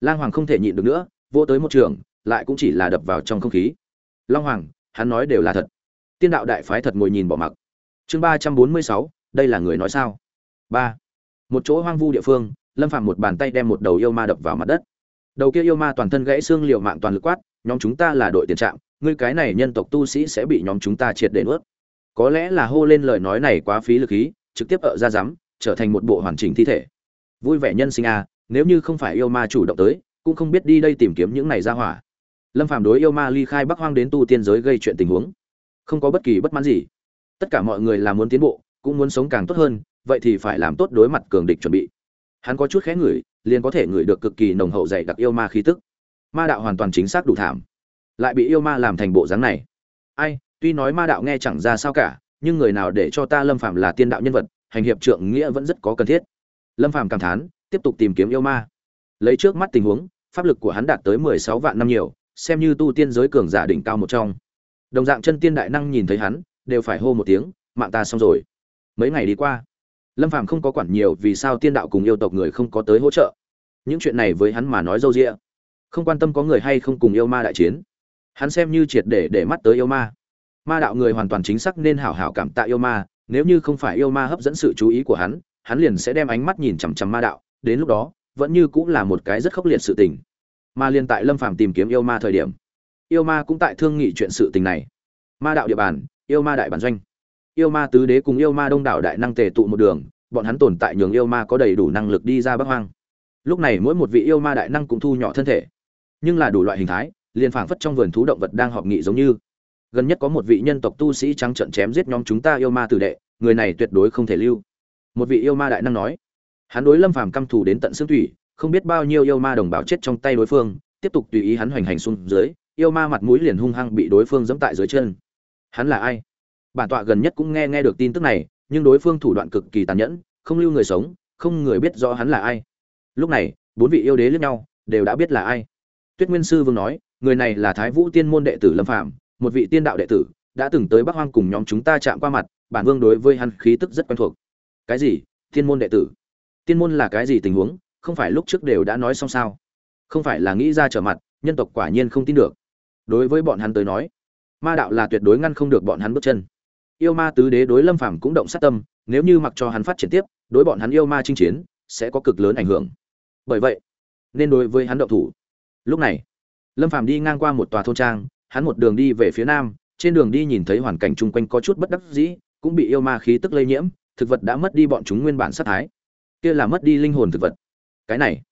lang hoàng không thể nhịn được nữa vô tới một trường, lại cũng chỉ là đập vào trong không khí. Long hoàng, hắn nói đều là thật. Tiên đạo đại phái thật ngồi nhìn bỏ mặc. Chương ba trăm bốn mươi sáu, đây là người nói sao? Ba. Một chỗ hoang vu địa phương, lâm phạm một bàn tay đem một đầu yêu ma đập vào mặt đất. Đầu kia yêu ma toàn thân gãy xương liệu mạng toàn lực quát, nhóm chúng ta là đội tiền trạm, ngươi cái này nhân tộc tu sĩ sẽ bị nhóm chúng ta triệt để nuốt. Có lẽ là hô lên lời nói này quá phí lực khí, trực tiếp ợ ra rắm, trở thành một bộ hoàn chỉnh thi thể. Vui vẻ nhân sinh a nếu như không phải yêu ma chủ động tới, cũng không biết đi đây tìm kiếm những này ra hỏa. Lâm phàm đối yêu ma ly khai bắc hoang đến tu tiên giới gây chuyện tình huống. Không có bất kỳ bất mãn gì. Tất cả mọi người là muốn tiến bộ, cũng muốn sống càng tốt hơn, vậy thì phải làm tốt đối mặt cường địch chuẩn bị. Hắn có chút khẽ ngửi, liền có thể ngửi được cực kỳ nồng hậu dày đặc yêu ma khí tức. Ma đạo hoàn toàn chính xác đủ thảm. Lại bị yêu ma làm thành bộ dáng này. Ai, tuy nói ma đạo nghe chẳng ra sao cả, nhưng người nào để cho ta lâm phạm là tiên đạo nhân vật, hành hiệp trượng nghĩa vẫn rất có cần thiết. Lâm phạm cảm thán tiếp tục tìm kiếm yêu ma. Lấy trước mắt tình huống, pháp lực của hắn đạt tới mười sáu vạn năm nhiều, xem như tu tiên giới cường giả đỉnh cao một trong. Đồng dạng chân tiên đại năng nhìn thấy hắn, đều phải hô một tiếng, mạng ta xong rồi. Mấy ngày đi qua, lâm phàm không có quản nhiều vì sao tiên đạo cùng yêu tộc người không có tới hỗ trợ. Những chuyện này với hắn mà nói dâu dịa. Không quan tâm có người hay không cùng yêu ma đại chiến. Hắn xem như triệt để để mắt tới yêu ma. Ma đạo người hoàn toàn chính xác nên hảo hảo cảm tạ yêu ma, nếu như không phải yêu ma hấp dẫn sự chú ý của hắn hắn liền sẽ đem ánh mắt nhìn chằm chằm ma đạo đến lúc đó, vẫn như cũng là một cái rất khốc liệt sự tình. Mà liên tại lâm phàm tìm kiếm yêu ma thời điểm, yêu ma cũng tại thương nghị chuyện sự tình này. Ma đạo địa bàn, yêu ma đại bản doanh. Yêu ma tứ đế cùng yêu ma đông đảo đại năng tề tụ một đường, bọn hắn tồn tại nhường yêu ma có đầy đủ năng lực đi ra bắc hoang. Lúc này mỗi một vị yêu ma đại năng cũng thu nhỏ thân thể. Nhưng là đủ loại hình thái, liền phảng phất trong vườn thú động vật đang họp nghị giống như. Gần nhất có một vị nhân tộc tu sĩ trắng trận chém giết nhóm chúng ta yêu ma tử đệ, người này tuyệt đối không thể lưu. Một vị yêu ma đại năng nói hắn đối lâm phàm căm thù đến tận xương thủy không biết bao nhiêu yêu ma đồng bào chết trong tay đối phương, tiếp tục tùy ý hắn hoành hành xuống dưới, yêu ma mặt mũi liền hung hăng bị đối phương giẫm tại dưới chân. Hắn là ai? Bản tọa gần nhất cũng nghe nghe được tin tức này, nhưng đối phương thủ đoạn cực kỳ tàn nhẫn, không lưu người sống, không người biết rõ hắn là ai. Lúc này, bốn vị yêu đế lẫn nhau, đều đã biết là ai. Tuyết nguyên sư vương nói, người này là thái vũ tiên môn đệ tử lâm phạm một vị tiên đạo đệ tử, đã từng tới bắc hoang cùng nhóm chúng ta chạm qua mặt, bản vương đối với hắn khí tức rất quen thuộc. Cái gì? Tiên môn đệ tử? Tiên môn là cái gì tình huống, không phải lúc trước đều đã nói xong sao? Không phải là nghĩ ra trở mặt, nhân tộc quả nhiên không tin được. Đối với bọn hắn tới nói, ma đạo là tuyệt đối ngăn không được bọn hắn bước chân. Yêu ma tứ đế đối lâm phàm cũng động sát tâm, nếu như mặc cho hắn phát triển tiếp, đối bọn hắn yêu ma chinh chiến, sẽ có cực lớn ảnh hưởng. Bởi vậy, nên đối với hắn động thủ. Lúc này, lâm phàm đi ngang qua một tòa thôn trang, hắn một đường đi về phía nam, trên đường đi nhìn thấy hoàn cảnh chung quanh có chút bất đắc dĩ, cũng bị yêu ma khí tức lây nhiễm, thực vật đã mất đi bọn chúng nguyên bản sát thái kia là mất đi linh hồn thực vật. Cái này,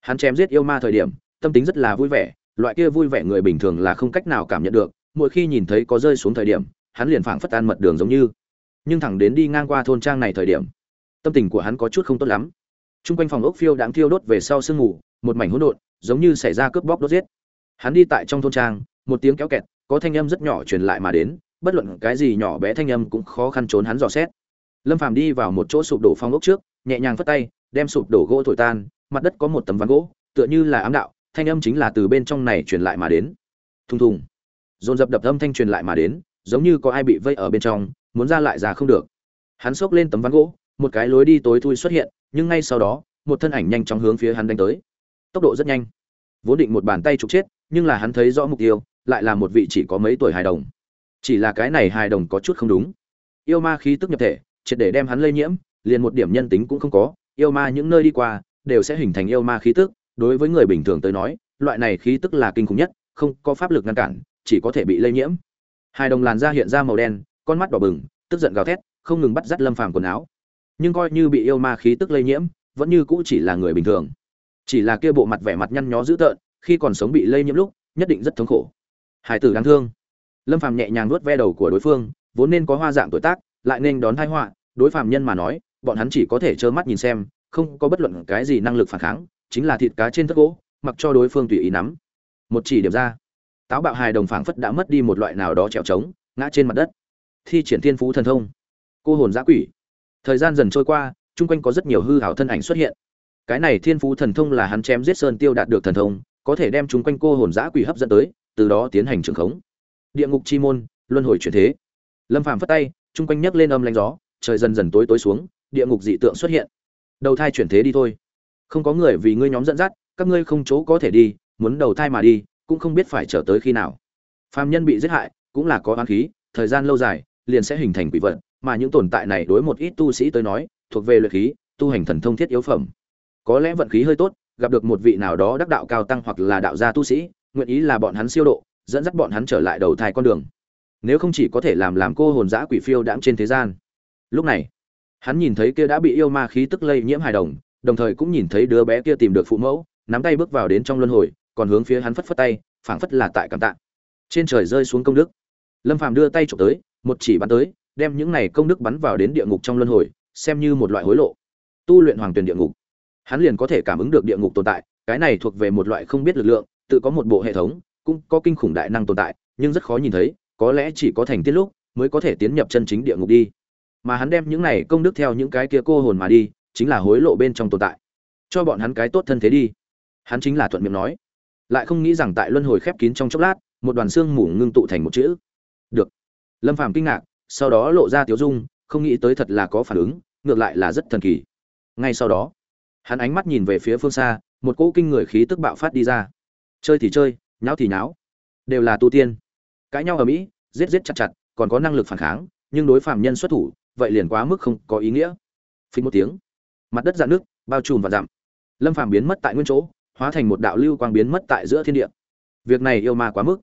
hắn chém giết yêu ma thời điểm, tâm tính rất là vui vẻ, loại kia vui vẻ người bình thường là không cách nào cảm nhận được, mỗi khi nhìn thấy có rơi xuống thời điểm, hắn liền phảng phất tan mật đường giống như. Nhưng thẳng đến đi ngang qua thôn trang này thời điểm, tâm tình của hắn có chút không tốt lắm. T r u n g quanh phòng ốc phiêu đáng thiêu đốt về sau sương ngủ một mảnh hỗn độn, giống như xảy ra cướp bóc đốt giết. Hắn đi tại trong thôn trang, một tiếng kéo kẹt, có thanh âm rất nhỏ truyền lại mà đến, bất luận cái gì nhỏ bé thanh âm cũng khó khăn trốn hắn dò xét. Lâm phàm đi vào một chỗ sụp đổ phong ốc trước nhẹ nhàng phất tay, đem sụp đổ gỗ thổi tan, mặt đất có một tấm ván gỗ, tựa như là ám đạo, thanh âm chính là từ bên trong này truyền lại mà đến. Thùng thùng. Dồn dập đập âm thanh truyền lại mà đến, giống như có ai bị vây ở bên trong, muốn ra lại ra không được. Hắn xốc lên tấm ván gỗ, một cái lối đi tối thui xuất hiện, nhưng ngay sau đó, một thân ảnh nhanh chóng hướng phía hắn đánh tới. Tốc độ rất nhanh. Vốn định một bàn tay trục chết, nhưng là hắn thấy rõ mục tiêu, lại là một vị chỉ có mấy tuổi hài đồng. Chỉ là cái này hài đồng có chút không đúng. Yêu ma khí tức nhập thể, triệt để đem hắn lây nhiễm liền một điểm nhân tính cũng không có, yêu ma những nơi đi qua, đều sẽ hình thành yêu ma khí tức. Đối với người bình thường tới nói, loại này khí tức là kinh khủng nhất, không có pháp lực ngăn cản, chỉ có thể bị lây nhiễm. Hai đồng làn da hiện ra màu đen, con mắt đỏ bừng, tức giận gào thét, không ngừng bắt dắt lâm phàm quần áo. Nhưng coi như bị yêu ma khí tức lây nhiễm, vẫn như cũ chỉ là người bình thường. Chỉ là kia bộ mặt vẻ mặt nhăn nhó dữ tợn, khi còn sống bị lây nhiễm lúc, nhất định rất thống khổ. Hải tử đáng thương. Lâm phàm nhẹ nhàng nuốt ve đầu của đối phương, vốn nên có hoa dạng tuổi tác, lại nên đón tai họa, đối phàm nhân mà nói bọn hắn chỉ có thể trơ mắt nhìn xem, không có bất luận cái gì năng lực phản kháng, chính là thịt cá trên thất gỗ, mặc cho đối phương tùy ý nắm. Một chỉ điểm ra, táo bạo hài đồng phảng phất đã mất đi một loại nào đó trèo trống, ngã trên mặt đất. Thi triển thiên phú thần thông, cô hồn giã quỷ. Thời gian dần trôi qua, chung quanh có rất nhiều hư hảo thân ảnh xuất hiện. Cái này thiên phú thần thông là hắn chém giết sơn tiêu đạt được thần thông, có thể đem chung quanh cô hồn giã quỷ hấp dẫn tới, từ đó tiến hành trường khống. Địa ngục chi môn, luân hồi chuyển thế. Lâm phàm phất tay, chung quanh nhấc lên âm lanh gió, trời dần dần tối tối xuống địa ngục dị tượng xuất hiện. Đầu thai chuyển thế đi thôi. Không có người vì ngươi nhóm dẫn dắt, các ngươi không chỗ có thể đi, muốn đầu thai mà đi, cũng không biết phải trở tới khi nào. Phàm nhân bị giết hại, cũng là có oán khí, thời gian lâu dài, liền sẽ hình thành quỷ vật, mà những tồn tại này đối một ít tu sĩ tới nói, thuộc về luyện khí, tu hành thần thông thiết yếu phẩm. Có lẽ vận khí hơi tốt, gặp được một vị nào đó đắc đạo cao tăng hoặc là đạo gia tu sĩ, nguyện ý là bọn hắn siêu độ, dẫn dắt bọn hắn trở lại đầu thai con đường. Nếu không chỉ có thể làm làm cô hồn dã quỷ phiêu đãng trên thế gian. Lúc này hắn nhìn thấy kia đã bị yêu ma khí tức lây nhiễm hài đồng đồng thời cũng nhìn thấy đứa bé kia tìm được phụ mẫu, nắm tay bước vào đến trong luân hồi, còn hướng phía hắn phất phất tay, phảng phất là tại cảm tạ. Trên trời rơi xuống công đức. Lâm phàm đưa tay trộm tới, một chỉ bắn tới, đem những này công đức bắn vào đến địa ngục trong luân hồi, xem như một loại hối lộ. Tu luyện hoàng tuyển địa ngục. Hắn liền có thể cảm ứng được địa ngục tồn tại, cái này thuộc về một loại không biết lực lượng, tự có một bộ hệ thống, cũng có kinh khủng đại năng tồn tại, nhưng rất khó nhìn thấy, có lẽ chỉ có thành tiết lúc, mới có thể tiến nhập chân chính địa ngục đi mà hắn đem những này công đức theo những cái kia cô hồn mà đi, chính là hối lộ bên trong tồn tại. Cho bọn hắn cái tốt thân thế đi. Hắn chính là thuận miệng nói. Lại không nghĩ rằng tại luân hồi khép kín trong chốc lát, một đoàn xương mù ngưng tụ thành một chữ. Được. Lâm phàm kinh ngạc, sau đó lộ ra tiếu dung, không nghĩ tới thật là có phản ứng, ngược lại là rất thần kỳ. Ngay sau đó, hắn ánh mắt nhìn về phía phương xa, một cỗ kinh người khí tức bạo phát đi ra. Chơi thì chơi, nháo thì nháo. Đều là tu tiên. Cãi nhau ở mỹ, giết giết chặt chặt, còn có năng lực phản kháng, nhưng đối phạm nhân xuất thủ vậy liền quá mức không có ý nghĩa. Phình một tiếng, mặt đất dạn nước bao trùm và dặm. Lâm phàm biến mất tại nguyên chỗ, hóa thành một đạo lưu quang biến mất tại giữa thiên địa. Việc này yêu ma quá mức.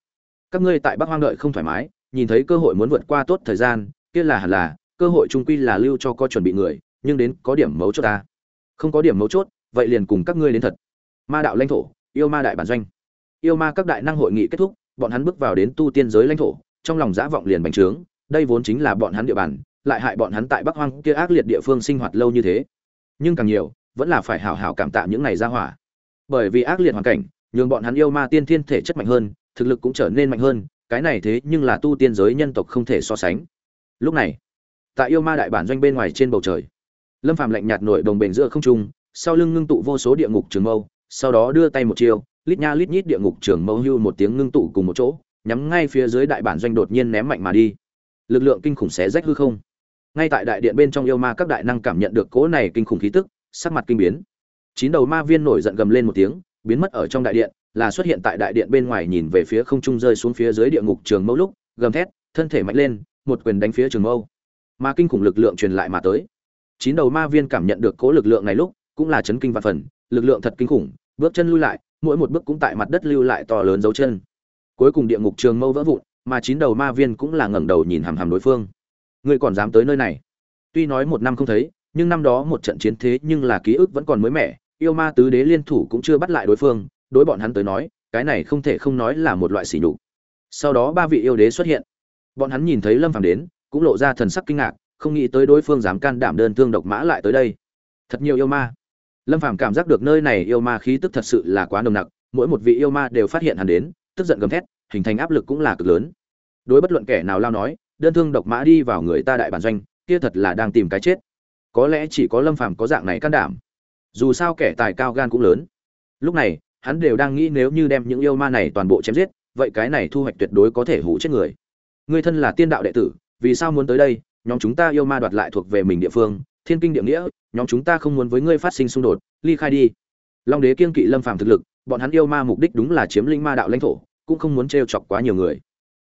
Các ngươi tại bắc hoang đợi không thoải mái, nhìn thấy cơ hội muốn vượt qua tốt thời gian, kia là hẳn là, cơ hội trung quy là lưu cho có chuẩn bị người, nhưng đến có điểm mấu chốt ta. Không có điểm mấu chốt, vậy liền cùng các ngươi đến thật. Ma đạo lãnh thổ, yêu ma đại bản doanh. Yêu ma các đại năng hội nghị kết thúc, bọn hắn bước vào đến tu tiên giới lãnh thổ, trong lòng dã vọng liền bành trướng, đây vốn chính là bọn hắn địa bàn lại hại bọn hắn tại bắc hoang kia ác liệt địa phương sinh hoạt lâu như thế. Nhưng càng nhiều, vẫn là phải hào hào cảm tạ những này ra hỏa. Bởi vì ác liệt hoàn cảnh, nhường bọn hắn yêu ma tiên thiên thể chất mạnh hơn, thực lực cũng trở nên mạnh hơn, cái này thế nhưng là tu tiên giới nhân tộc không thể so sánh. Lúc này, tại yêu ma đại bản doanh bên ngoài trên bầu trời, lâm phàm lạnh nhạt nổi đồng bền giữa không trung, sau lưng ngưng tụ vô số địa ngục trường mâu, sau đó đưa tay một chiêu, lít nha lít nhít địa ngục trường mâu hưu một tiếng ngưng tụ cùng một chỗ, nhắm ngay phía dưới đại bản doanh đột nhiên ném mạnh mà đi. Lực lượng kinh khủng xé rách hư không ngay tại đại điện bên trong yêu ma các đại năng cảm nhận được cỗ này kinh khủng khí tức, sắc mặt kinh biến. Chín đầu ma viên nổi giận gầm lên một tiếng, biến mất ở trong đại điện, là xuất hiện tại đại điện bên ngoài nhìn về phía không trung rơi xuống phía dưới địa ngục trường mâu lúc, gầm thét, thân thể mạnh lên, một quyền đánh phía trường mâu. Ma kinh khủng lực lượng truyền lại mà tới. Chín đầu ma viên cảm nhận được cố lực lượng này lúc, cũng là chấn kinh vạn phần, lực lượng thật kinh khủng, bước chân lui lại, mỗi một bước cũng tại mặt đất lưu lại to lớn dấu chân. Cuối cùng địa ngục trường mâu vỡ vụn, mà chín đầu ma viên cũng là ngẩng đầu nhìn hàm hàm đối phương ngươi còn dám tới nơi này. Tuy nói một năm không thấy, nhưng năm đó một trận chiến thế nhưng là ký ức vẫn còn mới mẻ, yêu ma tứ đế liên thủ cũng chưa bắt lại đối phương, đối bọn hắn tới nói, cái này không thể không nói là một loại sỉ nhục. Sau đó ba vị yêu đế xuất hiện. Bọn hắn nhìn thấy lâm phàm đến, cũng lộ ra thần sắc kinh ngạc, không nghĩ tới đối phương dám can đảm đơn thương độc mã lại tới đây. Thật nhiều yêu ma. Lâm phàm cảm giác được nơi này yêu ma khí tức thật sự là quá nồng nặc, mỗi một vị yêu ma đều phát hiện hắn đến, tức giận gầm thét, hình thành áp lực cũng là cực lớn. Đối bất luận kẻ nào lao nói đơn thương độc mã đi vào người ta đại bản doanh, kia thật là đang tìm cái chết. Có lẽ chỉ có lâm phàm có dạng này can đảm. Dù sao kẻ tài cao gan cũng lớn. Lúc này, hắn đều đang nghĩ nếu như đem những yêu ma này toàn bộ chém giết, vậy cái này thu hoạch tuyệt đối có thể hủ chết người. Người thân là tiên đạo đệ tử, vì sao muốn tới đây? Nhóm chúng ta yêu ma đoạt lại thuộc về mình địa phương, thiên kinh địa nghĩa, nhóm chúng ta không muốn với ngươi phát sinh xung đột, ly khai đi. Long đế kiên kỵ lâm phàm thực lực, bọn hắn yêu ma mục đích đúng là chiếm linh ma đạo lãnh thổ, cũng không muốn trêu chọc quá nhiều người.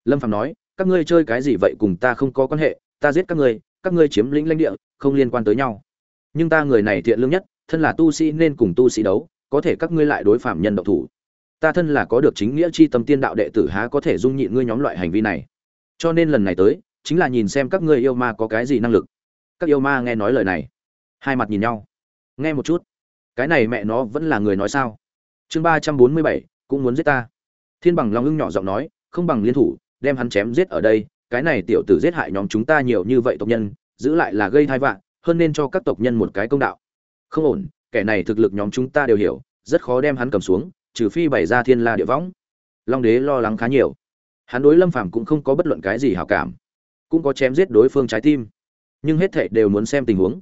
Lâm phàm nói các ngươi chơi cái gì vậy cùng ta không có quan hệ, ta giết các ngươi các ngươi chiếm lĩnh lãnh địa, không liên quan tới nhau. Nhưng ta người này thiện lương nhất, thân là tu sĩ nên cùng tu sĩ đấu, có thể các ngươi lại đối phạm nhân độc thủ. Ta thân là có được chính nghĩa chi tâm tiên đạo đệ tử há có thể dung nhịn ngươi nhóm loại hành vi này. Cho nên lần này tới, chính là nhìn xem các ngươi yêu ma có cái gì năng lực. Các yêu ma nghe nói lời này, hai mặt nhìn nhau. Nghe một chút. Cái này mẹ nó vẫn là người nói sao? Chương ba trăm bốn mươi bảy, cũng muốn giết ta. Thiên bằng long ưng nhỏ giọng nói, không bằng liên thủ đem hắn chém giết ở đây, cái này tiểu tử giết hại nhóm chúng ta nhiều như vậy tộc nhân, giữ lại là gây thai vạn hơn nên cho các tộc nhân một cái công đạo. Không ổn, kẻ này thực lực nhóm chúng ta đều hiểu, rất khó đem hắn cầm xuống, trừ phi bày ra thiên la địa võng. Long đế lo lắng khá nhiều. Hắn đối lâm phàm cũng không có bất luận cái gì hảo cảm, cũng có chém giết đối phương trái tim. Nhưng hết thệ đều muốn xem tình huống.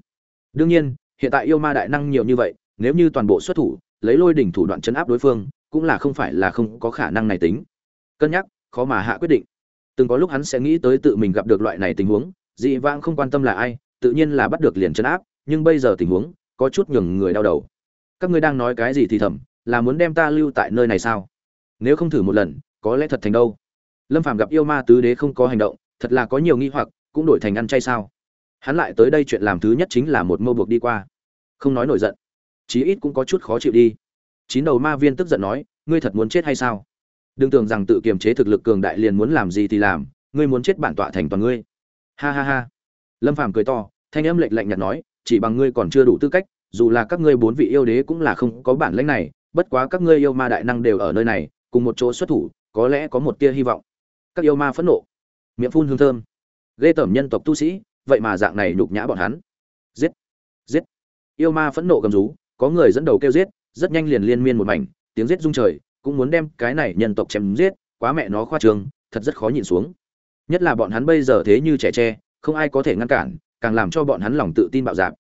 Đương nhiên, hiện tại yêu ma đại năng nhiều như vậy, nếu như toàn bộ xuất thủ, lấy lôi đỉnh thủ đoạn chấn áp đối phương, cũng là không phải là không có khả năng này tính. Cân nhắc, khó mà hạ quyết định từng có lúc hắn sẽ nghĩ tới tự mình gặp được loại này tình huống, dị vãng không quan tâm là ai, tự nhiên là bắt được liền chấn áp, nhưng bây giờ tình huống, có chút nhường người đau đầu. Các ngươi đang nói cái gì thì thầm, là muốn đem ta lưu tại nơi này sao? Nếu không thử một lần, có lẽ thật thành đâu? Lâm phàm gặp yêu ma tứ đế không có hành động, thật là có nhiều nghi hoặc, cũng đổi thành ăn chay sao? Hắn lại tới đây chuyện làm thứ nhất chính là một mâu buộc đi qua. Không nói nổi giận, chí ít cũng có chút khó chịu đi. Chín đầu ma viên tức giận nói, ngươi thật muốn chết hay sao? Đừng tưởng rằng tự kiềm chế thực lực cường đại liền muốn làm gì thì làm, ngươi muốn chết bản tọa thành toàn ngươi. Ha ha ha. Lâm phàm cười to, thanh âm lệnh lạnh nhạt nói, chỉ bằng ngươi còn chưa đủ tư cách, dù là các ngươi bốn vị yêu đế cũng là không có bản lĩnh này, bất quá các ngươi yêu ma đại năng đều ở nơi này, cùng một chỗ xuất thủ, có lẽ có một tia hy vọng. Các yêu ma phẫn nộ. Miệng phun hương thơm. Ghê tởm nhân tộc tu sĩ, vậy mà dạng này nhục nhã bọn hắn. Giết. Giết. Yêu ma phẫn nộ gầm rú, có người dẫn đầu kêu giết, rất nhanh liền liên miên một mảnh, tiếng giết rung trời cũng muốn đem cái này nhân tộc chém giết, quá mẹ nó khoa trương, thật rất khó nhìn xuống. Nhất là bọn hắn bây giờ thế như trẻ tre, không ai có thể ngăn cản, càng làm cho bọn hắn lòng tự tin bạo dạp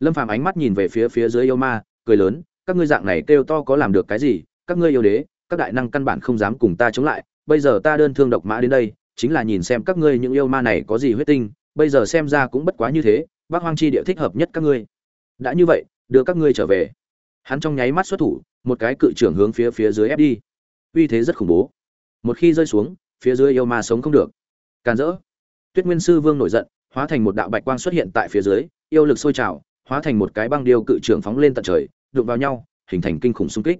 lâm phàm ánh mắt nhìn về phía phía dưới yêu ma, cười lớn, các ngươi dạng này kêu to có làm được cái gì, các ngươi yêu đế, các đại năng căn bản không dám cùng ta chống lại, bây giờ ta đơn thương độc mã đến đây, chính là nhìn xem các ngươi những yêu ma này có gì huyết tinh, bây giờ xem ra cũng bất quá như thế bác hoang chi địa thích hợp nhất các ngươi. Đã như vậy, đưa các ngươi trở về hắn trong nháy mắt xuất thủ, một cái cự trưởng hướng phía phía dưới ép đi. Uy thế rất khủng bố. Một khi rơi xuống, phía dưới yêu ma sống không được. Càn rỡ. Tuyết nguyên sư vương nổi giận, hóa thành một đạo bạch quang xuất hiện tại phía dưới, yêu lực sôi trào, hóa thành một cái băng điêu cự trưởng phóng lên tận trời, đụng vào nhau, hình thành kinh khủng xung kích.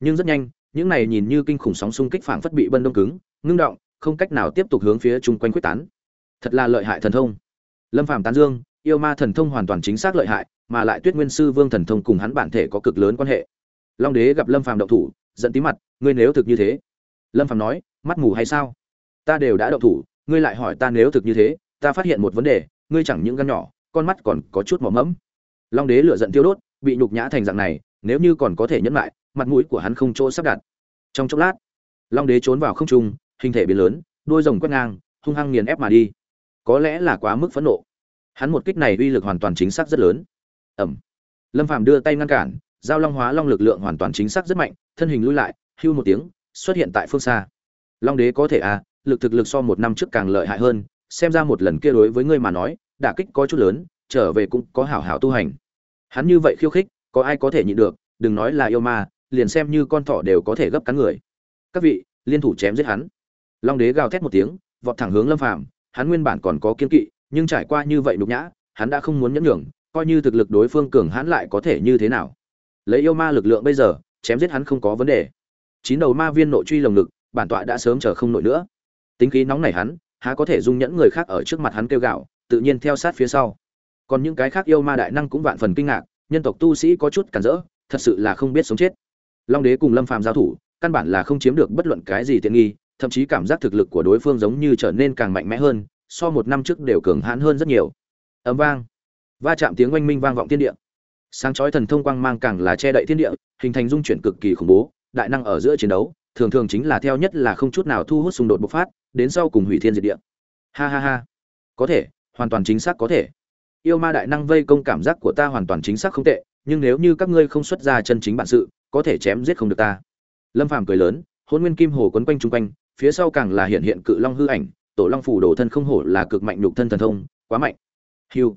Nhưng rất nhanh, những này nhìn như kinh khủng sóng xung kích phảng phất bị bân đông cứng, ngưng động, không cách nào tiếp tục hướng phía chung quanh quyết tán. Thật là lợi hại thần thông. Lâm phàm tán dương yêu ma thần thông hoàn toàn chính xác lợi hại, mà lại tuyết nguyên sư vương thần thông cùng hắn bản thể có cực lớn quan hệ. Long đế gặp lâm phàm động thủ, giận tí mặt, ngươi nếu thực như thế? Lâm phàm nói, mắt mù hay sao? Ta đều đã động thủ, ngươi lại hỏi ta nếu thực như thế, ta phát hiện một vấn đề, ngươi chẳng những gan nhỏ, con mắt còn có chút mỏ mẫm. Long đế lửa giận tiêu đốt, bị nhục nhã thành dạng này, nếu như còn có thể nhẫn lại, mặt mũi của hắn không chỗ sắp đặt. Trong chốc lát, long đế trốn vào không trung, hình thể biến lớn đuôi rồng quét ngang, hung hăng nghiền ép mà đi. Có lẽ là quá mức phẫn nộ hắn một kích này uy lực hoàn toàn chính xác rất lớn. Ẩm lâm phàm đưa tay ngăn cản, giao long hóa long lực lượng hoàn toàn chính xác rất mạnh, thân hình lui lại, hưu một tiếng, xuất hiện tại phương xa. Long đế có thể à lực thực lực so một năm trước càng lợi hại hơn, xem ra một lần kia đối với ngươi mà nói, đả kích có chút lớn, trở về cũng có hảo hảo tu hành. Hắn như vậy khiêu khích, có ai có thể nhịn được, đừng nói là yêu ma, liền xem như con thỏ đều có thể gấp cắn người. Các vị, liên thủ chém giết hắn. Long đế gào thét một tiếng, vọt thẳng hướng lâm phàm, hắn nguyên bản còn có kiên kỵ nhưng trải qua như vậy nhục nhã, hắn đã không muốn nhẫn nhường, coi như thực lực đối phương cường hãn lại có thể như thế nào. Lấy yêu ma lực lượng bây giờ, chém giết hắn không có vấn đề. Chín đầu ma viên nội truy lồng ngực, bản tọa đã sớm chờ không nổi nữa. Tính khí nóng này hắn, há có thể dung nhẫn người khác ở trước mặt hắn kêu gạo tự nhiên theo sát phía sau. Còn những cái khác yêu ma đại năng cũng vạn phần kinh ngạc, nhân tộc tu sĩ có chút cản rỡ, thật sự là không biết sống chết. Long đế cùng lâm phàm giao thủ, căn bản là không chiếm được bất luận cái gì tiện nghi, thậm chí cảm giác thực lực của đối phương giống như trở nên càng mạnh mẽ hơn so một năm trước đều cường hãn hơn rất nhiều. Ấm vang. Va chạm tiếng oanh minh vang vọng thiên địa. Sáng chói thần thông quang mang càng là che đậy thiên địa, hình thành dung chuyển cực kỳ khủng bố, đại năng ở giữa chiến đấu, thường thường chính là theo nhất là không chút nào thu hút xung đột bộc phát, đến sau cùng hủy thiên diệt địa. Ha ha ha. Có thể, hoàn toàn chính xác có thể. Yêu ma đại năng vây công cảm giác của ta hoàn toàn chính xác không tệ, nhưng nếu như các ngươi không xuất ra chân chính bản sự, có thể chém giết không được ta. Lâm phàm cười lớn, hôn nguyên kim hồ quấn quanh chung quanh, phía sau càng là hiện hiện cự long hư ảnh tổ long phủ đồ thân không hổ là cực mạnh nhục thân thần thông, quá mạnh. Hiu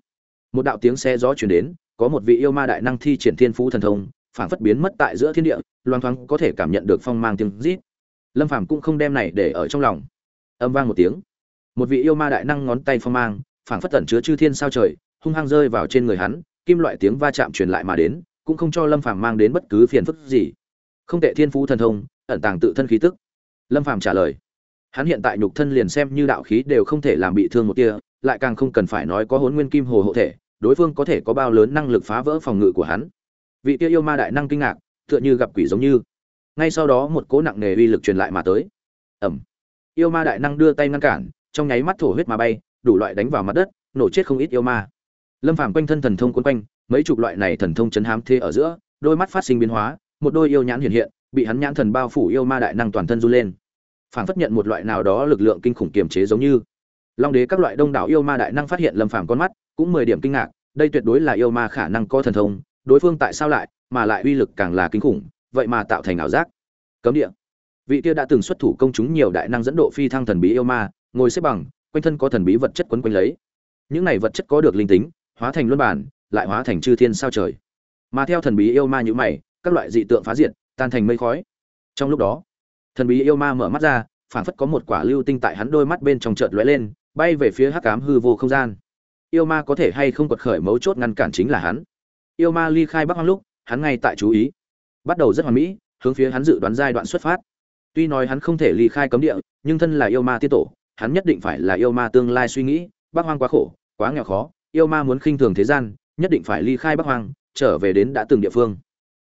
một đạo tiếng xe gió chuyển đến, có một vị yêu ma đại năng thi triển thiên phú thần thông phảng phất biến mất tại giữa thiên địa, loang thoáng có thể cảm nhận được phong mang tiếng rít. Lâm phàm cũng không đem này để ở trong lòng. Âm vang một tiếng. Một vị yêu ma đại năng ngón tay phong mang phảng phất tẩn chứa chư thiên sao trời, hung hăng rơi vào trên người hắn, kim loại tiếng va chạm truyền lại mà đến, cũng không cho lâm phàm mang đến bất cứ phiền phức gì. Không tệ thiên phú thần thông, ẩn tàng tự thân khí tức. Lâm phàm trả lời hắn hiện tại nhục thân liền xem như đạo khí đều không thể làm bị thương một tia lại càng không cần phải nói có hốn nguyên kim hồ hộ thể, đối phương có thể có bao lớn năng lực phá vỡ phòng ngự của hắn. Vị tia yêu ma đại năng kinh ngạc, tựa như gặp quỷ giống như. Ngay sau đó một cỗ nặng nề uy lực truyền lại mà tới. Ẩm yêu ma đại năng đưa tay ngăn cản, trong nháy mắt thổ huyết mà bay, đủ loại đánh vào mặt đất, nổ chết không ít yêu ma. Lâm phàm quanh thân thần thông quấn quanh, mấy chục loại này thần thông chấn hám thế ở giữa, đôi mắt phát sinh biến hóa, một đôi yêu nhãn hiện hiện, bị hắn nhãn thần bao phủ yêu ma đại năng toàn thân run lên phảng phất nhận một loại nào đó lực lượng kinh khủng kiềm chế giống như. Long đế các loại đông đảo yêu ma đại năng phát hiện lâm phàm con mắt, cũng mười điểm kinh ngạc, đây tuyệt đối là yêu ma khả năng có thần thông, đối phương tại sao lại, mà lại uy lực càng là kinh khủng, vậy mà tạo thành ảo giác. Cấm địa. Vị kia đã từng xuất thủ công chúng nhiều đại năng dẫn độ phi thăng thần bí yêu ma, ngồi xếp bằng, quanh thân có thần bí vật chất quấn quanh lấy. Những này vật chất có được linh tính, hóa thành luân bản, lại hóa thành chư thiên sao trời. Mà theo thần bí yêu ma như mày, các loại dị tượng phá diệt, tan thành mây khói. Trong lúc đó thần bí yêu ma mở mắt ra, phảng phất có một quả lưu tinh tại hắn đôi mắt bên trong chợt lóe lên, bay về phía hắc ám hư vô không gian. Yêu ma có thể hay không quật khởi mấu chốt ngăn cản chính là hắn? Yêu ma ly khai bắc hoang lúc, hắn ngay tại chú ý. Bắt đầu rất hoàn mỹ, hướng phía hắn dự đoán giai đoạn xuất phát. Tuy nói hắn không thể ly khai cấm địa, nhưng thân là yêu ma tiết tổ, hắn nhất định phải là yêu ma tương lai suy nghĩ, bắc hoang quá khổ, quá nghèo khó, yêu ma muốn khinh thường thế gian, nhất định phải ly khai bắc hoang, trở về đến đã từng địa phương.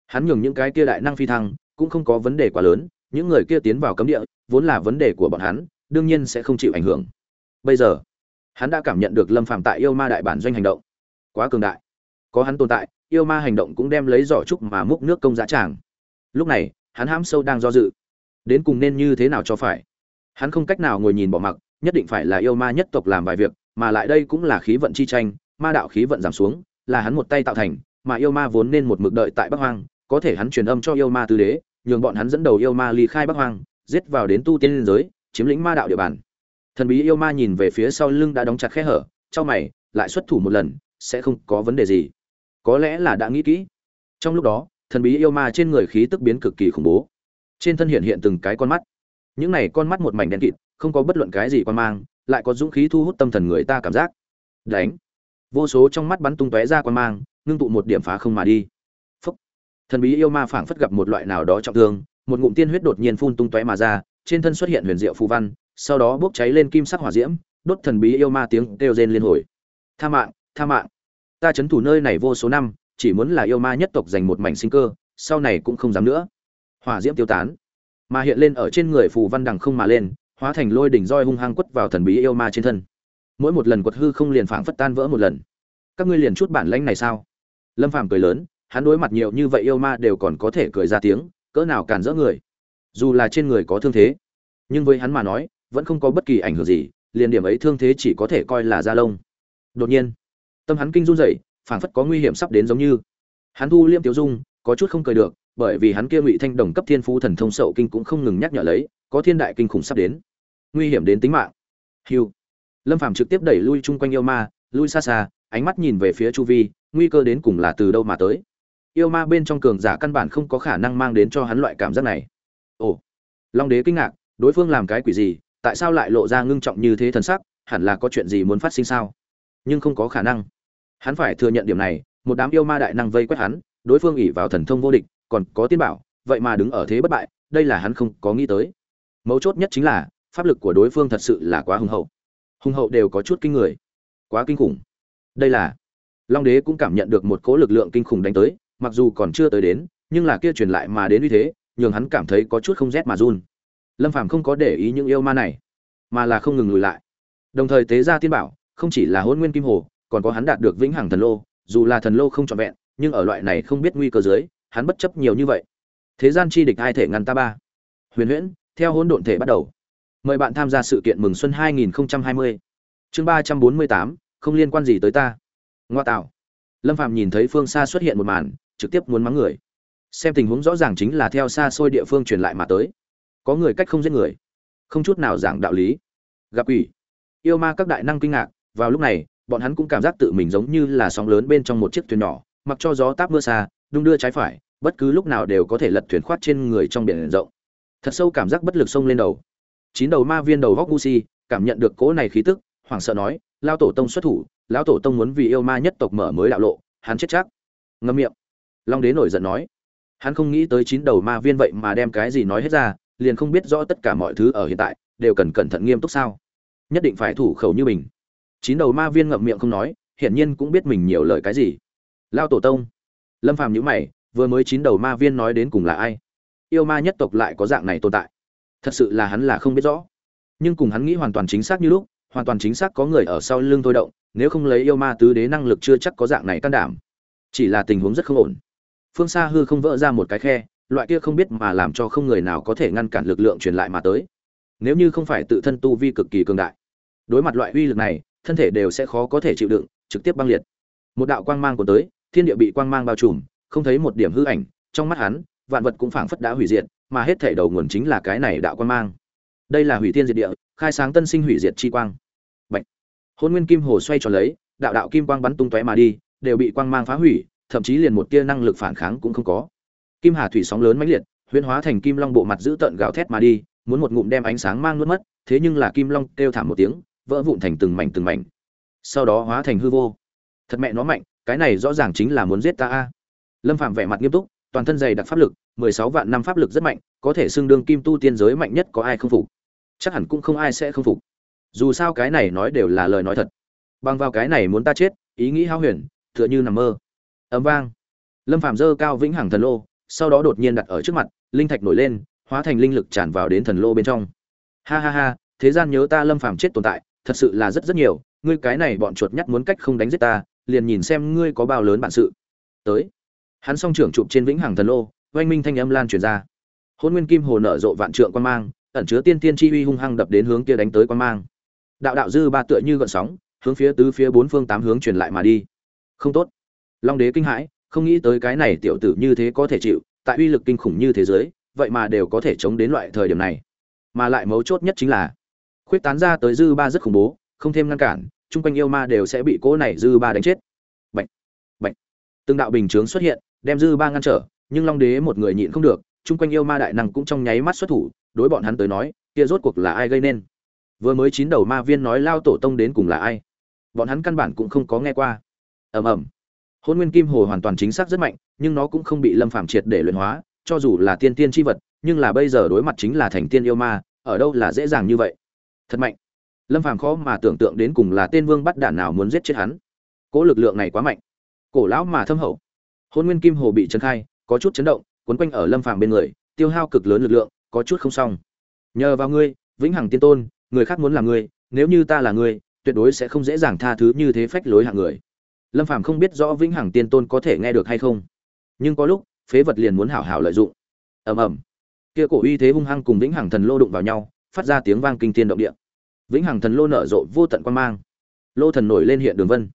Hắn nhường những cái kia đại năng phi thăng, cũng không có vấn đề quá lớn những người kia tiến vào cấm địa, vốn là vấn đề của bọn hắn, đương nhiên sẽ không chịu ảnh hưởng. Bây giờ, hắn đã cảm nhận được lâm Phàm tại yêu ma đại bản doanh hành động. Quá cường đại. Có hắn tồn tại, yêu ma hành động cũng đem lấy giỏ trúc mà múc nước công giá tràng. Lúc này, hắn hãm sâu đang do dự. Đến cùng nên như thế nào cho phải? Hắn không cách nào ngồi nhìn bỏ mặc, nhất định phải là yêu ma nhất tộc làm vài việc, mà lại đây cũng là khí vận chi tranh, ma đạo khí vận giảm xuống, là hắn một tay tạo thành, mà yêu ma vốn nên một mực đợi tại bắc hoang, có thể hắn truyền âm cho yêu ma tứ đế nhường bọn hắn dẫn đầu yêu ma ly khai bắc hoang, giết vào đến tu tiên liên giới, chiếm lĩnh ma đạo địa bàn. Thần bí yêu ma nhìn về phía sau lưng đã đóng chặt khe hở trong mày, lại xuất thủ một lần, sẽ không có vấn đề gì. Có lẽ là đã nghĩ kỹ. Trong lúc đó, thần bí yêu ma trên người khí tức biến cực kỳ khủng bố. Trên thân hiện hiện từng cái con mắt. Những này con mắt một mảnh đen kịt, không có bất luận cái gì quan mang, lại có dũng khí thu hút tâm thần người ta cảm giác. Đánh. Vô số trong mắt bắn tung tóe ra quan mang, ngưng tụ một điểm phá không mà đi thần bí yêu ma phảng phất gặp một loại nào đó trọng thương, một ngụm tiên huyết đột nhiên phun tung tóe mà ra, trên thân xuất hiện huyền diệu phù văn, sau đó bốc cháy lên kim sắc hỏa diễm, đốt thần bí yêu ma tiếng kêu rên liên hồi. Tha mạng tha mạng. Ta chấn thủ nơi này vô số năm, chỉ muốn là yêu ma nhất tộc dành một mảnh sinh cơ, sau này cũng không dám nữa. Hỏa diễm tiêu tán. Mà hiện lên ở trên người phù văn đằng không mà lên, hóa thành lôi đỉnh roi hung hăng quất vào thần bí yêu ma trên thân. Mỗi một lần quật hư không liền phảng phất tan vỡ một lần. Các ngươi liền chút bản lãnh này sao? Lâm phàm cười lớn hắn đối mặt nhiều như vậy yêu ma đều còn có thể cười ra tiếng, cỡ nào càn rỡ người. Dù là trên người có thương thế, nhưng với hắn mà nói, vẫn không có bất kỳ ảnh hưởng gì, liền điểm ấy thương thế chỉ có thể coi là da lông. Đột nhiên, tâm hắn kinh run rẩy, phảng phất có nguy hiểm sắp đến giống như. Hắn thu liêm tiêu dung, có chút không cười được, bởi vì hắn kia ngụy thanh đồng cấp thiên phú thần thông sậu kinh cũng không ngừng nhắc nhở lấy, có thiên đại kinh khủng sắp đến. Nguy hiểm đến tính mạng. Hiu lâm phàm trực tiếp đẩy lui chung quanh yêu ma, lui xa xa, ánh mắt nhìn về phía chu vi, nguy cơ đến cùng là từ đâu mà tới yêu ma bên trong cường giả căn bản không có khả năng mang đến cho hắn loại cảm giác này. Ồ, long đế kinh ngạc, đối phương làm cái quỷ gì, tại sao lại lộ ra ngưng trọng như thế thần sắc, hẳn là có chuyện gì muốn phát sinh sao? Nhưng không có khả năng. Hắn phải thừa nhận điểm này, một đám yêu ma đại năng vây quét hắn, đối phương ỉ vào thần thông vô địch, còn có tiên bảo, vậy mà đứng ở thế bất bại, đây là hắn không có nghĩ tới. Mấu chốt nhất chính là, pháp lực của đối phương thật sự là quá hùng hậu. Hùng hậu đều có chút kinh người. Quá kinh khủng. Đây là, long đế cũng cảm nhận được một cỗ lực lượng kinh khủng đánh tới mặc dù còn chưa tới đến nhưng là kia truyền lại mà đến như thế nhường hắn cảm thấy có chút không rét mà run. Lâm phàm không có để ý những yêu ma này mà là không ngừng lùi lại. Đồng thời tế ra tiên bảo không chỉ là hôn nguyên kim hồ còn có hắn đạt được vĩnh hằng thần lô dù là thần lô không trọn vẹn nhưng ở loại này không biết nguy cơ dưới hắn bất chấp nhiều như vậy. Thế gian chi địch ai thể ngăn ta ba. Huyền huyễn theo hỗn độn thể bắt đầu. Mời bạn tham gia sự kiện mừng xuân 2020. chương 348, không liên quan gì tới ta. Ngoa tạo. Lâm phạm nhìn thấy phương xa xuất hiện một màn trực tiếp muốn mắng người. Xem tình huống rõ ràng chính là theo xa xôi địa phương truyền lại mà tới. Có người cách không giết người. Không chút nào giảng đạo lý. Gặp ủy yêu ma các đại năng kinh ngạc. Vào lúc này, bọn hắn cũng cảm giác tự mình giống như là sóng lớn bên trong một chiếc thuyền nhỏ, mặc cho gió táp mưa xa, đung đưa trái phải, bất cứ lúc nào đều có thể lật thuyền khoát trên người trong biển rộng. Thật sâu cảm giác bất lực sông lên đầu. Chín đầu ma viên đầu góc gu si, cảm nhận được cỗ này khí tức, hoảng sợ nói lao tổ tông xuất thủ, lão tổ tông muốn vì yêu ma nhất tộc mở mới đạo lộ, hắn chết chắc. Ngâm miệng long đế nổi giận nói, hắn không nghĩ tới chín đầu ma viên vậy mà đem cái gì nói hết ra, liền không biết rõ tất cả mọi thứ ở hiện tại đều cần cẩn thận nghiêm túc sao. Nhất định phải thủ khẩu như mình. Chín đầu ma viên ngậm miệng không nói, hiển nhiên cũng biết mình nhiều lời cái gì. Lao tổ tông. Lâm phàm nhữ mày, vừa mới chín đầu ma viên nói đến cùng là ai? Yêu ma nhất tộc lại có dạng này tồn tại. Thật sự là hắn là không biết rõ. Nhưng cùng hắn nghĩ hoàn toàn chính xác như lúc, hoàn toàn chính xác có người ở sau lưng thôi động, nếu không lấy yêu ma tứ đế năng lực chưa chắc có dạng này can đảm. Chỉ là tình huống rất không ổn phương xa hư không vỡ ra một cái khe, loại kia không biết mà làm cho không người nào có thể ngăn cản lực lượng truyền lại mà tới. Nếu như không phải tự thân tu vi cực kỳ cường đại, đối mặt loại uy lực này, thân thể đều sẽ khó có thể chịu đựng, trực tiếp băng liệt. Một đạo quang mang của tới, thiên địa bị quang mang bao trùm, không thấy một điểm hư ảnh, trong mắt hắn, vạn vật cũng phảng phất đã hủy diệt, mà hết thể đầu nguồn chính là cái này đạo quang mang. Đây là hủy thiên diệt địa, khai sáng tân sinh hủy diệt chi quang. Bạch. hôn nguyên kim hồ xoay tròn lấy, đạo đạo kim quang bắn tung tóe mà đi, đều bị quang mang phá hủy thậm chí liền một tia năng lực phản kháng cũng không có. Kim hà thủy sóng lớn mãnh liệt, huyễn hóa thành kim long bộ mặt giữ tợn gào thét mà đi, muốn một ngụm đem ánh sáng mang nuốt mất, thế nhưng là kim long kêu thảm một tiếng, vỡ vụn thành từng mảnh từng mảnh. Sau đó hóa thành hư vô. Thật mẹ nó mạnh, cái này rõ ràng chính là muốn giết ta a. Lâm phạm vẻ mặt nghiêm túc, toàn thân dày đặc pháp lực, mười sáu vạn năm pháp lực rất mạnh, có thể xưng đương kim tu tiên giới mạnh nhất có ai không phục. Chắc hẳn cũng không ai sẽ không phục. Dù sao cái này nói đều là lời nói thật. Bằng vào cái này muốn ta chết, ý nghĩ hao huyền, tựa như nằm mơ ấm vang. Lâm phạm dơ cao vĩnh hằng thần lô, sau đó đột nhiên đặt ở trước mặt, linh thạch nổi lên, hóa thành linh lực tràn vào đến thần lô bên trong. Ha ha ha, thế gian nhớ ta lâm phạm chết tồn tại, thật sự là rất rất nhiều, ngươi cái này bọn chuột nhắt muốn cách không đánh giết ta, liền nhìn xem ngươi có bao lớn bản sự. Tới. Hắn song trưởng chụp trên vĩnh hằng thần lô, oanh minh thanh âm lan truyền ra. Hôn nguyên kim hồ nở rộ vạn trượng quan mang, ẩn chứa tiên tiên chi uy hung hăng đập đến hướng kia đánh tới quan mang. Đạo đạo dư ba tựa như gợn sóng, hướng phía tứ phía bốn phương tám hướng truyền lại mà đi. Không tốt long đế kinh hãi, không nghĩ tới cái này tiểu tử như thế có thể chịu, tại uy lực kinh khủng như thế giới, vậy mà đều có thể chống đến loại thời điểm này. Mà lại mấu chốt nhất chính là, khuyết tán ra tới dư ba rất khủng bố, không thêm ngăn cản, chung quanh yêu ma đều sẽ bị cỗ này dư ba đánh chết. Bệnh bệnh từng đạo bình chướng xuất hiện, đem dư ba ngăn trở, nhưng long đế một người nhịn không được, chung quanh yêu ma đại năng cũng trong nháy mắt xuất thủ, đối bọn hắn tới nói, kia rốt cuộc là ai gây nên? Vừa mới chín đầu ma viên nói lao tổ tông đến cùng là ai? Bọn hắn căn bản cũng không có nghe qua. Ầm ầm hôn nguyên kim hồ hoàn toàn chính xác rất mạnh, nhưng nó cũng không bị lâm phạm triệt để luyện hóa, cho dù là tiên tiên tri vật, nhưng là bây giờ đối mặt chính là thành tiên yêu ma, ở đâu là dễ dàng như vậy? Thật mạnh. Lâm phàm khó mà tưởng tượng đến cùng là tên vương bắt đạn nào muốn giết chết hắn. Cỗ lực lượng này quá mạnh. Cổ lão mà thâm hậu. Hôn nguyên kim hồ bị trấn khai, có chút chấn động, quấn quanh ở lâm phàm bên người, tiêu hao cực lớn lực lượng, có chút không xong. Nhờ vào ngươi, vĩnh hằng tiên tôn, người khác muốn là ngươi, nếu như ta là ngươi, tuyệt đối sẽ không dễ dàng tha thứ như thế phách lối hạng người lâm phàm không biết rõ vĩnh hằng tiên tôn có thể nghe được hay không. Nhưng có lúc, phế vật liền muốn hảo hảo lợi dụng. Ầm ầm. Kia cổ uy thế hung hăng cùng vĩnh hằng thần lô đụng vào nhau, phát ra tiếng vang kinh thiên động địa. Vĩnh hằng thần lô nở rộ vô tận quan mang. Lô thần nổi lên hiện đường vân.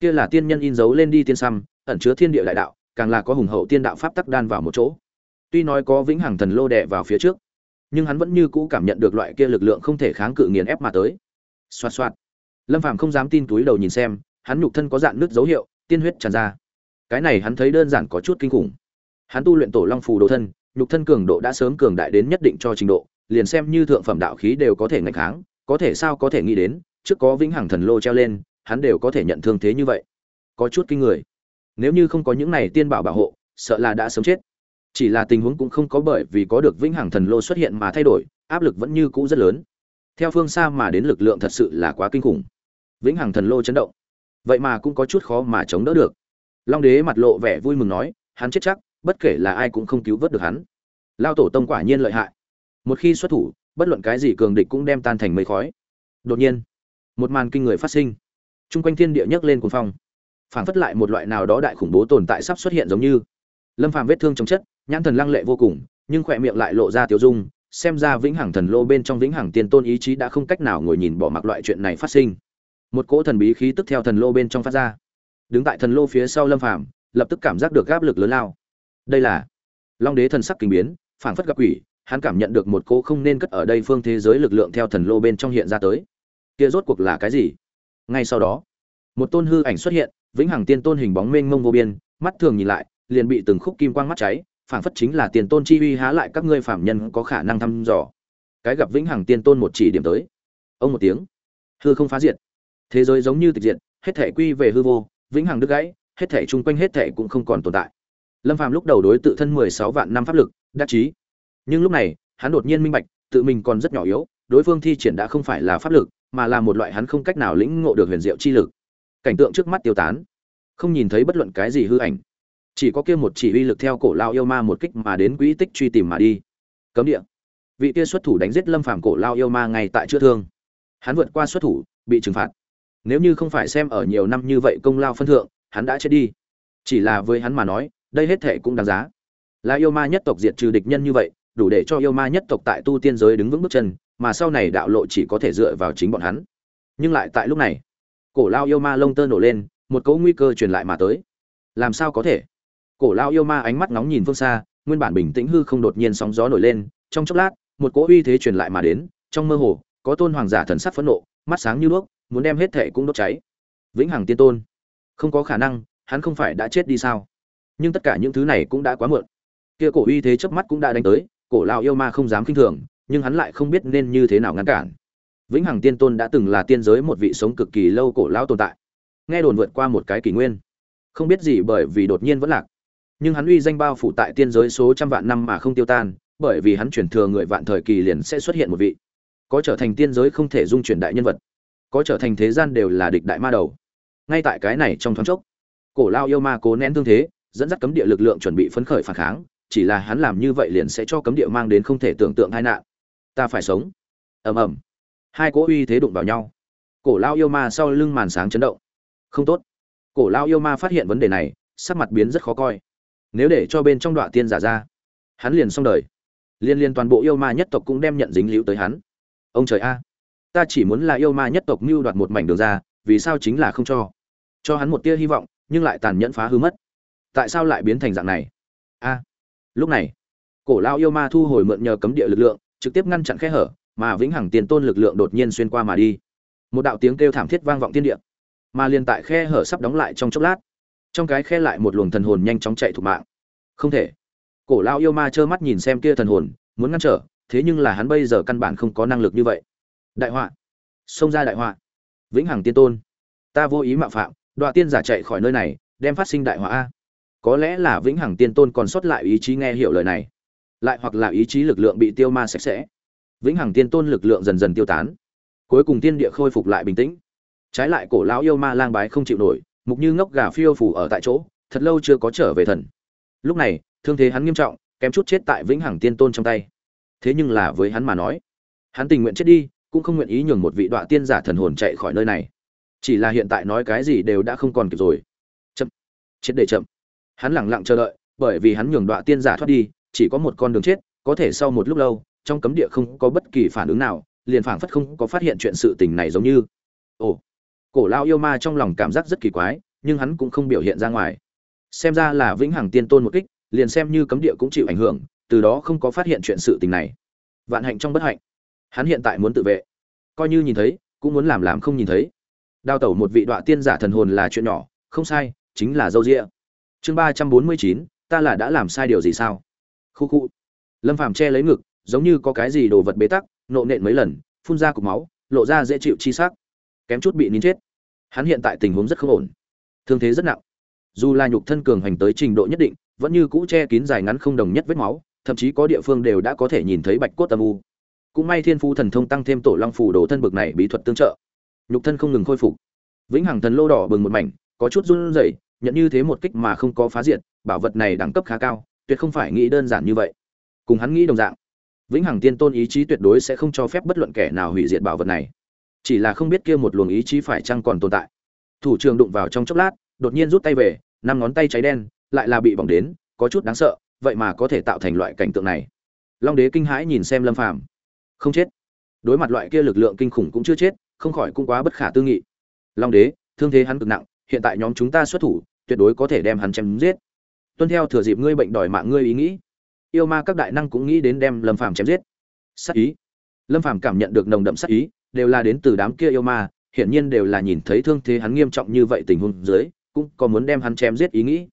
Kia là tiên nhân in dấu lên đi tiên xăm, ẩn chứa thiên địa đại đạo, càng là có hùng hậu tiên đạo pháp tắc đan vào một chỗ. Tuy nói có vĩnh hằng thần lô đè vào phía trước, nhưng hắn vẫn như cũ cảm nhận được loại kia lực lượng không thể kháng cự nghiền ép mà tới. Xoạt xoạt. Lâm phàm không dám tin túi đầu nhìn xem hắn nhục thân có dạn nước dấu hiệu, tiên huyết tràn ra. Cái này hắn thấy đơn giản có chút kinh khủng. Hắn tu luyện tổ long phù đồ thân, nhục thân cường độ đã sớm cường đại đến nhất định cho trình độ, liền xem như thượng phẩm đạo khí đều có thể ngạch kháng, có thể sao có thể nghĩ đến, trước có vĩnh hằng thần lô treo lên, hắn đều có thể nhận thương thế như vậy. Có chút kinh người. Nếu như không có những này tiên bảo bảo hộ, sợ là đã sớm chết. Chỉ là tình huống cũng không có bởi vì có được vĩnh hằng thần lô xuất hiện mà thay đổi, áp lực vẫn như cũ rất lớn. Theo phương xa mà đến lực lượng thật sự là quá kinh khủng. Vĩnh hằng thần lô chấn động vậy mà cũng có chút khó mà chống đỡ được. Long đế mặt lộ vẻ vui mừng nói, hắn chết chắc, bất kể là ai cũng không cứu vớt được hắn. Lao tổ tông quả nhiên lợi hại. Một khi xuất thủ, bất luận cái gì cường địch cũng đem tan thành mây khói. Đột nhiên, một màn kinh người phát sinh. Chung quanh thiên địa nhấc lên cuồng phong. Phảng phất lại một loại nào đó đại khủng bố tồn tại sắp xuất hiện giống như. Lâm phàm vết thương trong chất, nhãn thần lăng lệ vô cùng, nhưng khỏe miệng lại lộ ra tiểu dung, xem ra vĩnh hằng thần lô bên trong vĩnh hằng tiên tôn ý chí đã không cách nào ngồi nhìn bỏ mặc loại chuyện này phát sinh một cỗ thần bí khí tức theo thần lô bên trong phát ra. Đứng tại thần lô phía sau lâm phàm, lập tức cảm giác được áp lực lớn lao. Đây là long đế thần sắc kinh biến, phảng phất gặp quỷ, hắn cảm nhận được một cô không nên cất ở đây phương thế giới lực lượng theo thần lô bên trong hiện ra tới. Kia rốt cuộc là cái gì? Ngay sau đó, một tôn hư ảnh xuất hiện, vĩnh hằng tiên tôn hình bóng mênh mông vô biên, mắt thường nhìn lại, liền bị từng khúc kim quang mắt cháy, phảng phất chính là tiền tôn chi uy há lại các ngươi phạm nhân có khả năng thăm dò. Cái gặp vĩnh hằng tiên tôn một chỉ điểm tới. Ông một tiếng. Hư không phá diệt thế giới giống như tịch diệt, hết thể quy về hư vô, vĩnh hằng đứt gãy, hết thể chung quanh hết thể cũng không còn tồn tại. Lâm phàm lúc đầu đối tự thân mười sáu vạn năm pháp lực, đắc chí. Nhưng lúc này, hắn đột nhiên minh bạch, tự mình còn rất nhỏ yếu, đối phương thi triển đã không phải là pháp lực, mà là một loại hắn không cách nào lĩnh ngộ được huyền diệu chi lực. Cảnh tượng trước mắt tiêu tán. Không nhìn thấy bất luận cái gì hư ảnh. Chỉ có kia một chỉ uy lực theo cổ lao yêu ma một kích mà đến quỹ tích truy tìm mà đi. Cấm địa. Vị kia xuất thủ đánh giết lâm phàm cổ lao yêu ma ngay tại chữa thương. Hắn vượt qua xuất thủ, bị trừng phạt nếu như không phải xem ở nhiều năm như vậy công lao phân thượng, hắn đã chết đi. Chỉ là với hắn mà nói, đây hết thể cũng đáng giá. Là yêu ma nhất tộc diệt trừ địch nhân như vậy, đủ để cho yêu ma nhất tộc tại tu tiên giới đứng vững bước chân, mà sau này đạo lộ chỉ có thể dựa vào chính bọn hắn. Nhưng lại tại lúc này, cổ lao yêu ma lông tơ nổ lên, một cấu nguy cơ truyền lại mà tới. Làm sao có thể? Cổ lao yêu ma ánh mắt nóng nhìn phương xa, nguyên bản bình tĩnh hư không đột nhiên sóng gió nổi lên, trong chốc lát, một cỗ uy thế truyền lại mà đến, trong mơ hồ, có tôn hoàng giả thần sắc phẫn nộ mắt sáng như đuốc, muốn đem hết thể cũng đốt cháy. Vĩnh hằng tiên tôn. Không có khả năng, hắn không phải đã chết đi sao? Nhưng tất cả những thứ này cũng đã quá muộn. Kia cổ uy thế chớp mắt cũng đã đánh tới, cổ lão yêu ma không dám kinh thường, nhưng hắn lại không biết nên như thế nào ngăn cản. Vĩnh hằng tiên tôn đã từng là tiên giới một vị sống cực kỳ lâu cổ lão tồn tại. Nghe đồn vượt qua một cái kỷ nguyên. Không biết gì bởi vì đột nhiên vẫn lạc. Nhưng hắn uy danh bao phủ tại tiên giới số trăm vạn năm mà không tiêu tan, bởi vì hắn chuyển thừa người vạn thời kỳ liền sẽ xuất hiện một vị có trở thành tiên giới không thể dung chuyển đại nhân vật, có trở thành thế gian đều là địch đại ma đầu. Ngay tại cái này trong thoáng chốc, cổ lao yêu ma cố nén thương thế, dẫn dắt cấm địa lực lượng chuẩn bị phấn khởi phản kháng, chỉ là hắn làm như vậy liền sẽ cho cấm địa mang đến không thể tưởng tượng tai nạn. Ta phải sống. Ầm ầm. Hai cỗ uy thế đụng vào nhau. Cổ lao yêu ma sau lưng màn sáng chấn động. Không tốt. Cổ lao yêu ma phát hiện vấn đề này, sắc mặt biến rất khó coi. Nếu để cho bên trong đoạn tiên giả ra, hắn liền xong đời. Liên liên toàn bộ yêu ma nhất tộc cũng đem nhận dính liễu tới hắn ông trời a, ta chỉ muốn là yêu ma nhất tộc mưu đoạt một mảnh đường ra, vì sao chính là không cho? Cho hắn một tia hy vọng, nhưng lại tàn nhẫn phá hư mất. Tại sao lại biến thành dạng này? A, lúc này, cổ lao yêu ma thu hồi mượn nhờ cấm địa lực lượng, trực tiếp ngăn chặn khe hở, mà vĩnh hằng tiền tôn lực lượng đột nhiên xuyên qua mà đi. Một đạo tiếng kêu thảm thiết vang vọng thiên địa, mà liền tại khe hở sắp đóng lại trong chốc lát, trong cái khe lại một luồng thần hồn nhanh chóng chạy thủ mạng. Không thể, cổ lao yêu ma trơ mắt nhìn xem kia thần hồn, muốn ngăn trở thế nhưng là hắn bây giờ căn bản không có năng lực như vậy. Đại họa. Xông ra đại họa. Vĩnh hằng tiên tôn. Ta vô ý mạo phạm đoạn tiên giả chạy khỏi nơi này, đem phát sinh đại họa a. Có lẽ là vĩnh hằng tiên tôn còn sót lại ý chí nghe hiểu lời này. Lại hoặc là ý chí lực lượng bị tiêu ma sạch sẽ. Vĩnh hằng tiên tôn lực lượng dần dần tiêu tán. Cuối cùng tiên địa khôi phục lại bình tĩnh. Trái lại cổ lão yêu ma lang bái không chịu nổi, mục như ngốc gà phiêu phủ ở tại chỗ, thật lâu chưa có trở về thần. Lúc này, thương thế hắn nghiêm trọng, kém chút chết tại vĩnh hằng tiên tôn trong tay thế nhưng là với hắn mà nói. Hắn tình nguyện chết đi, cũng không nguyện ý nhường một vị đọa tiên giả thần hồn chạy khỏi nơi này. Chỉ là hiện tại nói cái gì đều đã không còn kịp rồi. Chậm. Chết để chậm. Hắn lẳng lặng chờ đợi, bởi vì hắn nhường đọa tiên giả thoát đi, chỉ có một con đường chết, có thể sau một lúc lâu, trong cấm địa không có bất kỳ phản ứng nào, liền phảng phất không có phát hiện chuyện sự tình này giống như. Ồ. Cổ lao yêu ma trong lòng cảm giác rất kỳ quái, nhưng hắn cũng không biểu hiện ra ngoài. Xem ra là vĩnh hằng tiên tôn một kích, liền xem như cấm địa cũng chịu ảnh hưởng từ đó không có phát hiện chuyện sự tình này. Vạn hạnh trong bất hạnh. Hắn hiện tại muốn tự vệ. Coi như nhìn thấy, cũng muốn làm làm không nhìn thấy. Đào tẩu một vị đọa tiên giả thần hồn là chuyện nhỏ, không sai, chính là dâu rịa chương ba trăm bốn mươi chín, ta là đã làm sai điều gì sao? Khu khu. Lâm phàm che lấy ngực, giống như có cái gì đồ vật bế tắc, nộ nện mấy lần, phun ra cục máu, lộ ra dễ chịu chi sắc. Kém chút bị nín chết. Hắn hiện tại tình huống rất không ổn. Thương thế rất nặng. Dù là nhục thân cường hành tới trình độ nhất định, vẫn như cũ che kín dài ngắn không đồng nhất vết máu thậm chí có địa phương đều đã có thể nhìn thấy bạch cốt âm u. Cũng may thiên phu thần thông tăng thêm tổ long phủ đồ thân bực này bí thuật tương trợ. Nhục thân không ngừng khôi phục. Vĩnh hằng thần lô đỏ bừng một mảnh, có chút run rẩy, nhận như thế một kích mà không có phá diệt, bảo vật này đẳng cấp khá cao, tuyệt không phải nghĩ đơn giản như vậy. Cùng hắn nghĩ đồng dạng, vĩnh hằng tiên tôn ý chí tuyệt đối sẽ không cho phép bất luận kẻ nào hủy diệt bảo vật này. Chỉ là không biết kia một luồng ý chí phải chăng còn tồn tại. Thủ trường đụng vào trong chốc lát, đột nhiên rút tay về, năm ngón tay cháy đen, lại là bị bỏng đến, có chút đáng sợ vậy mà có thể tạo thành loại cảnh tượng này. Long đế kinh hãi nhìn xem lâm phàm. Không chết. Đối mặt loại kia lực lượng kinh khủng cũng chưa chết, không khỏi cũng quá bất khả tư nghị. Long đế, thương thế hắn cực nặng, hiện tại nhóm chúng ta xuất thủ, tuyệt đối có thể đem hắn chém giết. Tuân theo thừa dịp ngươi bệnh đòi mạng ngươi ý nghĩ. Yêu ma các đại năng cũng nghĩ đến đem lâm phàm chém giết. Sát ý. Lâm phàm cảm nhận được nồng đậm sát ý, đều là đến từ đám kia yêu ma, hiển nhiên đều là nhìn thấy thương thế hắn nghiêm trọng như vậy tình huống dưới, cũng có muốn đem hắn chém giết ý nghĩ.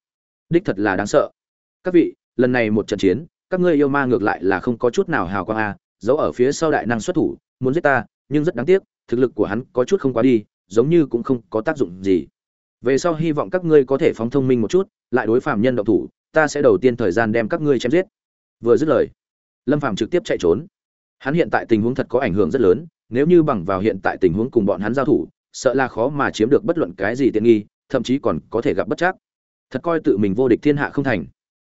Đích thật là đáng sợ. Các vị lần này một trận chiến, các ngươi yêu ma ngược lại là không có chút nào hào quang a giấu ở phía sau đại năng xuất thủ, muốn giết ta, nhưng rất đáng tiếc, thực lực của hắn có chút không quá đi, giống như cũng không có tác dụng gì. Về sau hy vọng các ngươi có thể phóng thông minh một chút, lại đối phạm nhân động thủ, ta sẽ đầu tiên thời gian đem các ngươi chém giết. Vừa dứt lời, lâm phàm trực tiếp chạy trốn. Hắn hiện tại tình huống thật có ảnh hưởng rất lớn, nếu như bằng vào hiện tại tình huống cùng bọn hắn giao thủ, sợ là khó mà chiếm được bất luận cái gì tiện nghi, thậm chí còn có thể gặp bất chắc. Thật coi tự mình vô địch thiên hạ không thành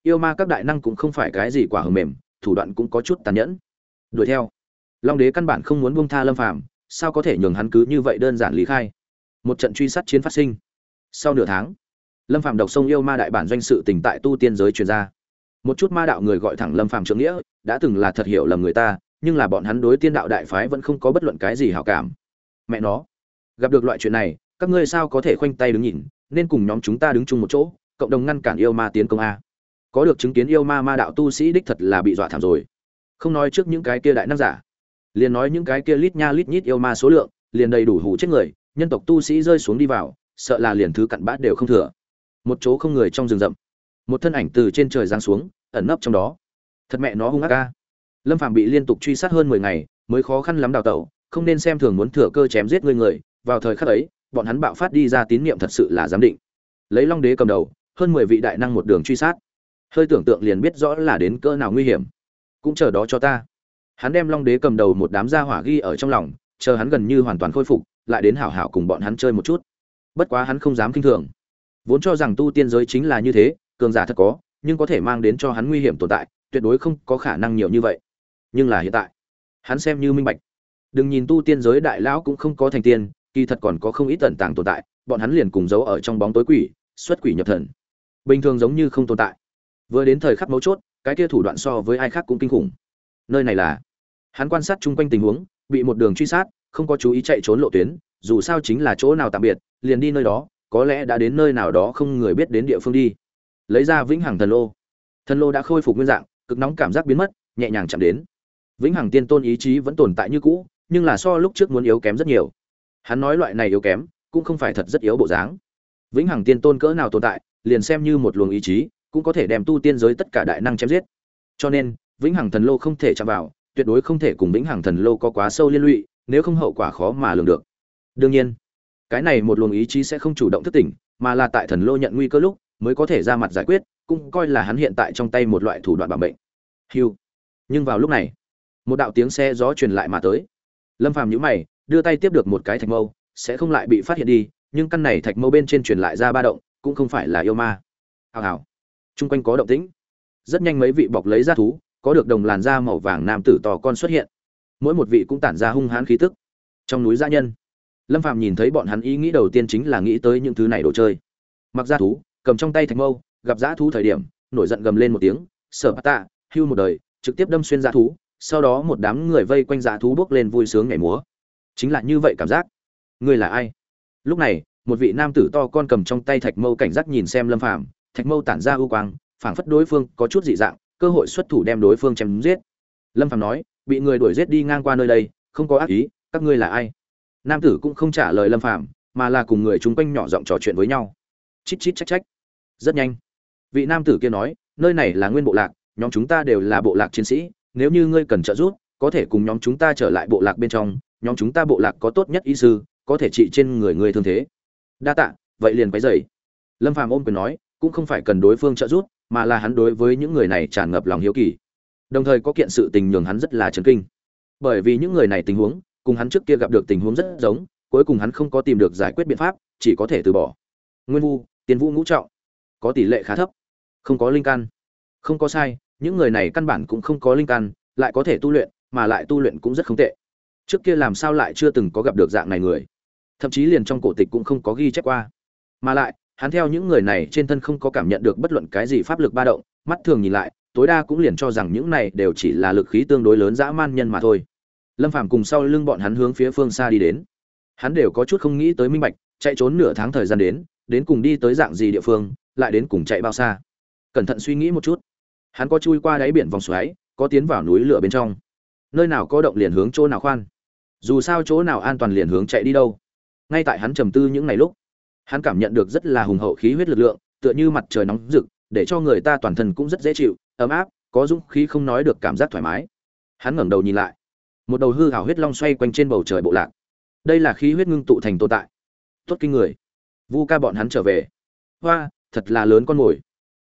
yêu ma các đại năng cũng không phải cái gì quả hờ mềm, thủ đoạn cũng có chút tàn nhẫn. Đuổi theo. Long đế căn bản không muốn buông tha lâm phàm, sao có thể nhường hắn cứ như vậy đơn giản lý khai? Một trận truy sát chiến phát sinh. Sau nửa tháng, lâm phàm độc sông yêu ma đại bản doanh sự tỉnh tại tu tiên giới truyền ra. Một chút ma đạo người gọi thẳng lâm phàm trưởng nghĩa, đã từng là thật hiểu lầm người ta, nhưng là bọn hắn đối tiên đạo đại phái vẫn không có bất luận cái gì hảo cảm. Mẹ nó, gặp được loại chuyện này, các ngươi sao có thể khoanh tay đứng nhìn, nên cùng nhóm chúng ta đứng chung một chỗ, cộng đồng ngăn cản yêu ma tiến công a có được chứng kiến yêu ma ma đạo tu sĩ đích thật là bị dọa thảm rồi. Không nói trước những cái kia đại năng giả, liền nói những cái kia lít nha lít nhít yêu ma số lượng, liền đầy đủ hủ chết người, nhân tộc tu sĩ rơi xuống đi vào, sợ là liền thứ cặn bát đều không thừa. Một chỗ không người trong rừng rậm, một thân ảnh từ trên trời giáng xuống, ẩn nấp trong đó. Thật mẹ nó hung ác ca. Lâm phạm bị liên tục truy sát hơn mười ngày, mới khó khăn lắm đào tẩu, không nên xem thường muốn thừa cơ chém giết người người, vào thời khắc ấy, bọn hắn bạo phát đi ra tín niệm thật sự là giám định. Lấy long đế cầm đầu, hơn mười vị đại năng một đường truy sát hơi tưởng tượng liền biết rõ là đến cỡ nào nguy hiểm. Cũng chờ đó cho ta. Hắn đem long đế cầm đầu một đám gia hỏa ghi ở trong lòng, chờ hắn gần như hoàn toàn khôi phục, lại đến hảo hảo cùng bọn hắn chơi một chút. Bất quá hắn không dám kinh thường. Vốn cho rằng tu tiên giới chính là như thế, cường giả thật có, nhưng có thể mang đến cho hắn nguy hiểm tồn tại, tuyệt đối không có khả năng nhiều như vậy. Nhưng là hiện tại, hắn xem như minh bạch. Đừng nhìn tu tiên giới đại lão cũng không có thành tiên, kỳ thật còn có không ít tận tàng tồn tại, bọn hắn liền cùng giấu ở trong bóng tối quỷ, xuất quỷ nhập thần. Bình thường giống như không tồn tại vừa đến thời khắc mấu chốt, cái kia thủ đoạn so với ai khác cũng kinh khủng. Nơi này là, hắn quan sát chung quanh tình huống, bị một đường truy sát, không có chú ý chạy trốn lộ tuyến, dù sao chính là chỗ nào tạm biệt, liền đi nơi đó, có lẽ đã đến nơi nào đó không người biết đến địa phương đi. Lấy ra vĩnh hằng thần lô. Thần lô đã khôi phục nguyên dạng, cực nóng cảm giác biến mất, nhẹ nhàng chạm đến. Vĩnh hằng tiên tôn ý chí vẫn tồn tại như cũ, nhưng là so lúc trước muốn yếu kém rất nhiều. Hắn nói loại này yếu kém, cũng không phải thật rất yếu bộ dáng. Vĩnh hằng tiên tôn cỡ nào tồn tại, liền xem như một luồng ý chí cũng có thể đem tu tiên giới tất cả đại năng chém giết. Cho nên, vĩnh hằng thần lô không thể chạm vào, tuyệt đối không thể cùng vĩnh hằng thần lô có quá sâu liên lụy, nếu không hậu quả khó mà lường được. Đương nhiên, cái này một luồng ý chí sẽ không chủ động thức tỉnh, mà là tại thần lô nhận nguy cơ lúc mới có thể ra mặt giải quyết, cũng coi là hắn hiện tại trong tay một loại thủ đoạn bảo mệnh. Hưu. nhưng vào lúc này, một đạo tiếng xe gió truyền lại mà tới. Lâm phàm nhíu mày, đưa tay tiếp được một cái thạch mâu, sẽ không lại bị phát hiện đi, nhưng căn này thạch mâu bên trên truyền lại ra ba động, cũng không phải là yêu ma. Hào hào chung quanh có động tĩnh. Rất nhanh mấy vị bọc lấy ra thú, có được đồng làn da màu vàng nam tử to con xuất hiện. Mỗi một vị cũng tản ra hung hãn khí tức. Trong núi gia nhân, lâm phàm nhìn thấy bọn hắn ý nghĩ đầu tiên chính là nghĩ tới những thứ này đồ chơi. Mặc ra thú, cầm trong tay thạch mâu, gặp dã thú thời điểm, nổi giận gầm lên một tiếng, sở bát tạ, hưu một đời, trực tiếp đâm xuyên dã thú. Sau đó một đám người vây quanh dã thú bước lên vui sướng nhảy múa. Chính là như vậy cảm giác. Ngươi là ai? Lúc này, một vị nam tử to con cầm trong tay thạch mâu cảnh giác nhìn xem lâm phàm thạch mâu tản ra ưu quang, phảng phất đối phương có chút dị dạng, cơ hội xuất thủ đem đối phương chém giết. Lâm phàm nói, bị người đuổi giết đi ngang qua nơi đây, không có ác ý, các ngươi là ai? Nam tử cũng không trả lời lâm phàm, mà là cùng người chung quanh nhỏ giọng trò chuyện với nhau. Chít chít trách trách rất nhanh. Vị nam tử kia nói, nơi này là nguyên bộ lạc, nhóm chúng ta đều là bộ lạc chiến sĩ, nếu như ngươi cần trợ giúp, có thể cùng nhóm chúng ta trở lại bộ lạc bên trong, nhóm chúng ta bộ lạc có tốt nhất y sư, có thể trị trên người ngươi thương thế. Đa tạ, vậy liền quấy dày lâm phàm ôm quyền nói cũng không phải cần đối phương trợ giúp, mà là hắn đối với những người này tràn ngập lòng hiếu kỳ. Đồng thời có kiện sự tình nhường hắn rất là chấn kinh. Bởi vì những người này tình huống, cùng hắn trước kia gặp được tình huống rất giống, cuối cùng hắn không có tìm được giải quyết biện pháp, chỉ có thể từ bỏ. Nguyên vu tiền vũ ngũ trọng, có tỷ lệ khá thấp. Không có linh căn không có sai, những người này căn bản cũng không có linh căn lại có thể tu luyện, mà lại tu luyện cũng rất không tệ. Trước kia làm sao lại chưa từng có gặp được dạng này người. Thậm chí liền trong cổ tịch cũng không có ghi chép qua. Mà lại hắn theo những người này trên thân không có cảm nhận được bất luận cái gì pháp lực ba động, mắt thường nhìn lại, tối đa cũng liền cho rằng những này đều chỉ là lực khí tương đối lớn dã man nhân mà thôi. Lâm phàm cùng sau lưng bọn hắn hướng phía phương xa đi đến. Hắn đều có chút không nghĩ tới minh bạch, chạy trốn nửa tháng thời gian đến đến cùng đi tới dạng gì địa phương, lại đến cùng chạy bao xa. Cẩn thận suy nghĩ một chút. Hắn có chui qua đáy biển vòng xoáy, có tiến vào núi lửa bên trong. Nơi nào có động liền hướng chỗ nào khoan. Dù sao chỗ nào an toàn liền hướng chạy đi đâu. Ngay tại hắn trầm tư những ngày lúc hắn cảm nhận được rất là hùng hậu khí huyết lực lượng, tựa như mặt trời nóng rực, để cho người ta toàn thân cũng rất dễ chịu, ấm áp, có dũng khí không nói được cảm giác thoải mái. Hắn ngẩng đầu nhìn lại. Một đầu hư hảo huyết long xoay quanh trên bầu trời bộ lạc. Đây là khí huyết ngưng tụ thành tồn tại. Tốt kinh người. Vu ca bọn hắn trở về. Hoa, thật là lớn con mồi.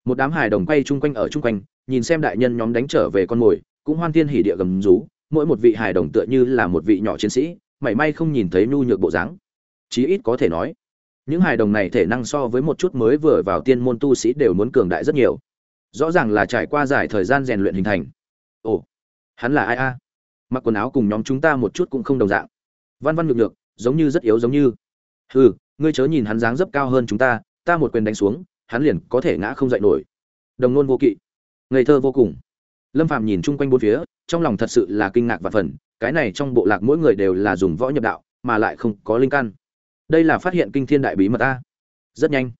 Một đám hài đồng quay chung quanh ở chung quanh, nhìn xem đại nhân nhóm đánh trở về con mồi, cũng hoan thiên hỉ địa gầm rú. Mỗi một vị hài đồng tựa như là một vị nhỏ chiến sĩ, mảy may không nhìn thấy nhu nhược bộ dáng. Chí ít có thể nói những hài đồng này thể năng so với một chút mới vừa vào tiên môn tu sĩ đều muốn cường đại rất nhiều. Rõ ràng là trải qua dài thời gian rèn luyện hình thành. Ồ, hắn là ai a? Mặc quần áo cùng nhóm chúng ta một chút cũng không đồng dạng. Văn văn ngược ngược giống như rất yếu giống như. Hừ, ngươi chớ nhìn hắn dáng dấp cao hơn chúng ta ta một quyền đánh xuống, hắn liền có thể ngã không dậy nổi. Đồng nôn vô kỵ. Ngây thơ vô cùng. Lâm phàm nhìn chung quanh bốn phía, trong lòng thật sự là kinh ngạc và phần cái này trong bộ lạc mỗi người đều là dùng võ nhập đạo, mà lại không có linh căn đây là phát hiện kinh thiên đại bí mật ta. Rất nhanh,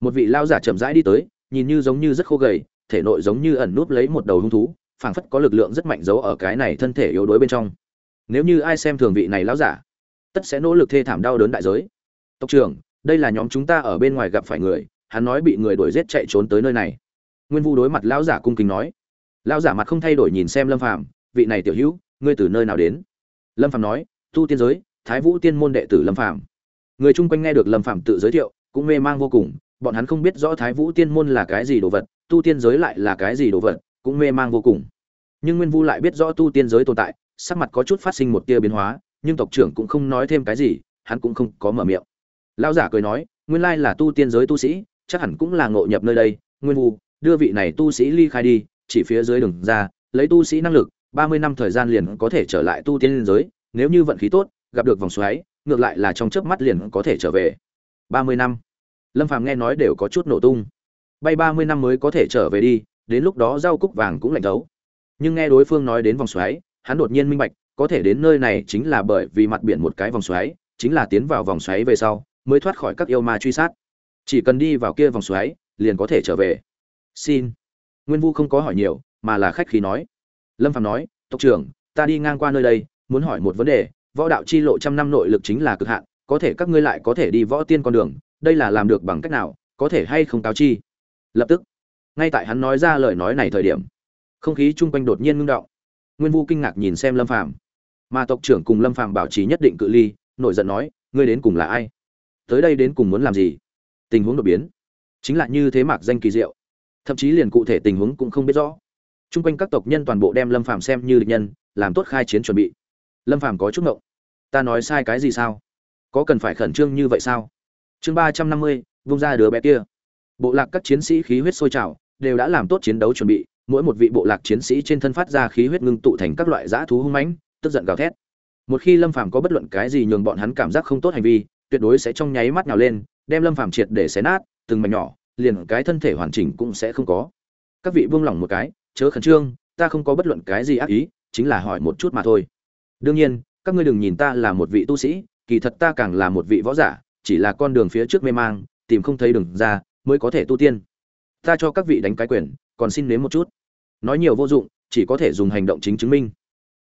một vị lao giả chậm rãi đi tới, nhìn như giống như rất khô gầy, thể nội giống như ẩn núp lấy một đầu hung thú, phảng phất có lực lượng rất mạnh giấu ở cái này thân thể yếu đuối bên trong. Nếu như ai xem thường vị này lão giả, tất sẽ nỗ lực thê thảm đau đớn đại giới. Tộc trưởng, đây là nhóm chúng ta ở bên ngoài gặp phải người, hắn nói bị người đuổi giết chạy trốn tới nơi này. Nguyên vu đối mặt lão giả cung kính nói. Lão giả mặt không thay đổi nhìn xem lâm phàm, vị này tiểu hữu, ngươi từ nơi nào đến? Lâm phàm nói, tu tiên giới, thái vũ tiên môn đệ tử lâm phàm người chung quanh nghe được lâm Phạm tự giới thiệu, cũng mê mang vô cùng, bọn hắn không biết rõ thái vũ tiên môn là cái gì đồ vật, tu tiên giới lại là cái gì đồ vật, cũng mê mang vô cùng. Nhưng nguyên vu lại biết rõ tu tiên giới tồn tại, sắc mặt có chút phát sinh một tia biến hóa, nhưng tộc trưởng cũng không nói thêm cái gì, hắn cũng không có mở miệng. Lão giả cười nói, nguyên lai là tu tiên giới tu sĩ, chắc hẳn cũng là ngộ nhập nơi đây, nguyên vu, đưa vị này tu sĩ ly khai đi, chỉ phía dưới đường ra, lấy tu sĩ năng lực, ba mươi năm thời gian liền có thể trở lại tu tiên giới, nếu như vận khí tốt, gặp được vòng xoáy ngược lại là trong chớp mắt liền có thể trở về. Ba mươi năm. Lâm phàm nghe nói đều có chút nổ tung. Bay ba mươi năm mới có thể trở về đi, đến lúc đó rau cúc vàng cũng lạnh thấu. Nhưng nghe đối phương nói đến vòng xoáy, hắn đột nhiên minh bạch, có thể đến nơi này chính là bởi vì mặt biển một cái vòng xoáy, chính là tiến vào vòng xoáy về sau, mới thoát khỏi các yêu ma truy sát. Chỉ cần đi vào kia vòng xoáy, liền có thể trở về. Xin. Nguyên vu không có hỏi nhiều, mà là khách khí nói. Lâm phạm nói, tộc trưởng, ta đi ngang qua nơi đây, muốn hỏi một vấn đề võ đạo chi lộ trăm năm nội lực chính là cực hạn, có thể các ngươi lại có thể đi võ tiên con đường, đây là làm được bằng cách nào, có thể hay không cáo chi? Lập tức, ngay tại hắn nói ra lời nói này thời điểm, không khí chung quanh đột nhiên ngưng động. Nguyên vu kinh ngạc nhìn xem lâm phàm. Mà tộc trưởng cùng lâm phàm bảo trì nhất định cự ly, nổi giận nói, ngươi đến cùng là ai? Tới đây đến cùng muốn làm gì? Tình huống đột biến, chính là như thế mạc danh kỳ diệu. Thậm chí liền cụ thể tình huống cũng không biết rõ. Chung quanh các tộc nhân toàn bộ đem lâm phàm xem như địch nhân, làm tốt khai chiến chuẩn bị. Lâm phàm có chút ngộng ta nói sai cái gì sao? Có cần phải khẩn trương như vậy sao? Chương ba trăm năm mươi, vung ra đứa bé kia. Bộ lạc các chiến sĩ khí huyết sôi trào, đều đã làm tốt chiến đấu chuẩn bị, mỗi một vị bộ lạc chiến sĩ trên thân phát ra khí huyết ngưng tụ thành các loại dã thú hung mãnh, tức giận gào thét. Một khi lâm phàm có bất luận cái gì nhường bọn hắn cảm giác không tốt hành vi, tuyệt đối sẽ trong nháy mắt nào lên, đem lâm phàm triệt để xé nát, từng mảnh nhỏ, liền cái thân thể hoàn chỉnh cũng sẽ không có. Các vị buông lỏng một cái, chớ khẩn trương, ta không có bất luận cái gì ác ý, chính là hỏi một chút mà thôi. Đương nhiên các ngươi đừng nhìn ta là một vị tu sĩ, kỳ thật ta càng là một vị võ giả, chỉ là con đường phía trước mê mang, tìm không thấy đường ra, mới có thể tu tiên. Ta cho các vị đánh cái quyền, còn xin nếm một chút. Nói nhiều vô dụng, chỉ có thể dùng hành động chính chứng minh.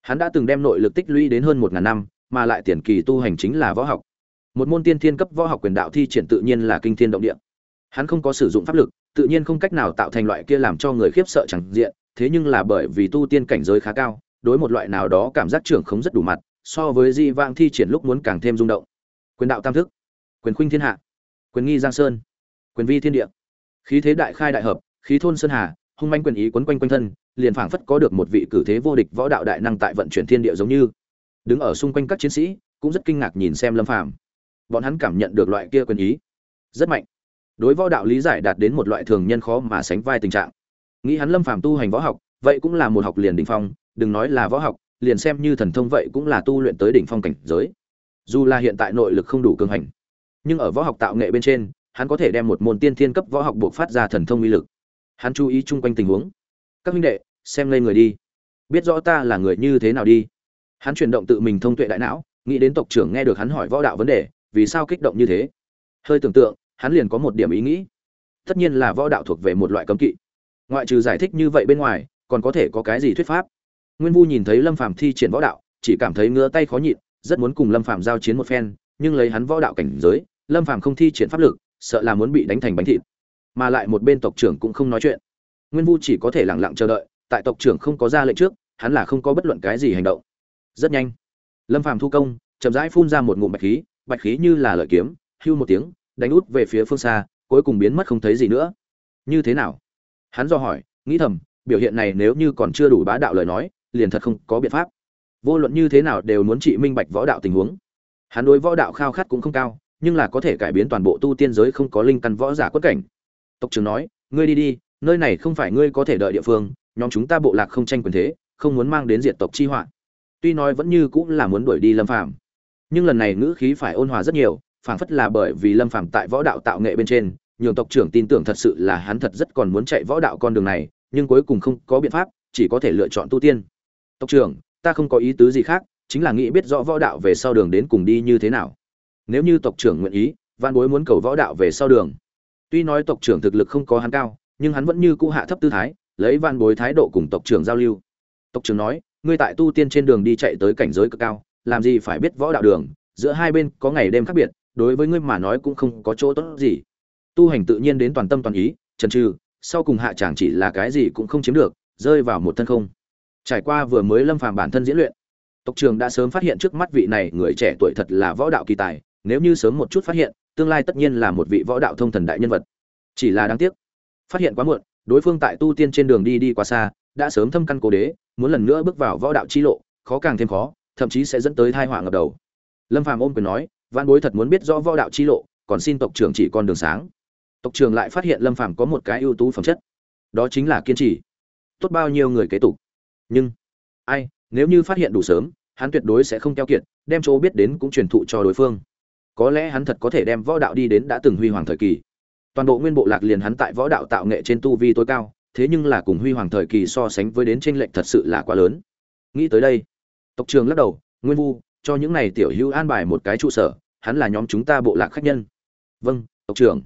Hắn đã từng đem nội lực tích lũy đến hơn một ngàn năm, mà lại tiền kỳ tu hành chính là võ học. Một môn tiên thiên cấp võ học quyền đạo thi triển tự nhiên là kinh thiên động địa. Hắn không có sử dụng pháp lực, tự nhiên không cách nào tạo thành loại kia làm cho người khiếp sợ chẳng diện, thế nhưng là bởi vì tu tiên cảnh giới khá cao, đối một loại nào đó cảm giác trưởng không rất đủ mặt so với di vang thi triển lúc muốn càng thêm rung động. Quyền đạo tam thức, quyền khuynh thiên hạ, quyền nghi giang sơn, quyền vi thiên địa. Khí thế đại khai đại hợp, khí thôn sơn hà, hung manh quyền ý quấn quanh quanh thân, liền phảng phất có được một vị cử thế vô địch võ đạo đại năng tại vận chuyển thiên địa giống như. Đứng ở xung quanh các chiến sĩ, cũng rất kinh ngạc nhìn xem lâm phàm. Bọn hắn cảm nhận được loại kia quyền ý. Rất mạnh. Đối võ đạo lý giải đạt đến một loại thường nhân khó mà sánh vai tình trạng. Nghĩ hắn lâm phàm tu hành võ học, vậy cũng là một học liền đỉnh phong, đừng nói là võ học liền xem như thần thông vậy cũng là tu luyện tới đỉnh phong cảnh giới. Dù là hiện tại nội lực không đủ cường hành, nhưng ở võ học tạo nghệ bên trên, hắn có thể đem một môn tiên thiên cấp võ học buộc phát ra thần thông uy lực. Hắn chú ý chung quanh tình huống. Các huynh đệ, xem ngây người đi. Biết rõ ta là người như thế nào đi. Hắn chuyển động tự mình thông tuệ đại não, nghĩ đến tộc trưởng nghe được hắn hỏi võ đạo vấn đề, vì sao kích động như thế? Hơi tưởng tượng, hắn liền có một điểm ý nghĩ. Tất nhiên là võ đạo thuộc về một loại cấm kỵ. Ngoại trừ giải thích như vậy bên ngoài, còn có thể có cái gì thuyết pháp? Nguyên vu nhìn thấy lâm phàm thi triển võ đạo, chỉ cảm thấy ngứa tay khó nhịn, rất muốn cùng lâm phàm giao chiến một phen, nhưng lấy hắn võ đạo cảnh giới, lâm phàm không thi triển pháp lực, sợ là muốn bị đánh thành bánh thịt. Mà lại một bên tộc trưởng cũng không nói chuyện. Nguyên vu chỉ có thể lặng lặng chờ đợi, tại tộc trưởng không có ra lệnh trước, hắn là không có bất luận cái gì hành động. Rất nhanh, lâm phàm thu công, chậm rãi phun ra một ngụm bạch khí bạch khí như là lợi kiếm, hưu một tiếng, đánh út về phía phương xa, cuối cùng biến mất không thấy gì nữa. Như thế nào? Hắn do hỏi, nghĩ thầm, biểu hiện này nếu như còn chưa đủ bá đạo lời nói liền thật không có biện pháp. Vô luận như thế nào đều muốn trị minh bạch võ đạo tình huống. Hắn đối võ đạo khao khát cũng không cao, nhưng là có thể cải biến toàn bộ tu tiên giới không có linh căn võ giả quất cảnh. Tộc trưởng nói, ngươi đi đi, nơi này không phải ngươi có thể đợi địa phương, nhóm chúng ta bộ lạc không tranh quyền thế, không muốn mang đến diện tộc chi họa. Tuy nói vẫn như cũng là muốn đuổi đi lâm phàm, nhưng lần này ngữ khí phải ôn hòa rất nhiều, phảng phất là bởi vì lâm phàm tại võ đạo tạo nghệ bên trên, nhường tộc trưởng tin tưởng thật sự là hắn thật rất còn muốn chạy võ đạo con đường này, nhưng cuối cùng không có biện pháp, chỉ có thể lựa chọn tu tiên tộc trưởng, ta không có ý tứ gì khác, chính là nghĩ biết rõ võ đạo về sau đường đến cùng đi như thế nào. Nếu như tộc trưởng nguyện ý văn bối muốn cầu võ đạo về sau đường. Tuy nói tộc trưởng thực lực không có hắn cao, nhưng hắn vẫn như cũ hạ thấp tư thái, lấy văn bối thái độ cùng tộc trưởng giao lưu. Tộc trưởng nói, ngươi tại tu tiên trên đường đi chạy tới cảnh giới cực cao, làm gì phải biết võ đạo đường, giữa hai bên có ngày đêm khác biệt, đối với ngươi mà nói cũng không có chỗ tốt gì. Tu hành tự nhiên đến toàn tâm toàn ý trần trừ sau cùng hạ chẳng chỉ là cái gì cũng không chiếm được, rơi vào một thân không trải qua vừa mới lâm phàm bản thân diễn luyện, tộc trường đã sớm phát hiện trước mắt vị này người trẻ tuổi thật là võ đạo kỳ tài, nếu như sớm một chút phát hiện, tương lai tất nhiên là một vị võ đạo thông thần đại nhân vật. Chỉ là đáng tiếc, phát hiện quá muộn, đối phương tại tu tiên trên đường đi đi quá xa, đã sớm thâm căn cố đế, muốn lần nữa bước vào võ đạo chi lộ, khó càng thêm khó, thậm chí sẽ dẫn tới tai họa ngập đầu. Lâm phàm ôm quyền nói văn bối thật muốn biết rõ võ đạo chi lộ, còn xin tộc trưởng chỉ con đường sáng. Tộc trưởng lại phát hiện lâm phàm có một cái ưu tú phẩm chất, đó chính là kiên trì. Tốt bao nhiêu người kế tục nhưng, ai, nếu như phát hiện đủ sớm, hắn tuyệt đối sẽ không keo kiệt, đem chỗ biết đến cũng truyền thụ cho đối phương. Có lẽ hắn thật có thể đem võ đạo đi đến đã từng huy hoàng thời kỳ. Toàn bộ nguyên bộ lạc liền hắn tại võ đạo tạo nghệ trên tu vi tối cao, thế nhưng là cùng huy hoàng thời kỳ so sánh với đến tranh lệch thật sự là quá lớn. Nghĩ tới đây, tộc trường lắc đầu, nguyên vu, cho những này tiểu hữu an bài một cái trụ sở, hắn là nhóm chúng ta bộ lạc khách nhân. Vâng tộc trưởng.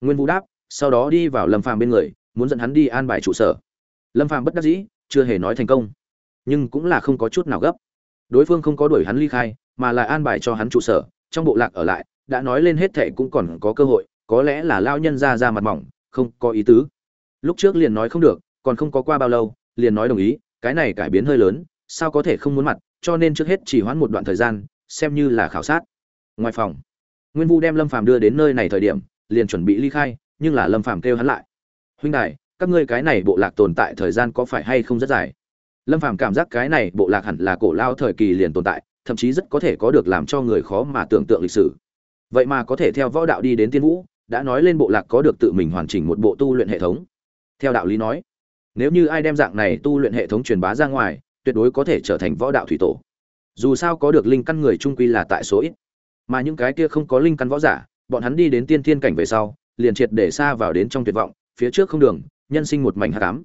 Nguyên vu đáp, sau đó đi vào lâm phàm bên người, muốn dẫn hắn đi an bài trụ sở. Lâm phàm bất đắc dĩ chưa hề nói thành công. Nhưng cũng là không có chút nào gấp. Đối phương không có đuổi hắn ly khai, mà là an bài cho hắn trụ sở. Trong bộ lạc ở lại, đã nói lên hết thệ cũng còn có cơ hội, có lẽ là lao nhân ra ra mặt mỏng, không có ý tứ. Lúc trước liền nói không được, còn không có qua bao lâu, liền nói đồng ý, cái này cải biến hơi lớn, sao có thể không muốn mặt, cho nên trước hết chỉ hoãn một đoạn thời gian, xem như là khảo sát. Ngoài phòng, nguyên vu đem lâm phàm đưa đến nơi này thời điểm, liền chuẩn bị ly khai, nhưng là lâm phàm kêu hắn lại. Huynh đại các ngươi cái này bộ lạc tồn tại thời gian có phải hay không rất dài? Lâm phàm cảm giác cái này bộ lạc hẳn là cổ lao thời kỳ liền tồn tại, thậm chí rất có thể có được làm cho người khó mà tưởng tượng lịch sử. Vậy mà có thể theo võ đạo đi đến tiên vũ, đã nói lên bộ lạc có được tự mình hoàn chỉnh một bộ tu luyện hệ thống. Theo đạo lý nói, nếu như ai đem dạng này tu luyện hệ thống truyền bá ra ngoài, tuyệt đối có thể trở thành võ đạo thủy tổ. Dù sao có được linh căn người trung quy là tại số ít. Mà những cái kia không có linh căn võ giả, bọn hắn đi đến tiên thiên cảnh về sau, liền triệt để xa vào đến trong tuyệt vọng, phía trước không đường nhân sinh một mảnh hạ cám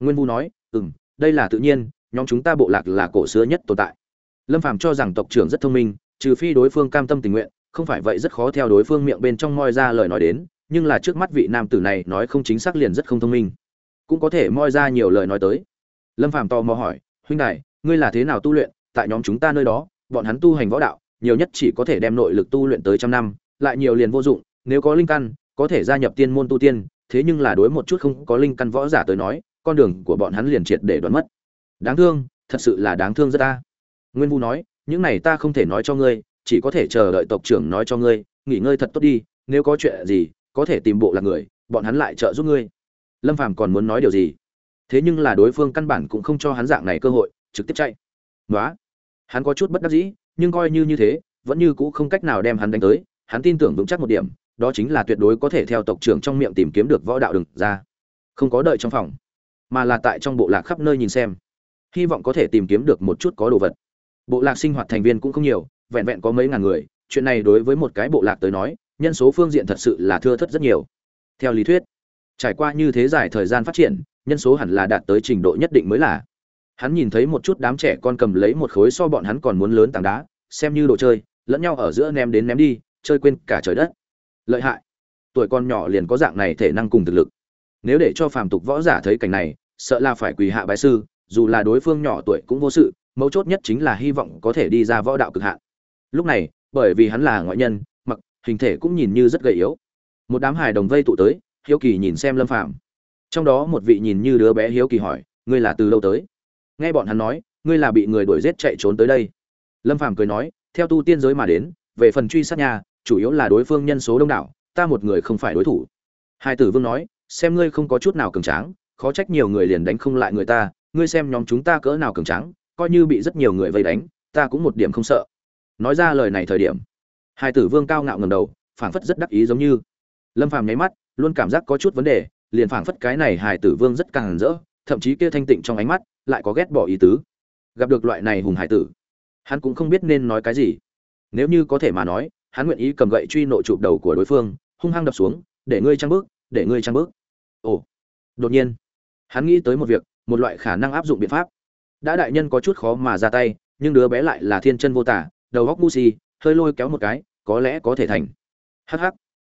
nguyên vu nói ừ m đây là tự nhiên, nhóm chúng ta bộ lạc là cổ xưa nhất tồn tại. Lâm phàm cho rằng tộc trưởng rất thông minh, trừ phi đối phương cam tâm tình nguyện, không phải vậy rất khó theo đối phương miệng bên trong moi ra lời nói đến, nhưng là trước mắt vị nam tử này nói không chính xác liền rất không thông minh. Cũng có thể moi ra nhiều lời nói tới. Lâm phàm tò mò hỏi, huynh đại ngươi là thế nào tu luyện? Tại nhóm chúng ta nơi đó, bọn hắn tu hành võ đạo, nhiều nhất chỉ có thể đem nội lực tu luyện tới trăm năm, lại nhiều liền vô dụng, nếu có linh căn, có thể gia nhập tiên môn tu tiên thế nhưng là đối một chút không có linh căn võ giả tới nói, con đường của bọn hắn liền triệt để đoán mất. Đáng thương, thật sự là đáng thương rất ta. Nguyên vu nói, những này ta không thể nói cho ngươi, chỉ có thể chờ đợi tộc trưởng nói cho ngươi, nghỉ ngơi thật tốt đi, nếu có chuyện gì, có thể tìm bộ là người, bọn hắn lại trợ giúp ngươi. Lâm phàm còn muốn nói điều gì? Thế nhưng là đối phương căn bản cũng không cho hắn dạng này cơ hội, trực tiếp chạy. Nói hắn có chút bất đắc dĩ, nhưng coi như như thế, vẫn như cũ không cách nào đem hắn đánh tới, hắn tin tưởng vững chắc một điểm đó chính là tuyệt đối có thể theo tộc trưởng trong miệng tìm kiếm được võ đạo đừng ra. Không có đợi trong phòng, mà là tại trong bộ lạc khắp nơi nhìn xem. Hy vọng có thể tìm kiếm được một chút có đồ vật. Bộ lạc sinh hoạt thành viên cũng không nhiều, vẹn vẹn có mấy ngàn người. Chuyện này đối với một cái bộ lạc tới nói, nhân số phương diện thật sự là thưa thất rất nhiều. Theo lý thuyết, trải qua như thế dài thời gian phát triển, nhân số hẳn là đạt tới trình độ nhất định mới là. Hắn nhìn thấy một chút đám trẻ con cầm lấy một khối so bọn hắn còn muốn lớn tảng đá, xem như đồ chơi, lẫn nhau ở giữa ném đến ném đi, chơi quên cả trời đất lợi hại. Tuổi con nhỏ liền có dạng này thể năng cùng thực lực. Nếu để cho phàm tục võ giả thấy cảnh này, sợ là phải quỳ hạ bái sư, dù là đối phương nhỏ tuổi cũng vô sự, mấu chốt nhất chính là hy vọng có thể đi ra võ đạo cực hạn. Lúc này, bởi vì hắn là ngoại nhân, mặc hình thể cũng nhìn như rất gầy yếu. Một đám hài đồng vây tụ tới, hiếu kỳ nhìn xem lâm phàm. Trong đó một vị nhìn như đứa bé hiếu kỳ hỏi, ngươi là từ đâu tới? Nghe bọn hắn nói, ngươi là bị người đuổi giết chạy trốn tới đây. Lâm phàm cười nói, theo tu tiên giới mà đến, về phần truy sát nhà chủ yếu là đối phương nhân số đông đảo, ta một người không phải đối thủ. Hai tử vương nói, xem ngươi không có chút nào cường tráng, khó trách nhiều người liền đánh không lại người ta, ngươi xem nhóm chúng ta cỡ nào cường tráng, coi như bị rất nhiều người vây đánh, ta cũng một điểm không sợ. Nói ra lời này thời điểm, hai tử vương cao ngạo ngầm đầu, phảng phất rất đắc ý giống như. Lâm phàm nháy mắt, luôn cảm giác có chút vấn đề, liền phảng phất cái này hài tử vương rất càng rỡ, thậm chí kia thanh tịnh trong ánh mắt lại có ghét bỏ ý tứ. Gặp được loại này hùng hải tử, hắn cũng không biết nên nói cái gì. Nếu như có thể mà nói hắn nguyện ý cầm gậy truy nộ chụp đầu của đối phương, hung hăng đập xuống, để ngươi trăng bước, để ngươi trăng bước. Ồ. Đột nhiên, hắn nghĩ tới một việc, một loại khả năng áp dụng biện pháp. Đã đại nhân có chút khó mà ra tay, nhưng đứa bé lại là thiên chân vô tả, đầu góc mu si, hơi lôi kéo một cái, có lẽ có thể thành. Hh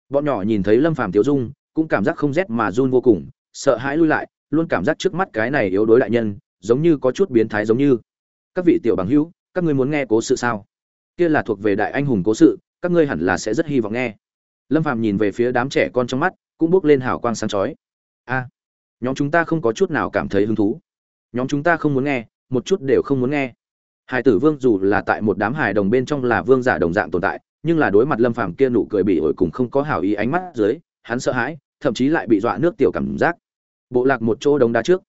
bọn nhỏ nhìn thấy lâm phàm tiểu dung, cũng cảm giác không rét mà run vô cùng, sợ hãi lui lại, luôn cảm giác trước mắt cái này yếu đối đại nhân, giống như có chút biến thái giống như. Các vị tiểu bằng hữu, các ngươi muốn nghe cố sự sao? Kia là thuộc về đại anh hùng cố sự các ngươi hẳn là sẽ rất hy vọng nghe. Lâm phàm nhìn về phía đám trẻ con trong mắt, cũng bước lên hào quang sáng chói. A, nhóm chúng ta không có chút nào cảm thấy hứng thú. Nhóm chúng ta không muốn nghe, một chút đều không muốn nghe. Hải tử vương dù là tại một đám hài đồng bên trong là vương giả đồng dạng tồn tại, nhưng là đối mặt lâm phàm kia nụ cười bị ổi cùng không có hảo ý ánh mắt dưới, hắn sợ hãi, thậm chí lại bị dọa nước tiểu cảm giác. Bộ lạc một chỗ đống đá trước,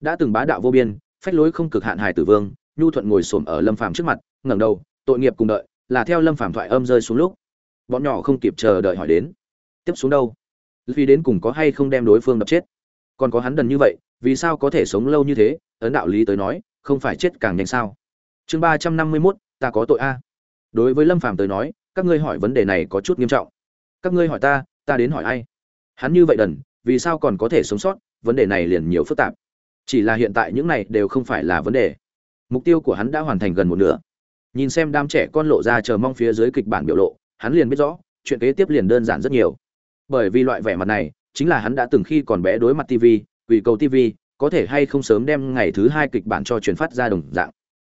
đã từng bá đạo vô biên, phách lối không cực hạn hải tử vương, nhu thuận ngồi xổm ở lâm phàm trước mặt, ngẩng đầu, tội nghiệp cùng đợi là theo lâm phàm thoại âm rơi xuống lúc. Bọn nhỏ không kịp chờ đợi hỏi đến. Tiếp xuống đâu? Vì đến cùng có hay không đem đối phương đập chết? Còn có hắn đần như vậy, vì sao có thể sống lâu như thế? Ấn đạo lý tới nói, không phải chết càng nhanh sao? Chương ba trăm năm mươi mốt, ta có tội a. Đối với lâm phàm tới nói, các ngươi hỏi vấn đề này có chút nghiêm trọng. Các ngươi hỏi ta ta đến hỏi ai? Hắn như vậy đần, vì sao còn có thể sống sót? Vấn đề này liền nhiều phức tạp. Chỉ là hiện tại những này đều không phải là vấn đề. Mục tiêu của hắn đã hoàn thành gần một nửa nhìn xem đám trẻ con lộ ra chờ mong phía dưới kịch bản biểu lộ, hắn liền biết rõ, chuyện kế tiếp liền đơn giản rất nhiều. Bởi vì loại vẻ mặt này, chính là hắn đã từng khi còn bé đối mặt tv quỷ cầu tv có thể hay không sớm đem ngày thứ hai kịch bản cho truyền phát ra đồng dạng.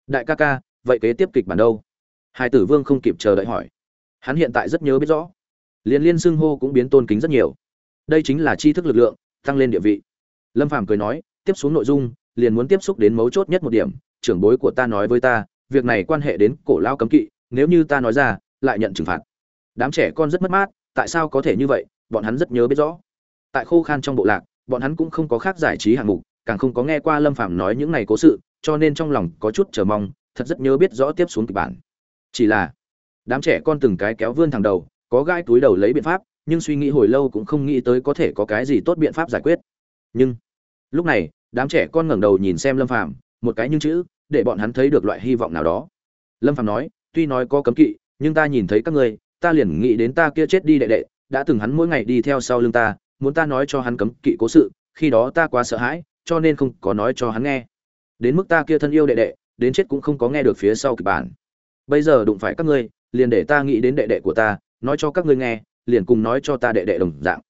Đại ca ca, vậy kế tiếp kịch bản đâu? Hai tử vương không kịp chờ đợi hỏi. Hắn hiện tại rất nhớ biết rõ. Liên liên xưng hô cũng biến tôn kính rất nhiều. Đây chính là tri thức lực lượng, tăng lên địa vị. Lâm phàm cười nói, tiếp xuống nội dung, liền muốn tiếp xúc đến mấu chốt nhất một điểm. Trưởng bối của ta nói với ta việc này quan hệ đến cổ lao cấm kỵ, nếu như ta nói ra, lại nhận trừng phạt. Đám trẻ con rất mất mát, tại sao có thể như vậy, bọn hắn rất nhớ biết rõ. Tại khô khan trong bộ lạc, bọn hắn cũng không có khác giải trí hạng mục, càng không có nghe qua lâm phàm nói những này cố sự, cho nên trong lòng có chút chờ mong, thật rất nhớ biết rõ tiếp xuống kịch bản. Chỉ là, đám trẻ con từng cái kéo vươn thẳng đầu, có gai túi đầu lấy biện pháp, nhưng suy nghĩ hồi lâu cũng không nghĩ tới có thể có cái gì tốt biện pháp giải quyết. Nhưng, lúc này, đám trẻ con ngẩng đầu nhìn xem lâm phàm, một cái nhưng chữ để bọn hắn thấy được loại hy vọng nào đó. Lâm phàm nói, tuy nói có cấm kỵ, nhưng ta nhìn thấy các ngươi, ta liền nghĩ đến ta kia chết đi đệ đệ, đã từng hắn mỗi ngày đi theo sau lưng ta, muốn ta nói cho hắn cấm kỵ cố sự, khi đó ta quá sợ hãi, cho nên không có nói cho hắn nghe. Đến mức ta kia thân yêu đệ đệ, đến chết cũng không có nghe được phía sau kịch bản. Bây giờ đụng phải các ngươi, liền để ta nghĩ đến đệ đệ của ta, nói cho các ngươi nghe, liền cùng nói cho ta đệ đệ đồng dạng.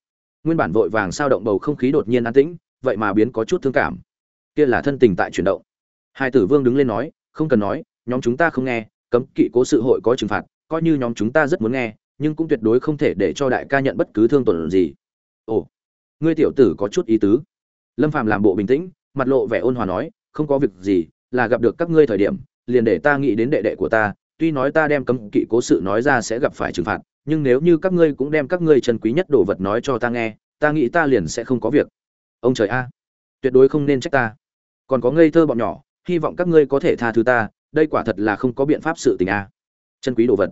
Nguyên bản vội vàng sao động bầu không khí đột nhiên an tĩnh, vậy mà biến có chút thương cảm. Kia là thân tình tại chuyển động hai tử vương đứng lên nói, không cần nói, nhóm chúng ta không nghe, cấm kỵ cố sự hội có trừng phạt, coi như nhóm chúng ta rất muốn nghe, nhưng cũng tuyệt đối không thể để cho đại ca nhận bất cứ thương tổn gì. Ồ, ngươi tiểu tử có chút ý tứ. Lâm phàm làm bộ bình tĩnh, mặt lộ vẻ ôn hòa nói, không có việc gì, là gặp được các ngươi thời điểm, liền để ta nghĩ đến đệ đệ của ta, tuy nói ta đem cấm kỵ cố sự nói ra sẽ gặp phải trừng phạt, nhưng nếu như các ngươi cũng đem các ngươi chân quý nhất đồ vật nói cho ta nghe, ta nghĩ ta liền sẽ không có việc. Ông trời a, tuyệt đối không nên trách ta. Còn có ngây thơ bọn nhỏ hy vọng các ngươi có thể tha thứ ta, đây quả thật là không có biện pháp sự tình a. Chân quý đồ vật.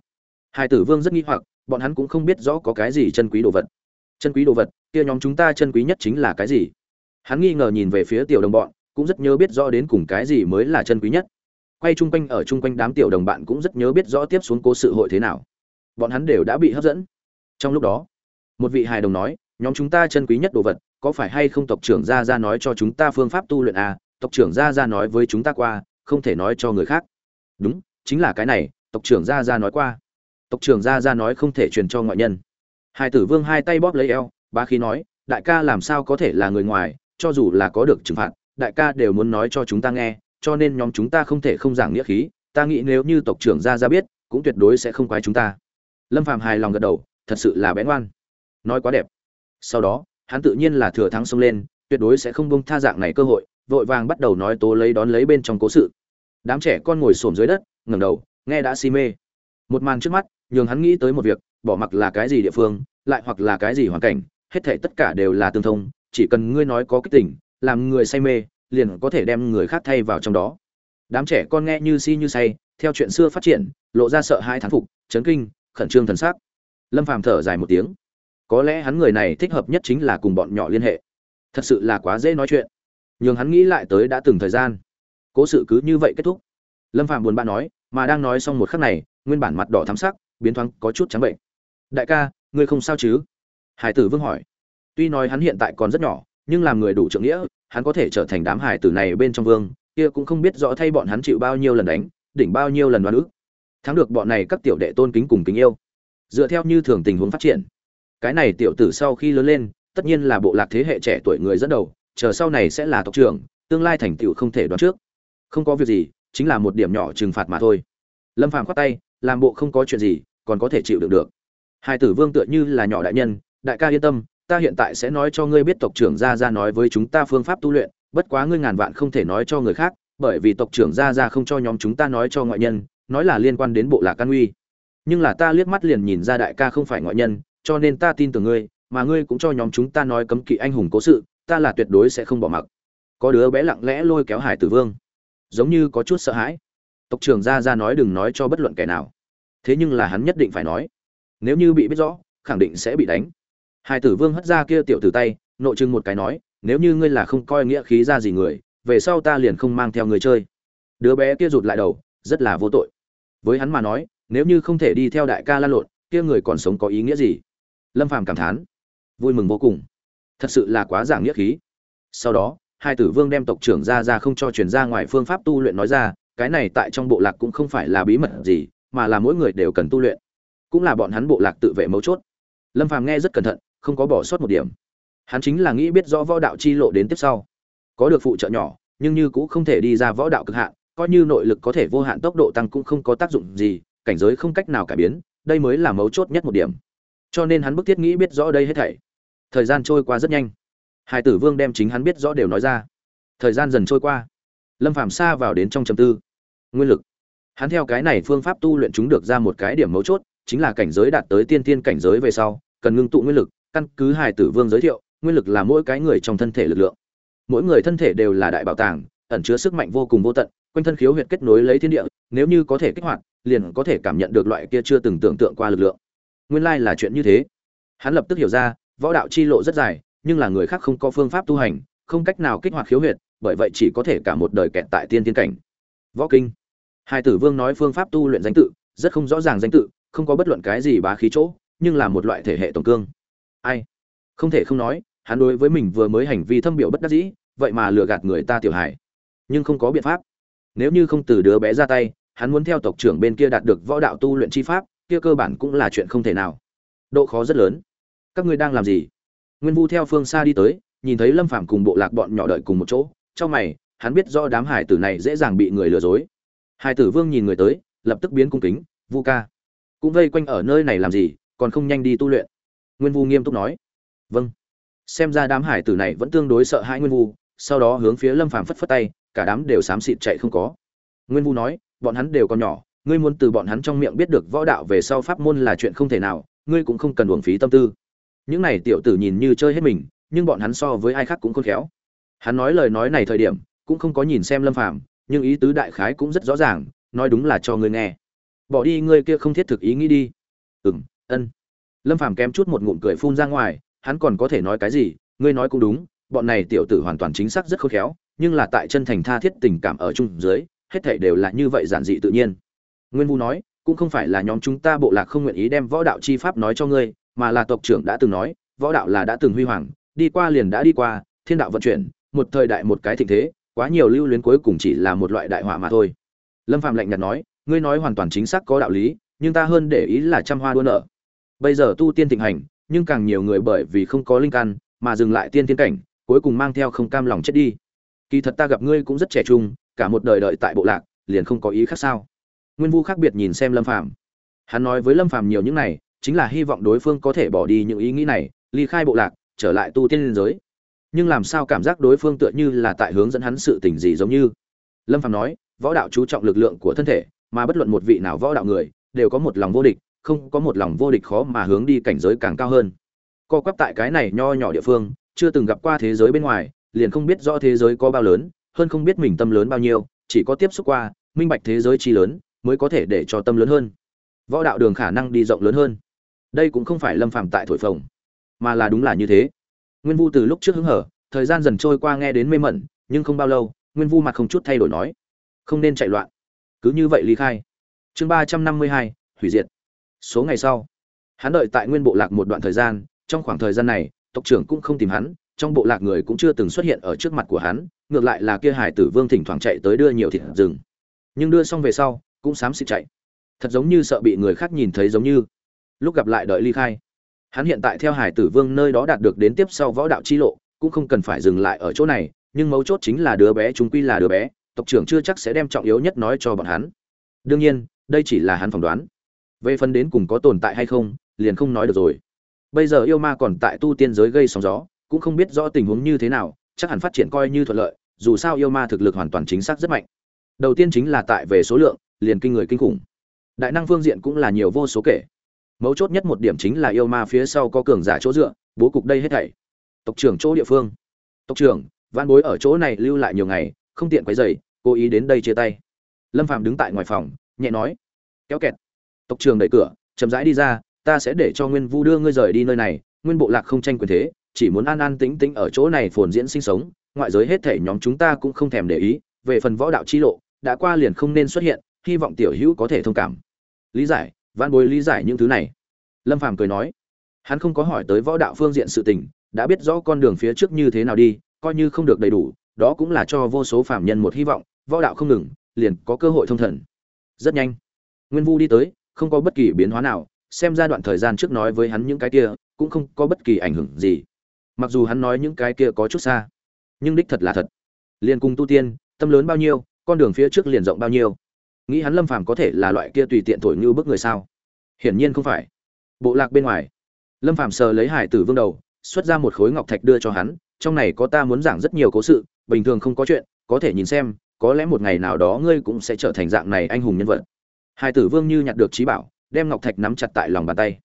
Hai tử vương rất nghi hoặc, bọn hắn cũng không biết rõ có cái gì chân quý đồ vật. Chân quý đồ vật, kia nhóm chúng ta chân quý nhất chính là cái gì? Hắn nghi ngờ nhìn về phía tiểu đồng bọn, cũng rất nhớ biết rõ đến cùng cái gì mới là chân quý nhất. Quay chung quanh ở chung quanh đám tiểu đồng bạn cũng rất nhớ biết rõ tiếp xuống cố sự hội thế nào. Bọn hắn đều đã bị hấp dẫn. Trong lúc đó, một vị hài đồng nói, nhóm chúng ta chân quý nhất đồ vật, có phải hay không tộc trưởng gia gia nói cho chúng ta phương pháp tu luyện à? Tộc trưởng gia gia nói với chúng ta qua, không thể nói cho người khác. Đúng, chính là cái này, tộc trưởng gia gia nói qua. Tộc trưởng gia gia nói không thể truyền cho ngoại nhân. Hai tử vương hai tay bóp lấy eo, bá khí nói, đại ca làm sao có thể là người ngoài, cho dù là có được trừng phạt, đại ca đều muốn nói cho chúng ta nghe, cho nên nhóm chúng ta không thể không giảng nghĩa khí, ta nghĩ nếu như tộc trưởng gia gia biết, cũng tuyệt đối sẽ không quái chúng ta. Lâm phàm hài lòng gật đầu, thật sự là bén ngoan nói quá đẹp. Sau đó, hắn tự nhiên là thừa thắng xông lên, tuyệt đối sẽ không buông tha dạng này cơ hội vội vàng bắt đầu nói tố lấy đón lấy bên trong cố sự. Đám trẻ con ngồi xổm dưới đất, ngẩng đầu, nghe đã si mê. Một màn trước mắt, nhường hắn nghĩ tới một việc, bỏ mặc là cái gì địa phương, lại hoặc là cái gì hoàn cảnh, hết thảy tất cả đều là tương thông, chỉ cần ngươi nói có kích tỉnh làm người say mê, liền có thể đem người khác thay vào trong đó. Đám trẻ con nghe như si như say, theo chuyện xưa phát triển, lộ ra sợ hai thán phục, chấn kinh, khẩn trương thần sắc. Lâm phàm thở dài một tiếng. Có lẽ hắn người này thích hợp nhất chính là cùng bọn nhỏ liên hệ. Thật sự là quá dễ nói chuyện nhường hắn nghĩ lại tới đã từng thời gian. Cố sự cứ như vậy kết thúc. Lâm phạm buồn bã nói, mà đang nói xong một khắc này, nguyên bản mặt đỏ thắm sắc, biến thoáng có chút trắng bệnh. Đại ca, ngươi không sao chứ? Hải tử vương hỏi. Tuy nói hắn hiện tại còn rất nhỏ, nhưng làm người đủ trượng nghĩa, hắn có thể trở thành đám hải tử này bên trong vương, kia cũng không biết rõ thay bọn hắn chịu bao nhiêu lần đánh, đỉnh bao nhiêu lần đoán ức. Thắng được bọn này các tiểu đệ tôn kính cùng kính yêu. Dựa theo như thường tình huống phát triển. Cái này tiểu tử sau khi lớn lên, tất nhiên là bộ lạc thế hệ trẻ tuổi người dẫn đầu chờ sau này sẽ là tộc trưởng, tương lai thành tựu không thể đoán trước. Không có việc gì, chính là một điểm nhỏ trừng phạt mà thôi. Lâm phàm khoát tay, làm bộ không có chuyện gì, còn có thể chịu đựng được. Hai tử vương tựa như là nhỏ đại nhân, đại ca yên tâm, ta hiện tại sẽ nói cho ngươi biết tộc trưởng gia gia nói với chúng ta phương pháp tu luyện, bất quá ngươi ngàn vạn không thể nói cho người khác, bởi vì tộc trưởng gia gia không cho nhóm chúng ta nói cho ngoại nhân, nói là liên quan đến bộ lạc can uy. Nhưng là ta liếc mắt liền nhìn ra đại ca không phải ngoại nhân, cho nên ta tin tưởng ngươi, mà ngươi cũng cho nhóm chúng ta nói cấm kỵ anh hùng cố sự ta là tuyệt đối sẽ không bỏ mặc. Có đứa bé lặng lẽ lôi kéo hải tử vương. Giống như có chút sợ hãi. Tộc trưởng gia gia nói đừng nói cho bất luận kẻ nào. Thế nhưng là hắn nhất định phải nói. Nếu như bị biết rõ, khẳng định sẽ bị đánh. Hải tử vương hất ra kia tiểu tử tay, nội trừng một cái nói, nếu như ngươi là không coi nghĩa khí ra gì người, về sau ta liền không mang theo người chơi. Đứa bé kia rụt lại đầu, rất là vô tội. Với hắn mà nói, nếu như không thể đi theo đại ca lan lộn, kia người còn sống có ý nghĩa gì? Lâm phàm cảm thán. Vui mừng vô cùng thật sự là quá giảng nghĩa khí. Sau đó, hai tử vương đem tộc trưởng ra ra không cho truyền ra ngoài phương pháp tu luyện nói ra, cái này tại trong bộ lạc cũng không phải là bí mật gì, mà là mỗi người đều cần tu luyện. Cũng là bọn hắn bộ lạc tự vệ mấu chốt. Lâm phàm nghe rất cẩn thận, không có bỏ sót một điểm. Hắn chính là nghĩ biết rõ võ đạo chi lộ đến tiếp sau. Có được phụ trợ nhỏ, nhưng như cũng không thể đi ra võ đạo cực hạn, coi như nội lực có thể vô hạn tốc độ tăng cũng không có tác dụng gì, cảnh giới không cách nào cải biến, đây mới là mấu chốt nhất một điểm. Cho nên hắn bức thiết nghĩ biết rõ đây hết thảy thời gian trôi qua rất nhanh. Hải tử vương đem chính hắn biết rõ đều nói ra. Thời gian dần trôi qua. Lâm phàm xa vào đến trong trầm tư. Nguyên lực. Hắn theo cái này phương pháp tu luyện chúng được ra một cái điểm mấu chốt, chính là cảnh giới đạt tới tiên tiên cảnh giới về sau, cần ngưng tụ nguyên lực, căn cứ hải tử vương giới thiệu, nguyên lực là mỗi cái người trong thân thể lực lượng. Mỗi người thân thể đều là đại bảo tàng, ẩn chứa sức mạnh vô cùng vô tận, quanh thân khiếu huyệt kết nối lấy thiên địa, nếu như có thể kích hoạt, liền có thể cảm nhận được loại kia chưa từng tưởng tượng qua lực lượng. Nguyên lai là chuyện như thế. Hắn lập tức hiểu ra võ đạo chi lộ rất dài, nhưng là người khác không có phương pháp tu hành, không cách nào kích hoạt khiếu huyệt, bởi vậy chỉ có thể cả một đời kẹt tại tiên tiên cảnh. Võ kinh. Hai tử vương nói phương pháp tu luyện danh tự, rất không rõ ràng danh tự, không có bất luận cái gì bá khí chỗ, nhưng là một loại thể hệ tổng cương. Ai? Không thể không nói, hắn đối với mình vừa mới hành vi thâm biểu bất đắc dĩ, vậy mà lừa gạt người ta tiểu hải nhưng không có biện pháp. Nếu như không từ đứa bé ra tay, hắn muốn theo tộc trưởng bên kia đạt được võ đạo tu luyện chi pháp, kia cơ bản cũng là chuyện không thể nào. Độ khó rất lớn các ngươi đang làm gì? Nguyên vu theo phương xa đi tới, nhìn thấy lâm phạm cùng bộ lạc bọn nhỏ đợi cùng một chỗ, trong mày, hắn biết do đám hải tử này dễ dàng bị người lừa dối. Hải tử vương nhìn người tới, lập tức biến cung kính, vu ca, cũng vây quanh ở nơi này làm gì, còn không nhanh đi tu luyện? Nguyên vu nghiêm túc nói. Vâng. Xem ra đám hải tử này vẫn tương đối sợ hãi nguyên vu, sau đó hướng phía lâm phàm phất phất tay, cả đám đều xám xịt chạy không có. Nguyên vu nói, bọn hắn đều còn nhỏ, ngươi muốn từ bọn hắn trong miệng biết được võ đạo về sau pháp môn là chuyện không thể nào, ngươi cũng không cần uổng phí tâm tư những này tiểu tử nhìn như chơi hết mình, nhưng bọn hắn so với ai khác cũng khôn khéo. Hắn nói lời nói này thời điểm, cũng không có nhìn xem lâm phàm, nhưng ý tứ đại khái cũng rất rõ ràng, nói đúng là cho ngươi nghe. Bỏ đi, ngươi kia không thiết thực ý nghĩ đi. Ừm, ân. Lâm phàm kém chút một ngụm cười phun ra ngoài, hắn còn có thể nói cái gì, ngươi nói cũng đúng, bọn này tiểu tử hoàn toàn chính xác rất khôn khéo, nhưng là tại chân thành tha thiết tình cảm ở chung dưới, hết thảy đều là như vậy giản dị tự nhiên. Nguyên vu nói, cũng không phải là nhóm chúng ta bộ lạc không nguyện ý đem võ đạo chi pháp nói cho ngươi mà là tộc trưởng đã từng nói, võ đạo là đã từng huy hoàng, đi qua liền đã đi qua, thiên đạo vận chuyển, một thời đại một cái thịnh thế, quá nhiều lưu luyến cuối cùng chỉ là một loại đại họa mà thôi. Lâm phạm lạnh nhạt nói, ngươi nói hoàn toàn chính xác có đạo lý, nhưng ta hơn để ý là trăm hoa đua nợ. Bây giờ tu tiên thịnh hành, nhưng càng nhiều người bởi vì không có linh căn, mà dừng lại tiên tiên cảnh, cuối cùng mang theo không cam lòng chết đi. Kỳ thật ta gặp ngươi cũng rất trẻ trung, cả một đời đợi tại bộ lạc, liền không có ý khác sao? Nguyên vu khác biệt nhìn xem lâm phàm. Hắn nói với lâm phàm nhiều những này chính là hy vọng đối phương có thể bỏ đi những ý nghĩ này, ly khai bộ lạc, trở lại tu tiên liên giới. Nhưng làm sao cảm giác đối phương tựa như là tại hướng dẫn hắn sự tình gì giống như? Lâm phàm nói, võ đạo chú trọng lực lượng của thân thể, mà bất luận một vị nào võ đạo người, đều có một lòng vô địch, không có một lòng vô địch khó mà hướng đi cảnh giới càng cao hơn. Co quắp tại cái này nho nhỏ địa phương, chưa từng gặp qua thế giới bên ngoài, liền không biết rõ thế giới có bao lớn, hơn không biết mình tâm lớn bao nhiêu, chỉ có tiếp xúc qua, minh bạch thế giới chi lớn, mới có thể để cho tâm lớn hơn. Võ đạo đường khả năng đi rộng lớn hơn đây cũng không phải lâm phàm tại thổi phồng, mà là đúng là như thế. Nguyên vu từ lúc trước hứng hở, thời gian dần trôi qua nghe đến mê mẩn, nhưng không bao lâu, nguyên vu mặt không chút thay đổi nói, không nên chạy loạn. Cứ như vậy ly khai. Chương ba trăm năm mươi hai, hủy diệt. Số ngày sau, hắn đợi tại nguyên bộ lạc một đoạn thời gian, trong khoảng thời gian này, tộc trưởng cũng không tìm hắn, trong bộ lạc người cũng chưa từng xuất hiện ở trước mặt của hắn, ngược lại là kia hải tử vương thỉnh thoảng chạy tới đưa nhiều thịt rừng. Nhưng đưa xong về sau, cũng xám xịt chạy. Thật giống như sợ bị người khác nhìn thấy giống như lúc gặp lại đợi ly khai. Hắn hiện tại theo hải tử vương nơi đó đạt được đến tiếp sau võ đạo chi lộ, cũng không cần phải dừng lại ở chỗ này, nhưng mấu chốt chính là đứa bé chúng quy là đứa bé, tộc trưởng chưa chắc sẽ đem trọng yếu nhất nói cho bọn hắn. Đương nhiên, đây chỉ là hắn phỏng đoán. Về phần đến cùng có tồn tại hay không, liền không nói được rồi. Bây giờ yêu ma còn tại tu tiên giới gây sóng gió, cũng không biết rõ tình huống như thế nào, chắc hẳn phát triển coi như thuận lợi, dù sao yêu ma thực lực hoàn toàn chính xác rất mạnh. Đầu tiên chính là tại về số lượng, liền kinh người kinh khủng. Đại năng phương diện cũng là nhiều vô số kể mấu chốt nhất một điểm chính là yêu ma phía sau có cường giả chỗ dựa, bố cục đây hết thảy. Tộc trưởng chỗ địa phương. Tộc trưởng văn bối ở chỗ này lưu lại nhiều ngày, không tiện quấy rầy, cố ý đến đây chia tay. Lâm phạm đứng tại ngoài phòng, nhẹ nói, kéo kẹt. Tộc trưởng đẩy cửa, chậm rãi đi ra, ta sẽ để cho nguyên vu đưa ngươi rời đi nơi này, nguyên bộ lạc không tranh quyền thế, chỉ muốn an an tĩnh tĩnh ở chỗ này phồn diễn sinh sống, ngoại giới hết thể nhóm chúng ta cũng không thèm để ý, về phần võ đạo chi lộ, đã qua liền không nên xuất hiện, hy vọng tiểu hữu có thể thông cảm. Lý giải văn bối lý giải những thứ này. Lâm phàm cười nói, hắn không có hỏi tới võ đạo phương diện sự tình, đã biết rõ con đường phía trước như thế nào đi, coi như không được đầy đủ, đó cũng là cho vô số phạm nhân một hy vọng, võ đạo không ngừng, liền có cơ hội thông thần. Rất nhanh, nguyên vu đi tới, không có bất kỳ biến hóa nào, xem ra đoạn thời gian trước nói với hắn những cái kia, cũng không có bất kỳ ảnh hưởng gì. Mặc dù hắn nói những cái kia có chút xa, nhưng đích thật là thật. Liền cùng tu tiên, tâm lớn bao nhiêu, con đường phía trước liền rộng bao nhiêu nghĩ hắn lâm phàm có thể là loại kia tùy tiện thổi như bức người sao? Hiển nhiên không phải. Bộ lạc bên ngoài. Lâm phàm sờ lấy hải tử vương đầu, xuất ra một khối ngọc thạch đưa cho hắn, trong này có ta muốn giảng rất nhiều cố sự, bình thường không có chuyện, có thể nhìn xem, có lẽ một ngày nào đó ngươi cũng sẽ trở thành dạng này anh hùng nhân vật. Hải tử vương như nhặt được trí bảo, đem ngọc thạch nắm chặt tại lòng bàn tay.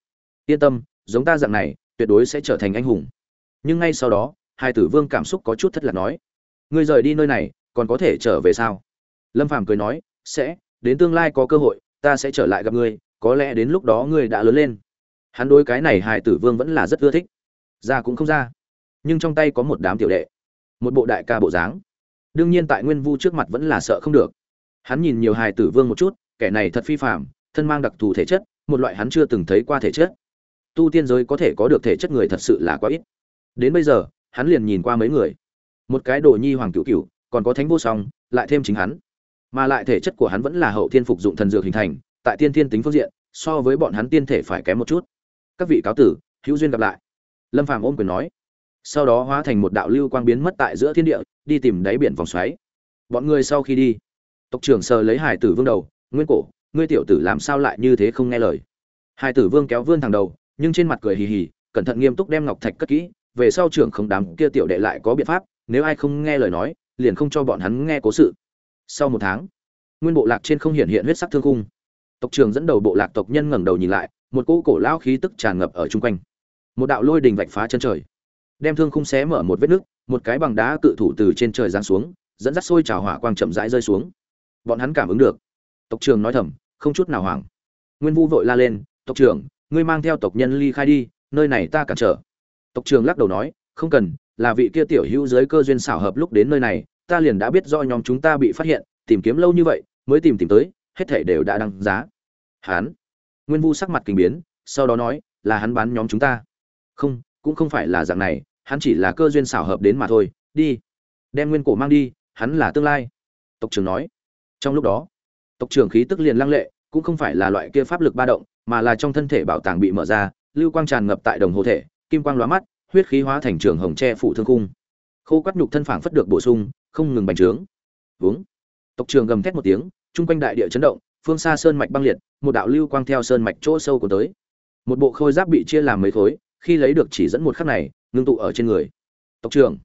Yên tâm, giống ta dạng này, tuyệt đối sẽ trở thành anh hùng. Nhưng ngay sau đó, Hải tử vương cảm xúc có chút thất lạc nói, ngươi rời đi nơi này, còn có thể trở về sao? Lâm phàm cười nói, sẽ đến tương lai có cơ hội, ta sẽ trở lại gặp ngươi, có lẽ đến lúc đó ngươi đã lớn lên. Hắn đối cái này hài tử vương vẫn là rất ưa thích. Ra cũng không ra. Nhưng trong tay có một đám tiểu đệ, một bộ đại ca bộ dáng. Đương nhiên tại nguyên vu trước mặt vẫn là sợ không được. Hắn nhìn nhiều hài tử vương một chút, kẻ này thật phi phạm thân mang đặc thù thể chất, một loại hắn chưa từng thấy qua thể chất. Tu tiên giới có thể có được thể chất người thật sự là quá ít. Đến bây giờ, hắn liền nhìn qua mấy người. Một cái đồ nhi hoàng cửu cửu, còn có thánh vô song, lại thêm chính hắn mà lại thể chất của hắn vẫn là hậu thiên phục dụng thần dược hình thành, tại tiên thiên tính phương diện, so với bọn hắn tiên thể phải kém một chút. Các vị cáo tử, hữu duyên gặp lại. Lâm phàm ôm quyền nói. Sau đó hóa thành một đạo lưu quang biến mất tại giữa thiên địa, đi tìm đáy biển vòng xoáy. Bọn người sau khi đi. Tộc trưởng sờ lấy hải tử vương đầu, nguyên cổ, ngươi tiểu tử làm sao lại như thế không nghe lời? Hải tử vương kéo vươn thằng đầu, nhưng trên mặt cười hì hì, cẩn thận nghiêm túc đem ngọc thạch cất kỹ, về sau trưởng không đám kia tiểu đệ lại có biện pháp, nếu ai không nghe lời nói, liền không cho bọn hắn nghe cố sự sau một tháng, nguyên bộ lạc trên không hiện hiện huyết sắc thương cung tộc trưởng dẫn đầu bộ lạc tộc nhân ngẩng đầu nhìn lại, một cỗ cổ lao khí tức tràn ngập ở chung quanh. Một đạo lôi đình vạch phá chân trời, đem thương khung xé mở một vết nứt, một cái bằng đá cự thủ từ trên trời giáng xuống, dẫn dắt sôi trào hỏa quang chậm rãi rơi xuống. Bọn hắn cảm ứng được. Tộc trưởng nói thầm, không chút nào hoảng. Nguyên vu vội la lên, tộc trưởng, ngươi mang theo tộc nhân ly khai đi, nơi này ta cản trở. Tộc trưởng lắc đầu nói, không cần, là vị kia tiểu hữu dưới cơ duyên xảo hợp lúc đến nơi này ta liền đã biết do nhóm chúng ta bị phát hiện, tìm kiếm lâu như vậy, mới tìm tìm tới, hết thể đều đã đăng giá. Hắn nguyên vu sắc mặt kinh biến, sau đó nói, là hắn bán nhóm chúng ta. Không, cũng không phải là dạng này, hắn chỉ là cơ duyên xảo hợp đến mà thôi, đi, đem nguyên cổ mang đi, hắn là tương lai. Tộc trưởng nói. Trong lúc đó, tộc trưởng khí tức liền lăng lệ, cũng không phải là loại kia pháp lực ba động, mà là trong thân thể bảo tàng bị mở ra, lưu quang tràn ngập tại đồng hồ thể, kim quang lóa mắt, huyết khí hóa thành trường hồng tre phủ thương khung. Khô quắt nhục thân phảng phất được bổ sung không ngừng bành trướng. Vướng tộc trường gầm thét một tiếng, chung quanh đại địa chấn động, phương xa sơn mạch băng liệt, một đạo lưu quang theo sơn mạch chỗ sâu của tới. Một bộ khôi giáp bị chia làm mấy khối, khi lấy được chỉ dẫn một khắc này, ngưng tụ ở trên người. Tộc trưởng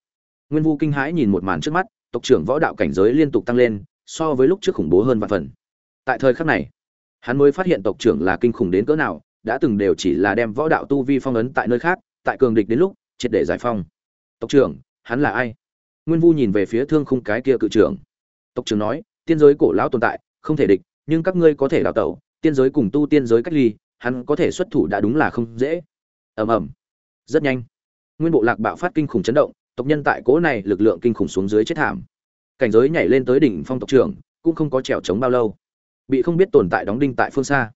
nguyên vu kinh hãi nhìn một màn trước mắt, tộc trưởng võ đạo cảnh giới liên tục tăng lên, so với lúc trước khủng bố hơn vạn phần. Tại thời khắc này, hắn mới phát hiện tộc trưởng là kinh khủng đến cỡ nào, đã từng đều chỉ là đem võ đạo tu vi phong ấn tại nơi khác, tại cường địch đến lúc, triệt để giải phong. Tộc trưởng, hắn là ai? Nguyên vu nhìn về phía thương khung cái kia cự trưởng. Tộc trưởng nói, tiên giới cổ lão tồn tại, không thể địch, nhưng các ngươi có thể đào tẩu, tiên giới cùng tu tiên giới cách ly, hắn có thể xuất thủ đã đúng là không dễ. Ầm ầm. Rất nhanh. Nguyên bộ lạc bạo phát kinh khủng chấn động, tộc nhân tại cố này lực lượng kinh khủng xuống dưới chết thảm. Cảnh giới nhảy lên tới đỉnh phong tộc trưởng, cũng không có trèo trống bao lâu. Bị không biết tồn tại đóng đinh tại phương xa.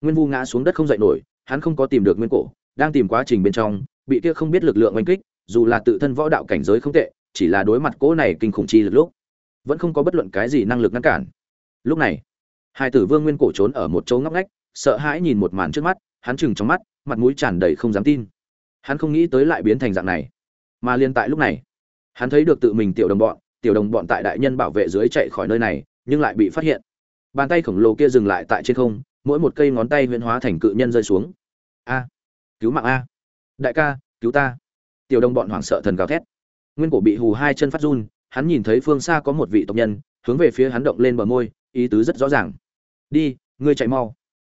Nguyên vu ngã xuống đất không dậy nổi, hắn không có tìm được nguyên cổ, đang tìm quá trình bên trong, bị kia không biết lực lượng oanh kích, dù là tự thân võ đạo cảnh giới không tệ chỉ là đối mặt cỗ này kinh khủng chi lực lúc, vẫn không có bất luận cái gì năng lực ngăn cản. Lúc này, hai tử vương nguyên cổ trốn ở một chỗ ngóc ngách, sợ hãi nhìn một màn trước mắt, hắn chừng trong mắt, mặt mũi tràn đầy không dám tin. Hắn không nghĩ tới lại biến thành dạng này. Mà liên tại lúc này, hắn thấy được tự mình tiểu đồng bọn, tiểu đồng bọn tại đại nhân bảo vệ dưới chạy khỏi nơi này, nhưng lại bị phát hiện. Bàn tay khổng lồ kia dừng lại tại trên không, mỗi một cây ngón tay huyễn hóa thành cự nhân rơi xuống. A, cứu mạng a. Đại ca, cứu ta. Tiểu đồng bọn hoảng sợ thần gào thét nguyên cổ bị hù hai chân phát run, hắn nhìn thấy phương xa có một vị tộc nhân, hướng về phía hắn động lên bờ môi, ý tứ rất rõ ràng. Đi, ngươi chạy mau.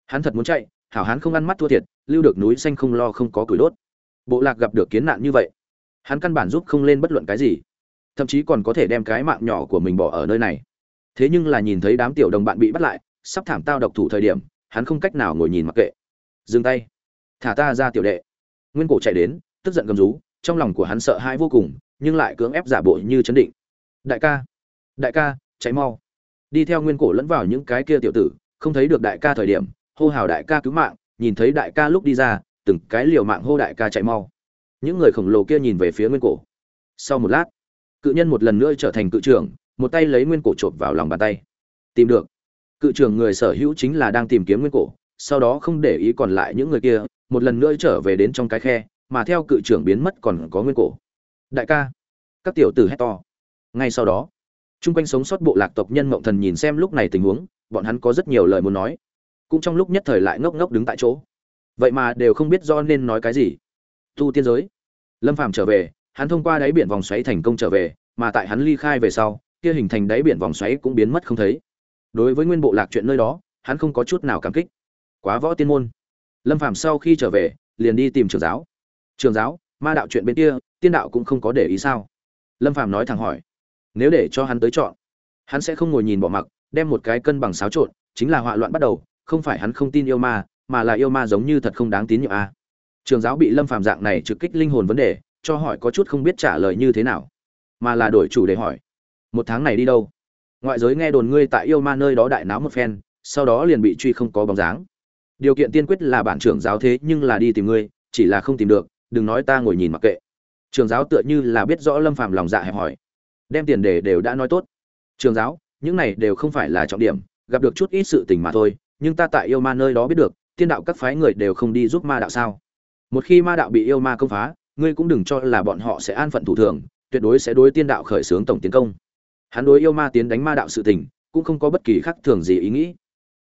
Hắn thật muốn chạy, hảo hắn không ăn mắt thua thiệt, lưu được núi xanh không lo không có củi đốt. Bộ lạc gặp được kiến nạn như vậy, hắn căn bản giúp không lên bất luận cái gì, thậm chí còn có thể đem cái mạng nhỏ của mình bỏ ở nơi này. Thế nhưng là nhìn thấy đám tiểu đồng bạn bị bắt lại, sắp thảm tao độc thủ thời điểm, hắn không cách nào ngồi nhìn mặc kệ. Dừng tay, thả ta ra tiểu đệ. Nguyên cổ chạy đến, tức giận gầm rú, trong lòng của hắn sợ hãi vô cùng nhưng lại cưỡng ép giả bộ như chấn định. Đại ca đại ca, chạy mau. Đi theo nguyên cổ lẫn vào những cái kia tiểu tử, không thấy được đại ca thời điểm, hô hào đại ca cứu mạng, nhìn thấy đại ca lúc đi ra, từng cái liều mạng hô đại ca chạy mau. Những người khổng lồ kia nhìn về phía nguyên cổ. Sau một lát, cự nhân một lần nữa trở thành cự trưởng, một tay lấy nguyên cổ chộp vào lòng bàn tay. Tìm được. Cự trưởng người sở hữu chính là đang tìm kiếm nguyên cổ, sau đó không để ý còn lại những người kia, một lần nữa trở về đến trong cái khe, mà theo cự trưởng biến mất còn có nguyên cổ đại ca. Các tiểu tử hét to. Ngay sau đó, chung quanh sống sót bộ lạc tộc nhân mộng thần nhìn xem lúc này tình huống, bọn hắn có rất nhiều lời muốn nói. Cũng trong lúc nhất thời lại ngốc ngốc đứng tại chỗ. Vậy mà đều không biết do nên nói cái gì. Tu tiên giới. Lâm phàm trở về, hắn thông qua đáy biển vòng xoáy thành công trở về, mà tại hắn ly khai về sau, kia hình thành đáy biển vòng xoáy cũng biến mất không thấy. Đối với nguyên bộ lạc chuyện nơi đó, hắn không có chút nào cảm kích. Quá võ tiên môn. Lâm phàm sau khi trở về, liền đi tìm trường giáo. Trường giáo, ma đạo chuyện bên kia tiên đạo cũng không có để ý sao? Lâm phàm nói thẳng hỏi. Nếu để cho hắn tới chọn, hắn sẽ không ngồi nhìn bỏ mặc, đem một cái cân bằng xáo trộn, chính là họa loạn bắt đầu, không phải hắn không tin yêu ma, mà là yêu ma giống như thật không đáng tín nhiệm a. Trường giáo bị lâm phàm dạng này trực kích linh hồn vấn đề, cho hỏi có chút không biết trả lời như thế nào, mà là đổi chủ để hỏi. Một tháng này đi đâu? Ngoại giới nghe đồn ngươi tại yêu ma nơi đó đại náo một phen, sau đó liền bị truy không có bóng dáng. Điều kiện tiên quyết là bản trưởng giáo thế nhưng là đi tìm ngươi, chỉ là không tìm được, đừng nói ta ngồi nhìn mặc kệ trường giáo tựa như là biết rõ lâm phàm lòng dạ hẹp hỏi đem tiền đề đều đã nói tốt. Trường giáo, những này đều không phải là trọng điểm, gặp được chút ít sự tình mà thôi, nhưng ta tại yêu ma nơi đó biết được, tiên đạo các phái người đều không đi giúp ma đạo sao? Một khi ma đạo bị yêu ma công phá, ngươi cũng đừng cho là bọn họ sẽ an phận thủ thường, tuyệt đối sẽ đối tiên đạo khởi xướng tổng tiến công. Hắn đối yêu ma tiến đánh ma đạo sự tình, cũng không có bất kỳ khác thường gì ý nghĩ.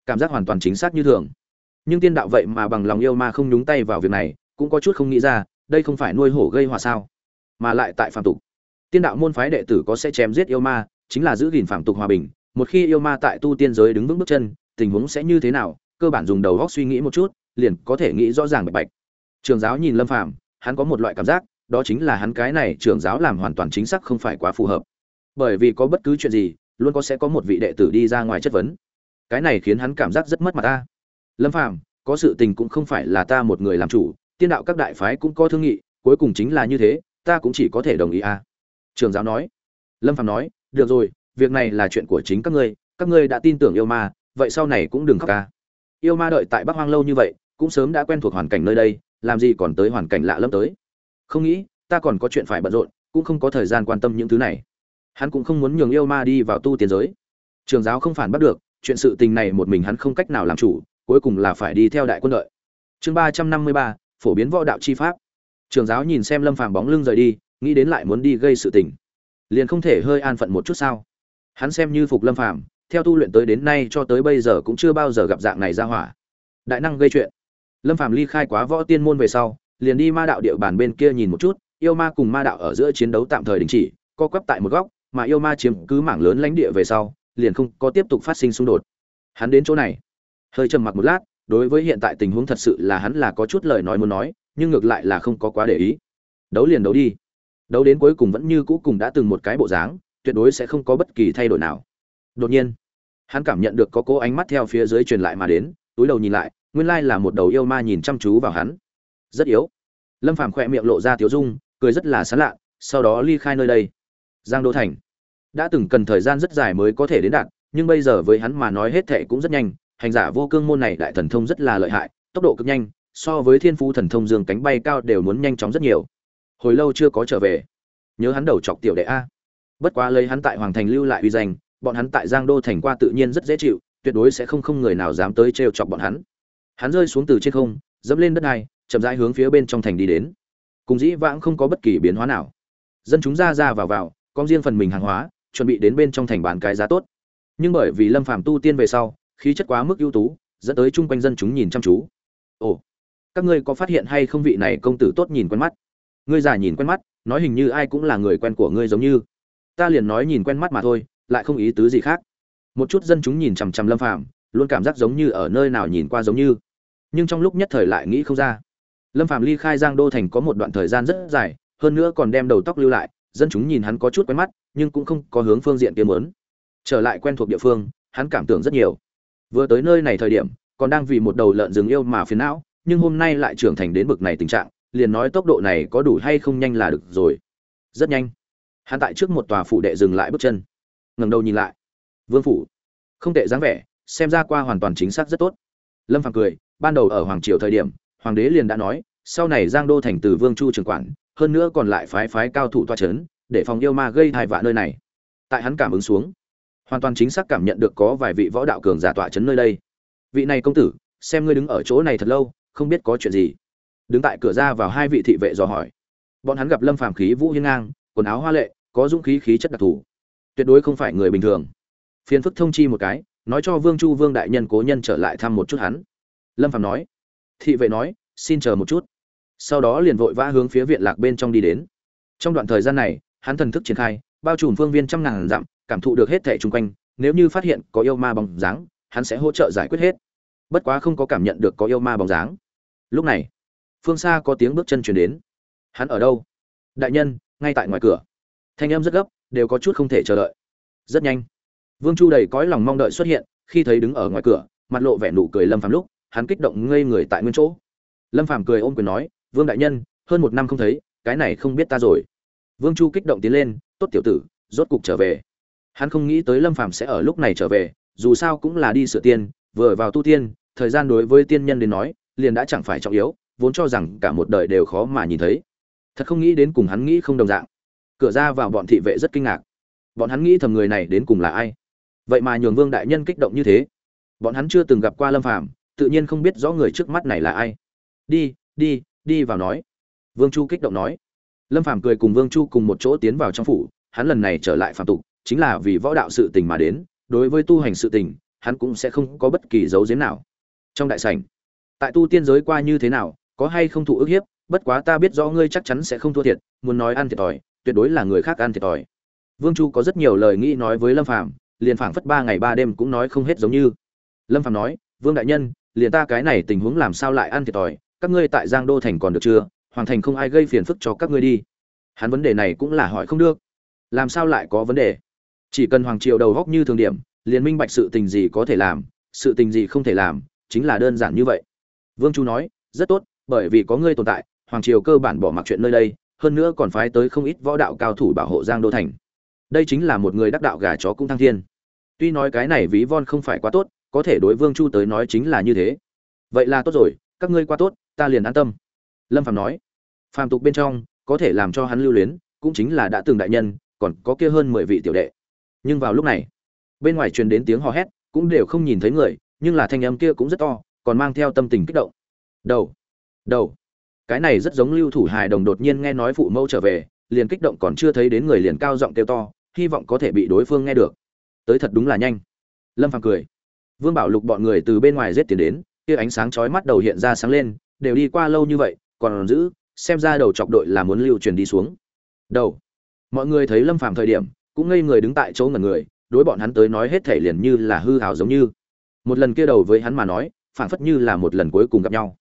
Cảm giác hoàn toàn chính xác như thường. Nhưng tiên đạo vậy mà bằng lòng yêu ma không nhúng tay vào việc này, cũng có chút không nghĩ ra, đây không phải nuôi hổ gây hòa sao? Mà lại tại phạm tục. Tiên đạo môn phái đệ tử có sẽ chém giết yêu ma, chính là giữ gìn phạm tục hòa bình. Một khi yêu ma tại tu tiên giới đứng vững bước chân, tình huống sẽ như thế nào? Cơ bản dùng đầu góc suy nghĩ một chút, liền có thể nghĩ rõ ràng bạch bạch. Trường giáo nhìn lâm phạm hắn có một loại cảm giác, đó chính là hắn cái này trường giáo làm hoàn toàn chính xác không phải quá phù hợp. Bởi vì có bất cứ chuyện gì, luôn có sẽ có một vị đệ tử đi ra ngoài chất vấn. Cái này khiến hắn cảm giác rất mất mặt ta. Lâm phạm có sự tình cũng không phải là ta một người làm chủ, tiên đạo các đại phái cũng có thương nghị, cuối cùng chính là như thế ta cũng chỉ có thể đồng ý à. Trường giáo nói. Lâm phạm nói, được rồi, việc này là chuyện của chính các ngươi các ngươi đã tin tưởng yêu ma, vậy sau này cũng đừng khóc ca yêu ma đợi tại bắc hoang lâu như vậy, cũng sớm đã quen thuộc hoàn cảnh nơi đây, làm gì còn tới hoàn cảnh lạ lẫm tới. Không nghĩ, ta còn có chuyện phải bận rộn, cũng không có thời gian quan tâm những thứ này. Hắn cũng không muốn nhường yêu ma đi vào tu tiên giới. Trường giáo không phản bắt được, chuyện sự tình này một mình hắn không cách nào làm chủ, cuối cùng là phải đi theo đại quân đợi. Chương ba trăm năm mươi ba, phổ biến võ đạo chi pháp trường giáo nhìn xem lâm phàm bóng lưng rời đi, nghĩ đến lại muốn đi gây sự tình. Liền không thể hơi an phận một chút sao? Hắn xem như phục lâm phàm, theo tu luyện tới đến nay cho tới bây giờ cũng chưa bao giờ gặp dạng này ra hỏa. Đại năng gây chuyện. Lâm phàm ly khai quá võ tiên môn về sau, liền đi ma đạo địa bàn bên kia nhìn một chút, yêu ma cùng ma đạo ở giữa chiến đấu tạm thời đình chỉ, co quắp tại một góc, mà yêu ma chiếm cứ mảng lớn lãnh địa về sau, liền không có tiếp tục phát sinh xung đột. Hắn đến chỗ này. Hơi trầm mặc một lát, đối với hiện tại tình huống thật sự là hắn là có chút lời nói muốn nói nhưng ngược lại là không có quá để ý. Đấu liền đấu đi. Đấu đến cuối cùng vẫn như cũ cùng đã từng một cái bộ dáng, tuyệt đối sẽ không có bất kỳ thay đổi nào. Đột nhiên, hắn cảm nhận được có cố ánh mắt theo phía dưới truyền lại mà đến, túi đầu nhìn lại, nguyên lai là một đầu yêu ma nhìn chăm chú vào hắn. Rất yếu. Lâm phàm khỏe miệng lộ ra tiếu dung, cười rất là sán lạ, sau đó ly khai nơi đây. Giang đô thành. Đã từng cần thời gian rất dài mới có thể đến đạt, nhưng bây giờ với hắn mà nói hết thệ cũng rất nhanh, hành giả vô cương môn này đại thần thông rất là lợi hại, tốc độ cực nhanh so với thiên phú thần thông dương cánh bay cao đều muốn nhanh chóng rất nhiều. Hồi lâu chưa có trở về. Nhớ hắn đầu chọc tiểu đệ a. Bất quá lấy hắn tại hoàng thành lưu lại uy danh, bọn hắn tại giang đô thành qua tự nhiên rất dễ chịu, tuyệt đối sẽ không không người nào dám tới trêu chọc bọn hắn. Hắn rơi xuống từ trên không, dẫm lên đất này, chậm rãi hướng phía bên trong thành đi đến. Cùng dĩ vãng không có bất kỳ biến hóa nào. Dân chúng ra ra vào vào, con riêng phần mình hàng hóa, chuẩn bị đến bên trong thành bán cái giá tốt. Nhưng bởi vì lâm phàm tu tiên về sau, khí chất quá mức ưu tú, dẫn tới chung quanh dân chúng nhìn chăm chú. Ồ các ngươi có phát hiện hay không vị này công tử tốt nhìn quen mắt? Ngươi già nhìn quen mắt, nói hình như ai cũng là người quen của ngươi giống như. Ta liền nói nhìn quen mắt mà thôi, lại không ý tứ gì khác. Một chút dân chúng nhìn chằm chằm lâm phàm, luôn cảm giác giống như ở nơi nào nhìn qua giống như. Nhưng trong lúc nhất thời lại nghĩ không ra. Lâm phàm ly khai giang đô thành có một đoạn thời gian rất dài, hơn nữa còn đem đầu tóc lưu lại, dân chúng nhìn hắn có chút quen mắt, nhưng cũng không có hướng phương diện kiếm lớn trở lại quen thuộc địa phương, hắn cảm tưởng rất nhiều. Vừa tới nơi này thời điểm, còn đang vì một đầu lợn rừng yêu mà phiền não nhưng hôm nay lại trưởng thành đến bực này tình trạng, liền nói tốc độ này có đủ hay không nhanh là được rồi. Rất nhanh. Hắn tại trước một tòa phủ đệ dừng lại bước chân. Ngẩng đầu nhìn lại. Vương phủ. Không tệ dáng vẻ, xem ra qua hoàn toàn chính xác rất tốt. Lâm phàm cười, ban đầu ở hoàng triều thời điểm, hoàng đế liền đã nói, sau này giang đô thành từ vương chu trường quản, hơn nữa còn lại phái phái cao thủ toa chấn, để phòng yêu ma gây thai vạ nơi này. Tại hắn cảm ứng xuống, hoàn toàn chính xác cảm nhận được có vài vị võ đạo cường giả tọa chấn nơi đây. Vị này công tử, xem ngươi đứng ở chỗ này thật lâu không biết có chuyện gì. Đứng tại cửa ra vào hai vị thị vệ dò hỏi. Bọn hắn gặp lâm phàm khí vũ hiên ngang, quần áo hoa lệ, có dũng khí khí chất đặc thù. Tuyệt đối không phải người bình thường. Phiền phức thông chi một cái, nói cho vương chu vương đại nhân cố nhân trở lại thăm một chút hắn. Lâm phàm nói. Thị vệ nói, xin chờ một chút. Sau đó liền vội vã hướng phía viện lạc bên trong đi đến. Trong đoạn thời gian này, hắn thần thức triển khai, bao trùm phương viên trăm ngàn dặm, cảm thụ được hết thẻ chung quanh, nếu như phát hiện có yêu ma bóng dáng, hắn sẽ hỗ trợ giải quyết hết. Bất quá không có cảm nhận được có yêu ma bóng dáng lúc này, phương xa có tiếng bước chân chuyển đến. Hắn ở đâu? Đại nhân, ngay tại ngoài cửa. Thanh em rất gấp, đều có chút không thể chờ đợi. Rất nhanh. Vương chu đầy cõi lòng mong đợi xuất hiện, khi thấy đứng ở ngoài cửa, mặt lộ vẻ nụ cười lâm phàm lúc, hắn kích động ngây người tại nguyên chỗ. Lâm phàm cười ôm quyền nói, vương đại nhân, hơn một năm không thấy, cái này không biết ta rồi. Vương chu kích động tiến lên, tốt tiểu tử, rốt cục trở về. Hắn không nghĩ tới lâm phàm sẽ ở lúc này trở về, dù sao cũng là đi sửa tiên vừa vào tu tiên, thời gian đối với tiên nhân đến nói liền đã chẳng phải trọng yếu, vốn cho rằng cả một đời đều khó mà nhìn thấy. Thật không nghĩ đến cùng hắn nghĩ không đồng dạng. Cửa ra vào bọn thị vệ rất kinh ngạc. Bọn hắn nghĩ thầm người này đến cùng là ai? Vậy mà nhường vương đại nhân kích động như thế. Bọn hắn chưa từng gặp qua lâm phàm, tự nhiên không biết rõ người trước mắt này là ai. Đi đi đi vào nói. Vương chu kích động nói. Lâm phàm cười cùng vương chu cùng một chỗ tiến vào trong phủ, hắn lần này trở lại phạm tục, chính là vì võ đạo sự tình mà đến, đối với tu hành sự tình, hắn cũng sẽ không có bất kỳ dấu giếm nào. Trong đại sảnh tại tu tiên giới qua như thế nào, có hay không thụ ức hiếp, bất quá ta biết rõ ngươi chắc chắn sẽ không thua thiệt, muốn nói ăn thiệt thòi, tuyệt đối là người khác ăn thiệt thòi. Vương chu có rất nhiều lời nghĩ nói với lâm phàm, liền phảng phất ba ngày ba đêm cũng nói không hết giống như. Lâm phàm nói, vương đại nhân, liền ta cái này tình huống làm sao lại ăn thiệt thòi, các ngươi tại giang đô thành còn được chưa? Hoàng thành không ai gây phiền phức cho các ngươi đi. Hắn vấn đề này cũng là hỏi không được. Làm sao lại có vấn đề? Chỉ cần hoàng triều đầu góc như thường điểm, liền minh bạch sự tình gì có thể làm, sự tình gì không thể làm, chính là đơn giản như vậy vương chu nói, rất tốt, bởi vì có ngươi tồn tại, hoàng triều cơ bản bỏ mặc chuyện nơi đây, hơn nữa còn phái tới không ít võ đạo cao thủ bảo hộ giang đô thành. Đây chính là một người đắc đạo gà chó cũng thăng thiên. Tuy nói cái này ví von không phải quá tốt, có thể đối vương chu tới nói chính là như thế. Vậy là tốt rồi, các ngươi qua tốt, ta liền an tâm. Lâm Phàm nói. Phàm tục bên trong, có thể làm cho hắn lưu luyến, cũng chính là đã từng đại nhân, còn có kia hơn mười vị tiểu đệ. Nhưng vào lúc này, bên ngoài truyền đến tiếng hò hét, cũng đều không nhìn thấy người, nhưng là thanh âm kia cũng rất to còn mang theo tâm tình kích động. Đầu đầu. Cái này rất giống lưu thủ hài đồng đột nhiên nghe nói phụ mẫu trở về, liền kích động còn chưa thấy đến người liền cao giọng kêu to, hy vọng có thể bị đối phương nghe được. Tới thật đúng là nhanh. Lâm phàm cười. Vương bảo lục bọn người từ bên ngoài rết tiền đến, kia ánh sáng chói mắt đầu hiện ra sáng lên, đều đi qua lâu như vậy, còn giữ, xem ra đầu chọc đội là muốn lưu truyền đi xuống. Đầu. Mọi người thấy lâm phàm thời điểm, cũng ngây người đứng tại chỗ ngẩn người, đối bọn hắn tới nói hết thể liền như là hư hào giống như. Một lần kia đầu với hắn mà nói phảng phất như là một lần cuối cùng gặp nhau.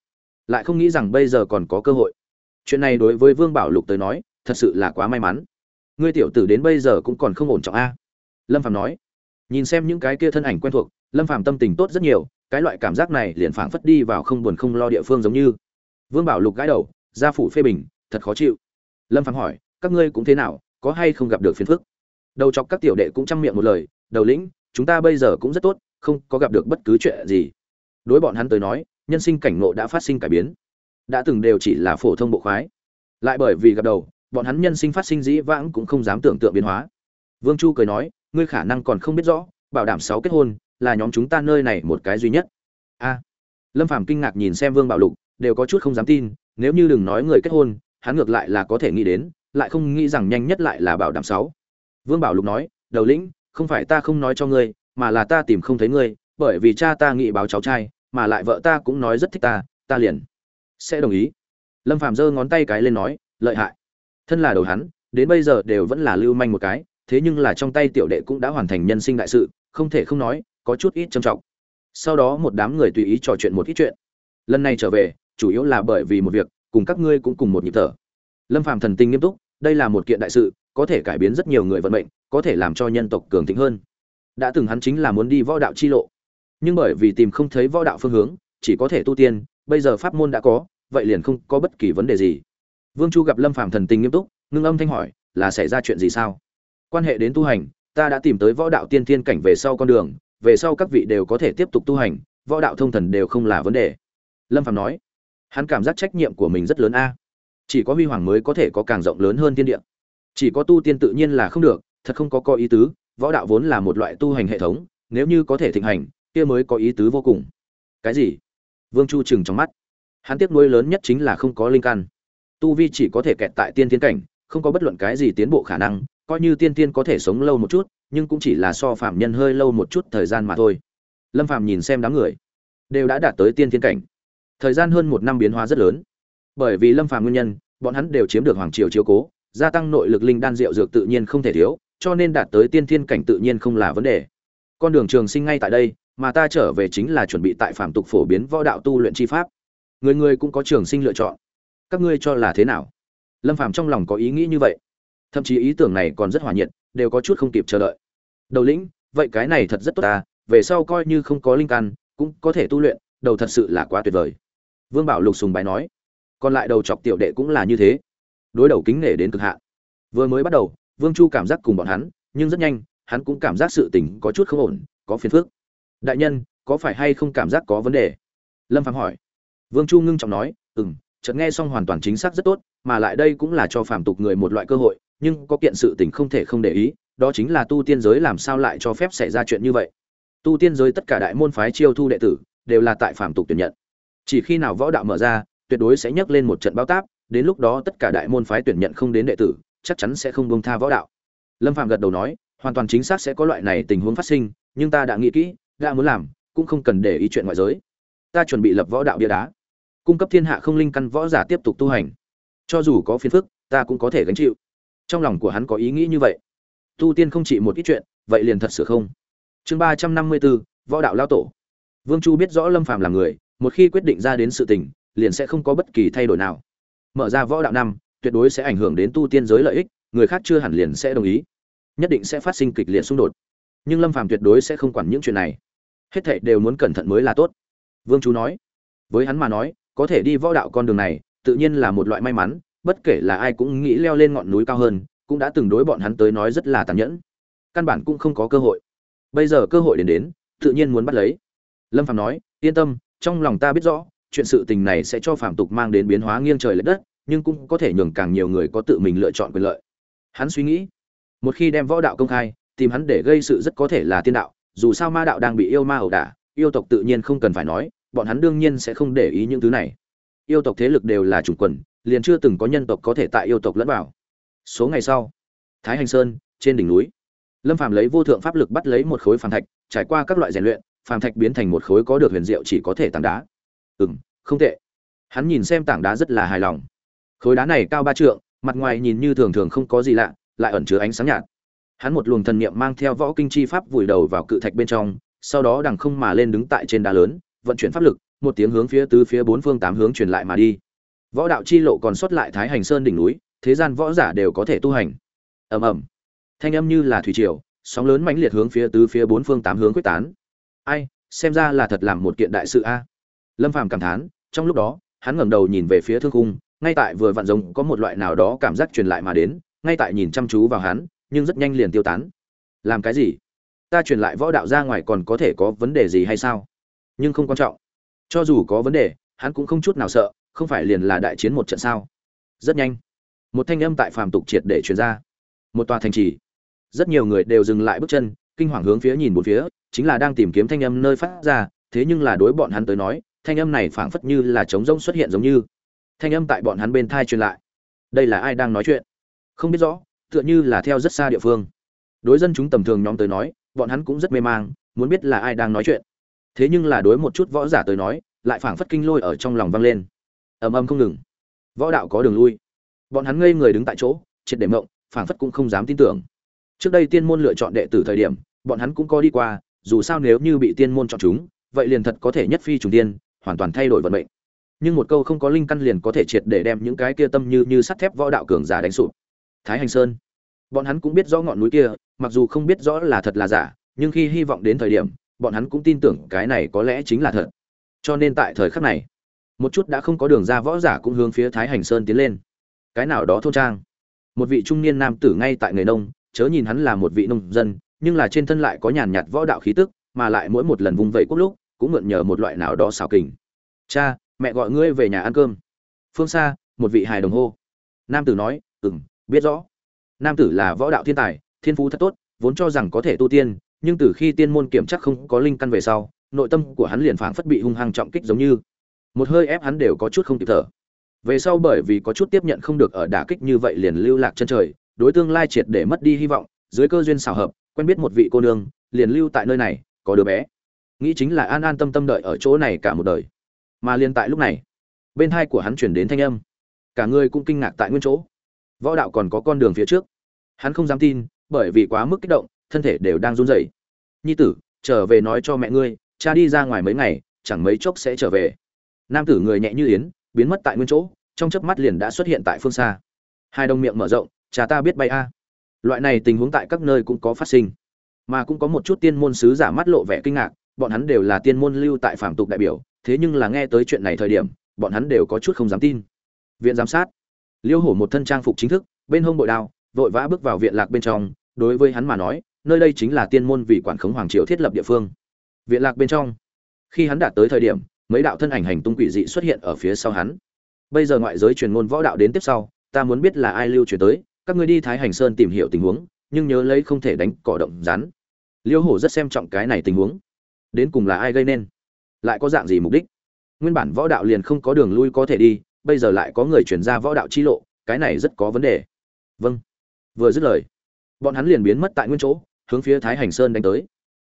Lại không nghĩ rằng bây giờ còn có cơ hội. Chuyện này đối với vương bảo lục tới nói, thật sự là quá may mắn. Ngươi tiểu tử đến bây giờ cũng còn không ổn trọng a. Lâm phàm nói. Nhìn xem những cái kia thân ảnh quen thuộc, lâm phàm tâm tình tốt rất nhiều, cái loại cảm giác này liền phảng phất đi vào không buồn không lo địa phương giống như. Vương bảo lục gãi đầu, gia phủ phê bình, thật khó chịu. Lâm phàm hỏi, các ngươi cũng thế nào, có hay không gặp được phiền phức? Đầu chọc các tiểu đệ cũng chăm miệng một lời, đầu lĩnh, chúng ta bây giờ cũng rất tốt, không có gặp được bất cứ chuyện gì đối bọn hắn tới nói, nhân sinh cảnh ngộ đã phát sinh cải biến. Đã từng đều chỉ là phổ thông bộ khoái. Lại bởi vì gặp đầu, bọn hắn nhân sinh phát sinh dĩ vãng cũng không dám tưởng tượng biến hóa. Vương chu cười nói, ngươi khả năng còn không biết rõ, bảo đảm sáu kết hôn là nhóm chúng ta nơi này một cái duy nhất. A. À, Lâm phàm kinh ngạc nhìn xem vương bảo lục, đều có chút không dám tin, nếu như đừng nói người kết hôn, hắn ngược lại là có thể nghĩ đến, lại không nghĩ rằng nhanh nhất lại là bảo đảm sáu. Vương bảo lục nói, đầu lĩnh, không phải ta không nói cho ngươi, mà là ta tìm không thấy ngươi, bởi vì cha ta nghĩ báo cháu trai mà lại vợ ta cũng nói rất thích ta ta liền sẽ đồng ý. Lâm phàm giơ ngón tay cái lên nói, lợi hại. Thân là đầu hắn, đến bây giờ đều vẫn là lưu manh một cái, thế nhưng là trong tay tiểu đệ cũng đã hoàn thành nhân sinh đại sự, không thể không nói, có chút ít trầm trọng. Sau đó một đám người tùy ý trò chuyện một ít chuyện. Lần này trở về, chủ yếu là bởi vì một việc, cùng các ngươi cũng cùng một nhịp thở. Lâm phàm thần tinh nghiêm túc, đây là một kiện đại sự, có thể cải biến rất nhiều người vận mệnh, có thể làm cho nhân tộc cường thịnh hơn. Đã từng hắn chính là muốn đi võ đạo chi lộ nhưng bởi vì tìm không thấy võ đạo phương hướng, chỉ có thể tu tiên, bây giờ pháp môn đã có, vậy liền không có bất kỳ vấn đề gì. Vương chu gặp lâm phàm thần tình nghiêm túc, ngưng âm thanh hỏi, là xảy ra chuyện gì sao? Quan hệ đến tu hành, ta đã tìm tới võ đạo tiên thiên cảnh về sau con đường, về sau các vị đều có thể tiếp tục tu hành, võ đạo thông thần đều không là vấn đề. Lâm phàm nói, hắn cảm giác trách nhiệm của mình rất lớn a. Chỉ có huy hoàng mới có thể có càng rộng lớn hơn thiên địa. Chỉ có tu tiên tự nhiên là không được, thật không có có ý tứ, võ đạo vốn là một loại tu hành hệ thống, nếu như có thể thịnh hành kia mới có ý tứ vô cùng. Cái gì? Vương chu chừng trong mắt. Hắn tiếc nuối lớn nhất chính là không có linh căn. Tu vi chỉ có thể kẹt tại tiên tiến cảnh, không có bất luận cái gì tiến bộ khả năng, coi như tiên tiên có thể sống lâu một chút, nhưng cũng chỉ là so phạm nhân hơi lâu một chút thời gian mà thôi. Lâm phạm nhìn xem đám người, đều đã đạt tới tiên tiên cảnh. Thời gian hơn một năm biến hóa rất lớn. Bởi vì lâm phàm nguyên nhân, bọn hắn đều chiếm được hoàng triều chiếu cố, gia tăng nội lực linh đan rượu dược tự nhiên không thể thiếu, cho nên đạt tới tiên thiên cảnh tự nhiên không là vấn đề. Con đường trường sinh ngay tại đây mà ta trở về chính là chuẩn bị tại phạm tục phổ biến võ đạo tu luyện chi pháp. Người người cũng có trường sinh lựa chọn. Các ngươi cho là thế nào? Lâm phàm trong lòng có ý nghĩ như vậy. Thậm chí ý tưởng này còn rất hòa nhiệt, đều có chút không kịp chờ đợi. Đầu lĩnh, vậy cái này thật rất tốt ta, về sau coi như không có linh căn, cũng có thể tu luyện, đầu thật sự là quá tuyệt vời. Vương bảo lục sùng bái nói. Còn lại đầu chọc tiểu đệ cũng là như thế. Đối đầu kính nể đến cực hạn. Vừa mới bắt đầu, vương chu cảm giác cùng bọn hắn, nhưng rất nhanh, hắn cũng cảm giác sự tình có chút không ổn, có phiền phức đại nhân, có phải hay không cảm giác có vấn đề? Lâm phạm hỏi. Vương chu ngưng trọng nói ừ m chợt nghe xong hoàn toàn chính xác rất tốt, mà lại đây cũng là cho phàm tục người một loại cơ hội, nhưng có kiện sự tình không thể không để ý, đó chính là tu tiên giới làm sao lại cho phép xảy ra chuyện như vậy? Tu tiên giới tất cả đại môn phái chiêu thu đệ tử, đều là tại phàm tục tuyển nhận. Chỉ khi nào võ đạo mở ra, tuyệt đối sẽ nhấc lên một trận bao táp, đến lúc đó tất cả đại môn phái tuyển nhận không đến đệ tử, chắc chắn sẽ không bông tha võ đạo. Lâm phạm gật đầu nói, hoàn toàn chính xác sẽ có loại này tình huống phát sinh, nhưng ta đã nghĩ kỹ đã muốn làm, cũng không cần để ý chuyện ngoại giới. Ta chuẩn bị lập võ đạo bia đá. Cung cấp thiên hạ không linh căn võ giả tiếp tục tu hành. Cho dù có phiền phức, ta cũng có thể gánh chịu. Trong lòng của hắn có ý nghĩ như vậy. Tu tiên không chỉ một ít chuyện, vậy liền thật sự không? Chương ba trăm năm mươi bốn võ đạo lao tổ. Vương chu biết rõ lâm phàm là người, một khi quyết định ra đến sự tình, liền sẽ không có bất kỳ thay đổi nào. Mở ra võ đạo năm, tuyệt đối sẽ ảnh hưởng đến tu tiên giới lợi ích, người khác chưa hẳn liền sẽ đồng ý. Nhất định sẽ phát sinh kịch liệt xung đột. Nhưng lâm phàm tuyệt đối sẽ không quản những chuyện này hết thảy đều muốn cẩn thận mới là tốt. Vương chú nói. Với hắn mà nói, có thể đi võ đạo con đường này, tự nhiên là một loại may mắn, bất kể là ai cũng nghĩ leo lên ngọn núi cao hơn, cũng đã từng đối bọn hắn tới nói rất là tàn nhẫn. Căn bản cũng không có cơ hội. Bây giờ cơ hội đến đến, tự nhiên muốn bắt lấy. Lâm phàm nói, yên tâm, trong lòng ta biết rõ, chuyện sự tình này sẽ cho phạm tục mang đến biến hóa nghiêng trời lệch đất, nhưng cũng có thể nhường càng nhiều người có tự mình lựa chọn quyền lợi. Hắn suy nghĩ. Một khi đem võ đạo công khai, tìm hắn để gây sự rất có thể là tiên đạo dù sao ma đạo đang bị yêu ma ẩu đả, yêu tộc tự nhiên không cần phải nói, bọn hắn đương nhiên sẽ không để ý những thứ này. Yêu tộc thế lực đều là chủng quần, liền chưa từng có nhân tộc có thể tại yêu tộc lẫn vào. Số ngày sau, thái hành sơn, trên đỉnh núi, lâm phàm lấy vô thượng pháp lực bắt lấy một khối phàm thạch, trải qua các loại rèn luyện, phàm thạch biến thành một khối có được huyền diệu chỉ có thể tảng đá. Ừm, không tệ. Hắn nhìn xem tảng đá rất là hài lòng. Khối đá này cao ba trượng, mặt ngoài nhìn như thường thường không có gì lạ, lại ẩn chứa ánh sáng nhạt hắn một luồng thần niệm mang theo võ kinh chi pháp vùi đầu vào cự thạch bên trong, sau đó đằng không mà lên đứng tại trên đá lớn, vận chuyển pháp lực, một tiếng hướng phía tứ phía bốn phương tám hướng truyền lại mà đi. Võ đạo chi lộ còn xuất lại thái hành sơn đỉnh núi, thế gian võ giả đều có thể tu hành. Ầm ầm. Thanh âm như là thủy triều, sóng lớn mãnh liệt hướng phía tứ phía bốn phương tám hướng quyết tán. Ai, xem ra là thật làm một kiện đại sự a. Lâm phàm cảm thán, trong lúc đó, hắn ngẩng đầu nhìn về phía thương khung, ngay tại vừa vặn giống có một loại nào đó cảm giác truyền lại mà đến, ngay tại nhìn chăm chú vào hắn nhưng rất nhanh liền tiêu tán. Làm cái gì? Ta truyền lại võ đạo ra ngoài còn có thể có vấn đề gì hay sao? Nhưng không quan trọng. Cho dù có vấn đề, hắn cũng không chút nào sợ, không phải liền là đại chiến một trận sao? Rất nhanh. Một thanh âm tại phàm tục triệt để truyền ra. Một tòa thành trì. Rất nhiều người đều dừng lại bước chân, kinh hoàng hướng phía nhìn bốn phía, chính là đang tìm kiếm thanh âm nơi phát ra, thế nhưng là đối bọn hắn tới nói, thanh âm này phảng phất như là trống rỗng xuất hiện giống như. Thanh âm tại bọn hắn bên thai truyền lại. Đây là ai đang nói chuyện? Không biết rõ tựa như là theo rất xa địa phương. Đối dân chúng tầm thường nhóm tới nói, bọn hắn cũng rất mê mang, muốn biết là ai đang nói chuyện. Thế nhưng là đối một chút võ giả tới nói, lại phảng phất kinh lôi ở trong lòng vang lên. Ầm ầm không ngừng. Võ đạo có đường lui. Bọn hắn ngây người đứng tại chỗ, triệt để mộng, phảng phất cũng không dám tin tưởng. Trước đây tiên môn lựa chọn đệ tử thời điểm, bọn hắn cũng có đi qua, dù sao nếu như bị tiên môn chọn chúng, vậy liền thật có thể nhất phi trùng tiên, hoàn toàn thay đổi vận mệnh. Nhưng một câu không có linh căn liền có thể triệt để đem những cái kia tâm như như sắt thép võ đạo cường giả đánh sụp thái hành sơn. Bọn hắn cũng biết rõ ngọn núi kia, mặc dù không biết rõ là thật là giả, nhưng khi hy vọng đến thời điểm, bọn hắn cũng tin tưởng cái này có lẽ chính là thật. Cho nên tại thời khắc này, một chút đã không có đường ra võ giả cũng hướng phía thái hành sơn tiến lên. Cái nào đó thôn trang. Một vị trung niên nam tử ngay tại người nông, chớ nhìn hắn là một vị nông dân, nhưng là trên thân lại có nhàn nhạt võ đạo khí tức, mà lại mỗi một lần vung vẩy quốc lúc, cũng mượn nhờ một loại nào đó xào kình. Cha, mẹ gọi ngươi về nhà ăn cơm. Phương xa, một vị hài đồng hô. Nam tử nói ừng biết rõ. Nam tử là võ đạo thiên tài, thiên phú thật tốt, vốn cho rằng có thể tu tiên, nhưng từ khi tiên môn kiểm chắc không có linh căn về sau, nội tâm của hắn liền phảng phất bị hung hăng trọng kích giống như. Một hơi ép hắn đều có chút không kịp thở. Về sau bởi vì có chút tiếp nhận không được ở đả kích như vậy liền lưu lạc chân trời, đối tương lai triệt để mất đi hy vọng, dưới cơ duyên xào hợp, quen biết một vị cô nương, liền lưu tại nơi này, có đứa bé. Nghĩ chính là an an tâm tâm đợi ở chỗ này cả một đời. Mà liền tại lúc này, bên hai của hắn chuyển đến thanh âm. Cả người cũng kinh ngạc tại nguyên chỗ võ đạo còn có con đường phía trước. Hắn không dám tin, bởi vì quá mức kích động, thân thể đều đang run rẩy. Nhi tử, trở về nói cho mẹ ngươi, cha đi ra ngoài mấy ngày, chẳng mấy chốc sẽ trở về. Nam tử người nhẹ như yến, biến mất tại nguyên chỗ, trong chớp mắt liền đã xuất hiện tại phương xa. Hai đồng miệng mở rộng, cha ta biết bay a. Loại này tình huống tại các nơi cũng có phát sinh. Mà cũng có một chút tiên môn sứ giả mắt lộ vẻ kinh ngạc, bọn hắn đều là tiên môn lưu tại phạm tục đại biểu, thế nhưng là nghe tới chuyện này thời điểm, bọn hắn đều có chút không dám tin. Viện giám sát liêu hổ một thân trang phục chính thức, bên hông bội đao, vội vã bước vào viện lạc bên trong, đối với hắn mà nói, nơi đây chính là tiên môn vì quản khống hoàng triều thiết lập địa phương. Viện lạc bên trong, khi hắn đạt tới thời điểm, mấy đạo thân ảnh hành tung quỷ dị xuất hiện ở phía sau hắn. Bây giờ ngoại giới truyền ngôn võ đạo đến tiếp sau, ta muốn biết là ai lưu truyền tới, các ngươi đi thái hành sơn tìm hiểu tình huống, nhưng nhớ lấy không thể đánh cỏ động rắn. Liêu hổ rất xem trọng cái này tình huống. Đến cùng là ai gây nên? Lại có dạng gì mục đích? Nguyên bản võ đạo liền không có đường lui có thể đi bây giờ lại có người chuyển ra võ đạo chi lộ, cái này rất có vấn đề. Vâng. Vừa dứt lời, bọn hắn liền biến mất tại nguyên chỗ, hướng phía thái hành sơn đánh tới.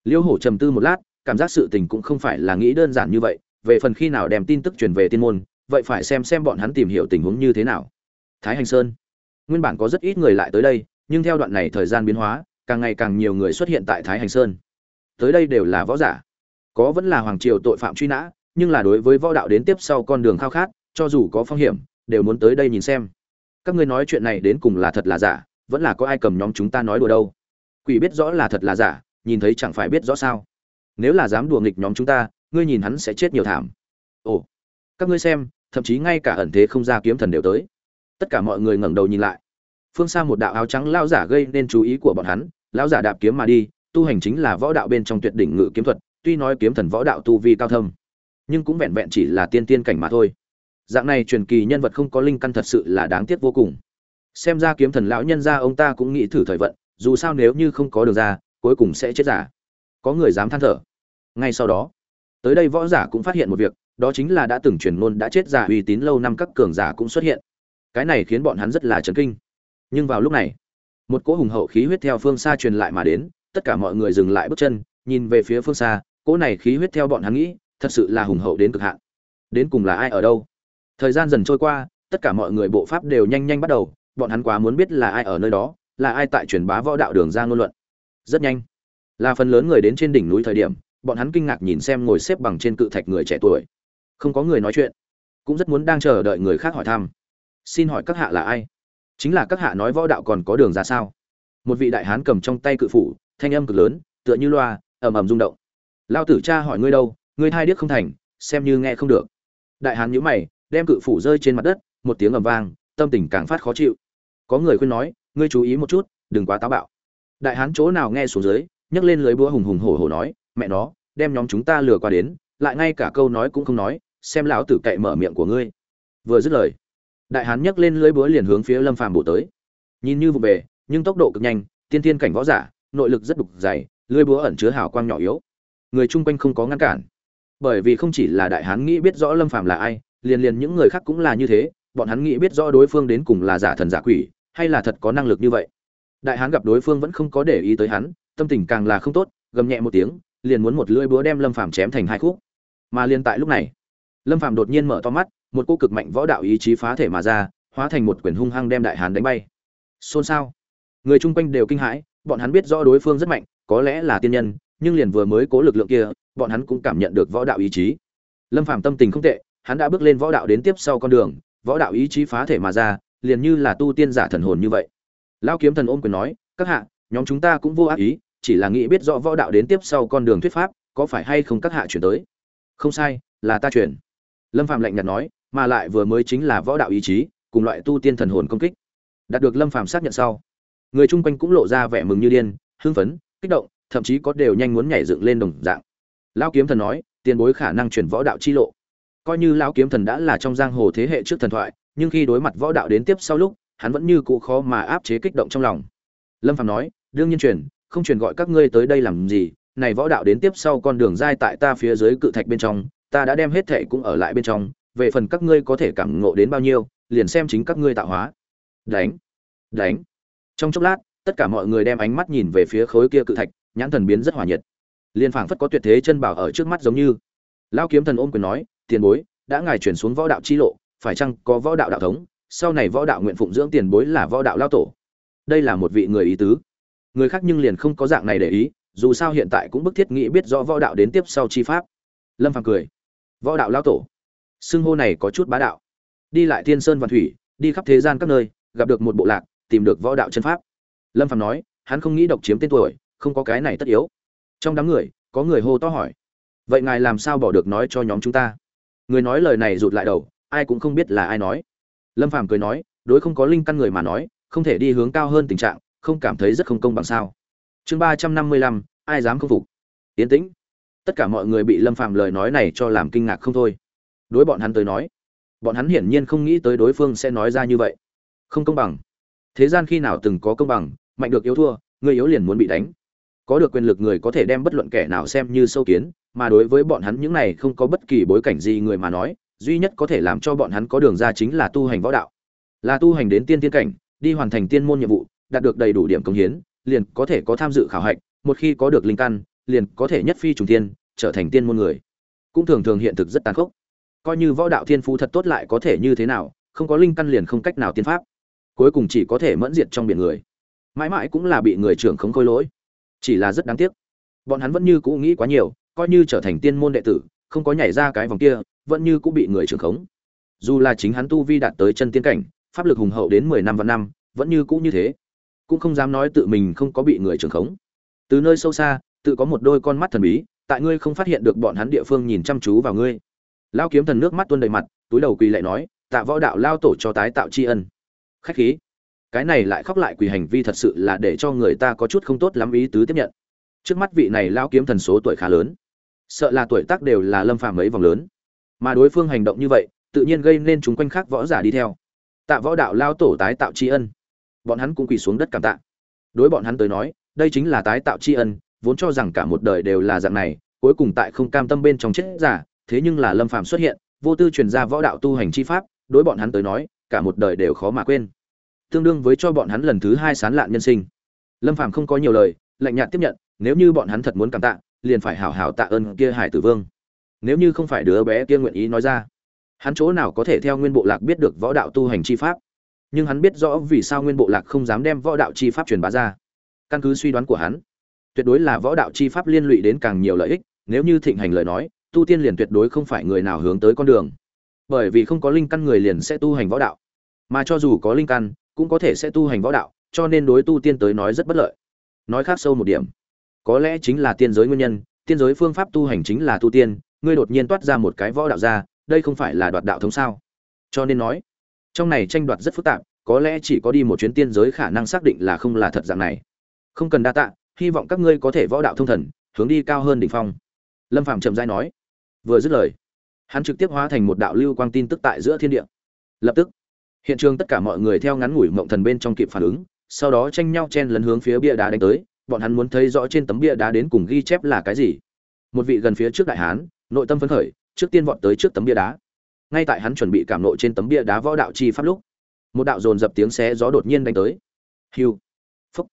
Liêu hổ trầm tư một lát, cảm giác sự tình cũng không phải là nghĩ đơn giản như vậy, về phần khi nào đem tin tức truyền về tiên môn, vậy phải xem xem bọn hắn tìm hiểu tình huống như thế nào. Thái hành sơn. Nguyên bản có rất ít người lại tới đây, nhưng theo đoạn này thời gian biến hóa, càng ngày càng nhiều người xuất hiện tại thái hành sơn. Tới đây đều là võ giả. Có vẫn là hoàng triều tội phạm truy nã, nhưng là đối với võ đạo đến tiếp sau con đường khao khát cho dù có phong hiểm, đều muốn tới đây nhìn xem. Các ngươi nói chuyện này đến cùng là thật là giả, vẫn là có ai cầm nhóm chúng ta nói đùa đâu? Quỷ biết rõ là thật là giả, nhìn thấy chẳng phải biết rõ sao? Nếu là dám đùa nghịch nhóm chúng ta, ngươi nhìn hắn sẽ chết nhiều thảm. Ồ, các ngươi xem, thậm chí ngay cả ẩn thế không ra kiếm thần đều tới. Tất cả mọi người ngẩng đầu nhìn lại. Phương xa một đạo áo trắng lao giả gây nên chú ý của bọn hắn lao giả đạp kiếm mà đi, tu hành chính là võ đạo bên trong tuyệt đỉnh ngự kiếm thuật, tuy nói kiếm thần võ đạo tu vi cao thâm, nhưng cũng vẹn vẹn chỉ là tiên tiên cảnh mà thôi dạng này truyền kỳ nhân vật không có linh căn thật sự là đáng tiếc vô cùng. Xem ra kiếm thần lão nhân ra ông ta cũng nghĩ thử thời vận, dù sao nếu như không có đường ra, cuối cùng sẽ chết giả. Có người dám than thở. Ngay sau đó, tới đây võ giả cũng phát hiện một việc, đó chính là đã từng truyền ngôn đã chết giả uy tín lâu năm các cường giả cũng xuất hiện. Cái này khiến bọn hắn rất là chấn kinh. Nhưng vào lúc này, một cỗ hùng hậu khí huyết theo phương xa truyền lại mà đến, tất cả mọi người dừng lại bước chân, nhìn về phía phương xa, cỗ này khí huyết theo bọn hắn nghĩ, thật sự là hùng hậu đến cực hạn. Đến cùng là ai ở đâu? Thời gian dần trôi qua, tất cả mọi người bộ pháp đều nhanh nhanh bắt đầu, bọn hắn quá muốn biết là ai ở nơi đó, là ai tại truyền bá võ đạo đường ra ngôn luận. Rất nhanh, là phần lớn người đến trên đỉnh núi thời điểm, bọn hắn kinh ngạc nhìn xem ngồi xếp bằng trên cự thạch người trẻ tuổi. Không có người nói chuyện, cũng rất muốn đang chờ đợi người khác hỏi thăm. Xin hỏi các hạ là ai? Chính là các hạ nói võ đạo còn có đường ra sao? Một vị đại hán cầm trong tay cự phủ, thanh âm cực lớn, tựa như loa, ầm ầm rung động. Lao tử cha hỏi ngươi đâu, ngươi hai điếc không thành, xem như nghe không được. Đại hán nhíu mày đem cự phủ rơi trên mặt đất, một tiếng ầm vang, tâm tình càng phát khó chịu. Có người khuyên nói, ngươi chú ý một chút, đừng quá táo bạo. Đại hán chỗ nào nghe xuống dưới, nhấc lên lưới búa hùng hùng hổ hổ nói, mẹ nó, đem nhóm chúng ta lừa qua đến, lại ngay cả câu nói cũng không nói, xem lão tử cậy mở miệng của ngươi. Vừa dứt lời, đại hán nhấc lên lưới búa liền hướng phía lâm phàm bổ tới. Nhìn như vụ về, nhưng tốc độ cực nhanh, tiên thiên cảnh võ giả, nội lực rất đục dày, lưới búa ẩn chứa hào quang nhỏ yếu. Người chung quanh không có ngăn cản. Bởi vì không chỉ là đại hán nghĩ biết rõ lâm phàm là ai liền liền những người khác cũng là như thế, bọn hắn nghĩ biết rõ đối phương đến cùng là giả thần giả quỷ, hay là thật có năng lực như vậy. Đại hán gặp đối phương vẫn không có để ý tới hắn, tâm tình càng là không tốt, gầm nhẹ một tiếng, liền muốn một lưỡi búa đem lâm phàm chém thành hai khúc. Mà liền tại lúc này, lâm phàm đột nhiên mở to mắt, một cô cực mạnh võ đạo ý chí phá thể mà ra, hóa thành một quyển hung hăng đem đại hán đánh bay. Xôn xao. Người chung quanh đều kinh hãi, bọn hắn biết rõ đối phương rất mạnh, có lẽ là tiên nhân, nhưng liền vừa mới cố lực lượng kia, bọn hắn cũng cảm nhận được võ đạo ý chí. Lâm phàm tâm tình không tệ hắn đã bước lên võ đạo đến tiếp sau con đường, võ đạo ý chí phá thể mà ra, liền như là tu tiên giả thần hồn như vậy. Lão kiếm thần ôm quyền nói, các hạ, nhóm chúng ta cũng vô ác ý, chỉ là nghĩ biết rõ võ đạo đến tiếp sau con đường thuyết pháp, có phải hay không các hạ chuyển tới? Không sai, là ta chuyển. Lâm phạm lạnh nhạt nói, mà lại vừa mới chính là võ đạo ý chí, cùng loại tu tiên thần hồn công kích. Đạt được lâm phạm xác nhận sau, người chung quanh cũng lộ ra vẻ mừng như điên, hưng phấn, kích động, thậm chí có đều nhanh muốn nhảy dựng lên đồng dạng. Lão kiếm thần nói, tiền bối khả năng chuyển võ đạo chi lộ coi như lão kiếm thần đã là trong giang hồ thế hệ trước thần thoại, nhưng khi đối mặt võ đạo đến tiếp sau lúc, hắn vẫn như cụ khó mà áp chế kích động trong lòng. Lâm phạm nói, đương nhiên truyền, không truyền gọi các ngươi tới đây làm gì, này võ đạo đến tiếp sau con đường dai tại ta phía dưới cự thạch bên trong, ta đã đem hết thệ cũng ở lại bên trong, về phần các ngươi có thể cảm ngộ đến bao nhiêu, liền xem chính các ngươi tạo hóa. Đánh đánh. Trong chốc lát, tất cả mọi người đem ánh mắt nhìn về phía khối kia cự thạch, nhãn thần biến rất hòa nhiệt. Liền phảng phất có tuyệt thế chân bảo ở trước mắt giống như. Lao kiếm thần ôm quyền nói tiền bối, đã ngài chuyển xuống võ đạo chi lộ, phải chăng có võ đạo đạo thống? Sau này võ đạo nguyện phụng dưỡng tiền bối là võ đạo lao tổ. Đây là một vị người ý tứ. Người khác nhưng liền không có dạng này để ý, dù sao hiện tại cũng bức thiết nghĩ biết rõ võ đạo đến tiếp sau chi pháp. Lâm phàm cười. Võ đạo lao tổ. Xưng hô này có chút bá đạo. Đi lại thiên sơn và thủy, đi khắp thế gian các nơi, gặp được một bộ lạc, tìm được võ đạo chân pháp. Lâm phàm nói, hắn không nghĩ độc chiếm tên tuổi, không có cái này tất yếu. Trong đám người, có người hô to hỏi. Vậy ngài làm sao bỏ được nói cho nhóm chúng ta? Người nói lời này rụt lại đầu, ai cũng không biết là ai nói. Lâm phàm cười nói, đối không có linh căn người mà nói, không thể đi hướng cao hơn tình trạng, không cảm thấy rất không công bằng sao. Chương ba trăm năm mươi lăm, ai dám không phục? Yến tĩnh. Tất cả mọi người bị lâm phàm lời nói này cho làm kinh ngạc không thôi. Đối bọn hắn tới nói, bọn hắn hiển nhiên không nghĩ tới đối phương sẽ nói ra như vậy. Không công bằng. Thế gian khi nào từng có công bằng, mạnh được yếu thua, người yếu liền muốn bị đánh. Có được quyền lực người có thể đem bất luận kẻ nào xem như sâu kiến mà đối với bọn hắn những này không có bất kỳ bối cảnh gì người mà nói, duy nhất có thể làm cho bọn hắn có đường ra chính là tu hành võ đạo. Là tu hành đến tiên tiên cảnh, đi hoàn thành tiên môn nhiệm vụ, đạt được đầy đủ điểm công hiến, liền có thể có tham dự khảo hạch, một khi có được linh căn, liền có thể nhất phi trùng tiên trở thành tiên môn người. Cũng thường thường hiện thực rất tàn khốc. Coi như võ đạo thiên phú thật tốt lại có thể như thế nào, không có linh căn liền không cách nào tiên pháp. Cuối cùng chỉ có thể mẫn diệt trong biển người. Mãi mãi cũng là bị người trưởng khống khôi lỗi. Chỉ là rất đáng tiếc. Bọn hắn vẫn như cũ nghĩ quá nhiều coi như trở thành tiên môn đệ tử, không có nhảy ra cái vòng kia, vẫn như cũng bị người trưởng khống. Dù là chính hắn tu vi đạt tới chân tiên cảnh, pháp lực hùng hậu đến mười năm và năm, vẫn như cũ như thế. Cũng không dám nói tự mình không có bị người trưởng khống. Từ nơi sâu xa, tự có một đôi con mắt thần bí, tại ngươi không phát hiện được bọn hắn địa phương nhìn chăm chú vào ngươi. Lao kiếm thần nước mắt tuôn đầy mặt, túi đầu quỳ lại nói, tạ võ đạo lao tổ cho tái tạo tri ân. Khách khí. Cái này lại khóc lại quỳ hành vi thật sự là để cho người ta có chút không tốt lắm ý tứ tiếp nhận. Trước mắt vị này lao kiếm thần số tuổi khá lớn sợ là tuổi tác đều là lâm phàm mấy vòng lớn. Mà đối phương hành động như vậy, tự nhiên gây nên chúng quanh khác võ giả đi theo. Tạ võ đạo lao tổ tái tạo tri ân. Bọn hắn cũng quỳ xuống đất cảm tạ. Đối bọn hắn tới nói, đây chính là tái tạo tri ân, vốn cho rằng cả một đời đều là dạng này, cuối cùng tại không cam tâm bên trong chết giả, thế nhưng là lâm phàm xuất hiện, vô tư truyền ra võ đạo tu hành chi pháp, đối bọn hắn tới nói, cả một đời đều khó mà quên. Tương đương với cho bọn hắn lần thứ hai sán lạn nhân sinh. Lâm phàm không có nhiều lời, lạnh nhạt tiếp nhận, nếu như bọn hắn thật muốn cảm tạ liền phải hảo hảo tạ ơn kia hải tử vương. Nếu như không phải đứa bé kia nguyện ý nói ra, hắn chỗ nào có thể theo nguyên bộ lạc biết được võ đạo tu hành chi pháp? Nhưng hắn biết rõ vì sao nguyên bộ lạc không dám đem võ đạo chi pháp truyền bá ra. Căn cứ suy đoán của hắn, tuyệt đối là võ đạo chi pháp liên lụy đến càng nhiều lợi ích, nếu như thịnh hành lời nói, tu tiên liền tuyệt đối không phải người nào hướng tới con đường. Bởi vì không có linh căn người liền sẽ tu hành võ đạo. Mà cho dù có linh căn, cũng có thể sẽ tu hành võ đạo, cho nên đối tu tiên tới nói rất bất lợi. Nói khác sâu một điểm có lẽ chính là tiên giới nguyên nhân, tiên giới phương pháp tu hành chính là tu tiên, ngươi đột nhiên toát ra một cái võ đạo ra, đây không phải là đoạt đạo thống sao? Cho nên nói, trong này tranh đoạt rất phức tạp, có lẽ chỉ có đi một chuyến tiên giới khả năng xác định là không là thật dạng này. Không cần đa tạ, hy vọng các ngươi có thể võ đạo thông thần, hướng đi cao hơn đỉnh phong. Lâm phạm trầm giai nói, vừa dứt lời, hắn trực tiếp hóa thành một đạo lưu quang tin tức tại giữa thiên địa. Lập tức, hiện trường tất cả mọi người theo ngắn ngủi mộng thần bên trong kịp phản ứng, sau đó tranh nhau chen lấn hướng phía bia đá đánh tới bọn hắn muốn thấy rõ trên tấm bia đá đến cùng ghi chép là cái gì. Một vị gần phía trước đại hán, nội tâm phấn khởi, trước tiên vọt tới trước tấm bia đá. Ngay tại hắn chuẩn bị cảm nộ trên tấm bia đá võ đạo chi pháp lúc, một đạo dồn dập tiếng xé gió đột nhiên đánh tới. Hiu, phúc.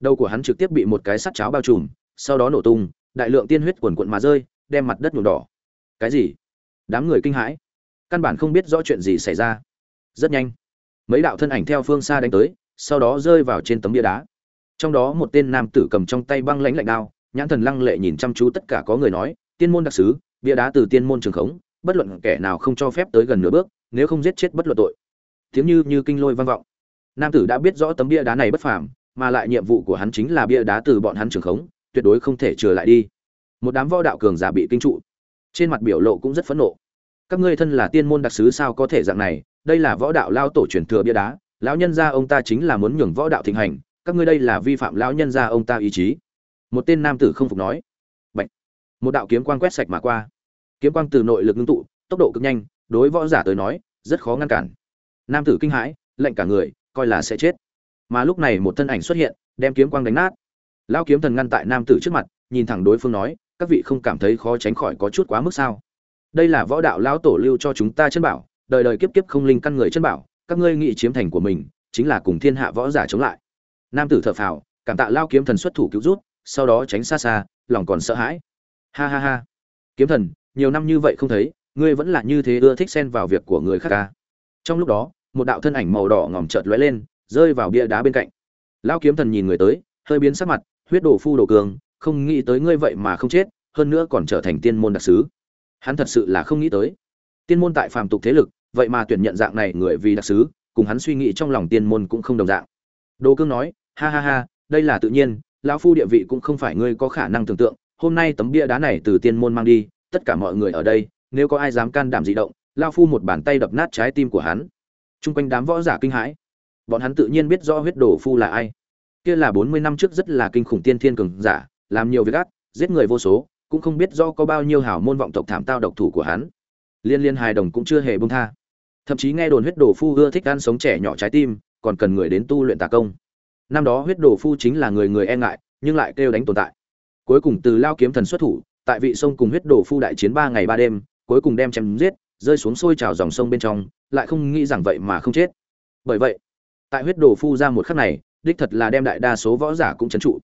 Đầu của hắn trực tiếp bị một cái sắt cháo bao trùm, sau đó nổ tung, đại lượng tiên huyết quần quận mà rơi, đem mặt đất nhuộm đỏ. Cái gì? Đám người kinh hãi. Căn bản không biết rõ chuyện gì xảy ra. Rất nhanh, mấy đạo thân ảnh theo phương xa đánh tới, sau đó rơi vào trên tấm bia đá trong đó một tên nam tử cầm trong tay băng lãnh lạnh đao, nhãn thần lăng lệ nhìn chăm chú tất cả có người nói, tiên môn đặc sứ, bia đá từ tiên môn trường khống, bất luận kẻ nào không cho phép tới gần nửa bước, nếu không giết chết bất luận tội. Tiếng như như kinh lôi vang vọng. Nam tử đã biết rõ tấm bia đá này bất phàm, mà lại nhiệm vụ của hắn chính là bia đá từ bọn hắn trường khống, tuyệt đối không thể trừ lại đi. Một đám võ đạo cường giả bị kinh trụ. Trên mặt biểu lộ cũng rất phẫn nộ. Các ngươi thân là tiên môn đặc sứ sao có thể dạng này? Đây là võ đạo lao tổ truyền thừa bia đá. Lão nhân gia ông ta chính là muốn nhường võ đạo thịnh hành các ngươi đây là vi phạm lão nhân gia ông ta ý chí. Một tên nam tử không phục nói. Bạch. một đạo kiếm quang quét sạch mà qua. Kiếm quang từ nội lực ngưng tụ, tốc độ cực nhanh, đối võ giả tới nói, rất khó ngăn cản. Nam tử kinh hãi lệnh cả người, coi là sẽ chết. Mà lúc này một thân ảnh xuất hiện, đem kiếm quang đánh nát. Lão kiếm thần ngăn tại nam tử trước mặt, nhìn thẳng đối phương nói, các vị không cảm thấy khó tránh khỏi có chút quá mức sao? Đây là võ đạo lão tổ lưu cho chúng ta chân bảo, đời đời kiếp kiếp không linh căn người chân bảo, các ngươi nghĩ chiếm thành của mình, chính là cùng thiên hạ võ giả chống lại nam tử thở phào, cảm tạ lao kiếm thần xuất thủ cứu rút sau đó tránh xa xa, lòng còn sợ hãi. Ha ha ha. Kiếm thần, nhiều năm như vậy không thấy, ngươi vẫn là như thế ưa thích xen vào việc của người khác ca à. trong lúc đó, một đạo thân ảnh màu đỏ ngòm chợt lóe lên, rơi vào bia đá bên cạnh. Lao kiếm thần nhìn người tới, hơi biến sắc mặt, huyết đổ phu đồ cường, không nghĩ tới ngươi vậy mà không chết, hơn nữa còn trở thành tiên môn đặc sứ. Hắn thật sự là không nghĩ tới. Tiên môn tại phàm tục thế lực, vậy mà tuyển nhận dạng này người vì đặc sứ, cùng hắn suy nghĩ trong lòng tiên môn cũng không đồng dạng. Đồ cương nói ha ha ha, đây là tự nhiên, lão phu địa vị cũng không phải ngươi có khả năng tưởng tượng. Hôm nay tấm bia đá này từ tiên môn mang đi, tất cả mọi người ở đây, nếu có ai dám can đảm dị động, lão phu một bàn tay đập nát trái tim của hắn. Trung quanh đám võ giả kinh hãi. Bọn hắn tự nhiên biết rõ huyết đồ phu là ai. Kia là bốn mươi năm trước rất là kinh khủng tiên thiên cường giả, làm nhiều việc ác, giết người vô số, cũng không biết do có bao nhiêu hảo môn vọng tộc thảm tao độc thủ của hắn. Liên liên hài đồng cũng chưa hề buông tha. Thậm chí nghe đồn huyết đồ phu ưa thích ăn sống trẻ nhỏ trái tim, còn cần người đến tu luyện tà công năm đó huyết đồ phu chính là người người e ngại, nhưng lại kêu đánh tồn tại. Cuối cùng từ lao kiếm thần xuất thủ, tại vị sông cùng huyết đồ phu đại chiến ba ngày ba đêm, cuối cùng đem chém giết, rơi xuống sôi trào dòng sông bên trong, lại không nghĩ rằng vậy mà không chết. Bởi vậy, tại huyết đồ phu ra một khắc này, đích thật là đem đại đa số võ giả cũng trấn trụ.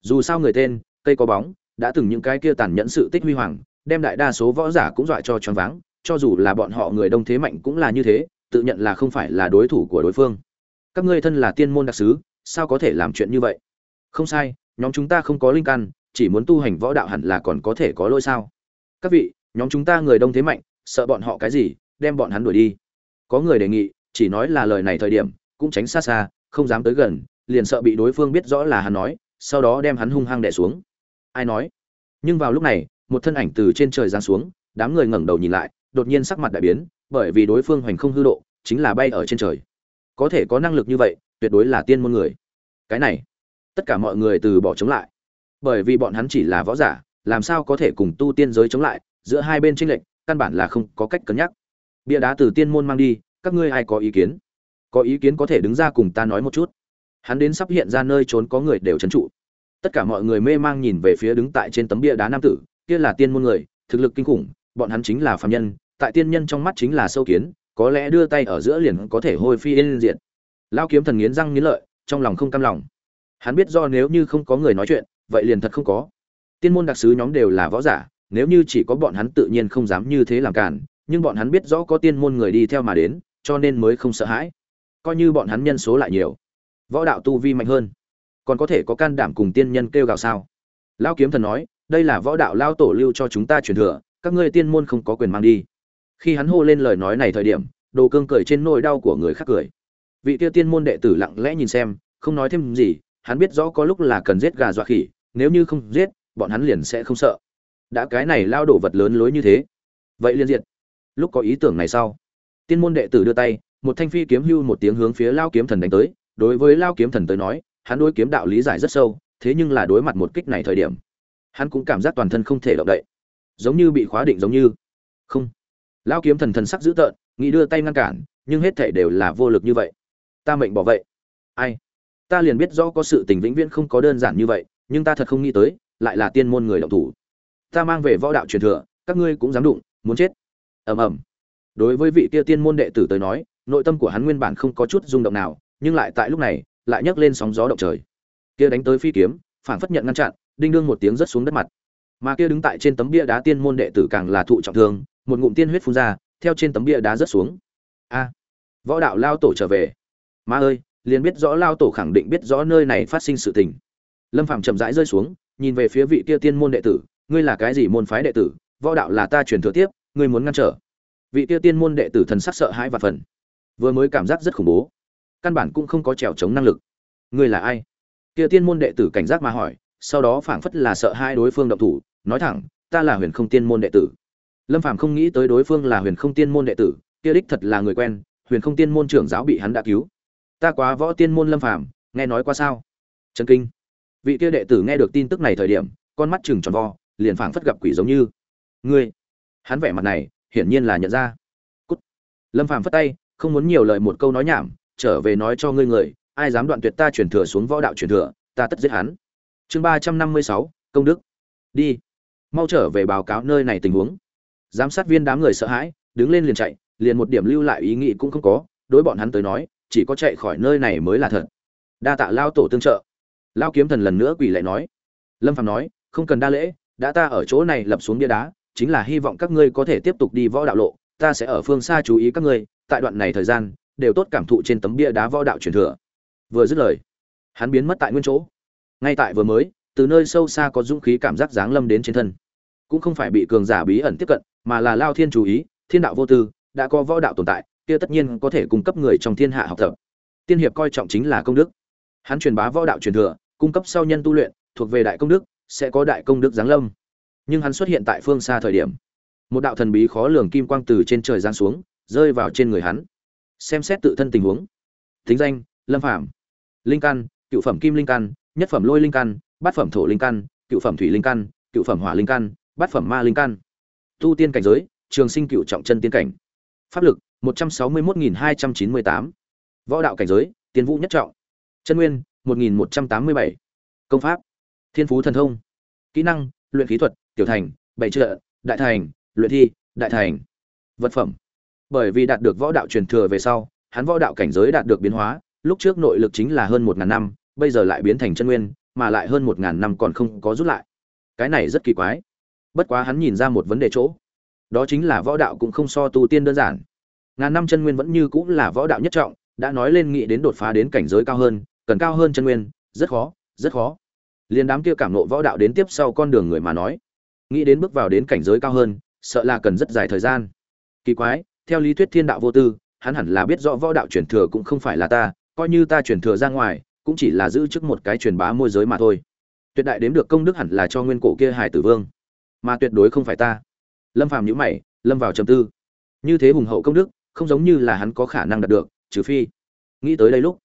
Dù sao người tên, cây có bóng, đã từng những cái kia tàn nhẫn sự tích huy hoàng, đem đại đa số võ giả cũng dọa cho choáng váng, cho dù là bọn họ người đông thế mạnh cũng là như thế, tự nhận là không phải là đối thủ của đối phương. Các ngươi thân là tiên môn đặc sứ sao có thể làm chuyện như vậy? Không sai, nhóm chúng ta không có linh căn, chỉ muốn tu hành võ đạo hẳn là còn có thể có lỗi sao? Các vị, nhóm chúng ta người đông thế mạnh, sợ bọn họ cái gì, đem bọn hắn đuổi đi. Có người đề nghị, chỉ nói là lời này thời điểm, cũng tránh xa xa, không dám tới gần, liền sợ bị đối phương biết rõ là hắn nói, sau đó đem hắn hung hăng đè xuống. Ai nói? Nhưng vào lúc này, một thân ảnh từ trên trời giáng xuống, đám người ngẩng đầu nhìn lại, đột nhiên sắc mặt đại biến, bởi vì đối phương hoành không hư độ, chính là bay ở trên trời. Có thể có năng lực như vậy tuyệt đối là tiên môn người. Cái này, tất cả mọi người từ bỏ chống lại. Bởi vì bọn hắn chỉ là võ giả, làm sao có thể cùng tu tiên giới chống lại? Giữa hai bên tranh lệch, căn bản là không có cách cân nhắc. Bia đá từ tiên môn mang đi, các ngươi ai có ý kiến? Có ý kiến có thể đứng ra cùng ta nói một chút. Hắn đến sắp hiện ra nơi trốn có người đều trấn trụ. Tất cả mọi người mê mang nhìn về phía đứng tại trên tấm bia đá nam tử, kia là tiên môn người, thực lực kinh khủng, bọn hắn chính là phàm nhân, tại tiên nhân trong mắt chính là sâu kiến, có lẽ đưa tay ở giữa liền có thể hôi phi yên diện lao kiếm thần nghiến răng nghiến lợi, trong lòng không cam lòng. Hắn biết do nếu như không có người nói chuyện, vậy liền thật không có. Tiên môn đặc sứ nhóm đều là võ giả, nếu như chỉ có bọn hắn tự nhiên không dám như thế làm cản, nhưng bọn hắn biết rõ có tiên môn người đi theo mà đến, cho nên mới không sợ hãi. Coi như bọn hắn nhân số lại nhiều, võ đạo tu vi mạnh hơn, còn có thể có can đảm cùng tiên nhân kêu gào sao? Lao kiếm thần nói, đây là võ đạo lao tổ lưu cho chúng ta truyền thừa, các ngươi tiên môn không có quyền mang đi. Khi hắn hô lên lời nói này thời điểm, đồ cương cười trên nỗi đau của người khác cười vị kia tiên môn đệ tử lặng lẽ nhìn xem, không nói thêm gì, hắn biết rõ có lúc là cần giết gà dọa khỉ, nếu như không giết, bọn hắn liền sẽ không sợ. Đã cái này lao đổ vật lớn lối như thế. Vậy liên diệt. Lúc có ý tưởng này sau, tiên môn đệ tử đưa tay, một thanh phi kiếm hưu một tiếng hướng phía lao kiếm thần đánh tới. Đối với lao kiếm thần tới nói, hắn đối kiếm đạo lý giải rất sâu, thế nhưng là đối mặt một kích này thời điểm, hắn cũng cảm giác toàn thân không thể động đậy. Giống như bị khóa định giống như. Không. Lao kiếm thần thần sắc dữ tợn, nghĩ đưa tay ngăn cản, nhưng hết thể đều là vô lực như vậy ta mệnh bỏ vậy. Ai? Ta liền biết rõ có sự tình vĩnh viễn không có đơn giản như vậy, nhưng ta thật không nghĩ tới, lại là tiên môn người động thủ. Ta mang về võ đạo truyền thừa, các ngươi cũng dám đụng, muốn chết. Ầm ầm. Đối với vị kia tiên môn đệ tử tới nói, nội tâm của hắn nguyên bản không có chút rung động nào, nhưng lại tại lúc này, lại nhấc lên sóng gió động trời. Kia đánh tới phi kiếm phản phất nhận ngăn chặn, đinh đương một tiếng rất xuống đất mặt. Mà kia đứng tại trên tấm bia đá tiên môn đệ tử càng là thụ trọng thương, một ngụm tiên huyết phun ra, theo trên tấm bia đá rất xuống. A. Võ đạo lao tổ trở về ma ơi, liền biết rõ lao tổ khẳng định biết rõ nơi này phát sinh sự tình. Lâm phạm chậm rãi rơi xuống, nhìn về phía vị kia tiên môn đệ tử, ngươi là cái gì môn phái đệ tử? Võ đạo là ta truyền thừa tiếp, ngươi muốn ngăn trở? Vị kia tiên môn đệ tử thần sắc sợ hãi và phần. Vừa mới cảm giác rất khủng bố. Căn bản cũng không có trèo chống năng lực. Ngươi là ai? Kia tiên môn đệ tử cảnh giác mà hỏi, sau đó phảng phất là sợ hai đối phương động thủ, nói thẳng, ta là huyền không tiên môn đệ tử. Lâm phàm không nghĩ tới đối phương là huyền không tiên môn đệ tử, kia đích thật là người quen, huyền không tiên môn trưởng giáo bị hắn đã cứu ta quá võ tiên môn lâm phàm, nghe nói qua sao? Trần kinh. Vị kia đệ tử nghe được tin tức này thời điểm, con mắt chừng tròn vo, liền phảng phất gặp quỷ giống như. Ngươi? Hắn vẻ mặt này, hiển nhiên là nhận ra. Cút. Lâm phàm phất tay, không muốn nhiều lời một câu nói nhảm, trở về nói cho ngươi người, ai dám đoạn tuyệt ta truyền thừa xuống võ đạo truyền thừa, ta tất giết hắn. Chương ba trăm năm mươi sáu, công đức. Đi. Mau trở về báo cáo nơi này tình huống. Giám sát viên đám người sợ hãi, đứng lên liền chạy, liền một điểm lưu lại ý nghĩ cũng không có, đối bọn hắn tới nói chỉ có chạy khỏi nơi này mới là thật. Đa tạ lao tổ tương trợ. Lao kiếm thần lần nữa quỳ lại nói. Lâm phạm nói, không cần đa lễ, đã ta ở chỗ này lập xuống bia đá, chính là hy vọng các ngươi có thể tiếp tục đi võ đạo lộ, ta sẽ ở phương xa chú ý các ngươi, tại đoạn này thời gian, đều tốt cảm thụ trên tấm bia đá võ đạo truyền thừa. Vừa dứt lời, hắn biến mất tại nguyên chỗ. Ngay tại vừa mới, từ nơi sâu xa có dũng khí cảm giác giáng lâm đến trên thân. Cũng không phải bị cường giả bí ẩn tiếp cận, mà là lao thiên chú ý, thiên đạo vô tư, đã có võ đạo tồn tại kia tất nhiên có thể cung cấp người trong thiên hạ học tập. Tiên hiệp coi trọng chính là công đức. Hắn truyền bá võ đạo truyền thừa, cung cấp sau nhân tu luyện, thuộc về đại công đức, sẽ có đại công đức giáng lâm. Nhưng hắn xuất hiện tại phương xa thời điểm, một đạo thần bí khó lường kim quang từ trên trời giáng xuống, rơi vào trên người hắn. Xem xét tự thân tình huống. Thính danh, lâm phạm linh căn, cựu phẩm kim linh căn, nhất phẩm lôi linh căn, bát phẩm thổ linh căn, cựu phẩm thủy linh căn, cựu phẩm hỏa linh căn, bát phẩm ma linh căn. Tu tiên cảnh giới, trường sinh cựu trọng chân tiên cảnh. Pháp lực một trăm sáu mươi một hai trăm chín mươi tám. Võ đạo cảnh giới, tiên vũ nhất trọng. Chân nguyên, một nghìn một trăm tám mươi bảy. Công pháp, thiên phú thần thông. Kỹ năng, luyện khí thuật, tiểu thành, bảy trợ, đại thành, luyện thi, đại thành. Vật phẩm. Bởi vì đạt được võ đạo truyền thừa về sau, hắn võ đạo cảnh giới đạt được biến hóa, lúc trước nội lực chính là hơn một ngàn năm, bây giờ lại biến thành chân nguyên, mà lại hơn một ngàn năm còn không có rút lại. Cái này rất kỳ quái. Bất quá hắn nhìn ra một vấn đề chỗ. Đó chính là võ đạo cũng không so tu tiên đơn giản ngàn năm chân nguyên vẫn như cũng là võ đạo nhất trọng, đã nói lên nghĩ đến đột phá đến cảnh giới cao hơn, cần cao hơn chân nguyên, rất khó rất khó. Liền đám kia cảm nộ võ đạo đến tiếp sau con đường người mà nói, nghĩ đến bước vào đến cảnh giới cao hơn, sợ là cần rất dài thời gian. Kỳ quái, theo lý thuyết thiên đạo vô tư, hắn hẳn là biết rõ võ đạo truyền thừa cũng không phải là ta, coi như ta truyền thừa ra ngoài, cũng chỉ là giữ chức một cái truyền bá môi giới mà thôi. Tuyệt đại đếm được công đức hẳn là cho nguyên cổ kia hải tử vương, mà tuyệt đối không phải ta. Lâm phàm nhữ mày, lâm vào trầm tư. Như thế hùng hậu công đức không giống như là hắn có khả năng đạt được, trừ phi, nghĩ tới đây lúc,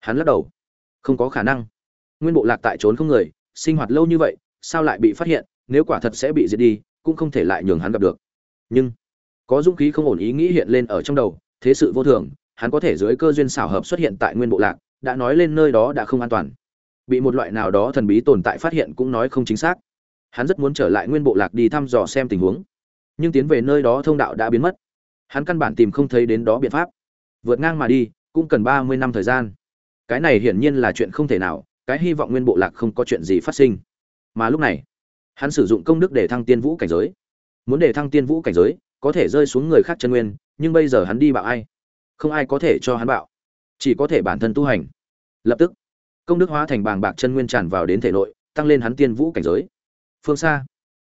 hắn lắc đầu. Không có khả năng. Nguyên bộ lạc tại trốn không người, sinh hoạt lâu như vậy, sao lại bị phát hiện, nếu quả thật sẽ bị diệt đi, cũng không thể lại nhường hắn gặp được. Nhưng, có dũng khí không ổn ý nghĩ hiện lên ở trong đầu, thế sự vô thường, hắn có thể dưới cơ duyên xảo hợp xuất hiện tại nguyên bộ lạc, đã nói lên nơi đó đã không an toàn. Bị một loại nào đó thần bí tồn tại phát hiện cũng nói không chính xác. Hắn rất muốn trở lại nguyên bộ lạc đi thăm dò xem tình huống. Nhưng tiến về nơi đó thông đạo đã biến mất hắn căn bản tìm không thấy đến đó biện pháp. Vượt ngang mà đi, cũng cần ba mươi năm thời gian. Cái này hiển nhiên là chuyện không thể nào, cái hy vọng nguyên bộ lạc không có chuyện gì phát sinh. Mà lúc này, hắn sử dụng công đức để thăng tiên vũ cảnh giới. Muốn để thăng tiên vũ cảnh giới, có thể rơi xuống người khác chân nguyên, nhưng bây giờ hắn đi bạo ai? Không ai có thể cho hắn bạo. Chỉ có thể bản thân tu hành. Lập tức, công đức hóa thành bàng bạc chân nguyên tràn vào đến thể nội, tăng lên hắn tiên vũ cảnh giới. Phương xa.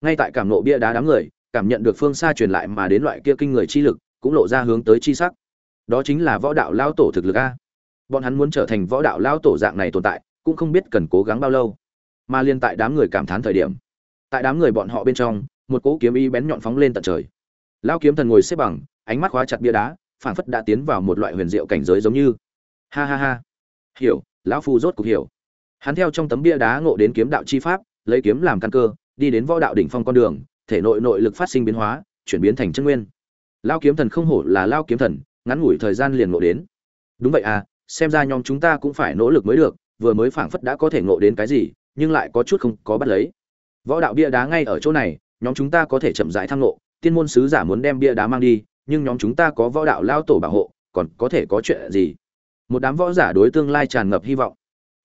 Ngay tại cảm nộ bia đá đám người, cảm nhận được phương xa truyền lại mà đến loại kia kinh người chi lực cũng lộ ra hướng tới chi sắc. Đó chính là võ đạo lao tổ thực lực a. Bọn hắn muốn trở thành võ đạo lao tổ dạng này tồn tại, cũng không biết cần cố gắng bao lâu. Mà liên tại đám người cảm thán thời điểm, tại đám người bọn họ bên trong, một cỗ kiếm y bén nhọn phóng lên tận trời. Lao kiếm thần ngồi xếp bằng, ánh mắt khóa chặt bia đá, phảng phất đã tiến vào một loại huyền diệu cảnh giới giống như. Ha ha ha. Hiểu, lão phu rốt cục hiểu. Hắn theo trong tấm bia đá ngộ đến kiếm đạo chi pháp, lấy kiếm làm căn cơ, đi đến võ đạo đỉnh phong con đường, thể nội nội lực phát sinh biến hóa, chuyển biến thành chân nguyên lao kiếm thần không hổ là lao kiếm thần, ngắn ngủi thời gian liền ngộ đến. Đúng vậy à xem ra nhóm chúng ta cũng phải nỗ lực mới được, vừa mới phảng phất đã có thể ngộ đến cái gì, nhưng lại có chút không có bắt lấy. Võ đạo bia đá ngay ở chỗ này, nhóm chúng ta có thể chậm rãi thăng ngộ, tiên môn sứ giả muốn đem bia đá mang đi, nhưng nhóm chúng ta có võ đạo lao tổ bảo hộ, còn có thể có chuyện gì? Một đám võ giả đối tương lai tràn ngập hy vọng.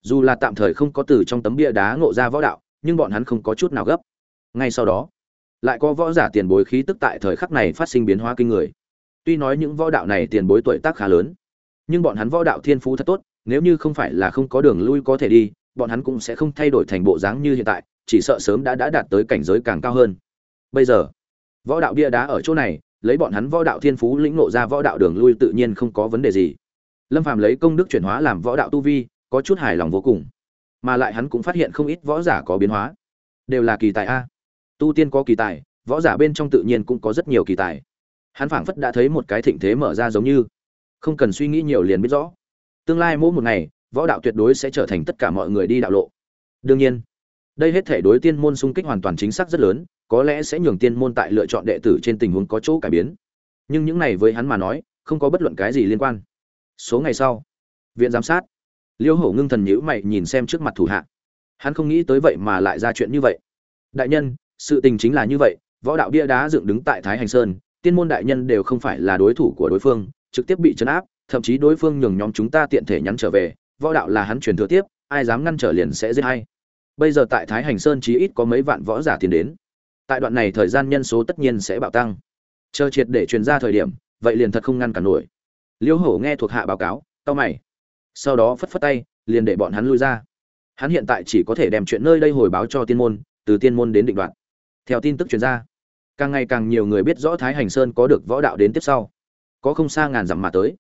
Dù là tạm thời không có từ trong tấm bia đá ngộ ra võ đạo, nhưng bọn hắn không có chút nào gấp. Ngay sau đó lại có võ giả tiền bối khí tức tại thời khắc này phát sinh biến hóa kinh người. Tuy nói những võ đạo này tiền bối tuổi tác khá lớn, nhưng bọn hắn võ đạo thiên phú thật tốt, nếu như không phải là không có đường lui có thể đi, bọn hắn cũng sẽ không thay đổi thành bộ dáng như hiện tại, chỉ sợ sớm đã đã đạt tới cảnh giới càng cao hơn. Bây giờ, võ đạo bia đá ở chỗ này, lấy bọn hắn võ đạo thiên phú lĩnh ngộ ra võ đạo đường lui tự nhiên không có vấn đề gì. Lâm phàm lấy công đức chuyển hóa làm võ đạo tu vi, có chút hài lòng vô cùng. Mà lại hắn cũng phát hiện không ít võ giả có biến hóa. Đều là kỳ tài a tu tiên có kỳ tài, võ giả bên trong tự nhiên cũng có rất nhiều kỳ tài. Hắn phảng phất đã thấy một cái thịnh thế mở ra giống như. Không cần suy nghĩ nhiều liền biết rõ. Tương lai mỗi một ngày, võ đạo tuyệt đối sẽ trở thành tất cả mọi người đi đạo lộ. Đương nhiên, đây hết thể đối tiên môn xung kích hoàn toàn chính xác rất lớn, có lẽ sẽ nhường tiên môn tại lựa chọn đệ tử trên tình huống có chỗ cải biến. Nhưng những này với hắn mà nói, không có bất luận cái gì liên quan. Số ngày sau, viện giám sát, liêu hổ ngưng thần nhữ mày nhìn xem trước mặt thủ hạ. Hắn không nghĩ tới vậy mà lại ra chuyện như vậy. Đại nhân sự tình chính là như vậy, võ đạo bia đá dựng đứng tại thái hành sơn, tiên môn đại nhân đều không phải là đối thủ của đối phương, trực tiếp bị chấn áp, thậm chí đối phương nhường nhóm chúng ta tiện thể nhắn trở về, võ đạo là hắn truyền thừa tiếp, ai dám ngăn trở liền sẽ giết hay bây giờ tại thái hành sơn chí ít có mấy vạn võ giả tiến đến. Tại đoạn này thời gian nhân số tất nhiên sẽ bạo tăng. Chờ triệt để truyền ra thời điểm, vậy liền thật không ngăn cản nổi. Liêu hổ nghe thuộc hạ báo cáo tao mày. Sau đó phất phất tay, liền để bọn hắn lui ra. Hắn hiện tại chỉ có thể đem chuyện nơi đây hồi báo cho tiên môn, từ tiên môn đến định đoạn theo tin tức truyền ra, càng ngày càng nhiều người biết rõ thái hành sơn có được võ đạo đến tiếp sau, có không xa ngàn dặm mà tới.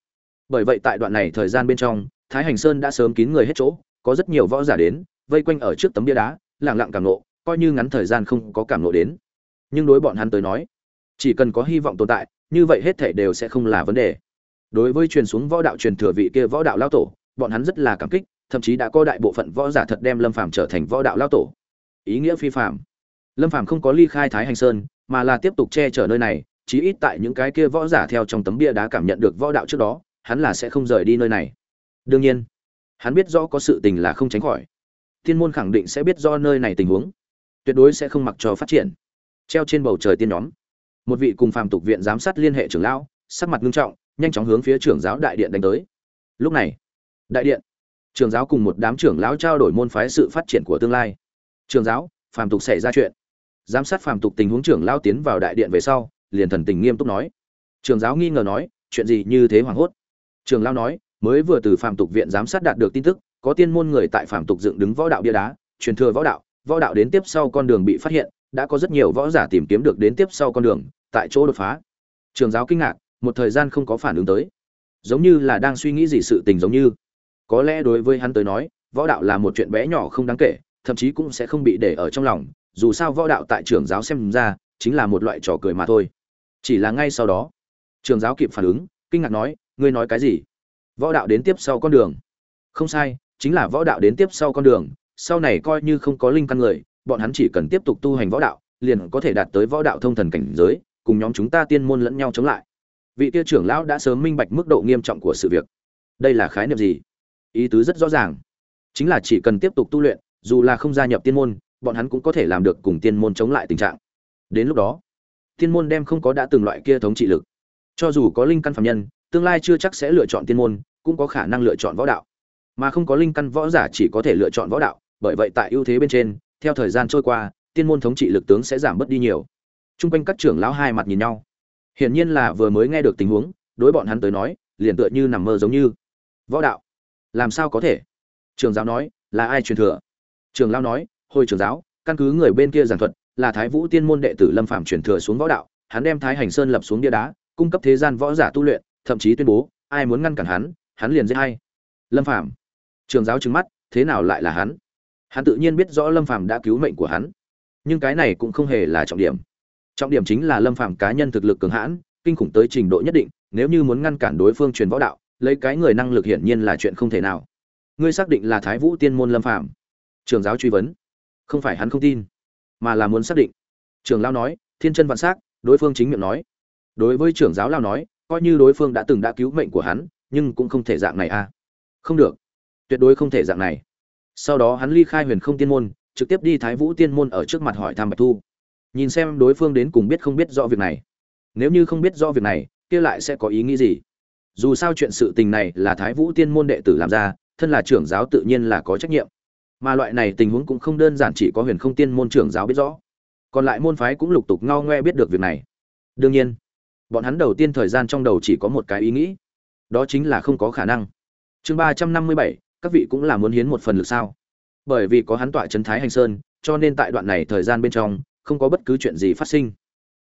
Bởi vậy tại đoạn này thời gian bên trong, thái hành sơn đã sớm kín người hết chỗ, có rất nhiều võ giả đến, vây quanh ở trước tấm bia đá lẳng lặng cảm nộ coi như ngắn thời gian không có cảm nộ đến. Nhưng đối bọn hắn tới nói, chỉ cần có hy vọng tồn tại, như vậy hết thể đều sẽ không là vấn đề. Đối với truyền xuống võ đạo truyền thừa vị kia võ đạo lao tổ, bọn hắn rất là cảm kích, thậm chí đã có đại bộ phận võ giả thật đem lâm phàm trở thành võ đạo lao tổ. Ý nghĩa phi phàm lâm phàm không có ly khai thái hành sơn, mà là tiếp tục che chở nơi này, chí ít tại những cái kia võ giả theo trong tấm bia đá cảm nhận được võ đạo trước đó, hắn là sẽ không rời đi nơi này. Đương nhiên, hắn biết rõ có sự tình là không tránh khỏi. Thiên môn khẳng định sẽ biết do nơi này tình huống. Tuyệt đối sẽ không mặc cho phát triển. Treo trên bầu trời tiên nhóm. Một vị cùng phàm tục viện giám sát liên hệ trưởng lão, sắc mặt nghiêm trọng, nhanh chóng hướng phía trưởng giáo đại điện đánh tới. Lúc này, đại điện, trưởng giáo cùng một đám trưởng lão trao đổi môn phái sự phát triển của tương lai. Trưởng giáo, phàm tục xảy ra chuyện giám sát phàm tục tình huống trưởng lao tiến vào đại điện về sau, liền thần tình nghiêm túc nói. Trường giáo nghi ngờ nói, chuyện gì như thế hoảng hốt? Trường lao nói, mới vừa từ phàm tục viện giám sát đạt được tin tức, có tiên môn người tại phàm tục dựng đứng võ đạo bia đá, truyền thừa võ đạo võ đạo đến tiếp sau con đường bị phát hiện, đã có rất nhiều võ giả tìm kiếm được đến tiếp sau con đường, tại chỗ đột phá. Trường giáo kinh ngạc, một thời gian không có phản ứng tới. Giống như là đang suy nghĩ gì sự tình giống như. Có lẽ đối với hắn tới nói, võ đạo là một chuyện bé nhỏ không đáng kể, thậm chí cũng sẽ không bị để ở trong lòng dù sao võ đạo tại trường giáo xem ra, chính là một loại trò cười mà thôi. Chỉ là ngay sau đó, trường giáo kịp phản ứng, kinh ngạc nói, ngươi nói cái gì? Võ đạo đến tiếp sau con đường. Không sai, chính là võ đạo đến tiếp sau con đường, sau này coi như không có linh căn người, bọn hắn chỉ cần tiếp tục tu hành võ đạo, liền có thể đạt tới võ đạo thông thần cảnh giới, cùng nhóm chúng ta tiên môn lẫn nhau chống lại. Vị kia trưởng lão đã sớm minh bạch mức độ nghiêm trọng của sự việc. Đây là khái niệm gì? Ý tứ rất rõ ràng. Chính là chỉ cần tiếp tục tu luyện, dù là không gia nhập tiên môn bọn hắn cũng có thể làm được cùng tiên môn chống lại tình trạng. Đến lúc đó, tiên môn đem không có đã từng loại kia thống trị lực. Cho dù có linh căn phạm nhân, tương lai chưa chắc sẽ lựa chọn tiên môn, cũng có khả năng lựa chọn võ đạo. Mà không có linh căn võ giả chỉ có thể lựa chọn võ đạo, bởi vậy tại ưu thế bên trên, theo thời gian trôi qua, tiên môn thống trị lực tướng sẽ giảm bớt đi nhiều. T r u n g quanh các trưởng lão hai mặt nhìn nhau. Hiển nhiên là vừa mới nghe được tình huống, đối bọn hắn tới nói, liền tựa như nằm mơ giống như. Võ đạo? Làm sao có thể? Trường giáo nói, là ai truyền thừa? Trường lão nói hồi trường giáo, căn cứ người bên kia giảng thuật, là thái vũ tiên môn đệ tử lâm phạm truyền thừa xuống võ đạo, hắn đem thái hành sơn lập xuống bia đá, cung cấp thế gian võ giả tu luyện, thậm chí tuyên bố, ai muốn ngăn cản hắn hắn liền giết hay lâm phạm trường giáo trừng mắt, thế nào lại là hắn? Hắn tự nhiên biết rõ lâm Phạm đã cứu mệnh của hắn. Nhưng cái này cũng không hề là trọng điểm. Trọng điểm chính là lâm Phạm cá nhân thực lực cường hãn, kinh khủng tới trình độ nhất định, nếu như muốn ngăn cản đối phương truyền võ đạo, lấy cái người năng lực hiển nhiên là chuyện không thể nào. Ngươi xác định là thái vũ tiên môn lâm Phạm? trường giáo truy vấn không phải hắn không tin, mà là muốn xác định. Trường lao nói, thiên chân vạn s á c đối phương chính miệng nói. Đối với trưởng giáo lao nói, coi như đối phương đã từng đã cứu mệnh của hắn, nhưng cũng không thể dạng này a à. không được. Tuyệt đối không thể dạng này. Sau đó hắn ly khai huyền không tiên môn, trực tiếp đi thái vũ tiên môn ở trước mặt hỏi thăm bạch thu. Nhìn xem đối phương đến cùng biết không biết rõ việc này. Nếu như không biết rõ việc này, kia lại sẽ có ý nghĩ gì? Dù sao chuyện sự tình này là thái vũ tiên môn đệ tử làm ra, thân là trưởng giáo tự nhiên là có trách nhiệm mà loại này tình huống cũng không đơn giản chỉ có huyền không tiên môn trưởng giáo biết rõ. Còn lại môn phái cũng lục tục ngao ngoe biết được việc này. Đương nhiên, bọn hắn đầu tiên thời gian trong đầu chỉ có một cái ý nghĩ. Đó chính là không có khả năng. Chương ba trăm năm mươi bảy, các vị cũng là muốn hiến một phần lực sao? Bởi vì có hắn tọa trấn thái hành sơn, cho nên tại đoạn này thời gian bên trong, không có bất cứ chuyện gì phát sinh.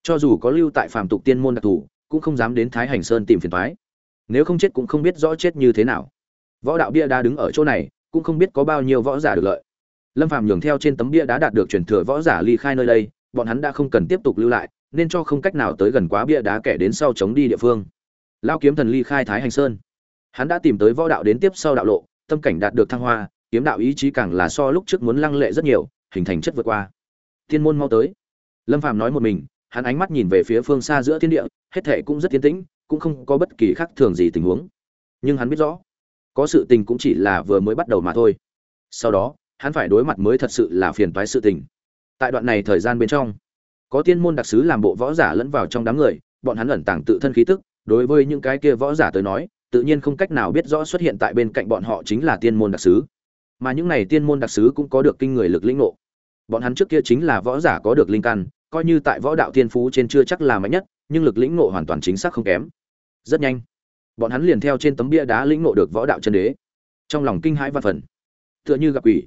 Cho dù có lưu tại phàm tục tiên môn đặc thù, cũng không dám đến thái hành sơn tìm phiền thoái nếu không chết cũng không biết rõ chết như thế nào. Võ đạo bia đá đứng ở chỗ này cũng không biết có bao nhiêu võ giả được lợi. Lâm phàm nhường theo trên tấm bia đá đạt được truyền thừa võ giả ly khai nơi đây, bọn hắn đã không cần tiếp tục lưu lại, nên cho không cách nào tới gần quá bia đá kẻ đến sau chống đi địa phương. Lao kiếm thần ly khai thái hành sơn. Hắn đã tìm tới võ đạo đến tiếp sau đạo lộ, tâm cảnh đạt được thăng hoa, kiếm đạo ý chí càng là so lúc trước muốn lăng lệ rất nhiều, hình thành chất vượt qua. Thiên môn mau tới. Lâm phàm nói một mình, hắn ánh mắt nhìn về phía phương xa giữa thiên địa, hết thệ cũng rất tiến tĩnh, cũng không có bất kỳ khác thường gì tình huống. Nhưng hắn biết rõ có sự tình cũng chỉ là vừa mới bắt đầu mà thôi. Sau đó, hắn phải đối mặt mới thật sự là phiền toái sự tình. Tại đoạn này thời gian bên trong, có tiên môn đặc sứ làm bộ võ giả lẫn vào trong đám người, bọn hắn ẩn tàng tự thân khí tức, đối với những cái kia võ giả tới nói, tự nhiên không cách nào biết rõ xuất hiện tại bên cạnh bọn họ chính là tiên môn đặc sứ. Mà những này tiên môn đặc sứ cũng có được kinh người lực lĩnh ngộ. Bọn hắn trước kia chính là võ giả có được linh căn, coi như tại võ đạo tiên phú trên chưa chắc là mạnh nhất, nhưng lực lĩnh ngộ hoàn toàn chính xác không kém. Rất nhanh bọn hắn liền theo trên tấm bia đá lĩnh ngộ được võ đạo chân đế. Trong lòng kinh hãi văn phần. Tựa như gặp quỷ.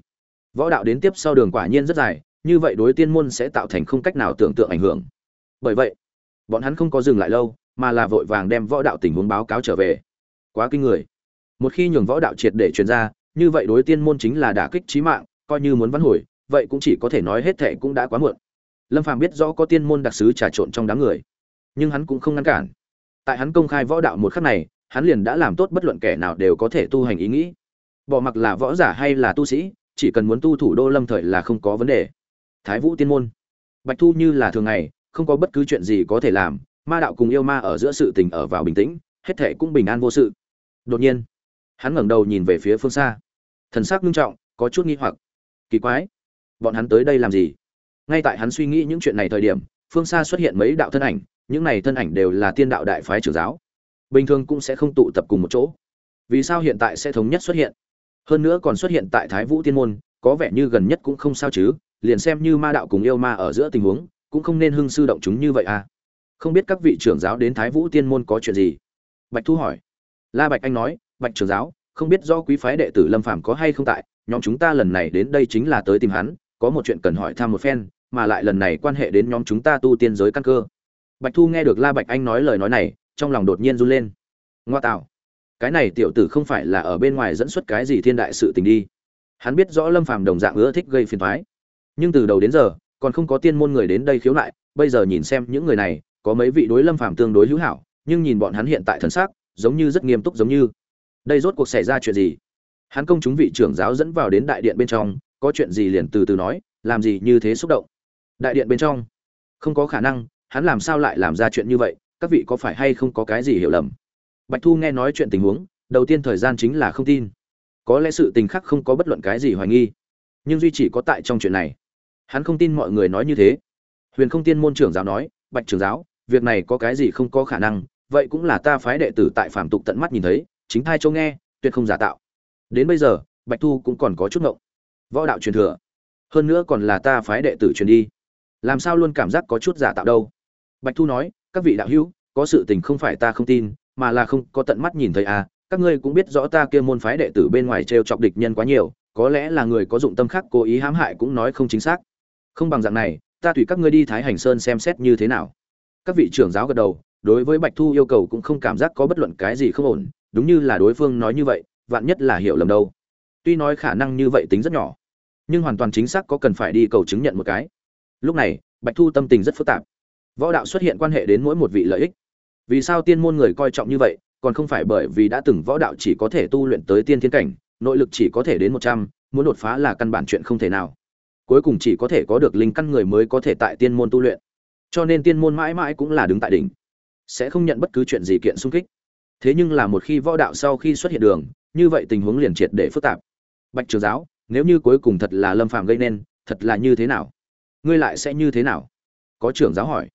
Võ đạo đến tiếp sau đường quả nhiên rất dài, như vậy đối tiên môn sẽ tạo thành không cách nào tưởng tượng ảnh hưởng. Bởi vậy, bọn hắn không có dừng lại lâu, mà là vội vàng đem võ đạo tình huống báo cáo trở về. Quá kinh người. Một khi nhường võ đạo triệt để truyền ra, như vậy đối tiên môn chính là đả kích chí mạng, coi như muốn vãn hồi, vậy cũng chỉ có thể nói hết thệ cũng đã quá muộn. Lâm phàm biết rõ có tiên môn đặc sứ trà trộn trong đám người, nhưng hắn cũng không ngăn cản. Tại hắn công khai võ đạo một khắc này hắn liền đã làm tốt bất luận kẻ nào đều có thể tu hành ý nghĩ. Bỏ mặc là võ giả hay là tu sĩ, chỉ cần muốn tu thủ đô lâm thời là không có vấn đề. Thái vũ tiên môn. Bạch thu như là thường ngày, không có bất cứ chuyện gì có thể làm, ma đạo cùng yêu ma ở giữa sự tình ở vào bình tĩnh, hết thể cũng bình an vô sự. Đột nhiên, hắn ngẩng đầu nhìn về phía phương xa. Thần sắc nghiêm trọng, có chút nghi hoặc. Kỳ quái, bọn hắn tới đây làm gì? Ngay tại hắn suy nghĩ những chuyện này thời điểm, phương xa xuất hiện mấy đạo thân ảnh, những này thân ảnh đều là tiên đạo đại phái trưởng giáo bình thường cũng sẽ không tụ tập cùng một chỗ. Vì sao hiện tại sẽ thống nhất xuất hiện? Hơn nữa còn xuất hiện tại thái vũ tiên môn, có vẻ như gần nhất cũng không sao chứ, liền xem như ma đạo cùng yêu ma ở giữa tình huống, cũng không nên hưng sư động chúng như vậy à. Không biết các vị trưởng giáo đến thái vũ tiên môn có chuyện gì? Bạch thu hỏi. La bạch anh nói, bạch trưởng giáo, không biết do quý phái đệ tử lâm phàm có hay không tại, nhóm chúng ta lần này đến đây chính là tới tìm hắn, có một chuyện cần hỏi thăm một phen, mà lại lần này quan hệ đến nhóm chúng ta tu tiên giới căn cơ. Bạch thu nghe được la bạch anh nói lời nói này trong lòng đột nhiên run lên. Ngoa tạo. Cái này tiểu tử không phải là ở bên ngoài dẫn xuất cái gì thiên đại sự tình đi. Hắn biết rõ lâm phàm đồng dạng ưa thích gây phiền thoái nhưng từ đầu đến giờ, còn không có tiên môn người đến đây khiếu nại, bây giờ nhìn xem những người này, có mấy vị đối lâm phàm tương đối hữu hảo, nhưng nhìn bọn hắn hiện tại thần sắc, giống như rất nghiêm túc giống như. Đây rốt cuộc xảy ra chuyện gì? Hắn công chúng vị trưởng giáo dẫn vào đến đại điện bên trong, có chuyện gì liền từ từ nói, làm gì như thế xúc động. Đại điện bên trong. Không có khả năng, hắn làm sao lại làm ra chuyện như vậy? Các vị có phải hay không có cái gì hiểu lầm? Bạch thu nghe nói chuyện tình huống, đầu tiên thời gian chính là không tin. Có lẽ sự tình khác không có bất luận cái gì hoài nghi, nhưng duy chỉ có tại trong chuyện này. Hắn không tin mọi người nói như thế. Huyền không tiên môn trưởng giáo nói, bạch trưởng giáo, việc này có cái gì không có khả năng, vậy cũng là ta phái đệ tử tại phạm tục tận mắt nhìn thấy, chính thai châu nghe, tuyệt không giả tạo. Đến bây giờ, bạch thu cũng còn có chút ngộng. Võ đạo truyền thừa, hơn nữa còn là ta phái đệ tử truyền đi. Làm sao luôn cảm giác có chút giả tạo đâu? Bạch thu nói các vị đạo hữu, có sự tình không phải ta không tin, mà là không có tận mắt nhìn thấy à các ngươi cũng biết rõ ta kia môn phái đệ tử bên ngoài t chọc địch nhân quá nhiều, có lẽ là người có dụng tâm khác cố ý hãm hại cũng nói không chính xác. Không bằng dạng này, ta tùy các ngươi đi thái hành sơn xem xét như thế nào. Các vị trưởng giáo gật đầu, đối với bạch thu yêu cầu cũng không cảm giác có bất luận cái gì không ổn, đúng như là đối phương nói như vậy, vạn nhất là hiểu lầm đâu. Tuy nói khả năng như vậy tính rất nhỏ, nhưng hoàn toàn chính xác có cần phải đi cầu chứng nhận một cái. Lúc này, bạch thu tâm tình rất phức tạp võ đạo xuất hiện quan hệ đến mỗi một vị lợi ích. Vì sao tiên môn người coi trọng như vậy, còn không phải bởi vì đã từng võ đạo chỉ có thể tu luyện tới tiên thiên cảnh, nội lực chỉ có thể đến một trăm, muốn đột phá là căn bản chuyện không thể nào. Cuối cùng chỉ có thể có được linh căn người mới có thể tại tiên môn tu luyện. Cho nên tiên môn mãi mãi cũng là đứng tại đỉnh. Sẽ không nhận bất cứ chuyện gì kiện xung kích. Thế nhưng là một khi võ đạo sau khi xuất hiện đường, như vậy tình huống liền triệt để phức tạp. Bạch trường giáo, nếu như cuối cùng thật là lâm phạm gây nên, thật là như thế nào? Ngươi lại sẽ như thế nào? Có trưởng giáo hỏi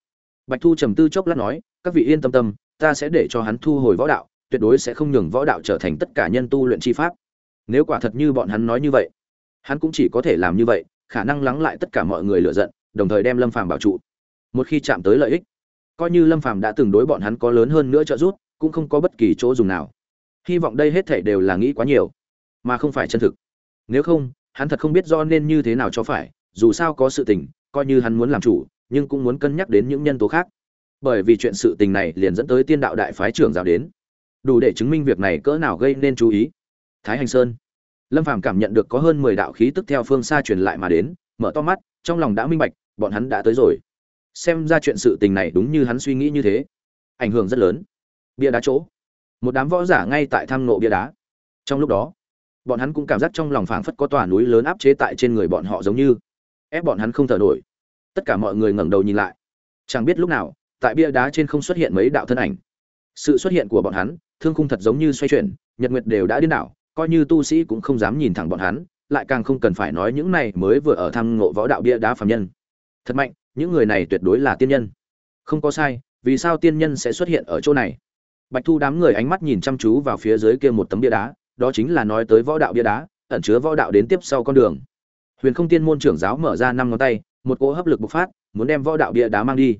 bạch thu trầm tư chốc lát nói, các vị yên tâm tâm, ta sẽ để cho hắn thu hồi võ đạo, tuyệt đối sẽ không nhường võ đạo trở thành tất cả nhân tu luyện chi pháp. Nếu quả thật như bọn hắn nói như vậy, hắn cũng chỉ có thể làm như vậy, khả năng lắng lại tất cả mọi người lựa giận, đồng thời đem lâm phàm bảo trụ. Một khi chạm tới lợi ích, coi như lâm phàm đã từng đối bọn hắn có lớn hơn nữa trợ giúp, cũng không có bất kỳ chỗ dùng nào. Hy vọng đây hết thảy đều là nghĩ quá nhiều, mà không phải chân thực. Nếu không, hắn thật không biết do nên như thế nào cho phải, dù sao có sự tình, coi như hắn muốn làm chủ nhưng cũng muốn cân nhắc đến những nhân tố khác. Bởi vì chuyện sự tình này liền dẫn tới tiên đạo đại phái trưởng giáo đến. Đủ để chứng minh việc này cỡ nào gây nên chú ý. Thái hành sơn. Lâm phàm cảm nhận được có hơn mười đạo khí tức theo phương xa truyền lại mà đến, mở to mắt, trong lòng đã minh bạch, bọn hắn đã tới rồi. Xem ra chuyện sự tình này đúng như hắn suy nghĩ như thế. Ảnh hưởng rất lớn. Bia đá chỗ. Một đám võ giả ngay tại thang nộ bia đá. Trong lúc đó, bọn hắn cũng cảm giác trong lòng phảng phất có tòa núi lớn áp chế tại trên người bọn họ giống như. Ép bọn hắn không thở nổi tất cả mọi người ngẩng đầu nhìn lại. Chẳng biết lúc nào, tại bia đá trên không xuất hiện mấy đạo thân ảnh. Sự xuất hiện của bọn hắn, thương khung thật giống như xoay chuyển, nhật nguyệt đều đã điên đảo, coi như tu sĩ cũng không dám nhìn thẳng bọn hắn, lại càng không cần phải nói những này mới vừa ở thăm ngộ võ đạo bia đá phàm nhân. Thật mạnh, những người này tuyệt đối là tiên nhân. Không có sai, vì sao tiên nhân sẽ xuất hiện ở chỗ này? Bạch thu đám người ánh mắt nhìn chăm chú vào phía dưới kia một tấm bia đá, đó chính là nói tới võ đạo bia đá, ẩn chứa võ đạo đến tiếp sau con đường. Huyền không tiên môn trưởng giáo mở ra năm ngón tay một cỗ hấp lực bộc phát, muốn đem võ đạo bia đá mang đi.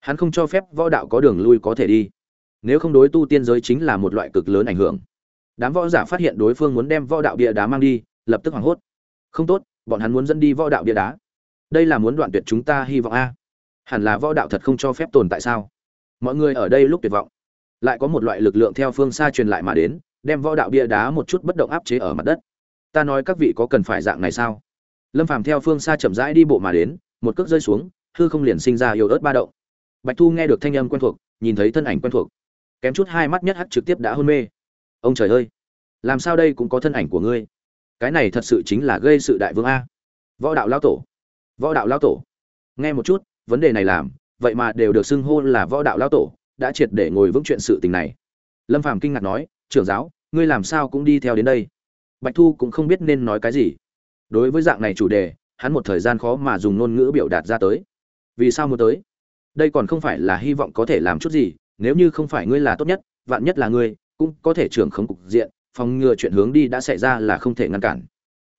Hắn không cho phép võ đạo có đường lui có thể đi. Nếu không đối tu tiên giới chính là một loại cực lớn ảnh hưởng. Đám võ giả phát hiện đối phương muốn đem võ đạo bia đá mang đi, lập tức hoảng hốt. Không tốt, bọn hắn muốn dẫn đi võ đạo bia đá. Đây là muốn đoạn tuyệt chúng ta hy vọng a. Hẳn là võ đạo thật không cho phép tồn tại sao? Mọi người ở đây lúc tuyệt vọng. Lại có một loại lực lượng theo phương xa truyền lại mà đến, đem võ đạo bia đá một chút bất động áp chế ở mặt đất. Ta nói các vị có cần phải dạng này sao? Lâm phàm theo phương xa chậm rãi đi bộ mà đến, một cước rơi xuống, hư không liền sinh ra yếu ớt ba động. Bạch thu nghe được thanh âm quen thuộc, nhìn thấy thân ảnh quen thuộc. Kém chút hai mắt nhất hắt trực tiếp đã hôn mê. Ông trời ơi, làm sao đây cũng có thân ảnh của ngươi? Cái này thật sự chính là gây sự đại vương a. Võ đạo lao tổ. Võ đạo lao tổ. Nghe một chút, vấn đề này làm, vậy mà đều được xưng hô là võ đạo lao tổ, đã triệt để ngồi vững chuyện sự tình này. Lâm phàm kinh ngạc nói, trưởng giáo, ngươi làm sao cũng đi theo đến đây? Bạch thu cũng không biết nên nói cái gì đối với dạng này chủ đề, hắn một thời gian khó mà dùng ngôn ngữ biểu đạt ra tới. Vì sao muốn tới? Đây còn không phải là hy vọng có thể làm chút gì, nếu như không phải ngươi là tốt nhất, vạn nhất là ngươi, cũng có thể trưởng khống cục diện, phòng ngừa chuyện hướng đi đã xảy ra là không thể ngăn cản.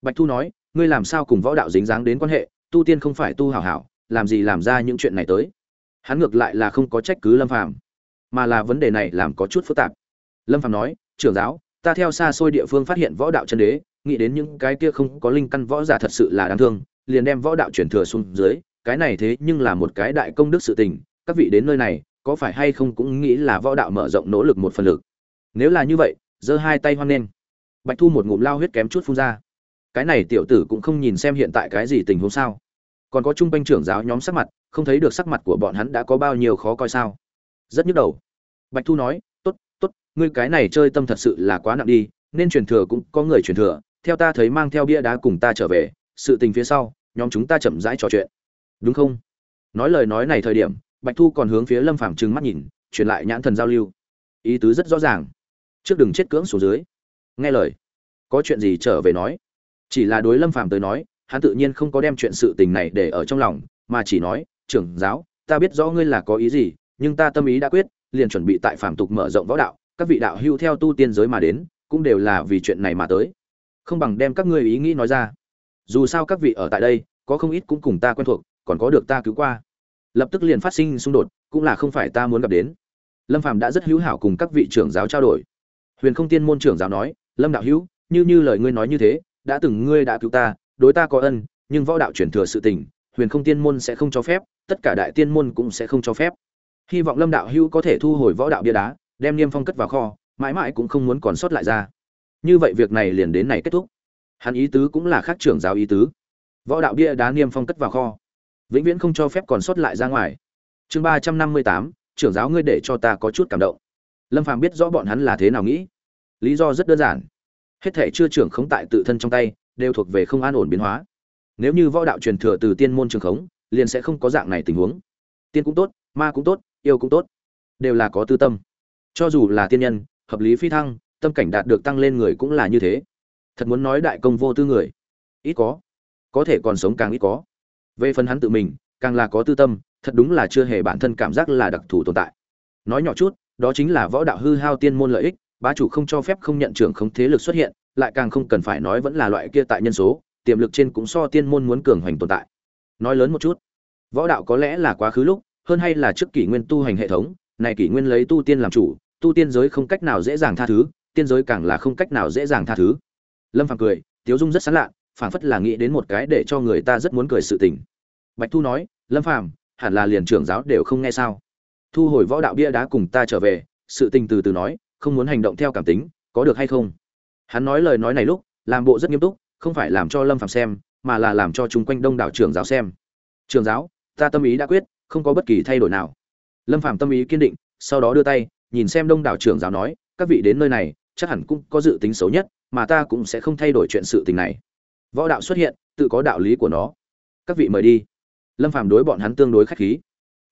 Bạch thu nói, ngươi làm sao cùng võ đạo dính dáng đến quan hệ, tu tiên không phải tu hảo hảo, làm gì làm ra những chuyện này tới? Hắn ngược lại là không có trách cứ lâm phàm, mà là vấn đề này làm có chút phức tạp. Lâm phàm nói, trưởng giáo, ta theo xa xôi địa phương phát hiện võ đạo chân đế nghĩ đến những cái kia không có linh căn võ giả thật sự là đáng thương, liền đem võ đạo chuyển thừa xuống dưới, cái này thế nhưng là một cái đại công đức sự tình, các vị đến nơi này, có phải hay không cũng nghĩ là võ đạo mở rộng nỗ lực một phần lực. Nếu là như vậy, giơ hai tay hoan nghênh. Bạch thu một ngụm lao huyết kém chút phun ra. Cái này tiểu tử cũng không nhìn xem hiện tại cái gì tình huống sao. Còn có trung binh trưởng giáo nhóm sắc mặt, không thấy được sắc mặt của bọn hắn đã có bao nhiêu khó coi sao. Rất nhức đầu. Bạch thu nói, tốt tốt, ngươi cái này chơi tâm thật sự là quá nặng đi, nên truyền thừa cũng có người truyền thừa theo ta thấy mang theo bia đá cùng ta trở về, sự tình phía sau, nhóm chúng ta chậm rãi trò chuyện. Đúng không? Nói lời nói này thời điểm, bạch thu còn hướng phía lâm phàm trừng mắt nhìn, truyền lại nhãn thần giao lưu. Ý tứ rất rõ ràng. Trước đừng chết cưỡng xuống dưới. Nghe lời. Có chuyện gì trở về nói. Chỉ là đối lâm phàm tới nói, hắn tự nhiên không có đem chuyện sự tình này để ở trong lòng, mà chỉ nói, trưởng giáo, ta biết rõ ngươi là có ý gì, nhưng ta tâm ý đã quyết, liền chuẩn bị tại phàm tục mở rộng võ đạo, các vị đạo hưu theo tu tiên giới mà đến, cũng đều là vì chuyện này mà tới không bằng đem các ngươi ý nghĩ nói ra. Dù sao các vị ở tại đây, có không ít cũng cùng ta quen thuộc, còn có được ta cứu qua. Lập tức liền phát sinh xung đột, cũng là không phải ta muốn gặp đến. Lâm phàm đã rất hữu hảo cùng các vị trưởng giáo trao đổi. Huyền không tiên môn trưởng giáo nói, lâm đạo hữu, như như lời ngươi nói như thế, đã từng ngươi đã cứu ta, đối ta có ân, nhưng võ đạo chuyển thừa sự tình, huyền không tiên môn sẽ không cho phép, tất cả đại tiên môn cũng sẽ không cho phép. Hy vọng lâm đạo hữu có thể thu hồi võ đạo bia đá, đem niêm phong cất vào kho, mãi mãi cũng không muốn còn sót lại ra như vậy việc này liền đến này kết thúc. Hắn ý tứ cũng là khác trưởng giáo ý tứ. Võ đạo bia đá niêm phong cất vào kho. Vĩnh viễn không cho phép còn sót lại ra ngoài. Chương ba trăm năm mươi tám, trưởng giáo ngươi để cho ta có chút cảm động. Lâm phàm biết rõ bọn hắn là thế nào nghĩ. Lý do rất đơn giản. Hết thể chưa trưởng khống tại tự thân trong tay, đều thuộc về không an ổn biến hóa. Nếu như võ đạo truyền thừa từ tiên môn trường khống, liền sẽ không có dạng này tình huống. Tiên cũng tốt, ma cũng tốt, yêu cũng tốt, đều là có tư tâm. Cho dù là tiên nhân, hợp lý phi thăng tâm cảnh đạt được tăng lên người cũng là như thế. Thật muốn nói đại công vô tư người, ít có có thể còn sống càng ít có. Về phần hắn tự mình, càng là có tư tâm, thật đúng là chưa hề bản thân cảm giác là đặc thù tồn tại. Nói nhỏ chút, đó chính là võ đạo hư hao tiên môn lợi ích, bá chủ không cho phép không nhận trưởng không thế lực xuất hiện, lại càng không cần phải nói vẫn là loại kia tại nhân số, tiềm lực trên cũng so tiên môn muốn cường hoành tồn tại. Nói lớn một chút, võ đạo có lẽ là quá khứ lúc, hơn hay là trước kỷ nguyên tu hành hệ thống, này kỷ nguyên lấy tu tiên làm chủ, tu tiên giới không cách nào dễ dàng tha thứ tiên giới càng là không cách nào dễ dàng tha thứ. Lâm phàm cười, tiếu dung rất sán lạ phảng phất là nghĩ đến một cái để cho người ta rất muốn cười sự tình. Bạch thu nói, lâm phàm, hẳn là liền trưởng giáo đều không nghe sao? Thu hồi võ đạo bia đá cùng ta trở về, sự tình từ từ nói, không muốn hành động theo cảm tính, có được hay không? Hắn nói lời nói này lúc, làm bộ rất nghiêm túc, không phải làm cho lâm phàm xem, mà là làm cho chung quanh đông đảo trưởng giáo xem. Trưởng giáo, ta tâm ý đã quyết, không có bất kỳ thay đổi nào. Lâm phàm tâm ý kiên định, sau đó đưa tay, nhìn xem đông đảo trưởng giáo nói, các vị đến nơi này chắc hẳn cũng có dự tính xấu nhất, mà ta cũng sẽ không thay đổi chuyện sự tình này. Võ đạo xuất hiện, tự có đạo lý của nó. Các vị mời đi. Lâm phàm đối bọn hắn tương đối khách khí.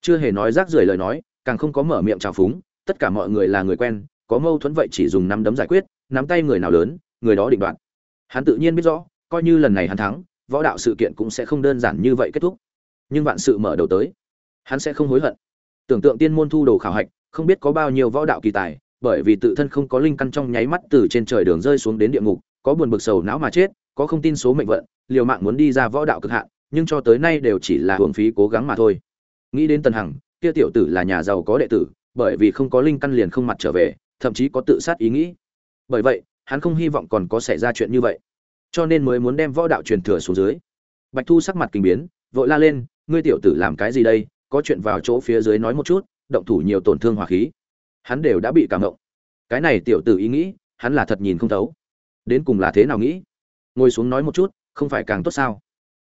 Chưa hề nói rác rưởi lời nói, càng không có mở miệng trào phúng, tất cả mọi người là người quen, có mâu thuẫn vậy chỉ dùng nắm đấm giải quyết, nắm tay người nào lớn, người đó định đoạt. Hắn tự nhiên biết rõ, coi như lần này hắn thắng, võ đạo sự kiện cũng sẽ không đơn giản như vậy kết thúc. Nhưng vạn sự mở đầu tới, hắn sẽ không hối hận. Tưởng tượng tiên môn thu đồ khảo hạch, không biết có bao nhiêu võ đạo kỳ tài bởi vì tự thân không có linh căn trong nháy mắt từ trên trời đường rơi xuống đến địa ngục, có buồn bực sầu não mà chết, có không tin số mệnh vận, liều mạng muốn đi ra võ đạo cực hạn, nhưng cho tới nay đều chỉ là hưởng phí cố gắng mà thôi. Nghĩ đến tần hằng, kia tiểu tử là nhà giàu có đệ tử, bởi vì không có linh căn liền không mặt trở về, thậm chí có tự sát ý nghĩ. Bởi vậy, hắn không hy vọng còn có xảy ra chuyện như vậy. Cho nên mới muốn đem võ đạo truyền thừa xuống dưới. Bạch thu sắc mặt kinh biến, vội la lên, ngươi tiểu tử làm cái gì đây? Có chuyện vào chỗ phía dưới nói một chút, động thủ nhiều tổn thương hỏa khí hắn đều đã bị cảm động. Cái này tiểu tử ý nghĩ, hắn là thật nhìn không thấu. Đến cùng là thế nào nghĩ? Ngồi xuống nói một chút, không phải càng tốt sao?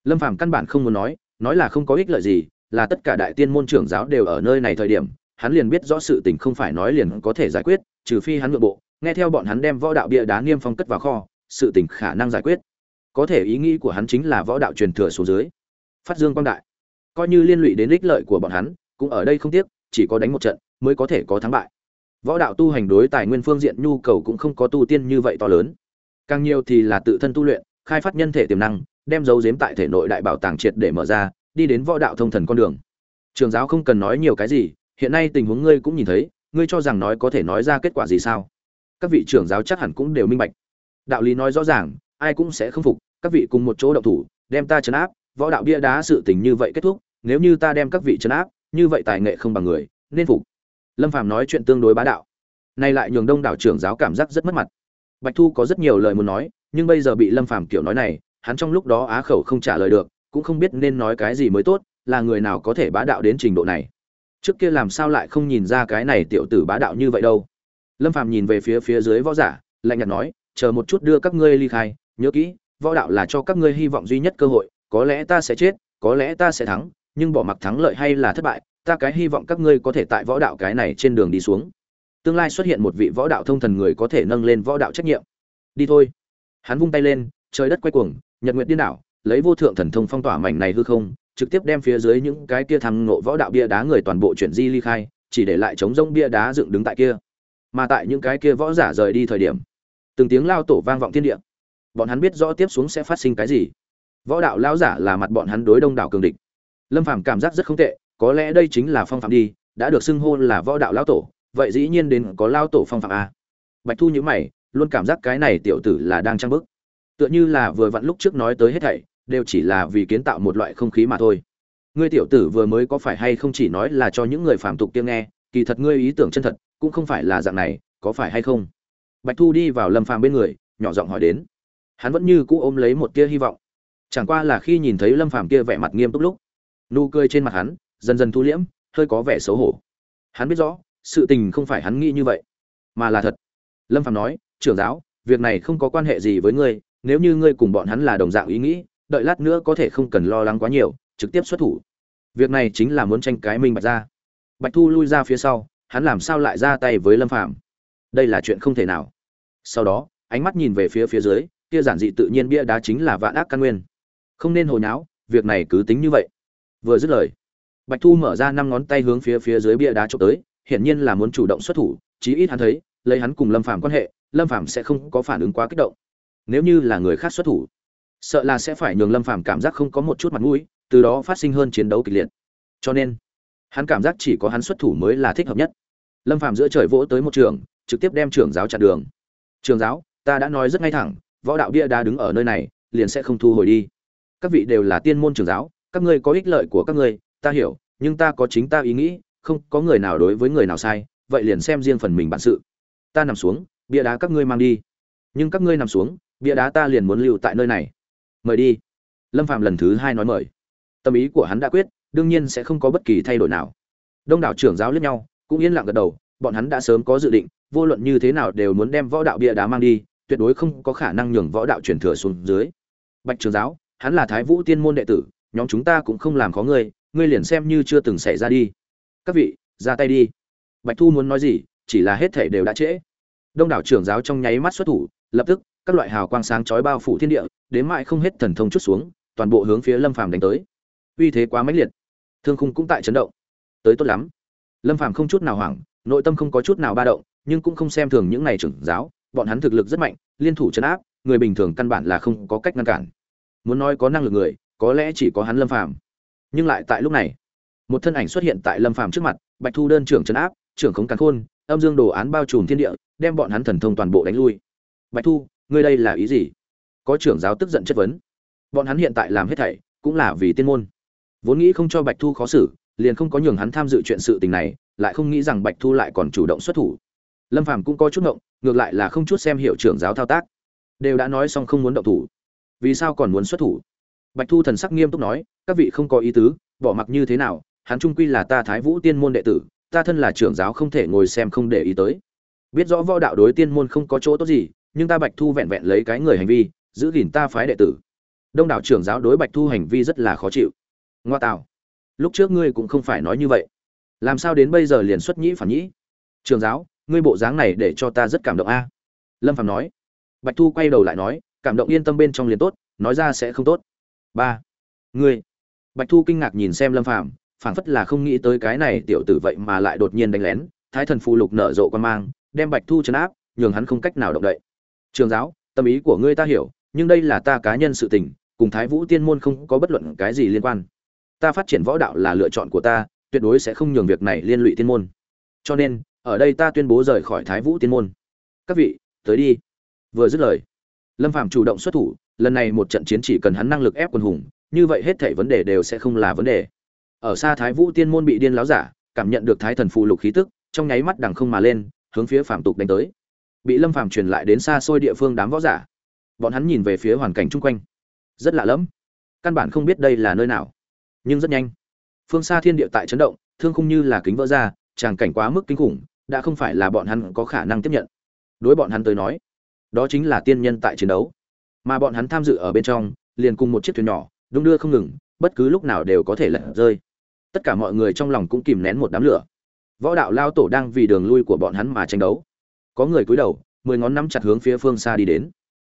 Lâm phàm căn bản không muốn nói nói là không có ích lợi gì, là tất cả đại tiên môn trưởng giáo đều ở nơi này thời điểm, hắn liền biết rõ sự tình không phải nói liền có thể giải quyết, trừ phi hắn nội bộ, nghe theo bọn hắn đem võ đạo bia đá niêm phong cất vào kho, sự tình khả năng giải quyết. Có thể ý nghĩ của hắn chính là võ đạo truyền thừa xuống dưới. Phát dương quang đại, coi như liên lụy đến ích lợi của bọn hắn, cũng ở đây không tiếc, chỉ có đánh một trận, mới có thể có thắng bại võ đạo tu hành đối tài nguyên phương diện nhu cầu cũng không có tu tiên như vậy to lớn. Càng nhiều thì là tự thân tu luyện, khai phát nhân thể tiềm năng, đem dấu giếm tại thể nội đại bảo tàng triệt để mở ra, đi đến võ đạo thông thần con đường. Trường giáo không cần nói nhiều cái gì, hiện nay tình huống ngươi cũng nhìn thấy, ngươi cho rằng nói có thể nói ra kết quả gì sao? Các vị trưởng giáo chắc hẳn cũng đều minh bạch. Đạo lý nói rõ ràng, ai cũng sẽ không phục, các vị cùng một chỗ động thủ, đem ta chấn áp, võ đạo bia đá sự tình như vậy kết thúc, nếu như ta đem các vị chấn áp, như vậy tài nghệ không bằng người, nên phục lâm phàm nói chuyện tương đối bá đạo. Nay lại nhường đông đảo trưởng giáo cảm giác rất mất mặt. Bạch thu có rất nhiều lời muốn nói, nhưng bây giờ bị lâm phàm kiểu nói này, hắn trong lúc đó á khẩu không trả lời được, cũng không biết nên nói cái gì mới tốt, là người nào có thể bá đạo đến trình độ này. Trước kia làm sao lại không nhìn ra cái này tiểu tử bá đạo như vậy đâu. Lâm phàm nhìn về phía phía dưới võ giả, lạnh nhạt nói, chờ một chút đưa các ngươi ly khai, nhớ kỹ, võ đạo là cho các ngươi hy vọng duy nhất cơ hội, có lẽ ta sẽ chết, có lẽ ta sẽ thắng, nhưng bỏ mặc thắng lợi hay là thất bại ta cái hy vọng các ngươi có thể tại võ đạo cái này trên đường đi xuống. Tương lai xuất hiện một vị võ đạo thông thần người có thể nâng lên võ đạo trách nhiệm. Đi thôi. Hắn vung tay lên, trời đất quay cuồng, nhật nguyện điên đảo, lấy vô thượng thần thông phong tỏa mảnh này hư không, trực tiếp đem phía dưới những cái kia thăng nộ võ đạo bia đá người toàn bộ chuyển di ly khai, chỉ để lại chống rông bia đá dựng đứng tại kia. Mà tại những cái kia võ giả rời đi thời điểm, từng tiếng lao tổ vang vọng thiên địa. Bọn hắn biết rõ tiếp xuống sẽ phát sinh cái gì. Võ đạo lao giả là mặt bọn hắn đối đông đảo cường địch. Lâm phàm cảm giác rất không tệ có lẽ đây chính là phong phạm đi, đã được xưng hô là võ đạo lao tổ, vậy dĩ nhiên đến có lao tổ phong phạm a. Bạch thu nhữ mày, luôn cảm giác cái này tiểu tử là đang trang bức. Tựa như là vừa vặn lúc trước nói tới hết thảy, đều chỉ là vì kiến tạo một loại không khí mà thôi. Ngươi tiểu tử vừa mới có phải hay không chỉ nói là cho những người phạm tục kia nghe, kỳ thật ngươi ý tưởng chân thật, cũng không phải là dạng này, có phải hay không? Bạch thu đi vào lâm phàm bên người, nhỏ giọng hỏi đến. Hắn vẫn như cũ ôm lấy một tia hy vọng. Chẳng qua là khi nhìn thấy lâm phàm kia vẻ mặt nghiêm túc lúc, nụ cười trên mặt hắn dần dần thu liễm, hơi có vẻ xấu hổ. Hắn biết rõ, sự tình không phải hắn nghĩ như vậy, mà là thật. Lâm phàm nói, trưởng giáo, việc này không có quan hệ gì với ngươi, nếu như ngươi cùng bọn hắn là đồng dạng ý nghĩ, đợi lát nữa có thể không cần lo lắng quá nhiều, trực tiếp xuất thủ. Việc này chính là muốn tranh cái minh bạch ra. Bạch thu lui ra phía sau, hắn làm sao lại ra tay với lâm phàm? Đây là chuyện không thể nào. Sau đó, ánh mắt nhìn về phía phía dưới, kia giản dị tự nhiên bia đá chính là vạn ác căn nguyên. Không nên hồi nháo, việc này cứ tính như vậy. Vừa dứt lời bạch thu mở ra năm ngón tay hướng phía phía dưới bia đá chụp tới, hiển nhiên là muốn chủ động xuất thủ, chí ít hắn thấy, lấy hắn cùng lâm phàm quan hệ, lâm phàm sẽ không có phản ứng quá kích động. Nếu như là người khác xuất thủ, sợ là sẽ phải nhường lâm phàm cảm giác không có một chút mặt mũi, từ đó phát sinh hơn chiến đấu kịch liệt. Cho nên, hắn cảm giác chỉ có hắn xuất thủ mới là thích hợp nhất. Lâm phàm giữa trời vỗ tới một trường, trực tiếp đem trưởng giáo chặn đường. Trường giáo, ta đã nói rất ngay thẳng, võ đạo bia đá đứng ở nơi này, liền sẽ không thu hồi đi. Các vị đều là tiên môn trưởng giáo, các ngươi có ích lợi của các ngươi ta hiểu, nhưng ta có chính ta ý nghĩ, không có người nào đối với người nào sai, vậy liền xem riêng phần mình bản sự. Ta nằm xuống, bia đá các ngươi mang đi. Nhưng các ngươi nằm xuống, bia đá ta liền muốn lưu tại nơi này. Mời đi. Lâm phạm lần thứ hai nói mời. Tâm ý của hắn đã quyết, đương nhiên sẽ không có bất kỳ thay đổi nào. Đông đảo trưởng giáo lướt nhau, cũng yên lặng gật đầu, bọn hắn đã sớm có dự định, vô luận như thế nào đều muốn đem võ đạo bia đá mang đi, tuyệt đối không có khả năng nhường võ đạo truyền thừa xuống dưới. Bạch trưởng giáo, hắn là thái vũ tiên môn đệ tử, nhóm chúng ta cũng không làm khó ngươi ngươi liền xem như chưa từng xảy ra đi. Các vị, ra tay đi. Bạch thu muốn nói gì, chỉ là hết thể đều đã trễ. Đông đảo trưởng giáo trong nháy mắt xuất thủ, lập tức, các loại hào quang sáng chói bao phủ thiên địa, đến mãi không hết thần thông chút xuống, toàn bộ hướng phía lâm phàm đánh tới. Uy thế quá mãnh liệt. Thương khung cũng tại chấn động. Tới tốt lắm. Lâm phàm không chút nào hoảng, nội tâm không có chút nào ba động, nhưng cũng không xem thường những này trưởng giáo, bọn hắn thực lực rất mạnh, liên thủ chấn áp, người bình thường căn bản là không có cách ngăn cản. Muốn nói có năng lực người, có lẽ chỉ có hắn lâm phàm nhưng lại tại lúc này, một thân ảnh xuất hiện tại lâm phàm trước mặt, bạch thu đơn trưởng chấn áp, trưởng khống càn khôn, âm dương đồ án bao trùm thiên địa, đem bọn hắn thần thông toàn bộ đánh lui. Bạch thu, ngươi đây là ý gì? Có trưởng giáo tức giận chất vấn. Bọn hắn hiện tại làm hết thảy, cũng là vì tiên môn. Vốn nghĩ không cho bạch thu khó xử, liền không có nhường hắn tham dự chuyện sự tình này, lại không nghĩ rằng bạch thu lại còn chủ động xuất thủ. Lâm phàm cũng có chút ngộng, ngược lại là không chút xem hiệu trưởng giáo thao tác. Đều đã nói xong không muốn động thủ. Vì sao còn muốn xuất thủ? Bạch thu thần sắc nghiêm túc nói các vị không có ý tứ, bỏ mặc như thế nào, hắn trung quy là ta thái vũ tiên môn đệ tử, ta thân là trưởng giáo không thể ngồi xem không để ý tới. Biết rõ võ đạo đối tiên môn không có chỗ tốt gì, nhưng ta bạch thu vẹn vẹn lấy cái người hành vi, giữ gìn ta phái đệ tử. Đông đảo trưởng giáo đối bạch thu hành vi rất là khó chịu. Ngoa tạo. Lúc trước ngươi cũng không phải nói như vậy. Làm sao đến bây giờ liền xuất nhĩ phản nhĩ? Trường giáo, ngươi bộ dáng này để cho ta rất cảm động a. Lâm phạm nói. Bạch thu quay đầu lại nói, cảm động yên tâm bên trong liền tốt, nói ra sẽ không tốt. Ba. Ngươi bạch thu kinh ngạc nhìn xem lâm phàm, phảng phất là không nghĩ tới cái này tiểu tử vậy mà lại đột nhiên đánh lén, thái thần phù lục nở rộ quan mang, đem bạch thu chấn áp, nhường hắn không cách nào động đậy. Trường giáo, tâm ý của ngươi ta hiểu, nhưng đây là ta cá nhân sự tình, cùng thái vũ tiên môn không có bất luận cái gì liên quan. Ta phát triển võ đạo là lựa chọn của ta, tuyệt đối sẽ không nhường việc này liên lụy tiên môn. Cho nên, ở đây ta tuyên bố rời khỏi thái vũ tiên môn. Các vị, tới đi. Vừa dứt lời, lâm phạm chủ động xuất thủ, lần này một trận chiến chỉ cần hắn năng lực ép quân hùng như vậy hết thảy vấn đề đều sẽ không là vấn đề. Ở xa thái vũ tiên môn bị điên láo giả, cảm nhận được thái thần phù lục khí tức, trong nháy mắt đằng không mà lên, hướng phía phàm tục đánh tới. Bị lâm phàm truyền lại đến xa xôi địa phương đám võ giả, bọn hắn nhìn về phía hoàn cảnh chung quanh. Rất lạ lẫm. Căn bản không biết đây là nơi nào. Nhưng rất nhanh. Phương xa thiên địa tại chấn động, thương không như là kính vỡ ra, tràng cảnh quá mức kinh khủng, đã không phải là bọn hắn có khả năng tiếp nhận. Đối bọn hắn tới nói, đó chính là tiên nhân tại chiến đấu. Mà bọn hắn tham dự ở bên trong, liền cùng một chiếc thuyền nhỏ đung đưa không ngừng, bất cứ lúc nào đều có thể lật rơi. Tất cả mọi người trong lòng cũng kìm nén một đám lửa. Võ đạo lao tổ đang vì đường lui của bọn hắn mà tranh đấu. Có người cúi đầu, mười ngón nắm chặt hướng phía phương xa đi đến.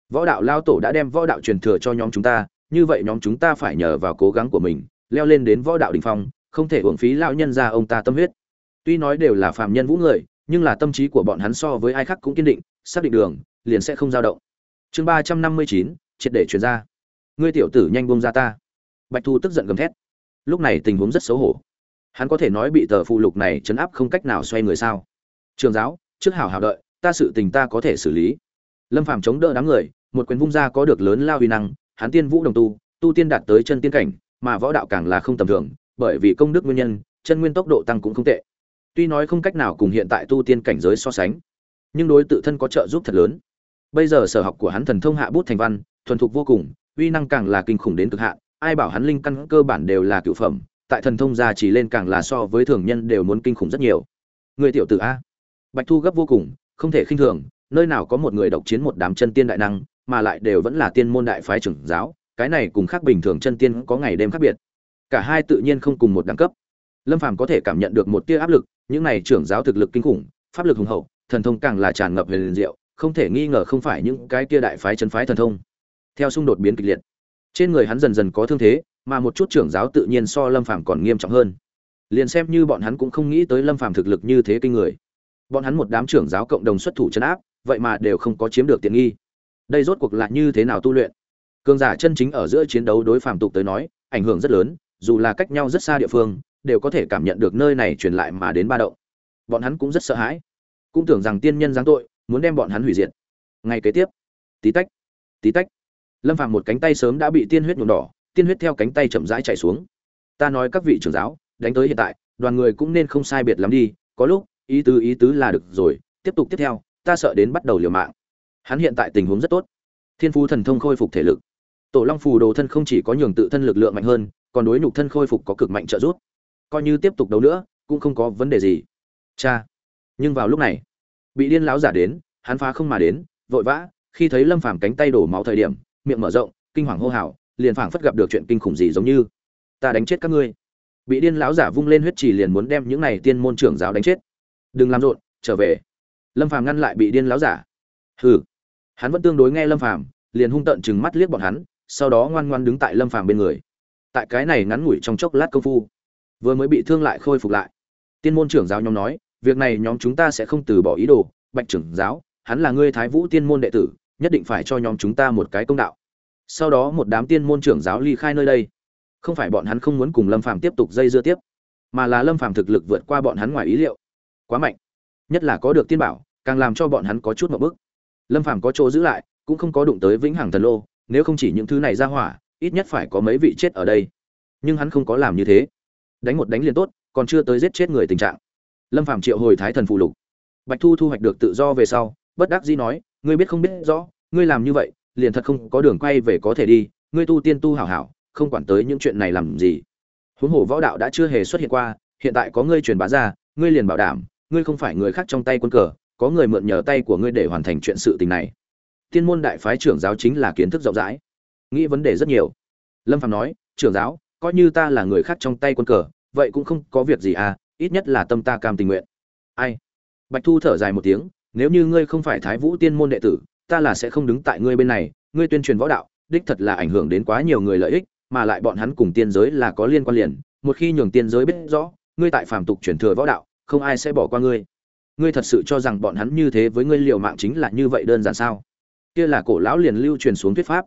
Võ đạo lao tổ đã đem võ đạo truyền thừa cho nhóm chúng ta, như vậy nhóm chúng ta phải nhờ vào cố gắng của mình, leo lên đến võ đạo đỉnh phong, không thể uổng phí lao nhân ra ông ta tâm huyết. Tuy nói đều là phạm nhân vũ người, nhưng là tâm trí của bọn hắn so với ai khác cũng kiên định, xác định đường, liền sẽ không dao động. Chương ba trăm năm mươi chín, triệt để truyền ra ngươi tiểu tử nhanh buông ra ta. Bạch thu tức giận gầm thét. Lúc này tình huống rất xấu hổ. Hắn có thể nói bị tờ phụ lục này chấn áp không cách nào xoay người sao? Trường giáo, trước hảo hảo đợi, ta sự tình ta có thể xử lý. Lâm phàm chống đỡ đám người, một quyền vung ra có được lớn lao uy năng, hắn tiên vũ đồng tu tu tiên đạt tới chân tiên cảnh, mà võ đạo càng là không tầm thường, bởi vì công đức nguyên nhân, chân nguyên tốc độ tăng cũng không tệ. Tuy nói không cách nào cùng hiện tại tu tiên cảnh giới so sánh, nhưng đối tự thân có trợ giúp thật lớn. Bây giờ sở học của hắn thần thông hạ bút thành văn, thuần thục vô cùng uy năng càng là kinh khủng đến cực hạn, ai bảo hắn linh căn cơ bản đều là cựu phẩm, tại thần thông gia chỉ lên càng là so với thường nhân đều muốn kinh khủng rất nhiều. Người tiểu tử a. Bạch thu gấp vô cùng, không thể khinh thường, nơi nào có một người độc chiến một đám chân tiên đại năng, mà lại đều vẫn là tiên môn đại phái trưởng giáo, cái này cùng khác bình thường chân tiên có ngày đêm khác biệt. Cả hai tự nhiên không cùng một đẳng cấp. Lâm phàm có thể cảm nhận được một tia áp lực, những này trưởng giáo thực lực kinh khủng, pháp lực hùng hậu, thần thông càng là tràn ngập huyền liền diệu, không thể nghi ngờ không phải những cái tia đại phái chân phái thần thông theo xung đột biến kịch liệt. Trên người hắn dần dần có thương thế, mà một chút trưởng giáo tự nhiên so lâm phàm còn nghiêm trọng hơn. Liền xem như bọn hắn cũng không nghĩ tới lâm phàm thực lực như thế kinh người. Bọn hắn một đám trưởng giáo cộng đồng xuất thủ chấn áp, vậy mà đều không có chiếm được tiện nghi. Đây rốt cuộc là như thế nào tu luyện? Cường giả chân chính ở giữa chiến đấu đối phàm tục tới nói, ảnh hưởng rất lớn, dù là cách nhau rất xa địa phương, đều có thể cảm nhận được nơi này truyền lại mà đến ba động. Bọn hắn cũng rất sợ hãi. Cũng tưởng rằng tiên nhân giáng tội, muốn đem bọn hắn hủy diệt. Ngay kế tiếp. Tí tách. Tí tách lâm phàm một cánh tay sớm đã bị tiên huyết nhuộm đỏ, tiên huyết theo cánh tay chậm rãi chạy xuống. Ta nói các vị trưởng giáo, đánh tới hiện tại, đoàn người cũng nên không sai biệt lắm đi, có lúc, ý tứ ý tứ là được rồi, tiếp tục tiếp theo, ta sợ đến bắt đầu liều mạng. Hắn hiện tại tình huống rất tốt. Thiên phú thần thông khôi phục thể lực. Tổ long phù đồ thân không chỉ có nhường tự thân lực lượng mạnh hơn, còn đối nhục thân khôi phục có cực mạnh trợ giúp. Coi như tiếp tục đấu nữa, cũng không có vấn đề gì. Cha. Nhưng vào lúc này, bị điên lão giả đến, hắn phá không mà đến, vội vã, khi thấy lâm phàm cánh tay đổ máu thời điểm miệng mở rộng, kinh hoàng hô hào, liền phảng phất gặp được chuyện kinh khủng gì giống như, ta đánh chết các ngươi. Bị điên lão giả vung lên huyết trì liền muốn đem những này tiên môn trưởng giáo đánh chết. Đừng làm rộn, trở về. Lâm phàm ngăn lại bị điên lão giả. Hừ. Hắn vẫn tương đối nghe lâm phàm, liền hung tợn chừng mắt liếc bọn hắn, sau đó ngoan ngoan đứng tại lâm phàm bên người. Tại cái này ngắn ngủi trong chốc lát công phu, vừa mới bị thương lại khôi phục lại. Tiên môn trưởng giáo nhóm nói, việc này nhóm chúng ta sẽ không từ bỏ ý đồ, bạch trưởng giáo, hắn là ngươi thái vũ tiên môn đệ tử nhất định phải cho nhóm chúng ta một cái công đạo. Sau đó một đám tiên môn trưởng giáo ly khai nơi đây. Không phải bọn hắn không muốn cùng lâm phàm tiếp tục dây dưa tiếp, mà là lâm phàm thực lực vượt qua bọn hắn ngoài ý liệu. Quá mạnh. Nhất là có được tiên bảo, càng làm cho bọn hắn có chút một bức. Lâm phàm có chỗ giữ lại, cũng không có đụng tới vĩnh hằng thần lô, nếu không chỉ những thứ này ra hỏa, ít nhất phải có mấy vị chết ở đây. Nhưng hắn không có làm như thế. Đánh một đánh liền tốt, còn chưa tới giết chết người tình trạng. Lâm phàm triệu hồi thái thần phụ lục. Bạch thu thu hoạch được tự do về sau, bất đắc dĩ nói ngươi biết không biết rõ, ngươi làm như vậy, liền thật không có đường quay về có thể đi, ngươi tu tiên tu hảo hảo, không quản tới những chuyện này làm gì. Huống hồ võ đạo đã chưa hề xuất hiện qua, hiện tại có ngươi truyền bá ra, ngươi liền bảo đảm, ngươi không phải người khác trong tay quân cờ, có người mượn nhờ tay của ngươi để hoàn thành chuyện sự tình này. Tiên môn đại phái trưởng giáo chính là kiến thức rộng rãi. Nghĩ vấn đề rất nhiều. Lâm phạm nói, trưởng giáo, coi như ta là người khác trong tay quân cờ, vậy cũng không có việc gì à ít nhất là tâm ta cam tình nguyện. Ai? Bạch thu thở dài một tiếng nếu như ngươi không phải thái vũ tiên môn đệ tử, ta là sẽ không đứng tại ngươi bên này, ngươi tuyên truyền võ đạo, đích thật là ảnh hưởng đến quá nhiều người lợi ích, mà lại bọn hắn cùng tiên giới là có liên quan liền, một khi nhường tiên giới biết rõ, ngươi tại phàm tục truyền thừa võ đạo, không ai sẽ bỏ qua ngươi. Ngươi thật sự cho rằng bọn hắn như thế với ngươi liều mạng chính là như vậy đơn giản sao? Kia là cổ lão liền lưu truyền xuống thuyết pháp.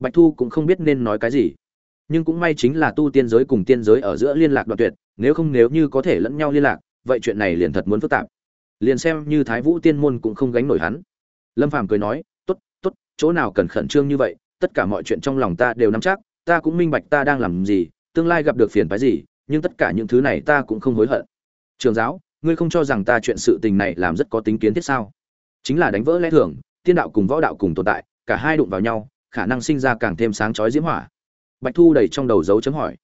Bạch thu cũng không biết nên nói cái gì. Nhưng cũng may chính là tu tiên giới cùng tiên giới ở giữa liên lạc đoạn tuyệt, nếu không nếu như có thể lẫn nhau liên lạc, vậy chuyện này liền thật muốn phức tạp liền xem như thái vũ tiên môn cũng không gánh nổi hắn. Lâm phàm cười nói, tốt tốt, chỗ nào cần khẩn trương như vậy, tất cả mọi chuyện trong lòng ta đều nắm chắc, ta cũng minh bạch ta đang làm gì, tương lai gặp được phiền phái gì, nhưng tất cả những thứ này ta cũng không hối hận. Trường giáo, ngươi không cho rằng ta chuyện sự tình này làm rất có tính kiến thiết sao? Chính là đánh vỡ lẽ thường, tiên đạo cùng võ đạo cùng tồn tại, cả hai đụng vào nhau, khả năng sinh ra càng thêm sáng chói diễm hỏa. Bạch thu đầy trong đầu dấu chấm hỏi.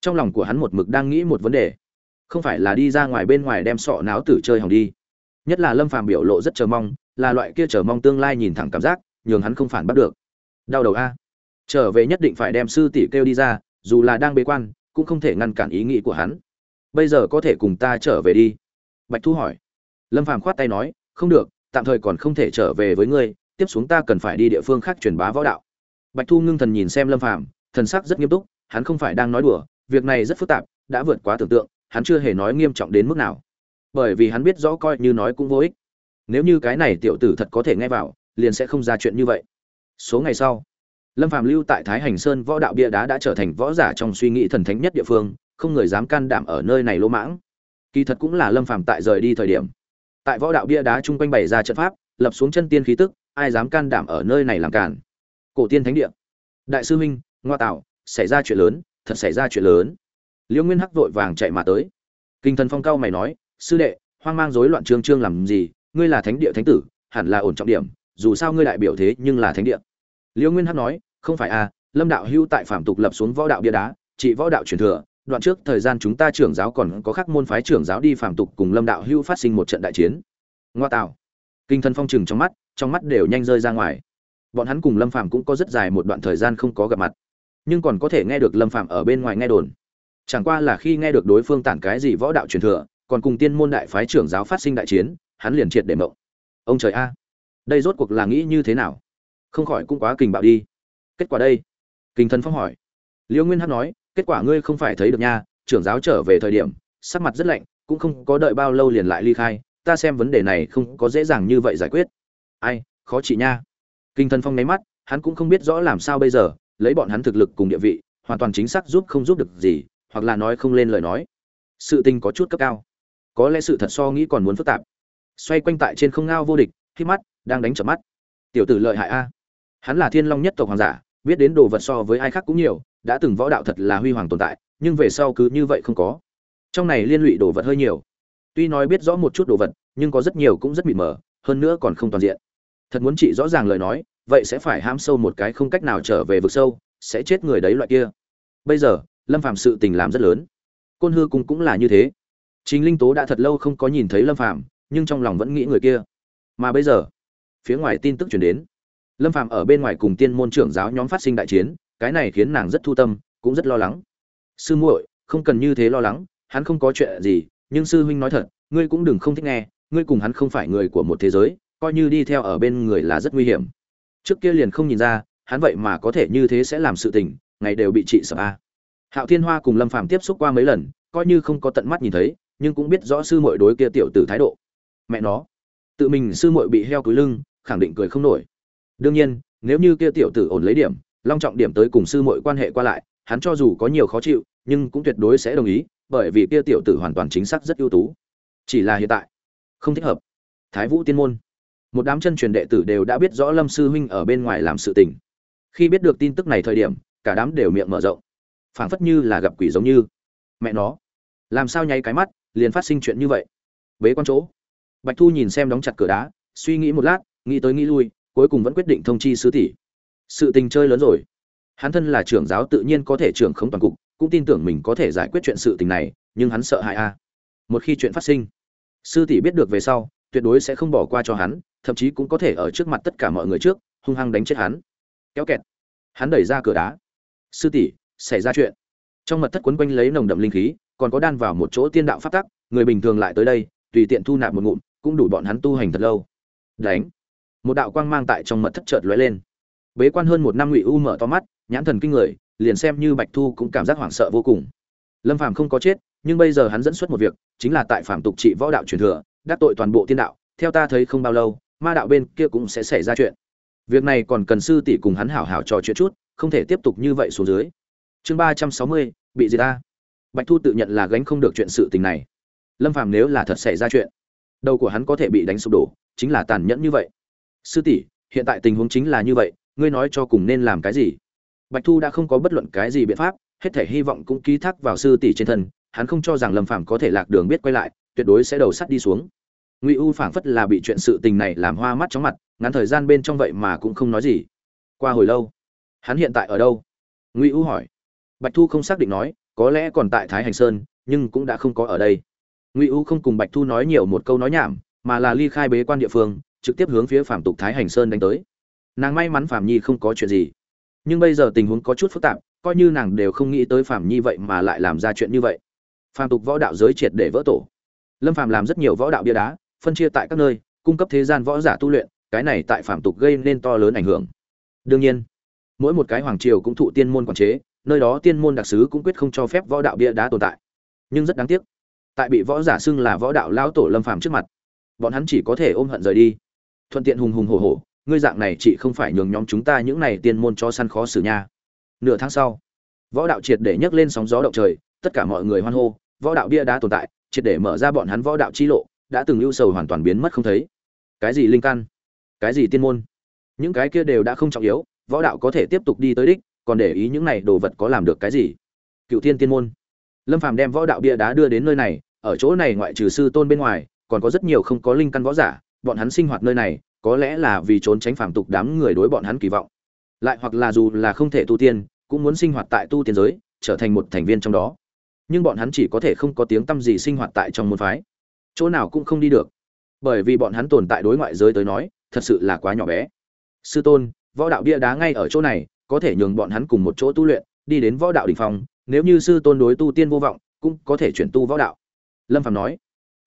Trong lòng của hắn một mực đang nghĩ một vấn đề. Không phải là đi ra ngoài bên ngoài đem sọ náo tử chơi hỏng đi nhất là lâm phàm biểu lộ rất chờ mong, là loại kia chờ mong tương lai nhìn thẳng cảm giác, nhường hắn không phản bắt được. Đau đầu a. Trở về nhất định phải đem sư tỷ kêu đi ra, dù là đang bế quan, cũng không thể ngăn cản ý nghĩ của hắn. Bây giờ có thể cùng ta trở về đi? Bạch thu hỏi. Lâm phàm khoát tay nói, không được, tạm thời còn không thể trở về với ngươi, tiếp xuống ta cần phải đi địa phương khác truyền bá võ đạo. Bạch thu ngưng thần nhìn xem lâm phàm, thần sắc rất nghiêm túc, hắn không phải đang nói đùa, việc này rất phức tạp, đã vượt quá tưởng tượng, hắn chưa hề nói nghiêm trọng đến mức nào bởi vì hắn biết rõ coi như nói cũng vô ích. Nếu như cái này tiểu tử thật có thể nghe vào, liền sẽ không ra chuyện như vậy. Số ngày sau, lâm phàm lưu tại thái hành sơn võ đạo bia đá đã trở thành võ giả trong suy nghĩ thần thánh nhất địa phương, không người dám can đảm ở nơi này lỗ mãng. Kỳ thật cũng là lâm phàm tại rời đi thời điểm. Tại võ đạo bia đá chung quanh bày ra trận pháp, lập xuống chân tiên khí tức, ai dám can đảm ở nơi này làm cản cổ tiên thánh địa. Đại sư huynh ngoa tạo, xảy ra chuyện lớn, thật xảy ra chuyện lớn. Liễu nguyên hắc vội vàng chạy mà tới. Kinh thần phong cao mày nói sư đệ, hoang mang rối loạn trương trương làm gì? Ngươi là thánh địa thánh tử, hẳn là ổn trọng điểm, dù sao ngươi đại biểu thế nhưng là thánh địa. Liễu nguyên hắc nói, không phải à lâm đạo hưu tại phạm tục lập xuống võ đạo bia đá, trị võ đạo truyền thừa, đoạn trước thời gian chúng ta trưởng giáo còn có khắc môn phái trưởng giáo đi phạm tục cùng lâm đạo hưu phát sinh một trận đại chiến. Ngoa tạo. Kinh thần phong trừng trong mắt trong mắt đều nhanh rơi ra ngoài. Bọn hắn cùng lâm phạm cũng có rất dài một đoạn thời gian không có gặp mặt, nhưng còn có thể nghe được lâm phạm ở bên ngoài nghe đồn. Chẳng qua là khi nghe được đối phương tản cái gì võ đạo truyền thừa còn cùng tiên môn đại phái trưởng giáo phát sinh đại chiến, hắn liền triệt để mộng. Ông trời a, đây rốt cuộc là nghĩ như thế nào? Không khỏi cũng quá kình bạo đi. Kết quả đây? Kinh thần phong hỏi. Liêu nguyên hát nói, kết quả ngươi không phải thấy được nha, trưởng giáo trở về thời điểm, sắc mặt rất lạnh, cũng không có đợi bao lâu liền lại ly khai, ta xem vấn đề này không có dễ dàng như vậy giải quyết. Ai, khó chị nha. Kinh thần phong nháy mắt, hắn cũng không biết rõ làm sao bây giờ, lấy bọn hắn thực lực cùng địa vị, hoàn toàn chính xác giúp không giúp được gì, hoặc là nói không lên lời nói. Sự tình có chút cấp cao có lẽ sự thật so nghĩ còn muốn phức tạp. Xoay quanh tại trên không ngao vô địch, khi mắt, đang đánh chợp mắt. Tiểu tử lợi hại a. Hắn là thiên long nhất tộc hoàng giả, biết đến đồ vật so với ai khác cũng nhiều, đã từng võ đạo thật là huy hoàng tồn tại, nhưng về sau cứ như vậy không có. Trong này liên lụy đồ vật hơi nhiều. Tuy nói biết rõ một chút đồ vật, nhưng có rất nhiều cũng rất mịt mờ, hơn nữa còn không toàn diện. Thật muốn trị rõ ràng lời nói, vậy sẽ phải ham sâu một cái không cách nào trở về vực sâu, sẽ chết người đấy loại kia. Bây giờ, lâm phàm sự tình làm rất lớn. Côn hư cung cũng là như thế chính linh tố đã thật lâu không có nhìn thấy lâm phàm, nhưng trong lòng vẫn nghĩ người kia. Mà bây giờ, phía ngoài tin tức truyền đến. Lâm phàm ở bên ngoài cùng tiên môn trưởng giáo nhóm phát sinh đại chiến, cái này khiến nàng rất thu tâm, cũng rất lo lắng. Sư muội, không cần như thế lo lắng, hắn không có chuyện gì, nhưng sư huynh nói thật, ngươi cũng đừng không thích nghe, ngươi cùng hắn không phải người của một thế giới, coi như đi theo ở bên người là rất nguy hiểm. Trước kia liền không nhìn ra, hắn vậy mà có thể như thế sẽ làm sự tình, ngày đều bị trị sợ a. Hạo thiên hoa cùng lâm phàm tiếp xúc qua mấy lần, coi như không có tận mắt nhìn thấy nhưng cũng biết rõ sư muội đối kia tiểu tử thái độ. Mẹ nó, tự mình sư muội bị heo cúi lưng, khẳng định cười không nổi. Đương nhiên, nếu như kia tiểu tử ổn lấy điểm, long trọng điểm tới cùng sư muội quan hệ qua lại, hắn cho dù có nhiều khó chịu, nhưng cũng tuyệt đối sẽ đồng ý, bởi vì kia tiểu tử hoàn toàn chính xác rất ưu tú. Chỉ là hiện tại, không thích hợp. Thái vũ tiên môn. Một đám chân truyền đệ tử đều đã biết rõ lâm sư huynh ở bên ngoài làm sự tình. Khi biết được tin tức này thời điểm, cả đám đều miệng mở rộng. Phảng phất như là gặp quỷ giống như. Mẹ nó, làm sao nháy cái mắt liền phát sinh chuyện như vậy. Bế quan chỗ, bạch thu nhìn xem đóng chặt cửa đá, suy nghĩ một lát, nghĩ tới nghĩ lui, cuối cùng vẫn quyết định thông chi sứ tỷ. Sự tình chơi lớn rồi. Hắn thân là trưởng giáo tự nhiên có thể trưởng không toàn cục, cũng tin tưởng mình có thể giải quyết chuyện sự tình này, nhưng hắn sợ hãi a. Một khi chuyện phát sinh, sư tỷ biết được về sau, tuyệt đối sẽ không bỏ qua cho hắn, thậm chí cũng có thể ở trước mặt tất cả mọi người trước, hung hăng đánh chết hắn. Kéo kẹt, hắn đẩy ra cửa đá. Sư tỷ, xảy ra chuyện. Trong mật thất quấn quanh lấy nồng đậm linh khí còn có đan vào một chỗ tiên đạo pháp tắc, người bình thường lại tới đây, tùy tiện thu nạp một ngụm, cũng đủ bọn hắn tu hành thật lâu. Đánh. Một đạo quang mang tại trong mật thất chợt lóe lên. Bế quan hơn một năm ngụy u mở to mắt, nhãn thần kinh người, liền xem như bạch thu cũng cảm giác hoảng sợ vô cùng. Lâm phàm không có chết, nhưng bây giờ hắn dẫn xuất một việc, chính là tại phạm tục trị võ đạo truyền thừa, đắc tội toàn bộ tiên đạo, theo ta thấy không bao lâu, ma đạo bên kia cũng sẽ xảy ra chuyện. Việc này còn cần sư tỷ cùng hắn hảo hảo trò chuyện chút, không thể tiếp tục như vậy xuống dưới. Chương ba trăm sáu mươi, bị gì ta bạch thu tự nhận là gánh không được chuyện sự tình này. Lâm phàm nếu là thật xảy ra chuyện, đầu của hắn có thể bị đánh sụp đổ, chính là tàn nhẫn như vậy. Sư tỷ, hiện tại tình huống chính là như vậy, ngươi nói cho cùng nên làm cái gì? Bạch thu đã không có bất luận cái gì biện pháp, hết thể hy vọng cũng ký thác vào sư tỷ trên thân, hắn không cho rằng lâm phàm có thể lạc đường biết quay lại, tuyệt đối sẽ đầu sắt đi xuống. Ngụy u phảng phất là bị chuyện sự tình này làm hoa mắt chóng mặt, ngắn thời gian bên trong vậy mà cũng không nói gì. Qua hồi lâu, hắn hiện tại ở đâu? Ngụy u hỏi. Bạch thu không xác định nói có lẽ còn tại thái hành sơn, nhưng cũng đã không có ở đây. Ngụy u không cùng bạch thu nói nhiều một câu nói nhảm, mà là ly khai bế quan địa phương, trực tiếp hướng phía phạm tục thái hành sơn đánh tới. Nàng may mắn phạm nhi không có chuyện gì. Nhưng bây giờ tình huống có chút phức tạp, coi như nàng đều không nghĩ tới phạm nhi vậy mà lại làm ra chuyện như vậy. Phạm tục võ đạo giới triệt để vỡ tổ. Lâm phạm làm rất nhiều võ đạo bia đá, phân chia tại các nơi, cung cấp thế gian võ giả tu luyện, cái này tại phạm tục gây nên to lớn ảnh hưởng. Đương nhiên, mỗi một cái hoàng triều cũng thụ tiên môn quản chế nơi đó tiên môn đặc sứ cũng quyết không cho phép võ đạo bia đá tồn tại. Nhưng rất đáng tiếc, tại bị võ giả xưng là võ đạo lão tổ lâm phàm trước mặt, bọn hắn chỉ có thể ôm hận rời đi. Thuận tiện hùng hùng hổ hổ, ngươi dạng này chị không phải nhường nhóm chúng ta những này tiên môn cho săn khó xử nha. Nửa tháng sau, võ đạo triệt để nhấc lên sóng gió động trời, tất cả mọi người hoan hô, võ đạo bia đá tồn tại, triệt để mở ra bọn hắn võ đạo chi lộ, đã từng lưu sầu hoàn toàn biến mất không thấy. Cái gì linh căn? Cái gì tiên môn? Những cái kia đều đã không trọng yếu, võ đạo có thể tiếp tục đi tới đích còn để ý những này đồ vật có làm được cái gì? Cựu tiên tiên môn. Lâm phàm đem võ đạo bia đá đưa đến nơi này, ở chỗ này ngoại trừ sư tôn bên ngoài, còn có rất nhiều không có linh căn võ giả, bọn hắn sinh hoạt nơi này, có lẽ là vì trốn tránh phàm tục đám người đối bọn hắn kỳ vọng. Lại hoặc là dù là không thể tu tiên, cũng muốn sinh hoạt tại tu tiên giới, trở thành một thành viên trong đó. Nhưng bọn hắn chỉ có thể không có tiếng tăm gì sinh hoạt tại trong môn phái. Chỗ nào cũng không đi được. Bởi vì bọn hắn tồn tại đối ngoại giới tới nói, thật sự là quá nhỏ bé. Sư tôn, võ đạo bia đá ngay ở chỗ này có thể nhường bọn hắn cùng một chỗ tu luyện, đi đến võ đạo đỉnh phong, nếu như sư tôn đối tu tiên vô vọng, cũng có thể chuyển tu võ đạo. Lâm Phàm nói.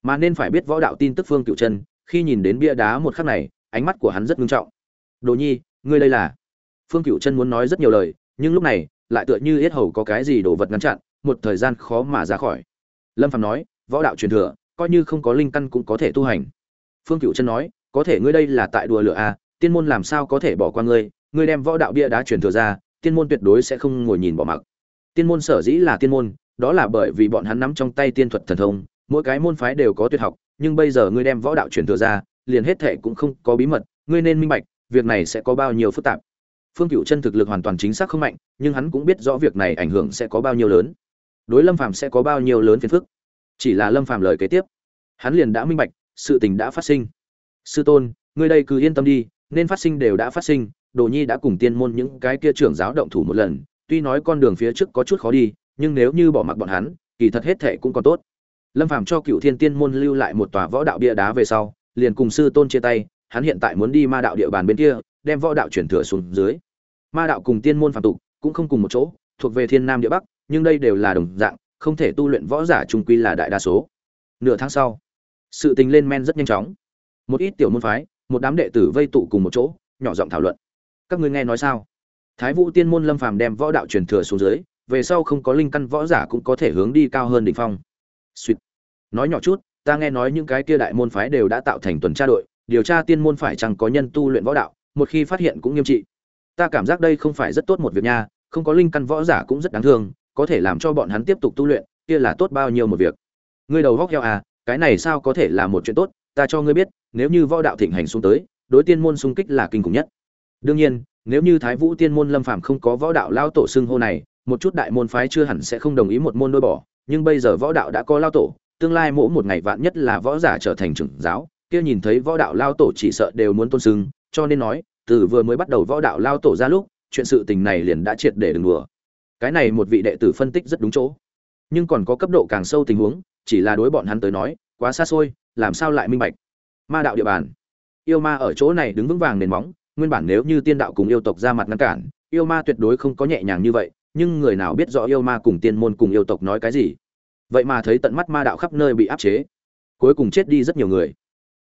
Mà nên phải biết võ đạo tin tức phương cửu chân, khi nhìn đến bia đá một khắc này, ánh mắt của hắn rất nghiêm trọng. Đồ nhi, ngươi đây là? Phương cửu chân muốn nói rất nhiều lời, nhưng lúc này, lại tựa như yết hầu có cái gì đồ vật ngăn chặn, một thời gian khó mà ra khỏi. Lâm Phàm nói, võ đạo truyền thừa, coi như không có linh căn cũng có thể tu hành. Phương cửu chân nói, có thể ngươi đây là tại đùa lửa à tiên môn làm sao có thể bỏ qua ngươi ngươi đem võ đạo bia đá truyền thừa ra, tiên môn tuyệt đối sẽ không ngồi nhìn bỏ mặc. Tiên môn sở dĩ là tiên môn, đó là bởi vì bọn hắn nắm trong tay tiên thuật thần thông, mỗi cái môn phái đều có tuyệt học, nhưng bây giờ ngươi đem võ đạo truyền thừa ra, liền hết thệ cũng không có bí mật, ngươi nên minh bạch, việc này sẽ có bao nhiêu phức tạp. Phương cựu chân thực lực hoàn toàn chính xác không mạnh, nhưng hắn cũng biết rõ việc này ảnh hưởng sẽ có bao nhiêu lớn. Đối lâm phàm sẽ có bao nhiêu lớn phiền phức. Chỉ là lâm phàm lời kế tiếp, hắn liền đã minh bạch, sự tình đã phát sinh. Sư tôn, ngươi đây cứ yên tâm đi, nên phát sinh đều đã phát sinh đồ nhi đã cùng tiên môn những cái kia trưởng giáo động thủ một lần, tuy nói con đường phía trước có chút khó đi, nhưng nếu như bỏ mặc bọn hắn, kỳ thật hết thệ cũng còn tốt. Lâm phàm cho cựu thiên tiên môn lưu lại một tòa võ đạo bia đá về sau, liền cùng sư tôn chia tay, hắn hiện tại muốn đi ma đạo địa bàn bên kia, đem võ đạo chuyển thừa xuống dưới. Ma đạo cùng tiên môn phàm tục cũng không cùng một chỗ, thuộc về thiên nam địa bắc, nhưng đây đều là đồng dạng, không thể tu luyện võ giả trung quy là đại đa số. Nửa tháng sau, sự tình lên men rất nhanh chóng. Một ít tiểu môn phái, một đám đệ tử vây tụ cùng một chỗ, nhỏ giọng thảo luận các ngươi nghe nói sao? Thái vũ tiên môn lâm phàm đem võ đạo truyền thừa xuống dưới, về sau không có linh căn võ giả cũng có thể hướng đi cao hơn đỉnh phong. Suýt nói nhỏ chút, ta nghe nói những cái kia đại môn phái đều đã tạo thành tuần tra đội, điều tra tiên môn phải chẳng có nhân tu luyện võ đạo, một khi phát hiện cũng nghiêm trị. Ta cảm giác đây không phải rất tốt một việc nha, không có linh căn võ giả cũng rất đáng thương, có thể làm cho bọn hắn tiếp tục tu luyện, kia là tốt bao nhiêu một việc. Ngươi đầu góc heo à cái này sao có thể là một chuyện tốt, ta cho ngươi biết, nếu như võ đạo thịnh hành xuống tới, đối tiên môn xung kích là kinh khủng nhất đương nhiên, nếu như thái vũ tiên môn lâm phàm không có võ đạo lao tổ xưng hô này, một chút đại môn phái chưa hẳn sẽ không đồng ý một môn đôi bỏ, nhưng bây giờ võ đạo đã có lao tổ, tương lai mỗi một ngày vạn nhất là võ giả trở thành trưởng giáo, kia nhìn thấy võ đạo lao tổ chỉ sợ đều muốn tôn sưng cho nên nói, từ vừa mới bắt đầu võ đạo lao tổ ra lúc, chuyện sự tình này liền đã triệt để đừng đùa. Cái này một vị đệ tử phân tích rất đúng chỗ. Nhưng còn có cấp độ càng sâu tình huống, chỉ là đối bọn hắn tới nói, quá xa xôi, làm sao lại minh bạch? Ma đạo địa bàn. Yêu ma ở chỗ này đứng vững vàng nền móng nguyên bản nếu như tiên đạo cùng yêu tộc ra mặt ngăn cản, yêu ma tuyệt đối không có nhẹ nhàng như vậy, nhưng người nào biết rõ yêu ma cùng tiên môn cùng yêu tộc nói cái gì? Vậy mà thấy tận mắt ma đạo khắp nơi bị áp chế, cuối cùng chết đi rất nhiều người.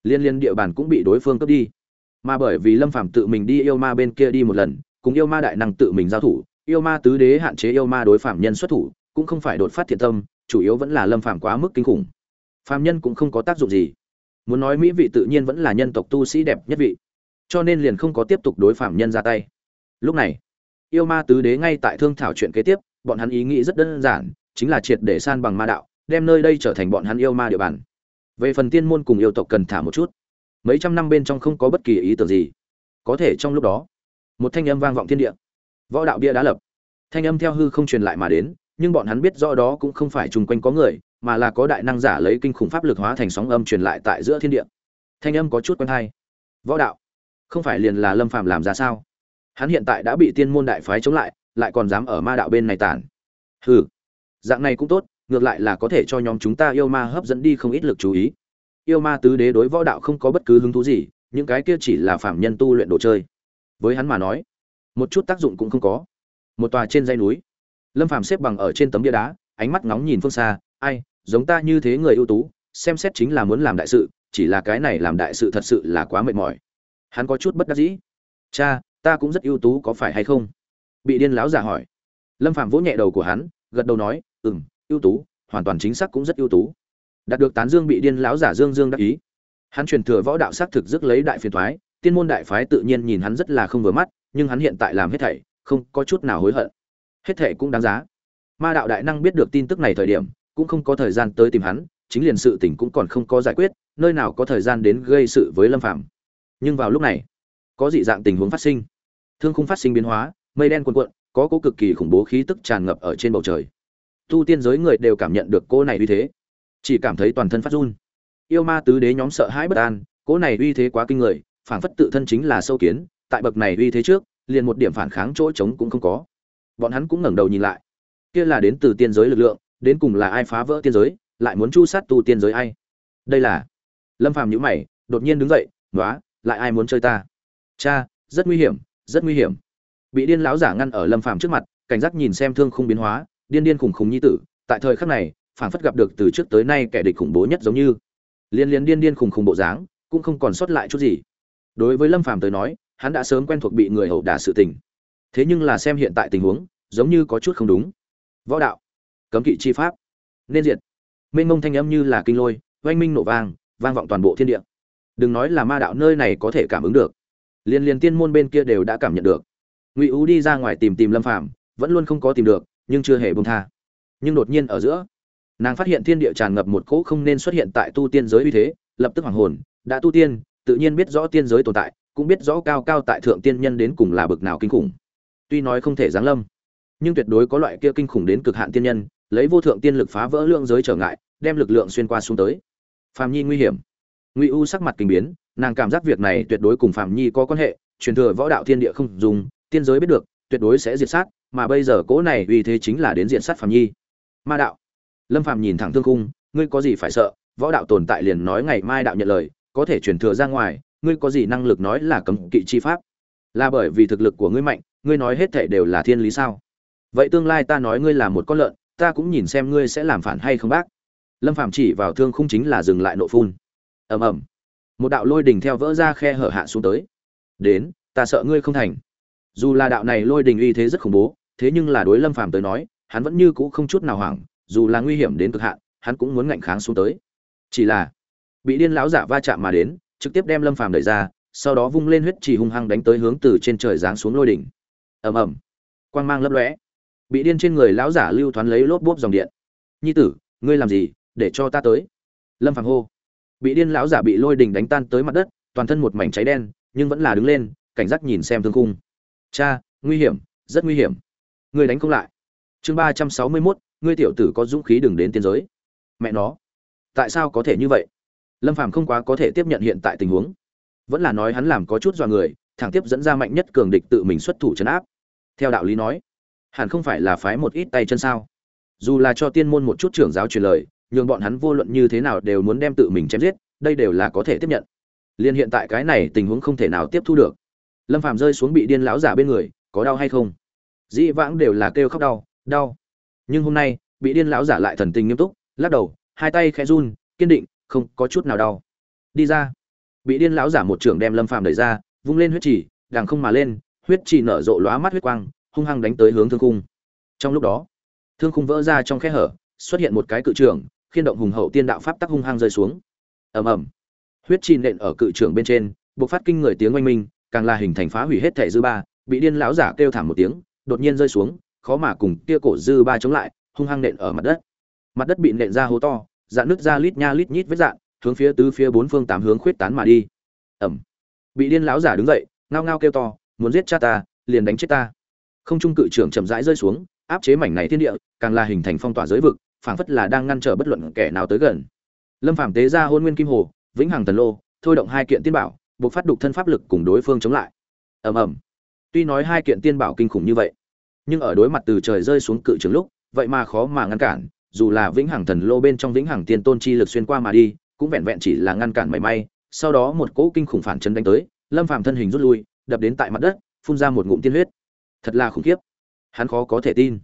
Liên liên địa bàn cũng bị đối phương cướp đi. Mà bởi vì lâm phàm tự mình đi yêu ma bên kia đi một lần, cùng yêu ma đại năng tự mình giao thủ, yêu ma tứ đế hạn chế yêu ma đối phạm nhân xuất thủ, cũng không phải đột phát thiện tâm, chủ yếu vẫn là lâm phàm quá mức kinh khủng. Phạm nhân cũng không có tác dụng gì. Muốn nói mỹ vị tự nhiên vẫn là nhân tộc tu sĩ đẹp nhất vị cho nên liền không có tiếp tục đối phạm nhân ra tay. Lúc này, yêu ma tứ đế ngay tại thương thảo chuyện kế tiếp, bọn hắn ý nghĩ rất đơn giản, chính là triệt để san bằng ma đạo, đem nơi đây trở thành bọn hắn yêu ma địa bàn. Về phần tiên môn cùng yêu tộc cần thả một chút. Mấy trăm năm bên trong không có bất kỳ ý tưởng gì. Có thể trong lúc đó, một thanh âm vang vọng thiên địa. Võ đạo bia đã lập. Thanh âm theo hư không truyền lại mà đến, nhưng bọn hắn biết rõ đó cũng không phải chung quanh có người, mà là có đại năng giả lấy kinh khủng pháp lực hóa thành sóng âm truyền lại tại giữa thiên địa. Thanh âm có chút quen hay. Võ đạo không phải liền là lâm phàm làm ra sao? Hắn hiện tại đã bị tiên môn đại phái chống lại lại còn dám ở ma đạo bên này tản. Hừ, dạng này cũng tốt, ngược lại là có thể cho nhóm chúng ta yêu ma hấp dẫn đi không ít lực chú ý. Yêu ma tứ đế đối võ đạo không có bất cứ hứng thú gì, những cái kia chỉ là phạm nhân tu luyện đồ chơi. Với hắn mà nói, một chút tác dụng cũng không có. Một tòa trên dây núi, lâm phàm xếp bằng ở trên tấm bia đá, ánh mắt ngóng nhìn phương xa, ai, giống ta như thế người ưu tú, xem xét chính là muốn làm đại sự, chỉ là cái này làm đại sự thật sự là quá mệt mỏi hắn có chút bất đắc dĩ. Cha, ta cũng rất ưu tú, có phải hay không? Bị điên láo giả hỏi. Lâm phạm vỗ nhẹ đầu của hắn, gật đầu nói, ừm, ưu tú, hoàn toàn chính xác cũng rất ưu tú. Đạt được tán dương bị điên láo giả dương dương đắc ý. Hắn truyền thừa võ đạo xác thực dứt lấy đại phiền thoái tiên môn đại phái tự nhiên nhìn hắn rất là không vừa mắt, nhưng hắn hiện tại làm hết thảy, không có chút nào hối hận. Hết thảy cũng đáng giá. Ma đạo đại năng biết được tin tức này thời điểm, cũng không có thời gian tới tìm hắn, chính liền sự tình cũng còn không có giải quyết, nơi nào có thời gian đến gây sự với lâm phạm nhưng vào lúc này, có dị dạng tình huống phát sinh. Thương khung phát sinh biến hóa, mây đen cuồn cuộn, có cố cực kỳ khủng bố khí tức tràn ngập ở trên bầu trời. Tu tiên giới người đều cảm nhận được cô này uy thế, chỉ cảm thấy toàn thân phát run. Yêu ma tứ đế nhóm sợ hãi bất an cô này uy thế quá kinh người, phảng phất tự thân chính là sâu kiến, tại bậc này uy thế trước, liền một điểm phản kháng chỗ trống cũng không có. Bọn hắn cũng ngẩng đầu nhìn lại. Kia là đến từ tiên giới lực lượng, đến cùng là ai phá vỡ tiên giới, lại muốn chu sát tu tiên giới ai? Đây là. Lâm phàm nhữ mày, đột nhiên đứng dậy nói lại ai muốn chơi ta? Cha, rất nguy hiểm, rất nguy hiểm. Bị điên lão giả ngăn ở lâm phàm trước mặt, cảnh giác nhìn xem thương khung biến hóa, điên điên khủng khủng nhi tử, tại thời khắc này, phảng phất gặp được từ trước tới nay kẻ địch khủng bố nhất giống như. Liên liên điên điên khủng khủng bộ dáng, cũng không còn sót lại chút gì. Đối với lâm phàm tới nói, hắn đã sớm quen thuộc bị người hậu đả sự tình. Thế nhưng là xem hiện tại tình huống, giống như có chút không đúng. Võ đạo, cấm kỵ chi pháp, nên diệt. Mênh mông thanh âm như là kinh lôi, oanh minh nổ vang vang vọng toàn bộ thiên địa đừng nói là ma đạo nơi này có thể cảm ứng được. Liên liên tiên môn bên kia đều đã cảm nhận được. Ngụy ú đi ra ngoài tìm tìm lâm phàm, vẫn luôn không có tìm được, nhưng chưa hề bông tha. Nhưng đột nhiên ở giữa, nàng phát hiện thiên địa tràn ngập một cỗ không nên xuất hiện tại tu tiên giới uy thế, lập tức hoàng hồn, đã tu tiên, tự nhiên biết rõ tiên giới tồn tại, cũng biết rõ cao cao tại thượng tiên nhân đến cùng là bực nào kinh khủng. Tuy nói không thể giáng lâm, nhưng tuyệt đối có loại kia kinh khủng đến cực hạn tiên nhân, lấy vô thượng tiên lực phá vỡ lượng giới trở ngại, đem lực lượng xuyên qua xuống tới. Phạm nhi nguy hiểm ngụy u sắc mặt kinh biến, nàng cảm giác việc này tuyệt đối cùng phạm nhi có quan hệ, truyền thừa võ đạo thiên địa không dùng, tiên giới biết được, tuyệt đối sẽ diệt sát, mà bây giờ cỗ này uy thế chính là đến diện sát phạm nhi. Ma đạo. Lâm phạm nhìn thẳng thương khung, ngươi có gì phải sợ? Võ đạo tồn tại liền nói ngày mai đạo nhận lời, có thể truyền thừa ra ngoài, ngươi có gì năng lực nói là cấm kỵ chi pháp? Là bởi vì thực lực của ngươi mạnh, ngươi nói hết thể đều là thiên lý sao? Vậy tương lai ta nói ngươi là một con lợn, ta cũng nhìn xem ngươi sẽ làm phản hay không bác. Lâm phạm chỉ vào thương khung chính là dừng lại nộ phun ầm ầm. Một đạo lôi đình theo vỡ ra khe hở hạ xuống tới. Đến, ta sợ ngươi không thành. Dù là đạo này lôi đình uy thế rất khủng bố, thế nhưng là đối lâm phàm tới nói, hắn vẫn như cũ không chút nào hoảng, dù là nguy hiểm đến cực hạn, hắn cũng muốn ngạnh kháng xuống tới. Chỉ là, bị điên lão giả va chạm mà đến, trực tiếp đem lâm phàm đẩy ra, sau đó vung lên huyết chỉ hung hăng đánh tới hướng từ trên trời giáng xuống lôi đỉnh ầm ầm. Quang mang lấp lóe. Bị điên trên người lão giả lưu thoáng lấy lốp bốp dòng điện. Nhi tử, ngươi làm gì, để cho ta tới? Lâm phàm hô bị điên lão giả bị lôi đỉnh đánh tan tới mặt đất, toàn thân một mảnh cháy đen, nhưng vẫn là đứng lên, cảnh giác nhìn xem thương khung. Cha, nguy hiểm, rất nguy hiểm. Người đánh không lại. Chương ba trăm sáu mươi mốt, ngươi tiểu tử có dũng khí đừng đến tiên giới. Mẹ nó, tại sao có thể như vậy? Lâm phàm không quá có thể tiếp nhận hiện tại tình huống. Vẫn là nói hắn làm có chút dọa người, thẳng tiếp dẫn ra mạnh nhất cường địch tự mình xuất thủ chấn áp. Theo đạo lý nói, hẳn không phải là phái một ít tay chân sao? Dù là cho tiên môn một chút trưởng giáo truyền lời nhưng bọn hắn vô luận như thế nào đều muốn đem tự mình chém giết, đây đều là có thể tiếp nhận. Liên hiện tại cái này tình huống không thể nào tiếp thu được. Lâm phàm rơi xuống bị điên lão giả bên người, có đau hay không? Dĩ vãng đều là kêu khóc đau đau. Nhưng hôm nay, bị điên lão giả lại thần tình nghiêm túc, lắc đầu, hai tay khẽ run, kiên định, không có chút nào đau. Đi ra. Bị điên lão giả một trưởng đem lâm phàm đẩy ra, vung lên huyết chỉ đàng không mà lên, huyết chỉ nở rộ lóa mắt huyết quang, hung hăng đánh tới hướng thương khung. Trong lúc đó, thương khung vỡ ra trong khe hở, xuất hiện một cái cự trưởng khiên động hùng hậu tiên đạo pháp tắc hung hăng rơi xuống. Ầm ầm. Huyết chi nện ở cự trưởng bên trên, bộc phát kinh người tiếng oanh minh, càng là hình thành phá hủy hết thể dư ba, bị điên lão giả kêu thảm một tiếng, đột nhiên rơi xuống, khó mà cùng kia cổ dư ba chống lại, hung hăng nện ở mặt đất. Mặt đất bị nện ra hố to, dạn nước ra lít nha lít nhít vết dạn, hướng phía tứ phía bốn phương tám hướng khuyết tán mà đi. Ẩm bị điên lão giả đứng dậy, ngao ngao kêu to, muốn giết cha ta, liền đánh chết ta. Không trung cự trưởng chậm rãi rơi xuống, áp chế mảnh này thiên địa, càng là hình thành phong tỏa giới vực phảng phất là đang ngăn trở bất luận kẻ nào tới gần. Lâm phàm tế ra hôn nguyên kim hồ, vĩnh hằng thần lô, thôi động hai kiện tiên bảo, buộc phát đục thân pháp lực cùng đối phương chống lại. Ầm ầm. Tuy nói hai kiện tiên bảo kinh khủng như vậy, nhưng ở đối mặt từ trời rơi xuống cự trường lúc, vậy mà khó mà ngăn cản, dù là vĩnh hằng thần lô bên trong vĩnh hằng tiên tôn chi lực xuyên qua mà đi, cũng vẹn vẹn chỉ là ngăn cản mảy may, sau đó một cỗ kinh khủng phản chấn đánh tới, lâm phàm thân hình rút lui, đập đến tại mặt đất, phun ra một ngụm tiên huyết. Thật là khủng khiếp. Hắn khó có thể tin.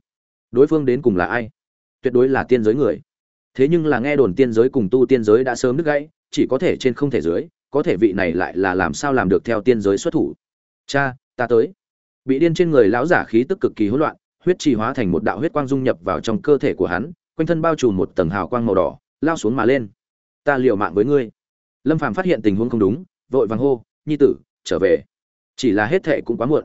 Đối phương đến cùng là ai? Tuyệt đối là tiên giới người. Thế nhưng là nghe đồn tiên giới cùng tu tiên giới đã sớm đứt gãy, chỉ có thể trên không thể dưới, có thể vị này lại là làm sao làm được theo tiên giới xuất thủ. Cha, ta tới. Bị điên trên người lão giả khí tức cực kỳ hỗn loạn, huyết trì hóa thành một đạo huyết quang dung nhập vào trong cơ thể của hắn, quanh thân bao trùm một tầng hào quang màu đỏ, lao xuống mà lên. Ta liều mạng với ngươi. Lâm phàm phát hiện tình huống không đúng, vội vàng hô, nhi tử, trở về. Chỉ là hết thệ cũng quá muộn.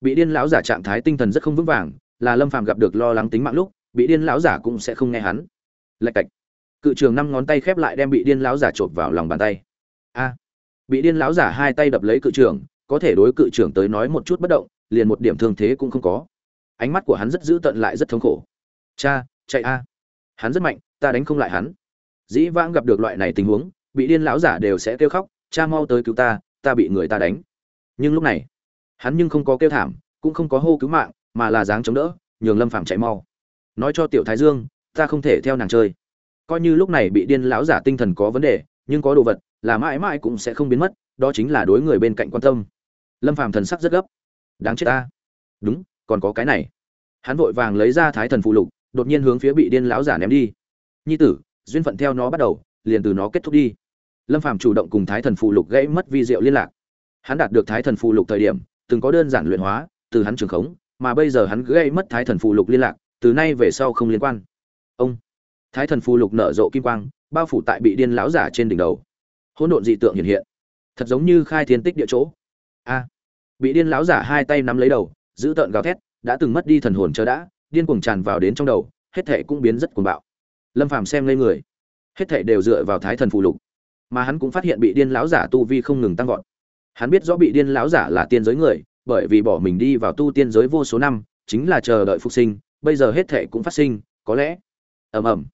Bị điên lão giả trạng thái tinh thần rất không vững vàng, là lâm phàm gặp được lo lắng tính mạng lúc bị điên lão giả cũng sẽ không nghe hắn. Lạch cạch. Cự trường năm ngón tay khép lại đem bị điên lão giả chộp vào lòng bàn tay. A. Bị điên lão giả hai tay đập lấy cự trường, có thể đối cự trường tới nói một chút bất động, liền một điểm thương thế cũng không có. Ánh mắt của hắn rất dữ tận lại rất thống khổ. Cha, chạy a. Hắn rất mạnh, ta đánh không lại hắn. Dĩ vãng gặp được loại này tình huống, bị điên lão giả đều sẽ kêu khóc, cha mau tới cứu ta ta bị người ta đánh. Nhưng lúc này, hắn nhưng không có kêu thảm, cũng không có hô cứu mạng, mà là dáng chống đỡ, nhường lâm phàm chạy mau nói cho tiểu thái dương, ta không thể theo nàng chơi. Coi như lúc này bị điên lão giả tinh thần có vấn đề, nhưng có đồ vật là mãi mãi cũng sẽ không biến mất, đó chính là đối người bên cạnh quan tâm. Lâm phàm thần sắc rất gấp. Đáng chết ta. Đúng, còn có cái này. Hắn vội vàng lấy ra thái thần phụ lục, đột nhiên hướng phía bị điên lão giả ném đi. Nhi tử, duyên phận theo nó bắt đầu, liền từ nó kết thúc đi. Lâm phàm chủ động cùng thái thần phụ lục gãy mất vi diệu liên lạc. Hắn đạt được thái thần phụ lục thời điểm, từng có đơn giản luyện hóa, từ hắn trường khống, mà bây giờ hắn gãy mất thái thần phụ lục liên lạc từ nay về sau không liên quan. Ông thái thần Phù lục nở rộ kim quang, bao phủ tại bị điên lão giả trên đỉnh đầu. Hỗn độn dị tượng hiện hiện. Thật giống như khai thiên tích địa chỗ. A. Bị điên lão giả hai tay nắm lấy đầu, giữ tợn gào thét, đã từng mất đi thần hồn chờ đã, điên cuồng tràn vào đến trong đầu, hết thể cũng biến rất cuồng bạo. Lâm phàm xem lên người. Hết thể đều dựa vào thái thần Phù lục. Mà hắn cũng phát hiện bị điên lão giả tu vi không ngừng tăng vọt. Hắn biết rõ bị điên lão giả là tiên giới người, bởi vì bỏ mình đi vào tu tiên giới vô số năm, chính là chờ đợi phục sinh bây giờ hết thệ cũng phát sinh, có lẽ, ầm ầm,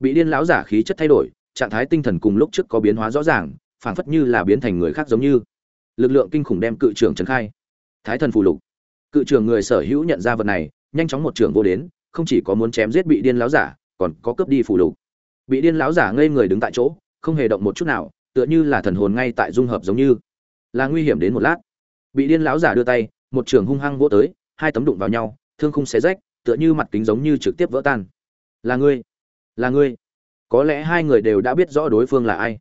bị điên lão giả khí chất thay đổi, trạng thái tinh thần cùng lúc trước có biến hóa rõ ràng, phảng phất như là biến thành người khác giống như. Lực lượng kinh khủng đem cự trưởng trấn khai. Thái thần phù lục. Cự trưởng người sở hữu nhận ra vật này, nhanh chóng một trưởng vô đến, không chỉ có muốn chém giết bị điên lão giả, còn có cướp đi phù lục. Bị điên lão giả ngây người đứng tại chỗ, không hề động một chút nào, tựa như là thần hồn ngay tại dung hợp giống như. Là nguy hiểm đến một lát. Bị điên lão giả đưa tay, một trường hung hăng vỗ tới, hai tấm đụng vào nhau, thương khung xé rách tựa như mặt kính giống như trực tiếp vỡ tan. Là ngươi là ngươi. Có lẽ hai người đều đã biết rõ đối phương là ai.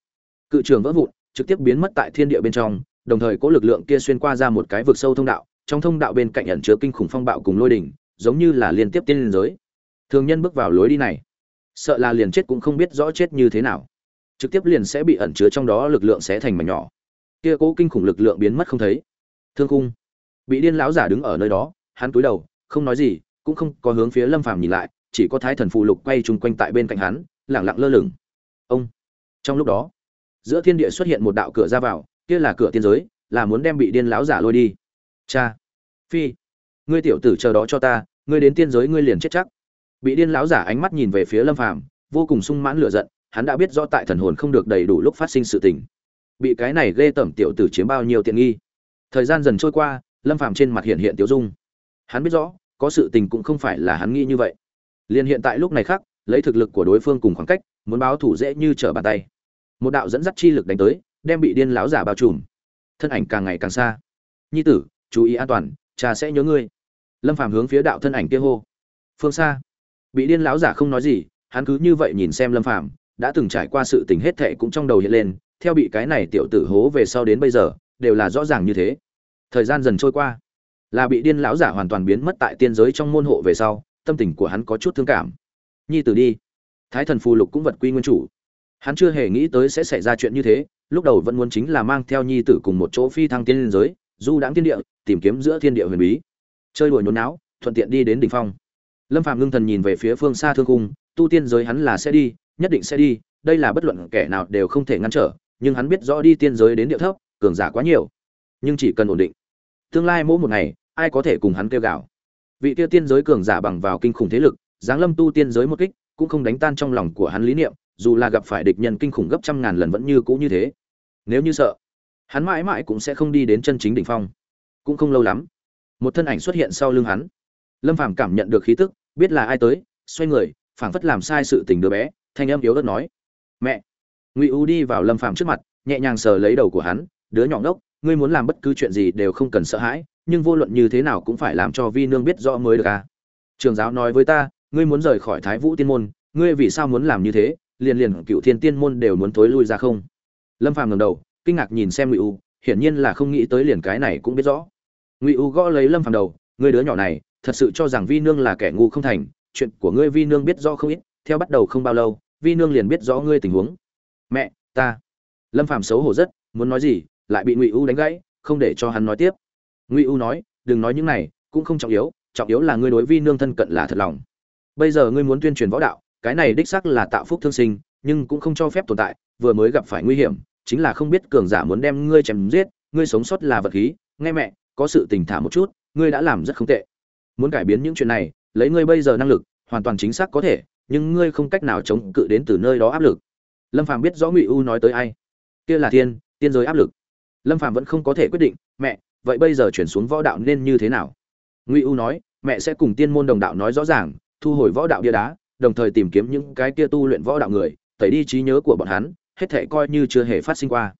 Cự trường vỡ vụn, trực tiếp biến mất tại thiên địa bên trong, đồng thời có lực lượng kia xuyên qua ra một cái vực sâu thông đạo, trong thông đạo bên cạnh ẩn chứa kinh khủng phong bạo cùng lôi đỉnh, giống như là liên tiếp tiên liên giới. Thường nhân bước vào lối đi này, sợ là liền chết cũng không biết rõ chết như thế nào. Trực tiếp liền sẽ bị ẩn chứa trong đó lực lượng sẽ thành mảnh nhỏ. Kia cố kinh khủng lực lượng biến mất không thấy. Thương khung. Bị điên lão giả đứng ở nơi đó, hắn cúi đầu, không nói gì cũng không có hướng phía lâm phàm nhìn lại, chỉ có thái thần phù lục quay chung quanh tại bên cạnh hắn lẳng lặng lơ lửng. Ông! Trong lúc đó, giữa thiên địa xuất hiện một đạo cửa ra vào, kia là cửa tiên giới, là muốn đem bị điên lão giả lôi đi. Cha! Phi! Ngươi tiểu tử chờ đó cho ta, ngươi đến tiên giới ngươi liền chết chắc. Bị điên lão giả ánh mắt nhìn về phía lâm phàm, vô cùng sung mãn lửa giận, hắn đã biết rõ tại thần hồn không được đầy đủ lúc phát sinh sự tình. Bị cái này ghê tẩm tiểu tử chiếm bao nhiêu tiện nghi. Thời gian dần trôi qua, lâm phàm trên mặt hiện hiện tiểu dung. Hắn biết rõ có sự tình cũng không phải là hắn nghĩ như vậy. Liền hiện tại lúc này khác, lấy thực lực của đối phương cùng khoảng cách, muốn báo thủ dễ như trở bàn tay. Một đạo dẫn dắt chi lực đánh tới, đem bị điên láo giả bao trùm. Thân ảnh càng ngày càng xa. Nhi tử, chú ý an toàn, cha sẽ nhớ ngươi. Lâm phàm hướng phía đạo thân ảnh kia hô. Phương xa. Bị điên láo giả không nói gì, hắn cứ như vậy nhìn xem lâm phàm, đã từng trải qua sự tình hết thệ cũng trong đầu hiện lên, theo bị cái này tiểu tử hố về sau đến bây giờ, đều là rõ ràng như thế. Thời gian dần trôi qua là bị điên lão giả hoàn toàn biến mất tại tiên giới trong môn hộ về sau, tâm tình của hắn có chút thương cảm. Nhi tử đi. Thái thần phù lục cũng vật quy nguyên chủ. Hắn chưa hề nghĩ tới sẽ xảy ra chuyện như thế, lúc đầu vẫn muốn chính là mang theo nhi tử cùng một chỗ phi thăng tiên liên giới, du đãng thiên địa, tìm kiếm giữa thiên địa huyền bí. Chơi đùa nhốn não thuận tiện đi đến đỉnh phong. Lâm phạm ngưng thần nhìn về phía phương xa thương cung tu tiên giới hắn là sẽ đi, nhất định sẽ đi, đây là bất luận kẻ nào đều không thể ngăn trở, nhưng hắn biết rõ đi tiên giới đến địa thấp, cường giả quá nhiều. Nhưng chỉ cần ổn định. Tương lai mỗi một ngày ai có thể cùng hắn kêu gào. Vị tiêu tiên giới cường giả bằng vào kinh khủng thế lực, giáng lâm tu tiên giới một kích, cũng không đánh tan trong lòng của hắn lý niệm, dù là gặp phải địch nhân kinh khủng gấp trăm ngàn lần vẫn như cũ như thế. Nếu như sợ, hắn mãi mãi cũng sẽ không đi đến chân chính đỉnh phong. Cũng không lâu lắm, một thân ảnh xuất hiện sau lưng hắn. Lâm phàm cảm nhận được khí tức, biết là ai tới, xoay người, phảng phất làm sai sự tình đứa bé, thanh âm yếu ớt nói. Mẹ. Ngụy u đi vào lâm phàm trước mặt, nhẹ nhàng sờ lấy đầu của hắn, đứa nhỏ ngốc, ngươi muốn làm bất cứ chuyện gì đều không cần sợ hãi nhưng vô luận như thế nào cũng phải làm cho vi nương biết rõ mới được à. Trường giáo nói với ta, ngươi muốn rời khỏi thái vũ tiên môn, ngươi vì sao muốn làm như thế, liền liền cựu thiên tiên môn đều muốn thối lui ra không? Lâm phàm ngẩng đầu, kinh ngạc nhìn xem ngụy u, hiển nhiên là không nghĩ tới liền cái này cũng biết rõ. Ngụy u gõ lấy lâm phàm đầu, ngươi đứa nhỏ này, thật sự cho rằng vi nương là kẻ ngu không thành, chuyện của ngươi vi nương biết rõ không ít, theo bắt đầu không bao lâu, vi nương liền biết rõ ngươi tình huống. Mẹ, ta. Lâm phàm xấu hổ rất, muốn nói gì, lại bị ngụy u đánh gãy, không để cho hắn nói tiếp ngụy u nói, đừng nói những này, cũng không trọng yếu trọng yếu là ngươi đối vi nương thân cận là thật lòng. Bây giờ ngươi muốn tuyên truyền võ đạo, cái này đích xác là tạo phúc thương sinh, nhưng cũng không cho phép tồn tại, vừa mới gặp phải nguy hiểm, chính là không biết cường giả muốn đem ngươi chém giết, ngươi sống sót là vật khí, nghe mẹ, có sự tình thả một chút, ngươi đã làm rất không tệ. Muốn cải biến những chuyện này, lấy ngươi bây giờ năng lực, hoàn toàn chính xác có thể, nhưng ngươi không cách nào chống cự đến từ nơi đó áp lực. Lâm phàm biết rõ ngụy u nói tới ai. Kia là thiên, tiên giới áp lực. Lâm phàm vẫn không có thể quyết định, mẹ vậy bây giờ chuyển xuống võ đạo nên như thế nào? Ngụy u nói, mẹ sẽ cùng tiên môn đồng đạo nói rõ ràng, thu hồi võ đạo bia đá, đồng thời tìm kiếm những cái kia tu luyện võ đạo người, tẩy đi trí nhớ của bọn hắn, hết thể coi như chưa hề phát sinh qua.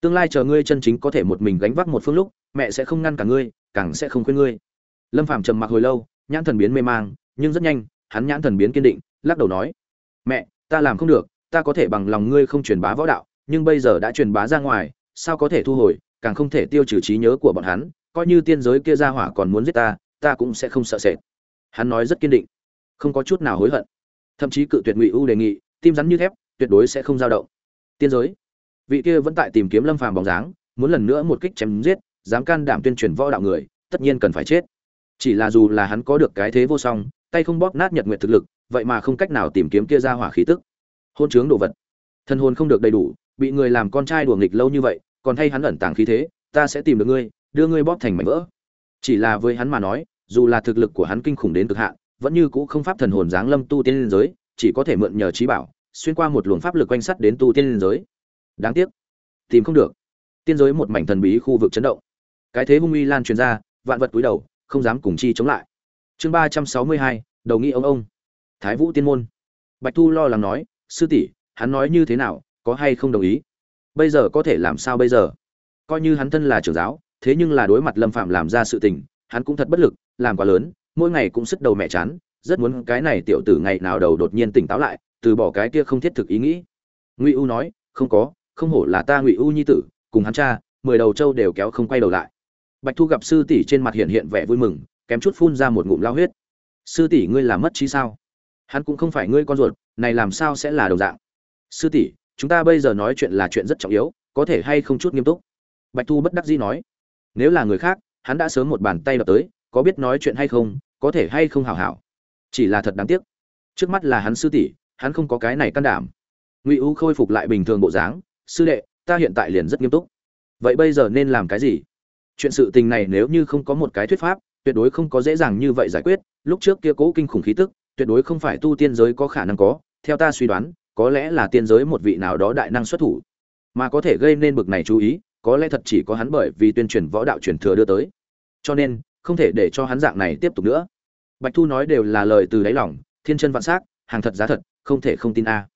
Tương lai chờ ngươi chân chính có thể một mình gánh vác một phương lúc, mẹ sẽ không ngăn cả ngươi, càng sẽ không khuyên ngươi. Lâm phàm trầm mặc hồi lâu, nhãn thần biến mê mang, nhưng rất nhanh, hắn nhãn thần biến kiên định, lắc đầu nói, mẹ, ta làm không được, ta có thể bằng lòng ngươi không truyền bá võ đạo, nhưng bây giờ đã truyền bá ra ngoài, sao có thể thu hồi càng không thể tiêu trừ trí nhớ của bọn hắn, coi như tiên giới kia ra hỏa còn muốn giết ta ta cũng sẽ không sợ sệt. Hắn nói rất kiên định, không có chút nào hối hận. Thậm chí cự tuyệt ngụy ưu đề nghị, tim rắn như thép, tuyệt đối sẽ không dao động. Tiên giới, vị kia vẫn tại tìm kiếm lâm phàm bóng dáng, muốn lần nữa một kích chém giết, dám can đảm tuyên truyền võ đạo người, tất nhiên cần phải chết. Chỉ là dù là hắn có được cái thế vô song, tay không bóp nát nhật nguyệt thực lực, vậy mà không cách nào tìm kiếm kia ra hỏa khí tức. Hôn chướng đồ vật. Thân hồn không được đầy đủ, bị người làm con trai đùa nghịch lâu như vậy còn thay hắn ẩn tàng khí thế, ta sẽ tìm được ngươi, đưa ngươi bóp thành mảnh vỡ. Chỉ là với hắn mà nói, dù là thực lực của hắn kinh khủng đến cực hạn, vẫn như cũ không pháp thần hồn dáng lâm tu tiên liên giới, chỉ có thể mượn nhờ trí bảo, xuyên qua một luồng pháp lực quanh sắt đến tu tiên giới. Đáng tiếc, tìm không được. Tiên giới một mảnh thần bí khu vực chấn động. Cái thế hung uy lan truyền ra, vạn vật cúi đầu, không dám cùng chi chống lại. Chương ba trăm sáu mươi hai, đầu nghĩ ông ông. Thái vũ tiên môn. Bạch thu lo lắng nói, sư tỷ, hắn nói như thế nào, có hay không đồng ý? Bây giờ có thể làm sao bây giờ? Coi như hắn thân là trưởng giáo, thế nhưng là đối mặt lâm phạm làm ra sự tình, hắn cũng thật bất lực, làm quá lớn, mỗi ngày cũng sức đầu mẹ chán, rất muốn cái này tiểu tử ngày nào đầu đột nhiên tỉnh táo lại, từ bỏ cái kia không thiết thực ý nghĩ. Ngụy u nói, không có, không hổ là ta ngụy u nhi tử, cùng hắn cha, mười đầu trâu đều kéo không quay đầu lại. Bạch thu gặp sư tỷ trên mặt hiện hiện vẻ vui mừng, kém chút phun ra một ngụm lao huyết. Sư tỷ ngươi làm mất trí sao? Hắn cũng không phải ngươi con ruột, này làm sao sẽ là đồng dạng? Sư tỷ chúng ta bây giờ nói chuyện là chuyện rất trọng yếu, có thể hay không chút nghiêm túc? Bạch thu bất đắc dĩ nói. Nếu là người khác, hắn đã sớm một bàn tay đập tới, có biết nói chuyện hay không, có thể hay không hảo hảo. Chỉ là thật đáng tiếc. Trước mắt là hắn sư tỷ, hắn không có cái này can đảm. Ngụy u khôi phục lại bình thường bộ dáng. Sư đệ, ta hiện tại liền rất nghiêm túc. Vậy bây giờ nên làm cái gì? Chuyện sự tình này nếu như không có một cái thuyết pháp, tuyệt đối không có dễ dàng như vậy giải quyết. Lúc trước kia cố kinh khủng khí tức, tuyệt đối không phải tu tiên giới có khả năng có. Theo ta suy đoán có lẽ là tiên giới một vị nào đó đại năng xuất thủ. Mà có thể gây nên bực này chú ý, có lẽ thật chỉ có hắn bởi vì tuyên truyền võ đạo truyền thừa đưa tới. Cho nên, không thể để cho hắn dạng này tiếp tục nữa. Bạch thu nói đều là lời từ đáy lòng, thiên chân vạn s á c hàng thật giá thật, không thể không tin a.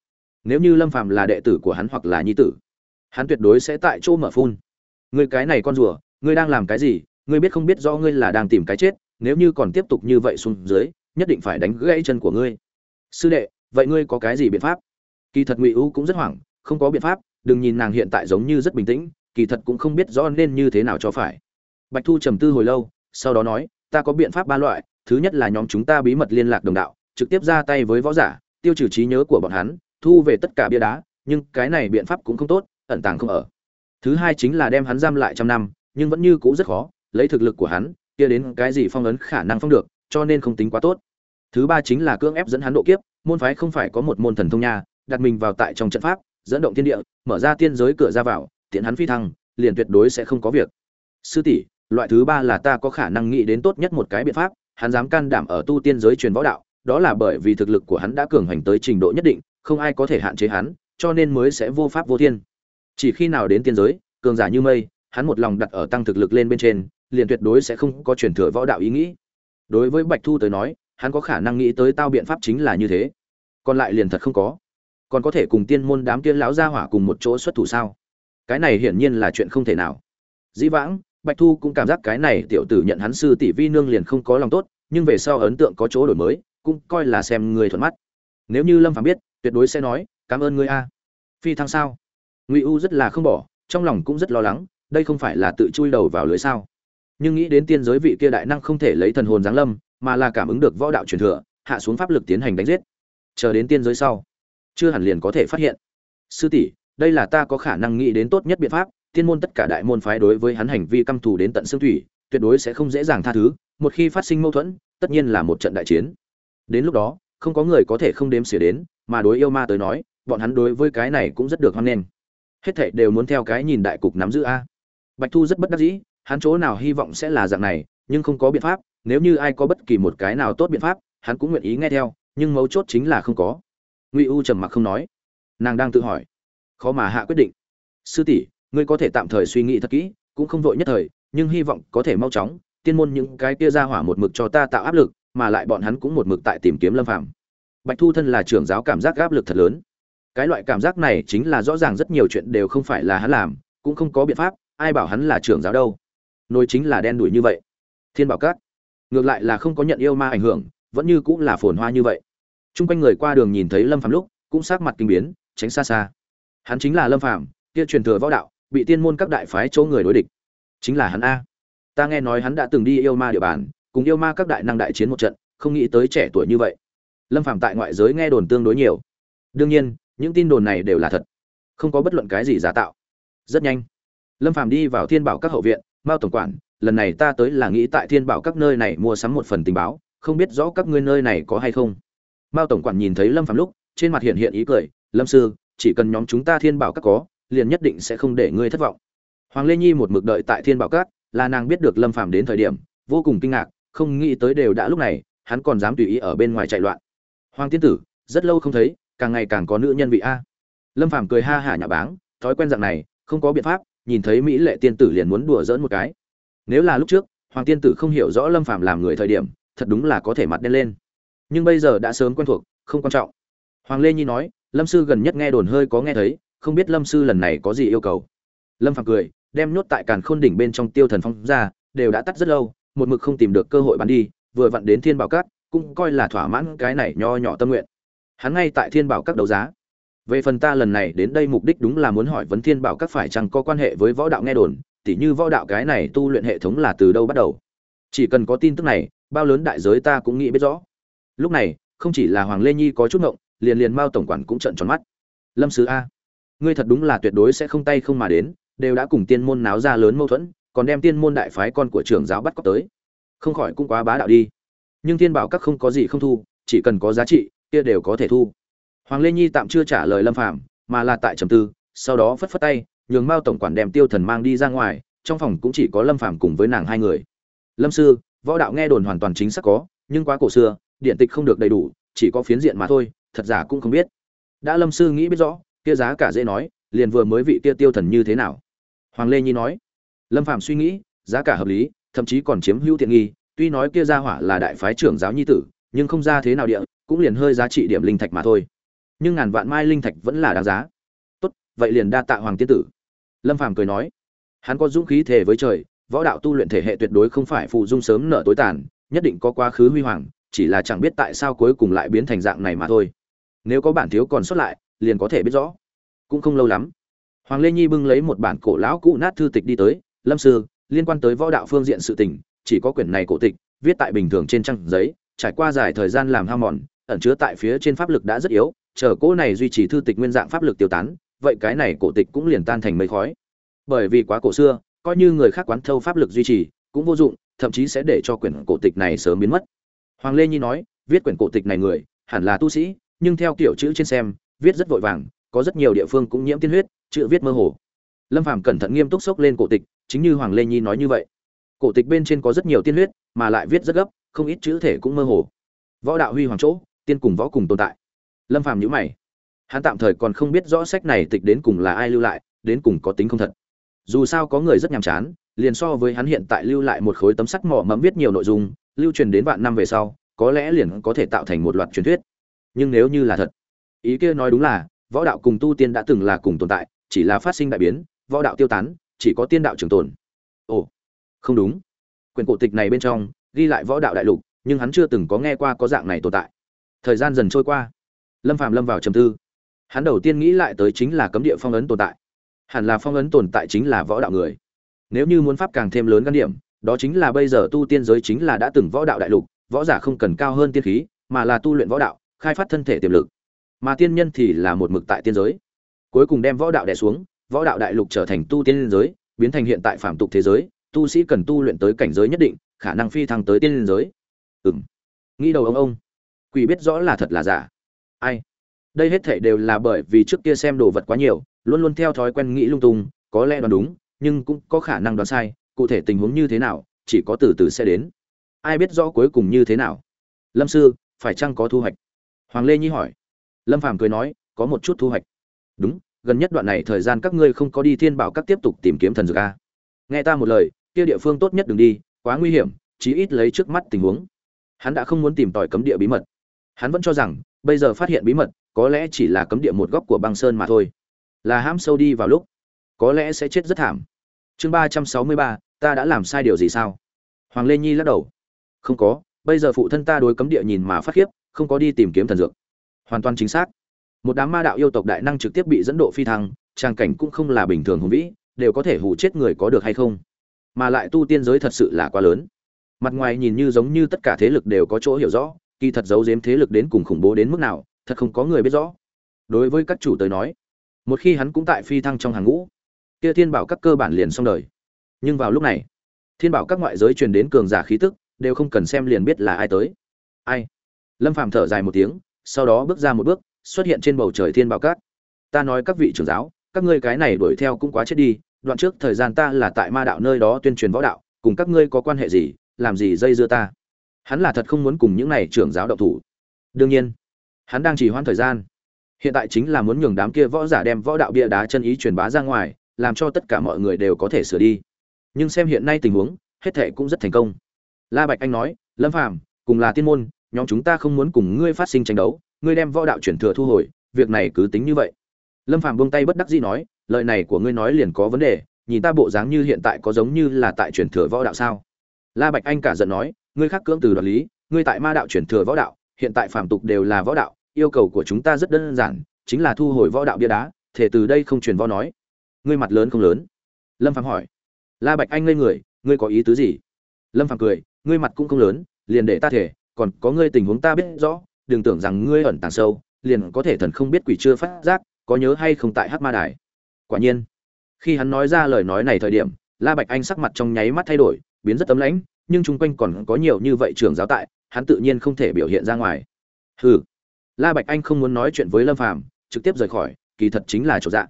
Nếu như lâm phàm là đệ tử của hắn hoặc là nhi tử, hắn tuyệt đối sẽ tại chỗ mở phun. Người cái này con rùa, ngươi đang làm cái gì? Ngươi biết không biết do ngươi là đang tìm cái chết, nếu như còn tiếp tục như vậy xuống dưới, nhất định phải đánh gãy chân của ngươi. Sư đệ, vậy ngươi có cái gì biện pháp? Kỳ thật ngụy u cũng rất hoảng, không có biện pháp, đừng nhìn nàng hiện tại giống như rất bình tĩnh, kỳ thật cũng không biết rõ nên như thế nào cho phải. Bạch thu trầm tư hồi lâu, sau đó nói, ta có biện pháp ba loại, thứ nhất là nhóm chúng ta bí mật liên lạc đồng đạo, trực tiếp ra tay với võ giả, tiêu trừ trí nhớ của bọn hắn, thu về tất cả bia đá, nhưng cái này biện pháp cũng không tốt, ẩn tàng không ở. Thứ hai chính là đem hắn giam lại trăm năm, nhưng vẫn như cũ rất khó, lấy thực lực của hắn, kia đến cái gì phong ấn khả năng phong được, cho nên không tính quá tốt. Thứ ba chính là cưỡng ép dẫn hắn độ kiếp, môn phái không phải có một môn thần thông nha đặt mình vào tại trong trận pháp, dẫn động thiên địa, mở ra tiên giới cửa ra vào tiện hắn phi thăng, liền tuyệt đối sẽ không có việc. Sư tỷ, loại thứ ba là ta có khả năng nghĩ đến tốt nhất một cái biện pháp, hắn dám can đảm ở tu tiên giới truyền võ đạo, đó là bởi vì thực lực của hắn đã cường hành tới trình độ nhất định, không ai có thể hạn chế hắn, cho nên mới sẽ vô pháp vô thiên. Chỉ khi nào đến tiên giới, cường giả như mây, hắn một lòng đặt ở tăng thực lực lên bên trên, liền tuyệt đối sẽ không có truyền thừa võ đạo ý nghĩ. Đối với bạch thu tới nói, hắn có khả năng nghĩ tới tao biện pháp chính là như thế. Còn lại liền thật không có còn có thể cùng tiên môn đám tiên lão gia hỏa cùng một chỗ xuất thủ sao? Cái này hiển nhiên là chuyện không thể nào. Dĩ vãng, bạch thu cũng cảm giác cái này tiểu tử nhận hắn sư tỷ vi nương liền không có lòng tốt, nhưng về sau ấn tượng có chỗ đổi mới, cũng coi là xem người thuận mắt. Nếu như lâm phàm biết, tuyệt đối sẽ nói, cảm ơn ngươi a. Phi thăng sao? Ngụy u rất là không bỏ, trong lòng cũng rất lo lắng, đây không phải là tự chui đầu vào lưới sao? Nhưng nghĩ đến tiên giới vị kia đại năng không thể lấy thần hồn giáng lâm, mà là cảm ứng được võ đạo truyền thừa, hạ xuống pháp lực tiến hành đánh giết. Chờ đến tiên giới sau chưa hẳn liền có thể phát hiện. Sư tỷ, đây là ta có khả năng nghĩ đến tốt nhất biện pháp, tiên môn tất cả đại môn phái đối với hắn hành vi căm thù đến tận xương thủy, tuyệt đối sẽ không dễ dàng tha thứ, một khi phát sinh mâu thuẫn, tất nhiên là một trận đại chiến. Đến lúc đó, không có người có thể không đếm xỉa đến, mà đối yêu ma tới nói, bọn hắn đối với cái này cũng rất được hoan nghênh. Hết thảy đều muốn theo cái nhìn đại cục nắm giữ a. Bạch thu rất bất đắc dĩ, hắn chỗ nào hy vọng sẽ là dạng này, nhưng không có biện pháp, nếu như ai có bất kỳ một cái nào tốt biện pháp, hắn cũng nguyện ý nghe theo, nhưng mấu chốt chính là không có ngụy u trầm mặc không nói. Nàng đang tự hỏi. Khó mà hạ quyết định. Sư tỷ, ngươi có thể tạm thời suy nghĩ thật kỹ, cũng không vội nhất thời, nhưng hy vọng có thể mau chóng, tiên môn những cái kia ra hỏa một mực cho ta tạo áp lực, mà lại bọn hắn cũng một mực tại tìm kiếm lâm phạm bạch thu thân là trưởng giáo cảm giác áp lực thật lớn. Cái loại cảm giác này chính là rõ ràng rất nhiều chuyện đều không phải là hắn làm, cũng không có biện pháp, ai bảo hắn là trưởng giáo đâu. Nôi chính là đen đủi như vậy. Thiên bảo cát ngược lại là không có nhận yêu ma ảnh hưởng, vẫn như cũng là phồn hoa như vậy. Trung quanh người qua đường nhìn thấy lâm Phàm lúc cũng sắc mặt kinh biến tránh xa xa. Hắn chính là lâm Phàm, kia truyền thừa võ đạo bị tiên môn các đại phái chỗ người đối địch. Chính là hắn a. Ta nghe nói hắn đã từng đi yêu ma địa bàn cùng yêu ma các đại năng đại chiến một trận không nghĩ tới trẻ tuổi như vậy. Lâm Phàm tại ngoại giới nghe đồn tương đối nhiều. Đương nhiên những tin đồn này đều là thật. Không có bất luận cái gì giả tạo. Rất nhanh lâm phàm đi vào thiên bảo các hậu viện mao tổng quản lần này ta tới là nghĩ tại thiên bảo các nơi này mua sắm một phần tình báo không biết rõ các ngươi nơi này có hay không? Mao tổng quản nhìn thấy lâm phàm lúc, trên mặt hiện hiện ý cười, lâm sư, chỉ cần nhóm chúng ta thiên bảo các có, liền nhất định sẽ không để ngươi thất vọng. Hoàng lê nhi một mực đợi tại thiên bảo các, là nàng biết được lâm phàm đến thời điểm, vô cùng kinh ngạc, không nghĩ tới đều đã lúc này, hắn còn dám tùy ý ở bên ngoài chạy loạn. Hoàng tiên tử, rất lâu không thấy, càng ngày càng có nữ nhân vị a. Lâm phàm cười ha hả nhà báng, thói quen dạng này, không có biện pháp, nhìn thấy mỹ lệ tiên tử liền muốn đùa giỡn một cái. Nếu là lúc trước, hoàng tiên tử không hiểu rõ lâm phàm làm người thời điểm, thật đúng là có thể mặt đen lên nhưng bây giờ đã sớm quen thuộc, không quan trọng. Hoàng lê nhi nói, lâm sư gần nhất nghe đồn hơi có nghe thấy, không biết lâm sư lần này có gì yêu cầu. Lâm phạm cười, đem nhốt tại càn khôn đỉnh bên trong tiêu thần phong ra, đều đã tắt rất lâu, một mực không tìm được cơ hội bắn đi, vừa vặn đến thiên bảo cát cũng coi là thỏa mãn cái này nho nhỏ tâm nguyện. Hắn ngay tại thiên bảo các đấu giá. Về phần ta lần này đến đây mục đích đúng là muốn hỏi vấn thiên bảo các phải chăng có quan hệ với võ đạo nghe đồn, tỉ như võ đạo cái này tu luyện hệ thống là từ đâu bắt đầu. Chỉ cần có tin tức này, bao lớn đại giới ta cũng nghĩ biết rõ lúc này, không chỉ là hoàng lê nhi có chút ngộng, liền liền mao tổng quản cũng trợn tròn mắt. Lâm sứ a, ngươi thật đúng là tuyệt đối sẽ không tay không mà đến, đều đã cùng tiên môn náo ra lớn mâu thuẫn, còn đem tiên môn đại phái con của trưởng giáo bắt cóc tới. Không khỏi cũng quá bá đạo đi. Nhưng thiên bảo các không có gì không thu, chỉ cần có giá trị, kia đều có thể thu. Hoàng lê nhi tạm chưa trả lời lâm phạm mà là tại trầm tư, sau đó phất phất tay, nhường mao tổng quản đem tiêu thần mang đi ra ngoài, trong phòng cũng chỉ có lâm phạm cùng với nàng hai người. Lâm sư, võ đạo nghe đồn hoàn toàn chính xác có, nhưng quá cổ xưa điện tịch không được đầy đủ, chỉ có phiến diện mà thôi, thật giả cũng không biết. Đã lâm sư nghĩ biết rõ, kia giá cả dễ nói, liền vừa mới vị kia tiêu thần như thế nào? Hoàng lê nhi nói. Lâm phạm suy nghĩ, giá cả hợp lý, thậm chí còn chiếm hữu tiện nghi, tuy nói kia gia hỏa là đại phái trưởng giáo nhi tử, nhưng không ra thế nào địa, cũng liền hơi giá trị điểm linh thạch mà thôi. Nhưng ngàn vạn mai linh thạch vẫn là đáng giá. Tốt, vậy liền đa tạ hoàng tiên tử. Lâm phàm cười nói. Hắn có dũng khí thể với trời, võ đạo tu luyện thể hệ tuyệt đối không phải phụ dung sớm nở tối tàn, nhất định có quá khứ huy hoàng chỉ là chẳng biết tại sao cuối cùng lại biến thành dạng này mà thôi. Nếu có bản thiếu còn sót lại, liền có thể biết rõ. Cũng không lâu lắm, hoàng lê nhi bưng lấy một bản cổ lão cũ nát thư tịch đi tới, lâm sư, liên quan tới võ đạo phương diện sự tình, chỉ có quyển này cổ tịch, viết tại bình thường trên trang giấy, trải qua dài thời gian làm hao mòn, ẩn chứa tại phía trên pháp lực đã rất yếu, chờ cỗ này duy trì thư tịch nguyên dạng pháp lực tiêu tán, vậy cái này cổ tịch cũng liền tan thành mây khói. Bởi vì quá cổ xưa, coi như người khác quán thâu pháp lực duy trì, cũng vô dụng, thậm chí sẽ để cho quyển cổ tịch này sớm biến mất hoàng lê nhi nói, viết quyển cổ tịch này người, hẳn là tu sĩ, nhưng theo kiểu chữ trên xem, viết rất vội vàng, có rất nhiều địa phương cũng nhiễm tiên huyết, chữ viết mơ hồ. Lâm phàm cẩn thận nghiêm túc xốc lên cổ tịch, chính như hoàng lê nhi nói như vậy. Cổ tịch bên trên có rất nhiều tiên huyết, mà lại viết rất gấp, không ít chữ thể cũng mơ hồ. Võ đạo huy hoàng chỗ, tiên cùng võ cùng tồn tại. Lâm phàm nhíu mày. Hắn tạm thời còn không biết rõ sách này tịch đến cùng là ai lưu lại, đến cùng có tính không thật. Dù sao có người rất nhàm chán, liền so với hắn hiện tại lưu lại một khối tấm sắt mỏ mẫm viết nhiều nội dung lưu truyền đến vạn năm về sau, có lẽ liền có thể tạo thành một loạt truyền thuyết. Nhưng nếu như là thật, ý kia nói đúng là, võ đạo cùng tu tiên đã từng là cùng tồn tại, chỉ là phát sinh đại biến, võ đạo tiêu tán, chỉ có tiên đạo trường tồn. Ồ, không đúng. Quyển cổ tịch này bên trong, ghi lại võ đạo đại lục, nhưng hắn chưa từng có nghe qua có dạng này tồn tại. Thời gian dần trôi qua. Lâm phàm lâm vào trầm tư. Hắn đầu tiên nghĩ lại tới chính là cấm địa phong ấn tồn tại. Hẳn là phong ấn tồn tại chính là võ đạo người. Nếu như muốn pháp càng thêm lớn gắn điểm đó chính là bây giờ tu tiên giới chính là đã từng võ đạo đại lục, võ giả không cần cao hơn tiên khí, mà là tu luyện võ đạo, khai phát thân thể tiềm lực. Mà tiên nhân thì là một mực tại tiên giới. Cuối cùng đem võ đạo đẻ xuống, võ đạo đại lục trở thành tu tiên giới, biến thành hiện tại phạm tục thế giới, tu sĩ cần tu luyện tới cảnh giới nhất định, khả năng phi thăng tới tiên giới. Ừm. Nghĩ đầu ông ông. Quỷ biết rõ là thật là giả. Ai? Đây hết thể đều là bởi vì trước kia xem đồ vật quá nhiều, luôn luôn theo thói quen nghĩ lung tung, có lẽ đoán đúng, nhưng cũng có khả năng đoán sai cụ thể tình huống như thế nào, chỉ có từ từ sẽ đến. Ai biết rõ cuối cùng như thế nào? Lâm sư, phải chăng có thu hoạch? Hoàng lê nhi hỏi. Lâm phàm cười nói, có một chút thu hoạch. Đúng, gần nhất đoạn này thời gian các ngươi không có đi thiên bảo các tiếp tục tìm kiếm thần dược a. Nghe ta một lời, kia địa phương tốt nhất đừng đi, quá nguy hiểm, chí ít lấy trước mắt tình huống. Hắn đã không muốn tìm tòi cấm địa bí mật. Hắn vẫn cho rằng, bây giờ phát hiện bí mật, có lẽ chỉ là cấm địa một góc của băng sơn mà thôi. Là hãm sâu đi vào lúc, có lẽ sẽ chết rất thảm. Chương ba trăm sáu mươi ba ta đã làm sai điều gì sao? Hoàng lê nhi lắc đầu. Không có, bây giờ phụ thân ta đối cấm địa nhìn mà phát khiếp, không có đi tìm kiếm thần dược. Hoàn toàn chính xác. Một đám ma đạo yêu tộc đại năng trực tiếp bị dẫn độ phi thăng trang cảnh cũng không là bình thường hùng vĩ, đều có thể hù chết người có được hay không? Mà lại tu tiên giới thật sự là quá lớn. Mặt ngoài nhìn như giống như tất cả thế lực đều có chỗ hiểu rõ, kỳ thật giấu giếm thế lực đến cùng khủng bố đến mức nào, thật không có người biết rõ. Đối với các chủ tới nói, một khi hắn cũng tại phi thăng trong hàng ngũ, kia thiên bảo các cơ bản liền xong đời nhưng vào lúc này, thiên bảo các ngoại giới truyền đến cường giả khí tức, đều không cần xem liền biết là ai tới. Ai? Lâm phàm thở dài một tiếng, sau đó bước ra một bước, xuất hiện trên bầu trời thiên bảo các. Ta nói các vị trưởng giáo, các ngươi cái này đuổi theo cũng quá chết đi, đoạn trước thời gian ta là tại ma đạo nơi đó tuyên truyền võ đạo, cùng các ngươi có quan hệ gì, làm gì dây dưa ta? Hắn là thật không muốn cùng những này trưởng giáo động thủ. Đương nhiên, hắn đang chỉ hoãn thời gian. Hiện tại chính là muốn nhường đám kia võ giả đem võ đạo bia đá chân ý truyền bá ra ngoài, làm cho tất cả mọi người đều có thể sửa đi nhưng xem hiện nay tình huống, hết thệ cũng rất thành công. La bạch anh nói, lâm phàm, cùng là tiên môn, nhóm chúng ta không muốn cùng ngươi phát sinh tranh đấu, ngươi đem võ đạo chuyển thừa thu hồi, việc này cứ tính như vậy. Lâm phàm buông tay bất đắc dĩ nói, lời này của ngươi nói liền có vấn đề, nhìn ta bộ dáng như hiện tại có giống như là tại chuyển thừa võ đạo sao? La bạch anh cả giận nói, ngươi khác cưỡng từ đoạt lý, ngươi tại ma đạo chuyển thừa võ đạo, hiện tại phàm tục đều là võ đạo, yêu cầu của chúng ta rất đơn giản, chính là thu hồi võ đạo bia đá thể từ đây không truyền võ nói. Ngươi mặt lớn không lớn? Lâm phàm hỏi la bạch anh ngây người, ngươi có ý tứ gì? Lâm phàm cười, ngươi mặt cũng không lớn, liền để ta thể, còn có ngươi tình huống ta biết rõ, đừng tưởng rằng ngươi ẩn tàng sâu, liền có thể thần không biết quỷ chưa phát giác, có nhớ hay không tại hát ma đài? Quả nhiên, khi hắn nói ra lời nói này thời điểm, la bạch anh sắc mặt trong nháy mắt thay đổi, biến rất tấm lãnh, nhưng chung quanh còn có nhiều như vậy trưởng giáo tại, hắn tự nhiên không thể biểu hiện ra ngoài. Hừ. La bạch anh không muốn nói chuyện với lâm phàm, trực tiếp rời khỏi, kỳ thật chính là chỗ dạ.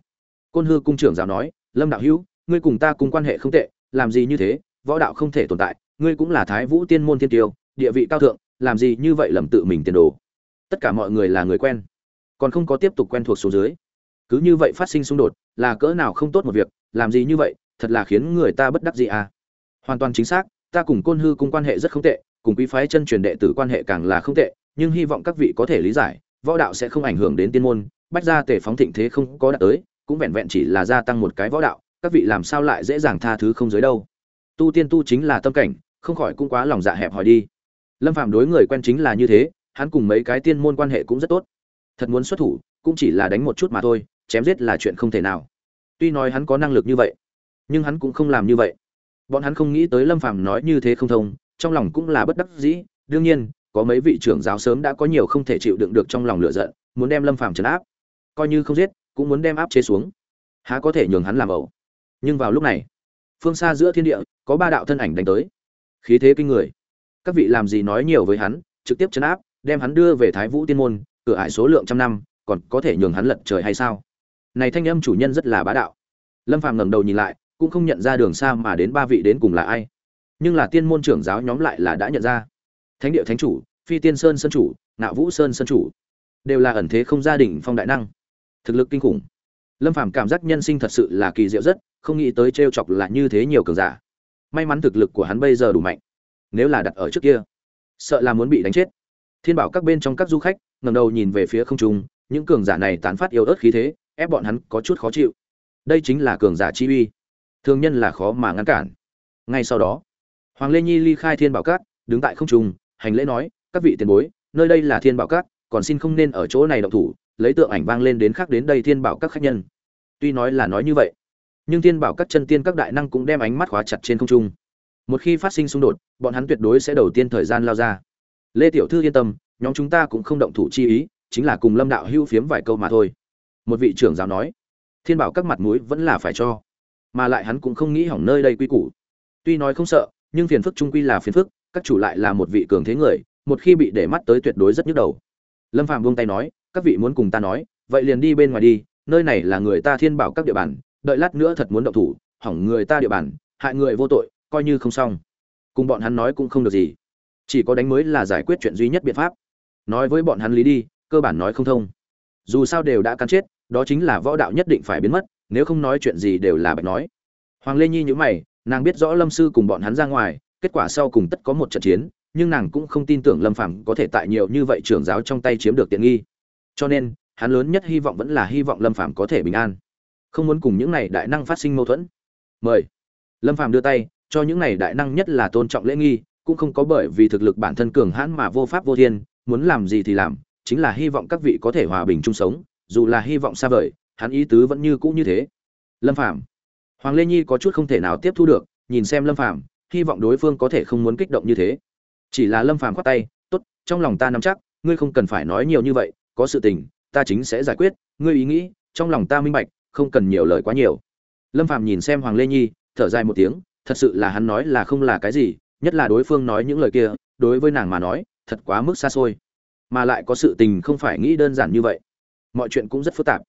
Côn hư cung trưởng giáo nói, lâm đạo hữu ngươi cùng ta cùng quan hệ không tệ, làm gì như thế, võ đạo không thể tồn tại, ngươi cũng là thái vũ tiên môn thiên tiêu, địa vị cao thượng, làm gì như vậy lầm tự mình tiền đồ. Tất cả mọi người là người quen, còn không có tiếp tục quen thuộc số dưới. Cứ như vậy phát sinh xung đột, là cỡ nào không tốt một việc, làm gì như vậy, thật là khiến người ta bất đắc dĩ à. Hoàn toàn chính xác, ta cùng côn hư cung quan hệ rất không tệ, cùng quý phái chân truyền đệ tử quan hệ càng là không tệ, nhưng hy vọng các vị có thể lý giải, võ đạo sẽ không ảnh hưởng đến tiên môn, bách gia tề phóng thịnh thế không có đạt tới, cũng vẹn vẹn chỉ là gia tăng một cái võ đạo các vị làm sao lại dễ dàng tha thứ không giới đâu? Tu tiên tu chính là tâm cảnh, không khỏi cũng quá lòng dạ hẹp hòi đi. Lâm phạm đối người quen chính là như thế, hắn cùng mấy cái tiên môn quan hệ cũng rất tốt. Thật muốn xuất thủ, cũng chỉ là đánh một chút mà thôi, chém giết là chuyện không thể nào. Tuy nói hắn có năng lực như vậy, nhưng hắn cũng không làm như vậy. Bọn hắn không nghĩ tới lâm phàm nói như thế không thông, trong lòng cũng là bất đắc dĩ. Đương nhiên, có mấy vị trưởng giáo sớm đã có nhiều không thể chịu đựng được trong lòng lửa giận, muốn đem lâm phàm trấn áp. Coi như không giết, cũng muốn đem áp chế xuống. Há có thể nhường hắn làm ẩu? Nhưng vào lúc này, phương xa giữa thiên địa, có ba đạo thân ảnh đánh tới. Khí thế kinh người. Các vị làm gì nói nhiều với hắn, trực tiếp chấn áp, đem hắn đưa về thái vũ tiên môn, cửa ải số lượng trăm năm, còn có thể nhường hắn lật trời hay sao? Này thanh âm chủ nhân rất là bá đạo. Lâm phàm ngẩng đầu nhìn lại, cũng không nhận ra đường xa mà đến ba vị đến cùng là ai. Nhưng là tiên môn trưởng giáo nhóm lại là đã nhận ra. Thánh địa thánh chủ, phi tiên sơn sơn chủ nạo vũ sơn sơn chủ, đều là ẩn thế không gia đình phong đại năng. Thực lực kinh khủng lâm phàm cảm giác nhân sinh thật sự là kỳ diệu rất không nghĩ tới trêu chọc là như thế nhiều cường giả. May mắn thực lực của hắn bây giờ đủ mạnh. Nếu là đặt ở trước kia sợ là muốn bị đánh chết. Thiên bảo các bên trong các du khách ngẩng đầu nhìn về phía không trung những cường giả này tán phát yếu ớt khí thế ép bọn hắn có chút khó chịu. Đây chính là cường giả chi uy. Thường nhân là khó mà ngăn cản. Ngay sau đó hoàng lê nhi ly khai thiên bảo các, đứng tại không trung hành lễ nói các vị tiền bối nơi đây là thiên bảo các, còn xin không nên ở chỗ này động thủ lấy tượng ảnh vang lên đến khác đến đây thiên bảo các khách nhân. Tuy nói là nói như vậy, nhưng thiên bảo các chân tiên các đại năng cũng đem ánh mắt khóa chặt trên không trung. Một khi phát sinh xung đột, bọn hắn tuyệt đối sẽ đầu tiên thời gian lao ra. Lê tiểu thư yên tâm, nhóm chúng ta cũng không động thủ chi ý, chính là cùng lâm đạo hưu phiếm vài câu mà thôi. Một vị trưởng giáo nói, thiên bảo các mặt mũi vẫn là phải cho, mà lại hắn cũng không nghĩ hỏng nơi đây quy củ. Tuy nói không sợ, nhưng phiền phức trung quy là phiền phức, các chủ lại là một vị cường thế người, một khi bị để mắt tới tuyệt đối rất nhức đầu. Lâm phạm buông tay nói các vị muốn cùng ta nói, vậy liền đi bên ngoài đi, nơi này là người ta thiên bảo các địa bàn, đợi lát nữa thật muốn động thủ, hỏng người ta địa bàn, hại người vô tội, coi như không xong. Cùng bọn hắn nói cũng không được gì. Chỉ có đánh mới là giải quyết chuyện duy nhất biện pháp. Nói với bọn hắn lý đi, cơ bản nói không thông. Dù sao đều đã cắn chết, đó chính là võ đạo nhất định phải biến mất, nếu không nói chuyện gì đều là bạch nói. Hoàng lê nhi nhữ mày, nàng biết rõ lâm sư cùng bọn hắn ra ngoài, kết quả sau cùng tất có một trận chiến, nhưng nàng cũng không tin tưởng lâm phàm có thể tại nhiều như vậy trưởng giáo trong tay chiếm được tiện nghi cho nên, hắn lớn nhất hy vọng vẫn là hy vọng lâm phàm có thể bình an. Không muốn cùng những này đại năng phát sinh mâu thuẫn. Mời. Lâm phàm đưa tay, cho những này đại năng nhất là tôn trọng lễ nghi, cũng không có bởi vì thực lực bản thân cường hãn mà vô pháp vô thiên, muốn làm gì thì làm, chính là hy vọng các vị có thể hòa bình chung sống, dù là hy vọng xa vời, hắn ý tứ vẫn như cũ như thế. Lâm phàm. Hoàng lê nhi có chút không thể nào tiếp thu được, nhìn xem lâm phàm, hy vọng đối phương có thể không muốn kích động như thế. Chỉ là lâm phàm khoát tay, tốt, trong lòng ta nắm chắc, ngươi không cần phải nói nhiều như vậy có sự tình, ta chính sẽ giải quyết, ngươi ý nghĩ, trong lòng ta minh bạch, không cần nhiều lời quá nhiều. Lâm phàm nhìn xem hoàng lê nhi, thở dài một tiếng, thật sự là hắn nói là không là cái gì, nhất là đối phương nói những lời kia, đối với nàng mà nói, thật quá mức xa xôi. Mà lại có sự tình không phải nghĩ đơn giản như vậy. Mọi chuyện cũng rất phức tạp.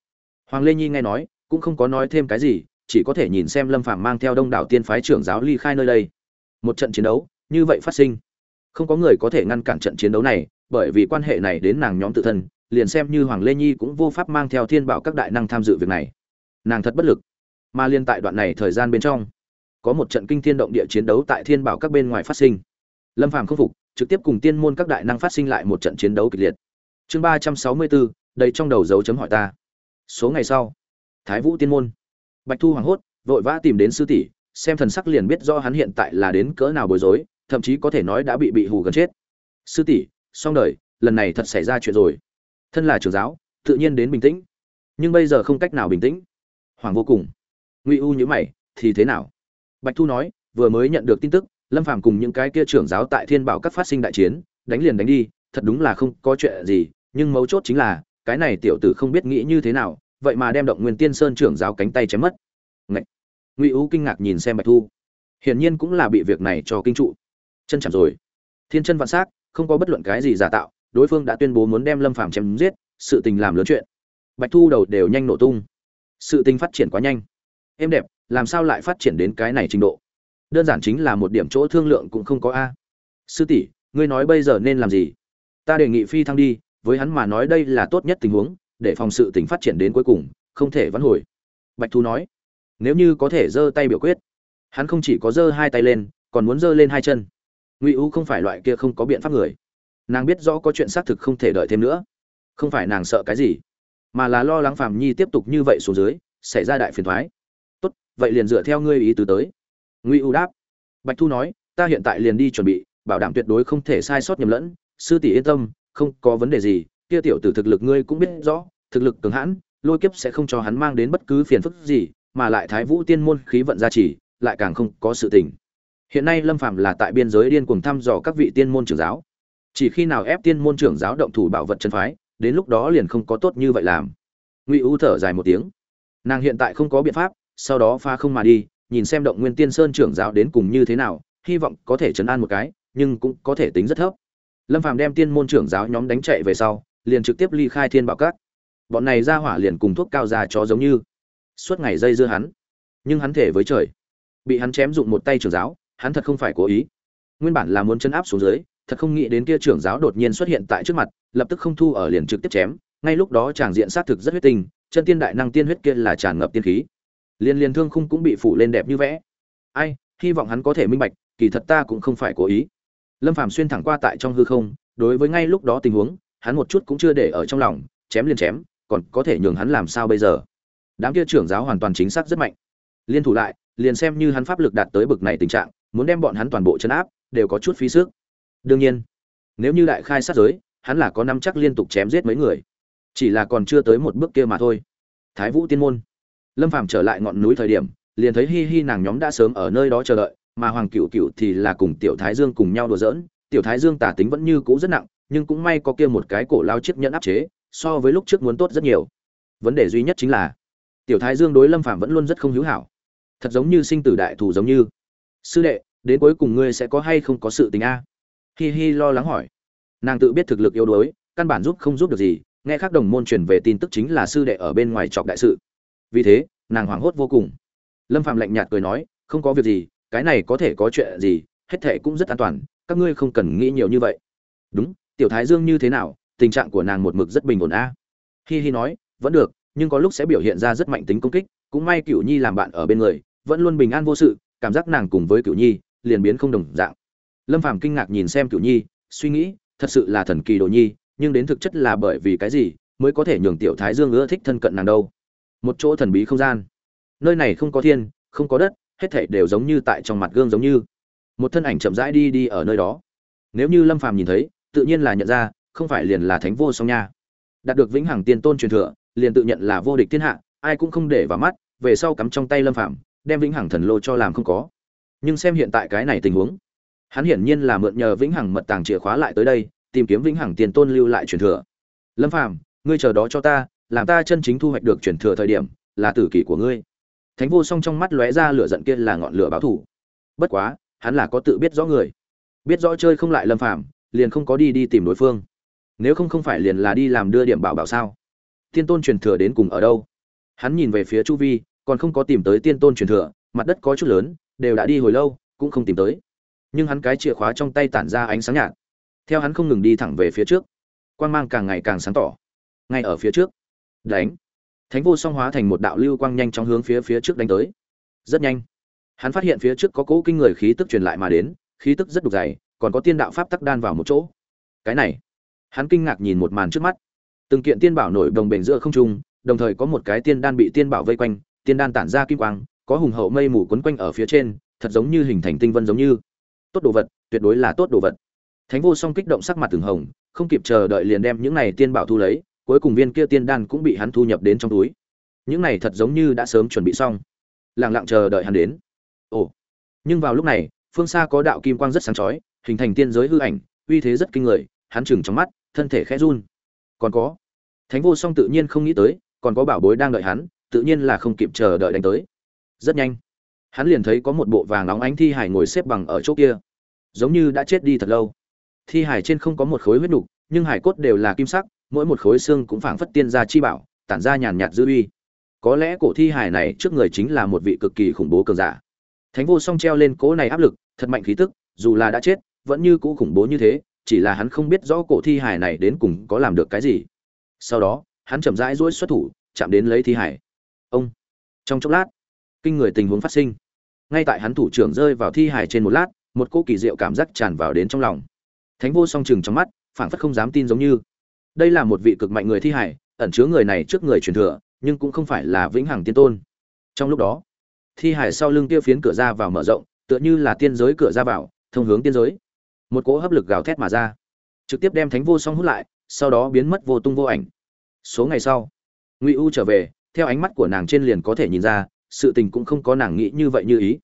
Hoàng lê nhi nghe nói, cũng không có nói thêm cái gì, chỉ có thể nhìn xem lâm phàm mang theo đông đảo tiên phái trưởng giáo ly khai nơi đây. Một trận chiến đấu, như vậy phát sinh. Không có người có thể ngăn cản trận chiến đấu này, bởi vì quan hệ này đến nàng nhóm tự thân liền xem như hoàng lê nhi cũng vô pháp mang theo thiên bảo các đại năng tham dự việc này. Nàng thật bất lực, mà liên tại đoạn này thời gian bên trong, có một trận kinh thiên động địa chiến đấu tại thiên bảo các bên ngoài phát sinh. Lâm phàm không phục, trực tiếp cùng tiên môn các đại năng phát sinh lại một trận chiến đấu kịch liệt. Chương ba trăm sáu mươi bốn đây trong đầu dấu chấm hỏi ta. Số ngày sau, thái vũ tiên môn, bạch thu hoảng hốt, vội vã tìm đến sư tỷ, xem thần sắc liền biết do hắn hiện tại là đến cỡ nào bối rối, thậm chí có thể nói đã bị bị hù gần chết. Sư tỷ, xong đời, lần này thật xảy ra chuyện rồi thân là trưởng giáo, tự nhiên đến bình tĩnh. Nhưng bây giờ không cách nào bình tĩnh. Hoàng vô cùng. Ngụy u nhữ mày, thì thế nào? Bạch thu nói, vừa mới nhận được tin tức, lâm phàm cùng những cái kia trưởng giáo tại thiên bảo các phát sinh đại chiến, đánh liền đánh đi, thật đúng là không có chuyện gì, nhưng mấu chốt chính là, cái này tiểu tử không biết nghĩ như thế nào, vậy mà đem động nguyên tiên sơn trưởng giáo cánh tay chém mất. Ngậy! ngụy u kinh ngạc nhìn xem bạch thu. Hiển nhiên cũng là bị việc này cho kinh trụ. Chân chạm rồi. Thiên chân vạn s á c không có bất luận cái gì giả tạo đối phương đã tuyên bố muốn đem lâm phàm chém giết, sự tình làm lớn chuyện. Bạch thu đầu đều nhanh nổ tung. Sự tình phát triển quá nhanh. Êm đẹp, làm sao lại phát triển đến cái này trình độ? Đơn giản chính là một điểm chỗ thương lượng cũng không có a. Sư tỷ, ngươi nói bây giờ nên làm gì? Ta đề nghị phi thăng đi, với hắn mà nói đây là tốt nhất tình huống, để phòng sự tình phát triển đến cuối cùng, không thể vãn hồi. Bạch thu nói. Nếu như có thể giơ tay biểu quyết. Hắn không chỉ có giơ hai tay lên, còn muốn giơ lên hai chân. Ngụy u không phải loại kia không có biện pháp người nàng biết rõ có chuyện xác thực không thể đợi thêm nữa. Không phải nàng sợ cái gì, mà là lo lắng phàm nhi tiếp tục như vậy xuống dưới, xảy ra đại phiền thoái tốt, vậy liền dựa theo ngươi ý tứ tới. Ngụy u đáp. Bạch thu nói, ta hiện tại liền đi chuẩn bị, bảo đảm tuyệt đối không thể sai sót nhầm lẫn. Sư tỷ yên tâm, không có vấn đề gì, kia tiểu tử thực lực ngươi cũng biết rõ, thực lực cường hãn, lôi kiếp sẽ không cho hắn mang đến bất cứ phiền phức gì, mà lại thái vũ tiên môn khí vận gia trì, lại càng không có sự tình. Hiện nay lâm phạm là tại biên giới điên cuồng thăm dò các vị tiên môn trưởng giáo chỉ khi nào ép tiên môn trưởng giáo động thủ bảo vật chân phái, đến lúc đó liền không có tốt như vậy làm. Ngụy u thở dài một tiếng. Nàng hiện tại không có biện pháp, sau đó pha không mà đi, nhìn xem động nguyên tiên sơn trưởng giáo đến cùng như thế nào, hy vọng có thể chấn an một cái, nhưng cũng có thể tính rất thấp. Lâm phàm đem tiên môn trưởng giáo nhóm đánh chạy về sau, liền trực tiếp ly khai thiên bảo các. Bọn này ra hỏa liền cùng thuốc cao già chó giống như. Suốt ngày dây dưa hắn. Nhưng hắn thể với trời. Bị hắn chém dụng một tay trưởng giáo, hắn thật không phải cố ý. Nguyên bản là muốn chân áp xuống dưới thật không nghĩ đến kia trưởng giáo đột nhiên xuất hiện tại trước mặt lập tức không thu ở liền trực tiếp chém ngay lúc đó chàng diện sát thực rất huyết tình, chân tiên đại năng tiên huyết kia là tràn ngập tiên khí. Liên liên thương khung cũng bị phủ lên đẹp như vẽ. Ai hy vọng hắn có thể minh bạch kỳ thật ta cũng không phải cố ý. Lâm phàm xuyên thẳng qua tại trong hư không đối với ngay lúc đó tình huống hắn một chút cũng chưa để ở trong lòng chém liền chém còn có thể nhường hắn làm sao bây giờ? Đám kia trưởng giáo hoàn toàn chính xác rất mạnh. Liên thủ lại liền xem như hắn pháp lực đạt tới bực này tình trạng muốn đem bọn hắn toàn bộ chấn áp đều có chút phí sức đương nhiên, nếu như đại khai sát giới, hắn là có năm chắc liên tục chém giết mấy người. Chỉ là còn chưa tới một bước kia mà thôi. Thái vũ tiên môn. Lâm phàm trở lại ngọn núi thời điểm, liền thấy hi hi nàng nhóm đã sớm ở nơi đó chờ đợi, mà hoàng cựu cựu thì là cùng tiểu thái dương cùng nhau đùa giỡn. Tiểu thái dương tả tính vẫn như cũ rất nặng, nhưng cũng may có kia một cái cổ lao chiếc nhẫn áp chế, so với lúc trước muốn tốt rất nhiều. Vấn đề duy nhất chính là, tiểu thái dương đối lâm Phàm vẫn luôn rất không hữu hảo. Thật giống như sinh tử đại thù giống như. Sư đệ, đến cuối cùng ngươi sẽ có hay không có sự tình a? Hi hi lo lắng hỏi. Nàng tự biết thực lực yếu đuối, căn bản giúp không giúp được gì, nghe khác đồng môn truyền về tin tức chính là sư đệ ở bên ngoài chọc đại sự. Vì thế, nàng hoảng hốt vô cùng. Lâm phạm lạnh nhạt cười nói, không có việc gì, cái này có thể có chuyện gì, hết thệ cũng rất an toàn, các ngươi không cần nghĩ nhiều như vậy. Đúng, tiểu thái dương như thế nào, tình trạng của nàng một mực rất bình ổn a. Hi hi nói, vẫn được, nhưng có lúc sẽ biểu hiện ra rất mạnh tính công kích, cũng may cửu nhi làm bạn ở bên người, vẫn luôn bình an vô sự, cảm giác nàng cùng với cửu nhi, liền biến không đồng dạng lâm phàm kinh ngạc nhìn xem cửu nhi, suy nghĩ, thật sự là thần kỳ đồ nhi, nhưng đến thực chất là bởi vì cái gì mới có thể nhường tiểu thái dương ưa thích thân cận nàng đâu? Một chỗ thần bí không gian. Nơi này không có thiên, không có đất, hết thảy đều giống như tại trong mặt gương giống như. Một thân ảnh chậm rãi đi đi ở nơi đó. Nếu như lâm phàm nhìn thấy, tự nhiên là nhận ra, không phải liền là thánh vô song nha. Đạt được vĩnh hằng tiên tôn truyền thừa, liền tự nhận là vô địch thiên hạ, ai cũng không để vào mắt, về sau cắm trong tay lâm phàm, đem vĩnh hằng thần lô cho làm không có. Nhưng xem hiện tại cái này tình huống hắn hiển nhiên là mượn nhờ vĩnh hằng mật tàng chìa khóa lại tới đây, tìm kiếm vĩnh hằng tiền tôn lưu lại truyền thừa. Lâm phàm, ngươi chờ đó cho ta, làm ta chân chính thu hoạch được truyền thừa thời điểm, là tử kỷ của ngươi. Thánh vô song trong mắt lóe ra lửa giận kia là ngọn lửa báo thủ bất quá, hắn là có tự biết rõ người. Biết rõ chơi không lại lâm phàm, liền không có đi đi tìm đối phương. Nếu không không phải liền là đi làm đưa điểm bảo bảo sao? Tiên tôn truyền thừa đến cùng ở đâu? Hắn nhìn về phía chu vi, còn không có tìm tới tiên tôn truyền thừa, mặt đất có chút lớn, đều đã đi hồi lâu, cũng không tìm tới nhưng hắn cái chìa khóa trong tay tản ra ánh sáng nhạt. Theo hắn không ngừng đi thẳng về phía trước. Quan g mang càng ngày càng sáng tỏ. Ngay ở phía trước. Đánh. Thánh vô song hóa thành một đạo lưu quang nhanh trong hướng phía phía trước đánh tới. Rất nhanh. Hắn phát hiện phía trước có cỗ kinh người khí tức truyền lại mà đến, khí tức rất đục dày, còn có tiên đạo pháp tắc đan vào một chỗ. Cái này, hắn kinh ngạc nhìn một màn trước mắt. Từng kiện tiên bảo nổi đồng bền giữa không trung, đồng thời có một cái tiên đan bị tiên bảo vây quanh, tiên đan tản ra kim quang, có hùng hậu mây mù quấn quanh ở phía trên, thật giống như hình thành tinh vân giống như tốt đồ vật, tuyệt đối là tốt đồ vật. Thánh vô song kích động sắc mặt từng hồng, không kịp chờ đợi liền đem những này tiên bảo thu lấy, cuối cùng viên kia tiên đan cũng bị hắn thu nhập đến trong túi. Những này thật giống như đã sớm chuẩn bị xong. Lặng lặng chờ đợi hắn đến. Ồ. Nhưng vào lúc này, phương xa có đạo kim quang rất sáng chói, hình thành tiên giới hư ảnh, uy thế rất kinh người, hắn chừng trong mắt, thân thể khẽ run. Còn có. Thánh vô song tự nhiên không nghĩ tới, còn có bảo bối đang đợi hắn, tự nhiên là không kịp chờ đợi đánh tới. Rất nhanh hắn liền thấy có một bộ vàng nóng ánh thi hải ngồi xếp bằng ở chỗ kia. Giống như đã chết đi thật lâu. Thi hải trên không có một khối huyết đục nhưng hải cốt đều là kim sắc, mỗi một khối xương cũng phảng phất tiên gia chi bảo, tản ra nhàn nhạt dư uy. Có lẽ cổ thi hải này trước người chính là một vị cực kỳ khủng bố cường giả. Thánh vô song treo lên cố này áp lực, thật mạnh khí tức, dù là đã chết, vẫn như cũ khủng bố như thế, chỉ là hắn không biết rõ cổ thi hải này đến cùng có làm được cái gì. Sau đó, hắn chậm rãi duỗi xuất thủ, chạm đến lấy thi hải ông. Trong chốc lát kinh người tình huống phát sinh. Ngay tại hắn thủ trưởng rơi vào thi hải trên một lát, một cô kỳ diệu cảm giác tràn vào đến trong lòng. Thánh vô song chừng trong mắt, phảng phất không dám tin giống như. Đây là một vị cực mạnh người thi hải ẩn chứa người này trước người truyền thừa, nhưng cũng không phải là vĩnh hằng tiên tôn. Trong lúc đó, thi hải sau lưng kia phiến cửa ra vào mở rộng, tựa như là tiên giới cửa ra vào, thông hướng tiên giới. Một cỗ hấp lực gào thét mà ra. Trực tiếp đem thánh vô song hút lại, sau đó biến mất vô tung vô ảnh. Số ngày sau, ngụy u trở về, theo ánh mắt của nàng trên liền có thể nhìn ra sự tình cũng không có nàng nghĩ như vậy như ý.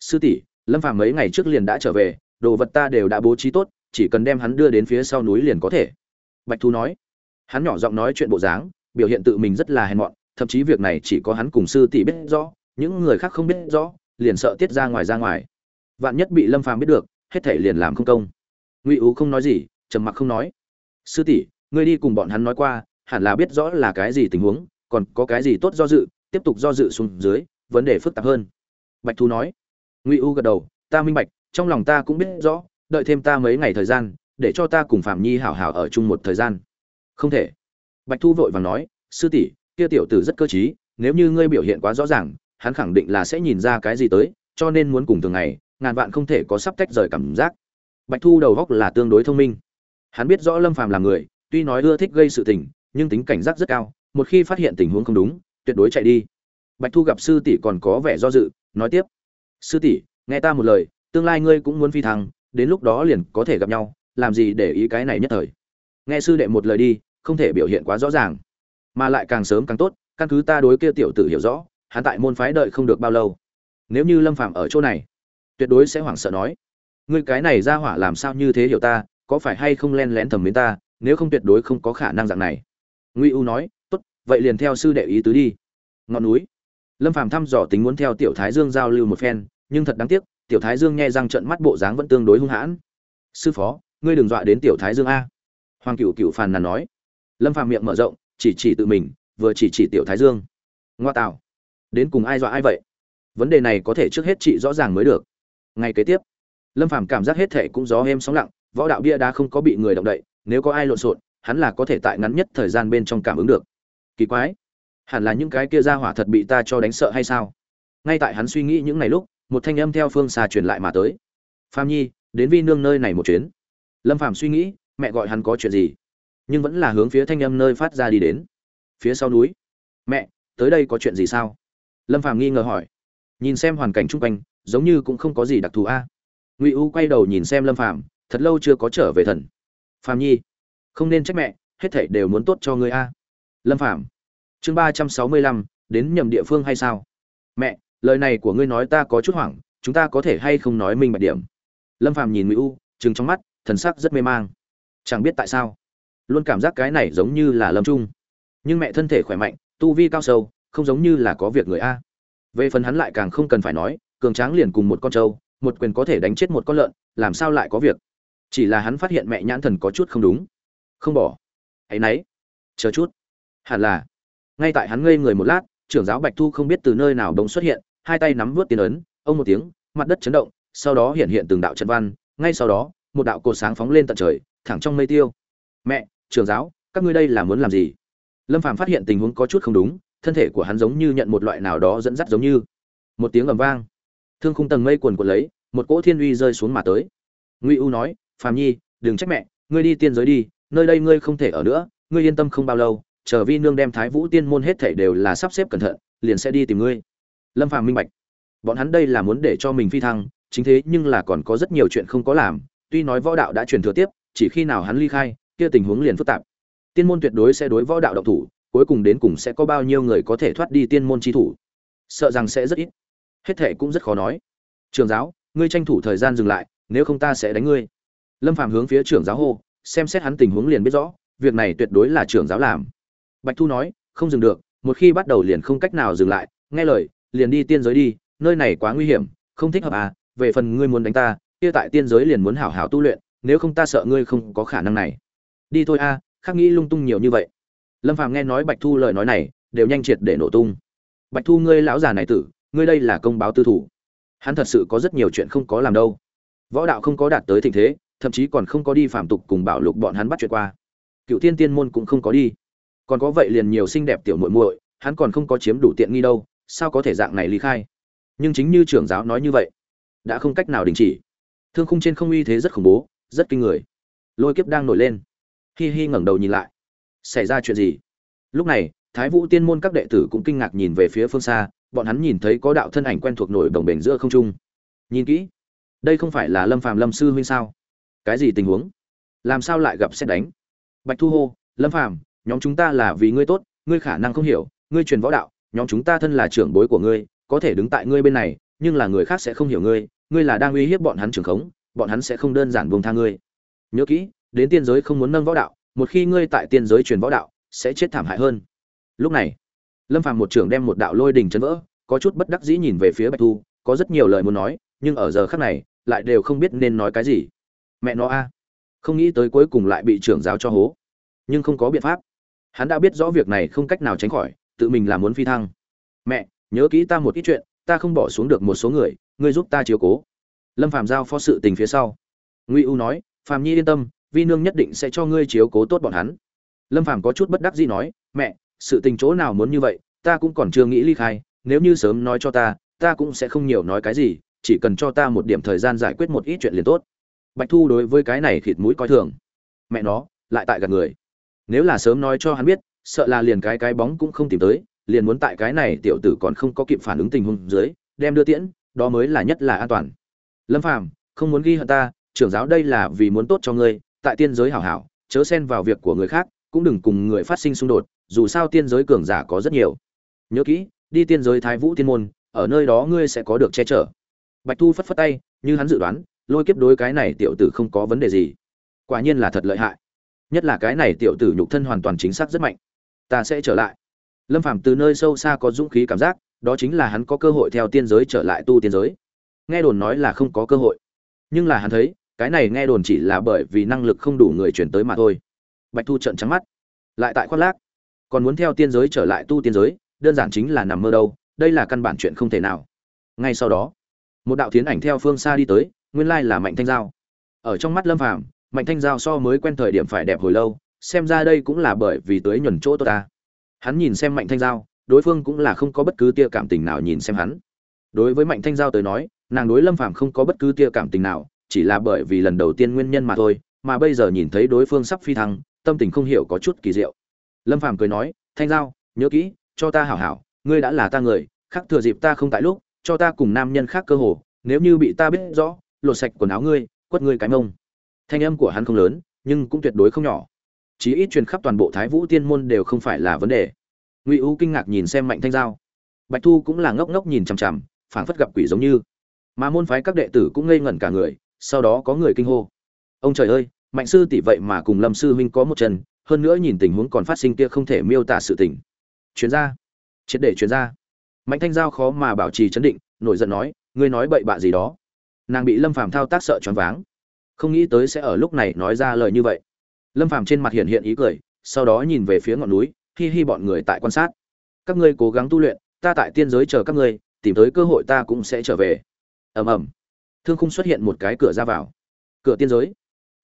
Sư tỷ, lâm phàm mấy ngày trước liền đã trở về, đồ vật ta đều đã bố trí tốt, chỉ cần đem hắn đưa đến phía sau núi liền có thể. Bạch thu nói. Hắn nhỏ giọng nói chuyện bộ dáng, biểu hiện tự mình rất là hèn mọn, thậm chí việc này chỉ có hắn cùng sư tỷ biết rõ, những người khác không biết rõ, liền sợ tiết ra ngoài ra ngoài. Vạn nhất bị lâm phàm biết được, hết thể liền làm không công. Ngụy ú không nói gì, trầm mặc không nói. Sư tỷ, ngươi đi cùng bọn hắn nói qua, hẳn là biết rõ là cái gì tình huống, còn có cái gì tốt do dự tiếp tục do dự xuống dưới, vấn đề phức tạp hơn. Bạch thu nói. Ngụy u gật đầu, ta minh bạch, trong lòng ta cũng biết rõ, đợi thêm ta mấy ngày thời gian, để cho ta cùng phạm nhi hảo hảo ở chung một thời gian. Không thể. Bạch thu vội vàng nói, sư tỷ, kia tiểu tử rất cơ t nếu như ngươi biểu hiện quá rõ ràng, hắn khẳng định là sẽ nhìn ra cái gì tới, cho nên muốn cùng thường ngày, ngàn vạn không thể có sắp tách rời cảm giác. Bạch thu đầu góc là tương đối thông minh. Hắn biết rõ lâm phàm là người, tuy nói ưa thích gây sự tình, nhưng tính cảnh giác rất cao, một khi phát hiện tình huống không đúng tuyệt đối chạy đi. Bạch thu gặp sư tỷ còn có vẻ do dự, nói tiếp. Sư tỷ, nghe ta một lời, tương lai ngươi cũng muốn phi thăng, đến lúc đó liền có thể gặp nhau, làm gì để ý cái này nhất thời. Nghe sư đệ một lời đi, không thể biểu hiện quá rõ ràng. Mà lại càng sớm càng tốt, căn cứ ta đối kia tiểu tử hiểu rõ, hắn tại môn phái đợi không được bao lâu. Nếu như lâm phạm ở chỗ này, tuyệt đối sẽ hoảng sợ nói, ngươi cái này ra hỏa làm sao như thế hiểu ta, có phải hay không len lén thầm mến ta, nếu không tuyệt đối không có khả năng dạng này. Ngụy u nói vậy liền theo sư đệ ý tứ đi. Ngọn núi. Lâm phàm thăm dò tính muốn theo tiểu thái dương giao lưu một phen, nhưng thật đáng tiếc, tiểu thái dương nghe răng trận mắt bộ dáng vẫn tương đối hung hãn. Sư phó, ngươi đừng dọa đến tiểu thái dương a. Hoàng cựu cựu phàn nàn nói. Lâm phàm miệng mở rộng, chỉ chỉ tự mình, vừa chỉ chỉ tiểu thái dương. Ngoa tạo. Đến cùng ai dọa ai vậy? Vấn đề này có thể trước hết trị rõ ràng mới được. Ngay kế tiếp, lâm phàm cảm giác hết thể cũng gió êm sóng lặng, võ đạo bia đá không có bị người động đậy, nếu có ai lộn xộn, hắn là có thể tại ngắn nhất thời gian bên trong cảm ứng được kỳ quái. Hẳn là những cái kia ra hỏa thật bị ta cho đánh sợ hay sao? Ngay tại hắn suy nghĩ những ngày lúc, một thanh âm theo phương xa truyền lại mà tới. Phạm nhi, đến vi nương nơi này một chuyến. Lâm phạm suy nghĩ, mẹ gọi hắn có chuyện gì? Nhưng vẫn là hướng phía thanh âm nơi phát ra đi đến. Phía sau núi. Mẹ, tới đây có chuyện gì sao? Lâm phạm nghi ngờ hỏi. Nhìn xem hoàn cảnh chung quanh, giống như cũng không có gì đặc thù a. Ngụy u quay đầu nhìn xem lâm phạm thật lâu chưa có trở về thần. Phạm nhi, không nên trách mẹ, hết thảy đều muốn tốt cho ngươi a lâm phạm chương ba trăm sáu mươi lăm, đến nhầm địa phương hay sao? Mẹ, lời này của ngươi nói ta có chút hoảng, chúng ta có thể hay không nói minh bạch điểm? Lâm phàm nhìn mỹ u chừng trong mắt, thần sắc rất mê mang. Chẳng biết tại sao, luôn cảm giác cái này giống như là lâm trung. Nhưng mẹ thân thể khỏe mạnh, tu vi cao sâu, không giống như là có việc người a. Về phần hắn lại càng không cần phải nói, cường tráng liền cùng một con trâu, một quyền có thể đánh chết một con lợn, làm sao lại có việc? Chỉ là hắn phát hiện mẹ nhãn thần có chút không đúng. Không bỏ. Hãy nấy. Chờ chút hẳn là. Ngay tại hắn ngây người một lát, trưởng giáo bạch thu không biết từ nơi nào bỗng xuất hiện, hai tay nắm vớt tiền ấn, ông một tiếng, mặt đất chấn động, sau đó hiện hiện từng đạo trận văn, ngay sau đó, một đạo cột sáng phóng lên tận trời, thẳng trong mây tiêu. Mẹ, trưởng giáo, các ngươi đây là muốn làm gì? Lâm phàm phát hiện tình huống có chút không đúng, thân thể của hắn giống như nhận một loại nào đó dẫn dắt giống như. Một tiếng ầm vang. Thương khung tầng mây quần quần lấy, một cỗ thiên uy rơi xuống mà tới. Ngụy u nói, phàm nhi, đừng trách mẹ, ngươi đi tiên giới đi, nơi đây ngươi không thể ở nữa, ngươi yên tâm không bao lâu chờ vi nương đem thái vũ tiên môn hết thảy đều là sắp xếp cẩn thận, liền sẽ đi tìm ngươi. Lâm phàm minh bạch. Bọn hắn đây là muốn để cho mình phi thăng, chính thế nhưng là còn có rất nhiều chuyện không có làm, tuy nói võ đạo đã truyền thừa tiếp, chỉ khi nào hắn ly khai, kia tình huống liền phức tạp. Tiên môn tuyệt đối sẽ đối võ đạo động thủ, cuối cùng đến cùng sẽ có bao nhiêu người có thể thoát đi tiên môn chi thủ. Sợ rằng sẽ rất ít. Hết thệ cũng rất khó nói. Trường giáo, ngươi tranh thủ thời gian dừng lại, nếu không ta sẽ đánh ngươi. Lâm phàm hướng phía trưởng giáo hô, xem xét hắn tình huống liền biết rõ, việc này tuyệt đối là trưởng giáo làm bạch thu nói, không dừng được, một khi bắt đầu liền không cách nào dừng lại. Nghe lời, liền đi tiên giới đi, nơi này quá nguy hiểm, không thích hợp à về phần ngươi muốn đánh ta, kia tại tiên giới liền muốn hảo hảo tu luyện, nếu không ta sợ ngươi không có khả năng này. Đi thôi a khác nghĩ lung tung nhiều như vậy. Lâm phàm nghe nói bạch thu lời nói này, đều nhanh triệt để nổ tung. Bạch thu, ngươi lão già này tử, ngươi đây là công báo tư thủ. Hắn thật sự có rất nhiều chuyện không có làm đâu. Võ đạo không có đạt tới thịnh thế, thậm chí còn không có đi phạm tục cùng bảo lục bọn hắn bắt chuyện qua. Cựu tiên tiên môn cũng không có đi còn có vậy liền nhiều xinh đẹp tiểu muội muội, hắn còn không có chiếm đủ tiện nghi đâu, sao có thể dạng này ly khai? Nhưng chính như trưởng giáo nói như vậy, đã không cách nào đình chỉ. Thương khung trên không uy thế rất khủng bố, rất kinh người. Lôi kiếp đang nổi lên. Hi hi ngẩng đầu nhìn lại. Xảy ra chuyện gì? Lúc này, thái vũ tiên môn các đệ tử cũng kinh ngạc nhìn về phía phương xa, bọn hắn nhìn thấy có đạo thân ảnh quen thuộc nổi đồng bền giữa không trung. Nhìn kỹ, đây không phải là lâm phàm lâm sư huynh sao? Cái gì tình huống? Làm sao lại gặp xét đánh? Bạch thu hô, lâm phàm nhóm chúng ta là vì ngươi tốt, ngươi khả năng không hiểu, ngươi truyền võ đạo, nhóm chúng ta thân là trưởng bối của ngươi, có thể đứng tại ngươi bên này, nhưng là người khác sẽ không hiểu ngươi ngươi là đang uy hiếp bọn hắn trưởng khống, bọn hắn sẽ không đơn giản buông tha ngươi. Nhớ kỹ, đến tiên giới không muốn nâng võ đạo, một khi ngươi tại tiên giới truyền võ đạo, sẽ chết thảm hại hơn. Lúc này, lâm phàm một trưởng đem một đạo lôi đình chấn vỡ, có chút bất đắc dĩ nhìn về phía bạch thu, có rất nhiều lời muốn nói, nhưng ở giờ khắc này, lại đều không biết nên nói cái gì. Mẹ nó a, không nghĩ tới cuối cùng lại bị trưởng giáo cho hố, nhưng không có biện pháp hắn đã biết rõ việc này không cách nào tránh khỏi, tự mình là muốn phi thăng. Mẹ, nhớ kỹ ta một ít chuyện, ta không bỏ xuống được một số người, ngươi giúp ta chiếu cố. Lâm phàm giao phó sự tình phía sau. Ngụy u nói, phàm nhi yên tâm, vi nương nhất định sẽ cho ngươi chiếu cố tốt bọn hắn. Lâm phàm có chút bất đắc dĩ nói, mẹ, sự tình chỗ nào muốn như vậy, ta cũng còn chưa nghĩ ly khai, nếu như sớm nói cho ta ta cũng sẽ không nhiều nói cái gì, chỉ cần cho ta một điểm thời gian giải quyết một ít chuyện liền tốt. Bạch thu đối với cái này thịt mũi coi thường. Mẹ nó, lại tại gần người nếu là sớm nói cho hắn biết, sợ là liền cái cái bóng cũng không tìm tới, liền muốn tại cái này tiểu tử còn không có kịp phản ứng tình huống dưới, đem đưa tiễn, đó mới là nhất là an toàn. Lâm phàm, không muốn ghi hận ta, trưởng giáo đây là vì muốn tốt cho ngươi, tại tiên giới hảo hảo, chớ xen vào việc của người khác, cũng đừng cùng người phát sinh xung đột, dù sao tiên giới cường giả có rất nhiều. Nhớ kỹ, đi tiên giới thái vũ tiên môn, ở nơi đó ngươi sẽ có được che chở. Bạch thu phất phất tay, như hắn dự đoán, lôi kiếp đối cái này tiểu tử không có vấn đề gì. Quả nhiên là thật lợi hại nhất là cái này tiểu tử nhục thân hoàn toàn chính xác rất mạnh. Ta sẽ trở lại. Lâm phàm từ nơi sâu xa có dũng khí cảm giác, đó chính là hắn có cơ hội theo tiên giới trở lại tu tiên giới. Nghe đồn nói là không có cơ hội. Nhưng là hắn thấy, cái này nghe đồn chỉ là bởi vì năng lực không đủ người chuyển tới mà thôi. Bạch thu trận trắng mắt. Lại tại khoác lác. Còn muốn theo tiên giới trở lại tu tiên giới, đơn giản chính là nằm mơ đâu, đây là căn bản chuyện không thể nào. Ngay sau đó, một đạo tiến ảnh theo phương xa đi tới, nguyên lai là mạnh thanh giao. Ở trong mắt lâm phàm mạnh thanh giao so mới quen thời điểm phải đẹp hồi lâu, xem ra đây cũng là bởi vì tới nhuần chỗ tôi ta. Hắn nhìn xem mạnh thanh giao, đối phương cũng là không có bất cứ tia cảm tình nào nhìn xem hắn. Đối với mạnh thanh giao tới nói, nàng đối lâm phàm không có bất cứ tia cảm tình nào, chỉ là bởi vì lần đầu tiên nguyên nhân mà thôi, mà bây giờ nhìn thấy đối phương sắp phi thăng, tâm tình không hiểu có chút kỳ diệu. Lâm phàm cười nói, thanh giao, nhớ kỹ, cho ta hảo hảo, ngươi đã là ta người, khác thừa dịp ta không tại lúc, cho ta cùng nam nhân khác cơ hồ, nếu như bị ta biết rõ, lột sạch quần áo ngươi, quất ngươi cái mông thanh âm của hắn không lớn, nhưng cũng tuyệt đối không nhỏ. Chí ít truyền khắp toàn bộ thái vũ tiên môn đều không phải là vấn đề. Ngụy u kinh ngạc nhìn xem mạnh thanh giao. Bạch thu cũng là ngốc ngốc nhìn chằm chằm, phảng phất gặp quỷ giống như. Mà môn phái các đệ tử cũng ngây ngẩn cả người, sau đó có người kinh hô. Ông trời ơi, mạnh sư tỷ vậy mà cùng lâm sư huynh có một chân, hơn nữa nhìn tình huống còn phát sinh kia không thể miêu tả sự tình. Chuyên gia. Triệt để chuyên gia. Mạnh thanh giao khó mà bảo trì chấn định, nổi giận nói, ngươi nói bậy bạ gì đó? Nàng bị lâm phàm thao tác sợ choáng váng không nghĩ tới sẽ ở lúc này nói ra lời như vậy. Lâm phàm trên mặt hiện hiện ý cười, sau đó nhìn về phía ngọn núi, hi hi bọn người tại quan sát. Các ngươi cố gắng tu luyện, ta tại tiên giới chờ các ngươi, tìm tới cơ hội ta cũng sẽ trở về. Ầm ầm. Thương khung xuất hiện một cái cửa ra vào. Cửa tiên giới.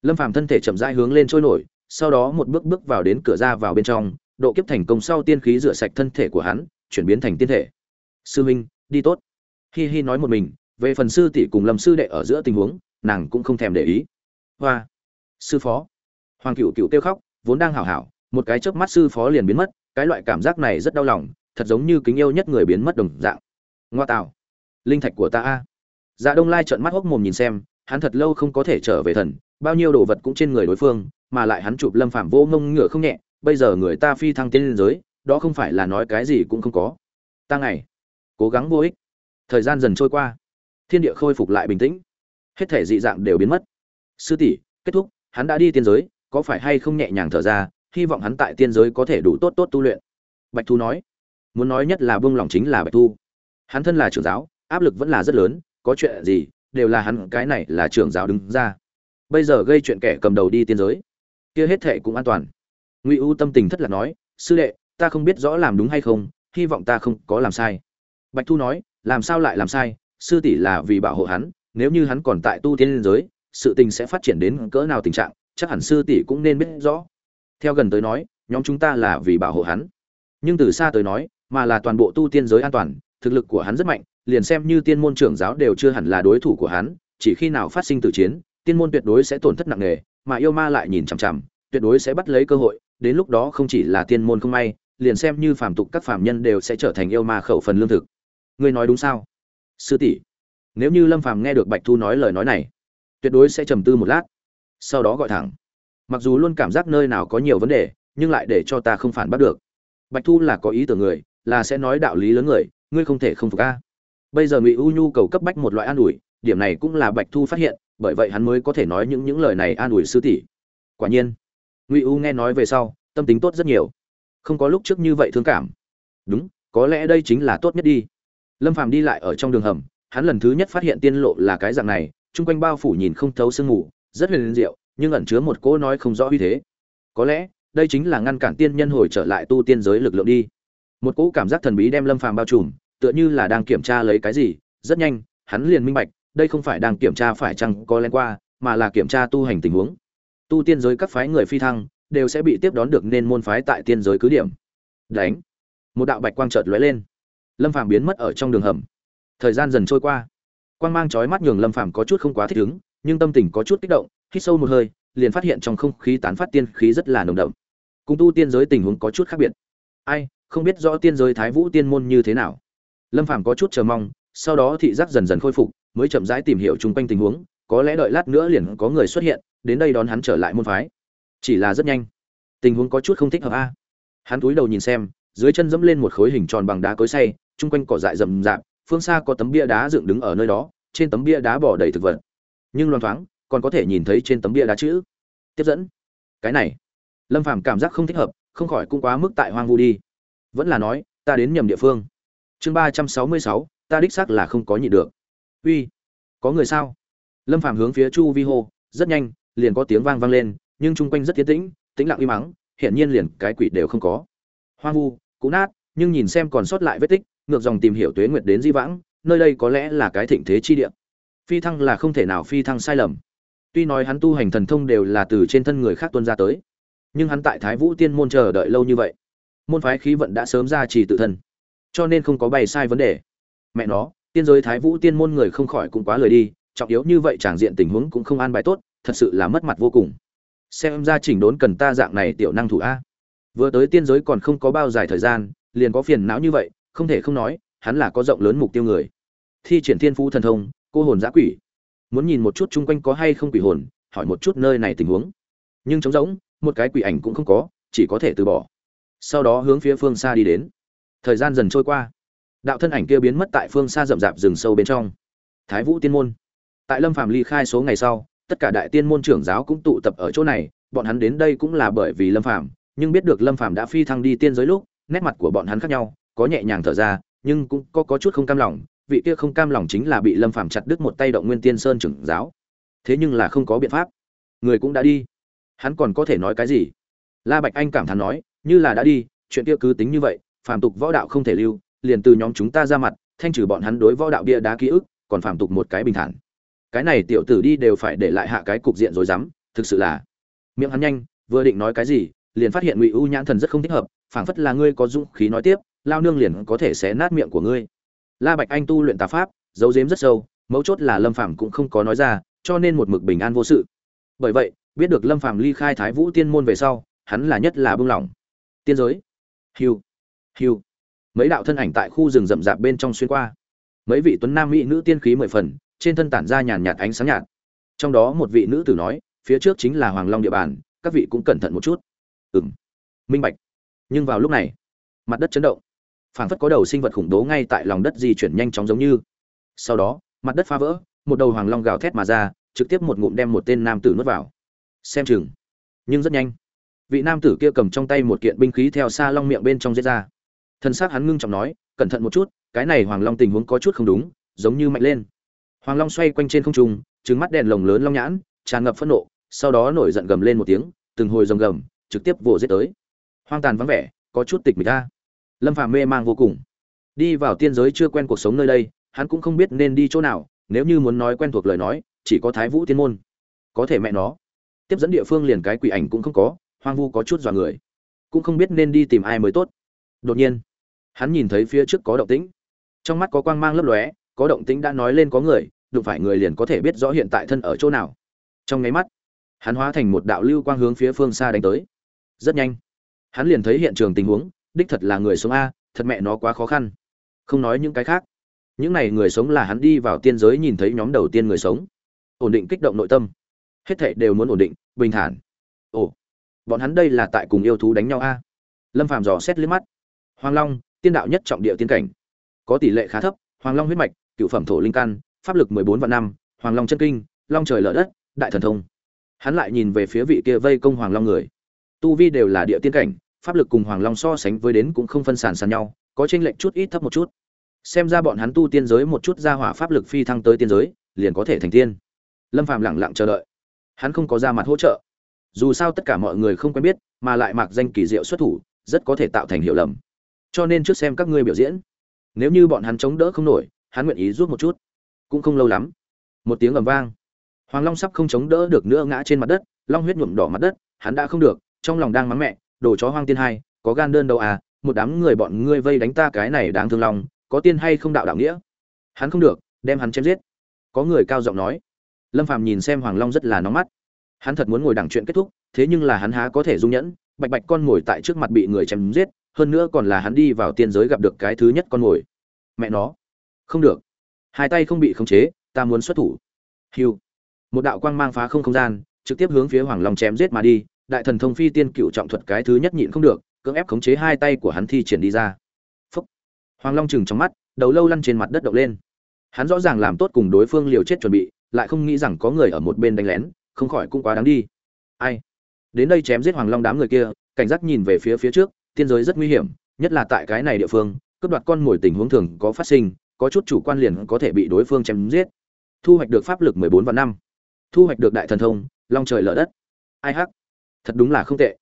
Lâm phàm thân thể chậm rãi hướng lên trôi nổi, sau đó một bước bước vào đến cửa ra vào bên trong, độ kiếp thành công sau tiên khí rửa sạch thân thể của hắn, chuyển biến thành tiên thể. Sư huynh đi tốt. Hi hi nói một mình, về phần sư tỷ cùng lâm sư đệ ở giữa tình huống nàng cũng không thèm để ý. Hoa. Sư phó. Hoàng cựu cựu kêu khóc, vốn đang hảo hảo, một cái chớp mắt sư phó liền biến mất, cái loại cảm giác này rất đau lòng, thật giống như kính yêu nhất người biến mất đồng dạng. Ngoa tạo linh thạch của ta a. Dạ đông lai trợn mắt hốc mồm nhìn xem, hắn thật lâu không có thể trở về thần, bao nhiêu đồ vật cũng trên người đối phương, mà lại hắn chụp lâm phạm vô ngông ngựa không nhẹ, bây giờ người ta phi thăng tiên lên giới, đó không phải là nói cái gì cũng không có. Ta ngày. Cố gắng vô ích. Thời gian dần trôi qua. Thiên địa khôi phục lại bình tĩnh hết thể dị dạng đều biến mất. Sư tỷ, kết thúc, hắn đã đi tiên giới, có phải hay không nhẹ nhàng thở ra, hy vọng hắn tại tiên giới có thể đủ tốt tốt tu luyện. Bạch thu nói, muốn nói nhất là buông lòng chính là bạch thu. Hắn thân là trưởng giáo, áp lực vẫn là rất lớn, có chuyện gì, đều là hắn, cái này là trưởng giáo đứng ra. Bây giờ gây chuyện kẻ cầm đầu đi tiên giới, kia hết thệ cũng an toàn. Ngụy u tâm tình thất lạc nói, sư đệ, ta không biết rõ làm đúng hay không, hy vọng ta không có làm sai. Bạch thu nói, làm sao lại làm sai, sư tỷ là vì bảo hộ hắn nếu như hắn còn tại tu tiên liên giới, sự tình sẽ phát triển đến cỡ nào tình trạng, chắc hẳn sư tỷ cũng nên biết rõ. Theo gần tới nói, nhóm chúng ta là vì bảo hộ hắn. Nhưng từ xa tới nói, mà là toàn bộ tu tiên giới an toàn, thực lực của hắn rất mạnh, liền xem như tiên môn trưởng giáo đều chưa hẳn là đối thủ của hắn, chỉ khi nào phát sinh tử chiến, tiên môn tuyệt đối sẽ tổn thất nặng nề, mà yêu ma lại nhìn chằm chằm, tuyệt đối sẽ bắt lấy cơ hội, đến lúc đó không chỉ là tiên môn không may, liền xem như phàm tục các phàm nhân đều sẽ trở thành yêu ma khẩu phần lương thực. Ngươi nói đúng sao? Sư tỷ nếu như lâm phàm nghe được bạch thu nói lời nói này, tuyệt đối sẽ trầm tư một lát, sau đó gọi thẳng. Mặc dù luôn cảm giác nơi nào có nhiều vấn đề, nhưng lại để cho ta không phản bắt được. Bạch thu là có ý tưởng người, là sẽ nói đạo lý lớn người, ngươi không thể không phục a. Bây giờ ngụy u nhu cầu cấp bách một loại an ủi, điểm này cũng là bạch thu phát hiện, bởi vậy hắn mới có thể nói những những lời này an ủi sư tỷ. Quả nhiên, ngụy u nghe nói về sau, tâm tính tốt rất nhiều. Không có lúc trước như vậy thương cảm. Đúng, có lẽ đây chính là tốt nhất đi. Lâm phàm đi lại ở trong đường hầm hắn lần thứ nhất phát hiện tiên lộ là cái dạng này, chung quanh bao phủ nhìn không thấu sương mù, rất huyền diệu, nhưng ẩn chứa một cỗ nói không rõ uy thế. Có lẽ, đây chính là ngăn cản tiên nhân hồi trở lại tu tiên giới lực lượng đi. Một cỗ cảm giác thần bí đem lâm phàm bao trùm, tựa như là đang kiểm tra lấy cái gì, rất nhanh, hắn liền minh bạch, đây không phải đang kiểm tra phải chăng có len qua, mà là kiểm tra tu hành tình huống. Tu tiên giới các phái người phi thăng, đều sẽ bị tiếp đón được nên môn phái tại tiên giới cứ điểm. Đánh. Một đạo bạch quang chợt lóe lên. Lâm phàm biến mất ở trong đường hầm thời gian dần trôi qua. Quang mang chói mắt nhường lâm phàm có chút không quá thích ứng, nhưng tâm tình có chút kích động, hít sâu một hơi, liền phát hiện trong không khí tán phát tiên khí rất là nồng đậm. Cùng tu tiên giới tình huống có chút khác biệt. Ai, không biết rõ tiên giới thái vũ tiên môn như thế nào. Lâm phàm có chút chờ mong, sau đó thị giác dần dần khôi phục, mới chậm rãi tìm hiểu chung quanh tình huống, có lẽ đợi lát nữa liền có người xuất hiện, đến đây đón hắn trở lại môn phái. Chỉ là rất nhanh. Tình huống có chút không thích hợp a. Hắn cúi đầu nhìn xem, dưới chân dẫm lên một khối hình tròn bằng đá cối xay, chung quanh cỏ dại rậm rạp phương xa có tấm bia đá dựng đứng ở nơi đó, trên tấm bia đá bỏ đầy thực vật. Nhưng loan thoáng, còn có thể nhìn thấy trên tấm bia đá chữ. Tiếp dẫn. Cái này. Lâm phàm cảm giác không thích hợp, không khỏi cũng quá mức tại hoang vu đi. Vẫn là nói, ta đến nhầm địa phương. Chương ba trăm sáu mươi sáu, ta đích xác là không có nhị được. Uy, có người sao? Lâm phàm hướng phía chu vi hô, rất nhanh, liền có tiếng vang vang lên, nhưng chung quanh rất tiến tĩnh tĩnh lặng im mắng hiện nhiên liền cái quỷ đều không có. Hoang vu, cũ nát, nhưng nhìn xem còn sót lại vết tích ngược dòng tìm hiểu tuế nguyệt đến di vãng, nơi đây có lẽ là cái thịnh thế chi địa. Phi thăng là không thể nào phi thăng sai lầm. Tuy nói hắn tu hành thần thông đều là từ trên thân người khác tuân ra tới, nhưng hắn tại thái vũ tiên môn chờ đợi lâu như vậy, môn phái khí vận đã sớm ra trì tự thân, cho nên không có bày sai vấn đề. Mẹ nó, tiên giới thái vũ tiên môn người không khỏi cũng quá lời đi, trọng yếu như vậy tràng diện tình huống cũng không an bài tốt, thật sự là mất mặt vô cùng. Xem ra chỉnh đốn cần ta dạng này tiểu năng thủ a. Vừa tới tiên giới còn không có bao dài thời gian, liền có phiền não như vậy không thể không nói hắn là có rộng lớn mục tiêu người. Thi triển thiên phú thần thông cô hồn dã quỷ. Muốn nhìn một chút chung quanh có hay không quỷ hồn hỏi một chút nơi này tình huống. Nhưng trống rỗng một cái quỷ ảnh cũng không có chỉ có thể từ bỏ. Sau đó hướng phía phương xa đi đến. Thời gian dần trôi qua. Đạo thân ảnh kia biến mất tại phương xa rậm rạp rừng sâu bên trong. Thái vũ tiên môn. Tại lâm phàm ly khai số ngày sau tất cả đại tiên môn trưởng giáo cũng tụ tập ở chỗ này bọn hắn đến đây cũng là bởi vì lâm phàm, nhưng biết được lâm phàm đã phi thăng đi tiên giới lúc nét mặt của bọn hắn khác nhau có nhẹ nhàng thở ra nhưng cũng có, có chút không cam lòng vị kia không cam lòng chính là bị lâm phạm chặt đứt một tay động nguyên tiên sơn trưởng giáo. Thế nhưng là không có biện pháp. Người cũng đã đi. Hắn còn có thể nói cái gì? La bạch anh cảm thán nói như là đã đi chuyện kia cứ tính như vậy phàm tục võ đạo không thể lưu liền từ nhóm chúng ta ra mặt thanh trừ bọn hắn đối võ đạo bia đá ký ức còn phàm tục một cái bình thản. Cái này tiểu tử đi đều phải để lại hạ cái cục diện rồi dám thực sự là. Miệng hắn nhanh vừa định nói cái gì liền phát hiện ngụy u nhãn thần rất không thích hợp phảng phất là ngươi có dũng khí nói tiếp lao nương liền có thể xé nát miệng của ngươi. La bạch anh tu luyện tà pháp, giấu giếm rất sâu, mấu chốt là lâm phàm cũng không có nói ra, cho nên một mực bình an vô sự. Bởi vậy, biết được lâm phàm ly khai thái vũ tiên môn về sau, hắn là nhất là bưng lỏng. Tiên giới. Hiu. Hiu. Mấy đạo thân ảnh tại khu rừng rậm rạp bên trong xuyên qua. Mấy vị tuấn nam mỹ nữ tiên khí mười phần, trên thân tản ra nhàn nhạt ánh sáng nhạt. Trong đó một vị nữ tử nói, phía trước chính là hoàng long địa bàn, các vị cũng cẩn thận một chút. Ừng minh bạch. Nhưng vào lúc này, mặt đất chấn động phảng phất có đầu sinh vật khủng bố ngay tại lòng đất di chuyển nhanh chóng giống như. Sau đó, mặt đất phá vỡ, một đầu hoàng long gào thét mà ra, trực tiếp một ngụm đem một tên nam tử nuốt vào. Xem chừng. Nhưng rất nhanh. Vị nam tử kia cầm trong tay một kiện binh khí theo xa long miệng bên trong giết ra. Thân xác hắn ngưng trọng nói, cẩn thận một chút, cái này hoàng long tình huống có chút không đúng, giống như mạnh lên. Hoàng long xoay quanh trên không trung trứng mắt đèn lồng lớn long nhãn, tràn ngập phẫn nộ, sau đó nổi giận gầm lên một tiếng, từng hồi rồng gầm, trực tiếp vồ giết tới. Hoang tàn vắng vẻ, có chút tịch mịch ta lâm phàm mê mang vô cùng. Đi vào tiên giới chưa quen cuộc sống nơi đây, hắn cũng không biết nên đi chỗ nào, nếu như muốn nói quen thuộc lời nói, chỉ có thái vũ tiên môn. Có thể mẹ nó. Tiếp dẫn địa phương liền cái quỷ ảnh cũng không có, hoang vu có chút dọa người. Cũng không biết nên đi tìm ai mới tốt. Đột nhiên, hắn nhìn thấy phía trước có động tĩnh. Trong mắt có quang mang lấp lóe, có động tĩnh đã nói lên có người, đụng phải người liền có thể biết rõ hiện tại thân ở chỗ nào. Trong nháy mắt, hắn hóa thành một đạo lưu quang hướng phía phương xa đánh tới. Rất nhanh, hắn liền thấy hiện trường tình huống đích thật là người sống a, thật mẹ nó quá khó khăn. Không nói những cái khác. Những này người sống là hắn đi vào tiên giới nhìn thấy nhóm đầu tiên người sống. Ổn định kích động nội tâm. Hết thảy đều muốn ổn định, bình thản. Ồ, bọn hắn đây là tại cùng yêu thú đánh nhau a. Lâm phàm dò xét liếc mắt. Hoàng long, tiên đạo nhất trọng địa tiên cảnh. Có tỷ lệ khá thấp hoàng long huyết mạch, cựu phẩm thổ linh căn, pháp lực mười bốn vạn năm hoàng long chân kinh, long trời lở đất, đại thần thông. Hắn lại nhìn về phía vị kia vây công hoàng long người. Tu vi đều là địa tiên cảnh pháp lực cùng hoàng long so sánh với đến cũng không phân sản sàn nhau, có tranh lệch chút ít thấp một chút. Xem ra bọn hắn tu tiên giới một chút ra hỏa pháp lực phi thăng tới tiên giới, liền có thể thành tiên. Lâm phàm lẳng lặng chờ đợi. Hắn không có ra mặt hỗ trợ. Dù sao tất cả mọi người không quen biết, mà lại mặc danh kỳ diệu xuất thủ, rất có thể tạo thành hiểu lầm. Cho nên trước xem các ngươi biểu diễn. Nếu như bọn hắn chống đỡ không nổi, hắn nguyện ý rút một chút. Cũng không lâu lắm, một tiếng ầm vang. Hoàng long sắp không chống đỡ được nữa ngã trên mặt đất, long huyết nhuộm đỏ mặt đất, hắn đã không được, trong lòng đang mắng mẹ đồ chó hoang tiên hai, có gan đơn đâu à một đám người bọn ngươi vây đánh ta cái này đáng thương lòng, có tiên hay không đạo đạo nghĩa? Hắn không được, đem hắn chém giết. Có người cao giọng nói. Lâm phàm nhìn xem hoàng long rất là nóng mắt. Hắn thật muốn ngồi đẳng chuyện kết thúc, thế nhưng là hắn há có thể dung nhẫn, bạch bạch con ngồi tại trước mặt bị người chém giết, hơn nữa còn là hắn đi vào tiên giới gặp được cái thứ nhất con ngồi. Mẹ nó. Không được. Hai tay không bị khống chế, ta muốn xuất thủ. Hiu một đạo quang mang phá không không gian, trực tiếp hướng phía hoàng long chém giết mà đi đại thần thông phi tiên cựu trọng thuật cái thứ nhất nhịn không được, cưỡng ép khống chế hai tay của hắn thi triển đi ra. Phúc. hoàng long chừng trong mắt, đầu lâu lăn trên mặt đất động lên. Hắn rõ ràng làm tốt cùng đối phương liều chết chuẩn bị, lại không nghĩ rằng có người ở một bên đánh lén, không khỏi cũng quá đáng đi. Ai? Đến đây chém giết hoàng long đám người kia, cảnh giác nhìn về phía phía trước, tiên giới rất nguy hiểm, nhất là tại cái này địa phương, cướp đoạt con mồi tình huống thường có phát sinh, có chút chủ quan liền có thể bị đối phương chém giết. Thu hoạch được pháp lực mười bốn và năm. Thu hoạch được đại thần thông, long trời lở đất. Ai hắc? Thật đúng là không tệ.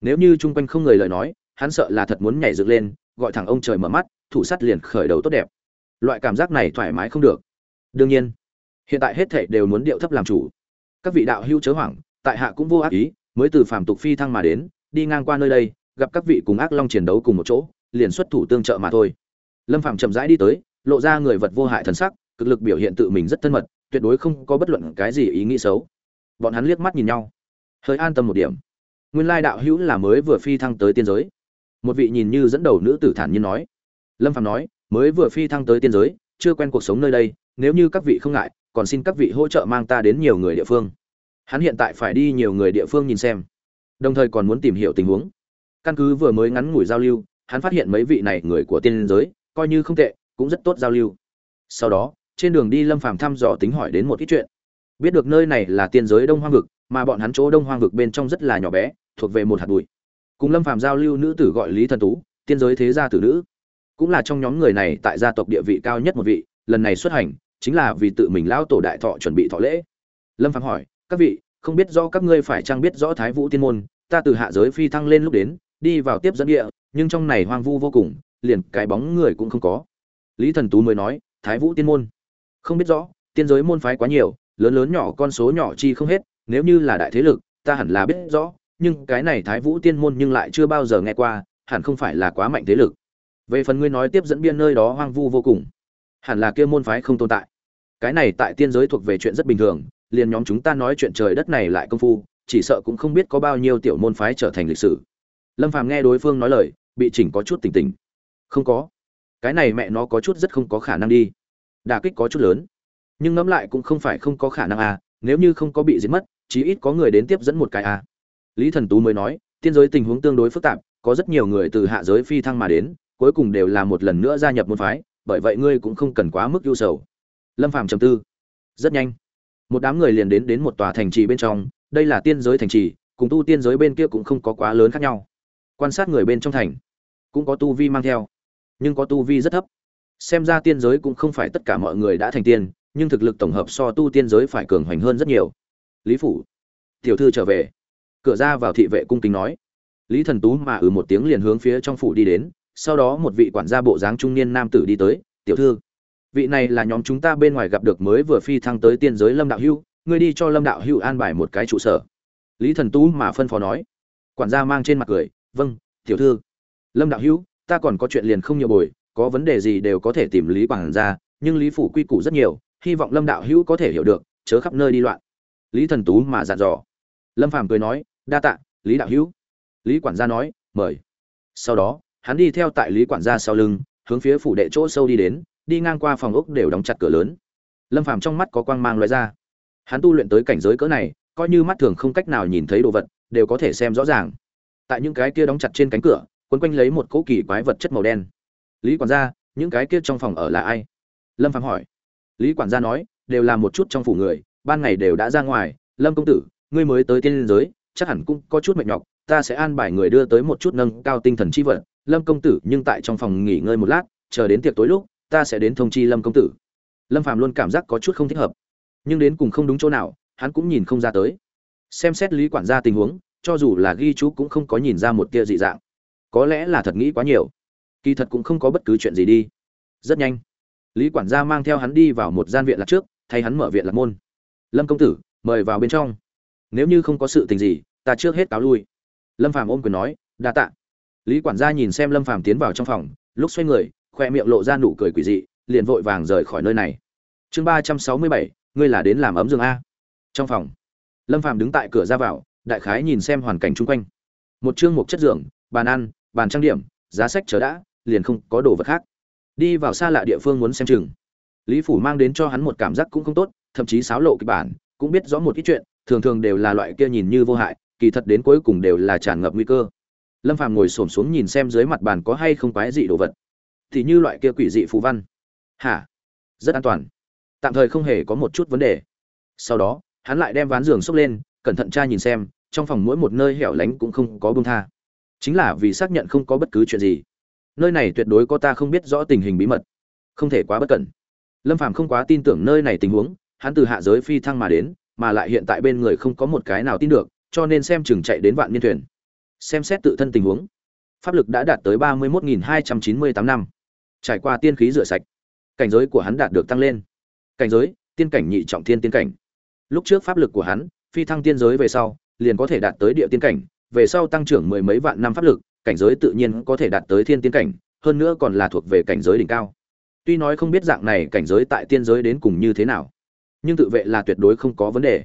Nếu như chung quanh không người lời nói, hắn sợ là thật muốn nhảy dựng lên, gọi thẳng ông trời mở mắt, thủ sắt liền khởi đầu tốt đẹp. Loại cảm giác này thoải mái không được. Đương nhiên, hiện tại hết thảy đều muốn điệu thấp làm chủ. Các vị đạo hữu chớ hoảng, tại hạ cũng vô ác ý, mới từ phàm tục phi thăng mà đến, đi ngang qua nơi đây, gặp các vị cùng ác long chiến đấu cùng một chỗ, liền xuất thủ tương trợ mà thôi. Lâm phàm chậm rãi đi tới, lộ ra người vật vô hại thần sắc, cực lực biểu hiện tự mình rất thân mật, tuyệt đối không có bất luận cái gì ý nghĩ xấu. Bọn hắn liếc mắt nhìn nhau hơi an tâm một điểm. Nguyên lai đạo hữu là mới vừa phi thăng tới tiên giới. Một vị nhìn như dẫn đầu nữ tử thản nhiên nói. Lâm phàm nói, mới vừa phi thăng tới tiên giới, chưa quen cuộc sống nơi đây, nếu như các vị không ngại, còn xin các vị hỗ trợ mang ta đến nhiều người địa phương. Hắn hiện tại phải đi nhiều người địa phương nhìn xem. Đồng thời còn muốn tìm hiểu tình huống. Căn cứ vừa mới ngắn ngủi giao lưu, hắn phát hiện mấy vị này người của tiên giới, coi như không tệ, cũng rất tốt giao lưu. Sau đó, trên đường đi lâm phàm thăm dò tính hỏi đến một ít chuyện. Biết được nơi này là tiên giới đông hoang vực mà bọn hắn chỗ đông hoang vực bên trong rất là nhỏ bé, thuộc về một hạt bụi. Cùng lâm phàm giao lưu nữ tử gọi lý thần tú, tiên giới thế gia tử nữ. Cũng là trong nhóm người này tại gia tộc địa vị cao nhất một vị, lần này xuất hành, chính là vì tự mình lão tổ đại thọ chuẩn bị thọ lễ. Lâm phàm hỏi, các vị, không biết rõ các ngươi phải chăng biết rõ thái vũ tiên môn, ta từ hạ giới phi thăng lên lúc đến, đi vào tiếp dẫn địa, nhưng trong này hoang vu vô cùng, liền cái bóng người cũng không có. Lý thần tú mới nói, thái vũ tiên môn? Không biết rõ, tiên giới môn phái quá nhiều, lớn lớn nhỏ con số nhỏ chi không hết nếu như là đại thế lực, ta hẳn là biết rõ, nhưng cái này thái vũ tiên môn nhưng lại chưa bao giờ nghe qua, hẳn không phải là quá mạnh thế lực. Về phần ngươi nói tiếp dẫn biên nơi đó hoang vu vô cùng, hẳn là kia môn phái không tồn tại. Cái này tại tiên giới thuộc về chuyện rất bình thường, liền nhóm chúng ta nói chuyện trời đất này lại công phu, chỉ sợ cũng không biết có bao nhiêu tiểu môn phái trở thành lịch sử. Lâm phàm nghe đối phương nói lời, bị chỉnh có chút tỉnh tỉnh. Không có. Cái này mẹ nó có chút rất không có khả năng đi. Đả kích có chút lớn. Nhưng ngẫm lại cũng không phải không có khả năng à nếu như không có bị giết mất chí ít có người đến tiếp dẫn một cái à. Lý thần tú mới nói, tiên giới tình huống tương đối phức tạp, có rất nhiều người từ hạ giới phi thăng mà đến, cuối cùng đều là một lần nữa gia nhập môn phái, bởi vậy ngươi cũng không cần quá mức ưu sầu. Lâm phàm trầm tư. Rất nhanh, một đám người liền đến đến một tòa thành trì bên trong, đây là tiên giới thành trì, cùng tu tiên giới bên kia cũng không có quá lớn khác nhau. Quan sát người bên trong thành, cũng có tu vi mang theo, nhưng có tu vi rất thấp. Xem ra tiên giới cũng không phải tất cả mọi người đã thành tiên, nhưng thực lực tổng hợp so tu tiên giới phải cường hoành hơn rất nhiều lý phủ. Tiểu thư trở về. Cửa ra vào thị vệ cung kính nói. Lý thần tú mà ừ một tiếng liền hướng phía trong phủ đi đến, sau đó một vị quản gia bộ dáng trung niên nam tử đi tới, tiểu thư, vị này là nhóm chúng ta bên ngoài gặp được mới vừa phi thăng tới tiên giới lâm đạo hưu, ngươi đi cho lâm đạo hưu an bài một cái trụ sở. Lý thần tú mà phân phó nói. Quản gia mang trên mặt cười vâng tiểu thư. Lâm đạo hưu, ta còn có chuyện liền không nhiều bồi, có vấn đề gì đều có thể tìm lý quản gia, nhưng lý phủ quy củ rất nhiều, hy vọng lâm đạo Hưu có thể hiểu được, chớ khắp nơi đi loạn lý thần tú mà dặn dò. Lâm phàm cười nói, đa tạ, lý đạo hữu. Lý quản gia nói, mời. Sau đó, hắn đi theo tại lý quản gia sau lưng, hướng phía phủ đệ chỗ sâu đi đến, đi ngang qua phòng ốc đều đóng chặt cửa lớn. Lâm phàm trong mắt có quang mang loại ra. Hắn tu luyện tới cảnh giới cỡ này, coi như mắt thường không cách nào nhìn thấy đồ vật, đều có thể xem rõ ràng. Tại những cái kia đóng chặt trên cánh cửa, quấn quanh lấy một cỗ kỳ quái vật chất màu đen. Lý quản gia, những cái kia trong phòng ở là ai? Lâm phàm hỏi. Lý quản gia nói, đều là một chút trong phủ người ban ngày đều đã ra ngoài, lâm công tử, ngươi mới tới tiên giới, chắc hẳn cũng có chút mệt nhọc, ta sẽ an bài người đưa tới một chút nâng cao tinh thần chi vật. Lâm công tử, nhưng tại trong phòng nghỉ ngơi một lát, chờ đến tiệc tối lúc, ta sẽ đến thông chi lâm công tử. Lâm phàm luôn cảm giác có chút không thích hợp, nhưng đến cùng không đúng chỗ nào, hắn cũng nhìn không ra tới. Xem xét lý quản gia tình huống, cho dù là ghi chú cũng không có nhìn ra một tia dị dạng. Có lẽ là thật nghĩ quá nhiều. Kỳ thật cũng không có bất cứ chuyện gì đi. Rất nhanh, lý quản gia mang theo hắn đi vào một gian viện lạc trước, thay hắn mở viện lạc môn lâm công tử, mời vào bên trong. Nếu như không có sự tình gì, ta trước hết cáo lui. Lâm phàm ôm quyền nói, đa tạ. Lý quản gia nhìn xem lâm phàm tiến vào trong phòng, lúc xoay người, khoe miệng lộ ra nụ cười quỷ dị, liền vội vàng rời khỏi nơi này. Chương ba trăm sáu mươi bảy, ngươi là đến làm ấm giường a. Trong phòng, lâm phàm đứng tại cửa ra vào, đại khái nhìn xem hoàn cảnh chung quanh. Một chương mục chất giường, bàn ăn, bàn trang điểm, giá sách chờ đã, liền không có đồ vật khác. Đi vào xa lạ địa phương muốn xem chừng. Lý phủ mang đến cho hắn một cảm giác cũng không tốt thậm chí xáo lộ kịch bản, cũng biết rõ một ít chuyện, thường thường đều là loại kia nhìn như vô hại, kỳ thật đến cuối cùng đều là tràn ngập nguy cơ. Lâm phàm ngồi xổm xuống nhìn xem dưới mặt bàn có hay không quái dị đồ vật. Thì như loại kia quỷ dị phù văn. Hả? Rất an toàn. Tạm thời không hề có một chút vấn đề. Sau đó, hắn lại đem ván giường xốc lên, cẩn thận tra nhìn xem, trong phòng mỗi một nơi hẻo lánh cũng không có bông tha. Chính là vì xác nhận không có bất cứ chuyện gì. Nơi này tuyệt đối có ta không biết rõ tình hình bí mật. Không thể quá bất cẩn. Lâm phàm không quá tin tưởng nơi này tình huống hắn từ hạ giới phi thăng mà đến, mà lại hiện tại bên người không có một cái nào tin được, cho nên xem chừng chạy đến vạn niên thuyền. Xem xét tự thân tình huống, pháp lực đã đạt tới ba mươi một hai trăm chín mươi tám năm. Trải qua tiên khí rửa sạch, cảnh giới của hắn đạt được tăng lên. Cảnh giới, tiên cảnh nhị trọng thiên tiên cảnh. Lúc trước pháp lực của hắn, phi thăng tiên giới về sau, liền có thể đạt tới địa tiên cảnh, về sau tăng trưởng mười mấy vạn năm pháp lực, cảnh giới tự nhiên có thể đạt tới thiên tiên cảnh, hơn nữa còn là thuộc về cảnh giới đỉnh cao. Tuy nói không biết dạng này cảnh giới tại tiên giới đến cùng như thế nào nhưng tự vệ là tuyệt đối không có vấn đề.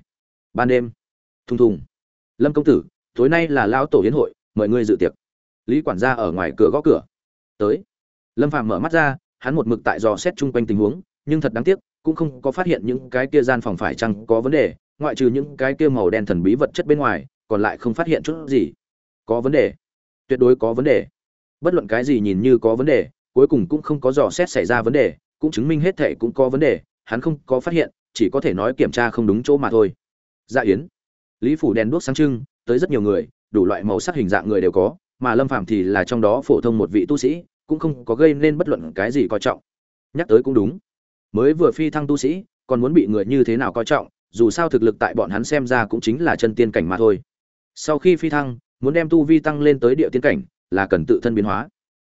Ban đêm, thùng thùng. Lâm công tử, tối nay là lão tổ hiến hội, mời ngươi dự tiệc. Lý quản gia ở ngoài cửa gõ cửa. Tới. Lâm phàm mở mắt ra, hắn một mực tại dò xét chung quanh tình huống, nhưng thật đáng tiếc, cũng không có phát hiện những cái kia gian phòng phải chăng có vấn đề, ngoại trừ những cái kia màu đen thần bí vật chất bên ngoài, còn lại không phát hiện chút gì. Có vấn đề. Tuyệt đối có vấn đề. Bất luận cái gì nhìn như có vấn đề, cuối cùng cũng không có dò xét xảy ra vấn đề, cũng chứng minh hết thể cũng có vấn đề, hắn không có phát hiện chỉ có thể nói kiểm tra không đúng chỗ mà thôi. Dạ yến, lý phủ đèn đuốc sáng trưng, tới rất nhiều người, đủ loại màu sắc hình dạng người đều có, mà lâm Phàm thì là trong đó phổ thông một vị tu sĩ, cũng không có gây nên bất luận cái gì coi trọng. Nhắc tới cũng đúng. Mới vừa phi thăng tu sĩ, còn muốn bị người như thế nào coi trọng, dù sao thực lực tại bọn hắn xem ra cũng chính là chân tiên cảnh mà thôi. Sau khi phi thăng, muốn đem tu vi tăng lên tới địa tiên cảnh, là cần tự thân biến hóa.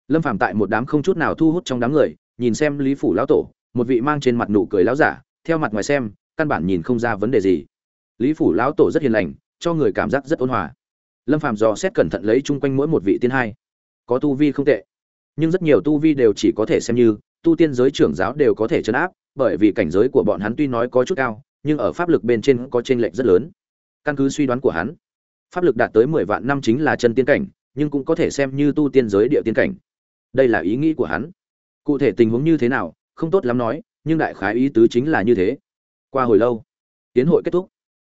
Lâm Phàm tại một đám không chút nào thu hút trong đám người, nhìn xem lý phủ lão tổ, một vị mang trên mặt nụ cười lão giả theo mặt ngoài xem, căn bản nhìn không ra vấn đề gì. Lý phủ lão tổ rất hiền lành, cho người cảm giác rất ôn hòa. Lâm phàm dò xét cẩn thận lấy chung quanh mỗi một vị tiên hai. Có tu vi không tệ, nhưng rất nhiều tu vi đều chỉ có thể xem như, tu tiên giới trưởng giáo đều có thể chấn áp, bởi vì cảnh giới của bọn hắn tuy nói có chút cao, nhưng ở pháp lực bên trên có chênh lệch rất lớn. Căn cứ suy đoán của hắn, pháp lực đạt tới mười vạn năm chính là chân tiên cảnh, nhưng cũng có thể xem như tu tiên giới địa tiên cảnh. Đây là ý nghĩ của hắn. Cụ thể tình huống như thế nào, không tốt lắm nói nhưng đại khái ý tứ chính là như thế. Qua hồi lâu, tiến hội kết thúc.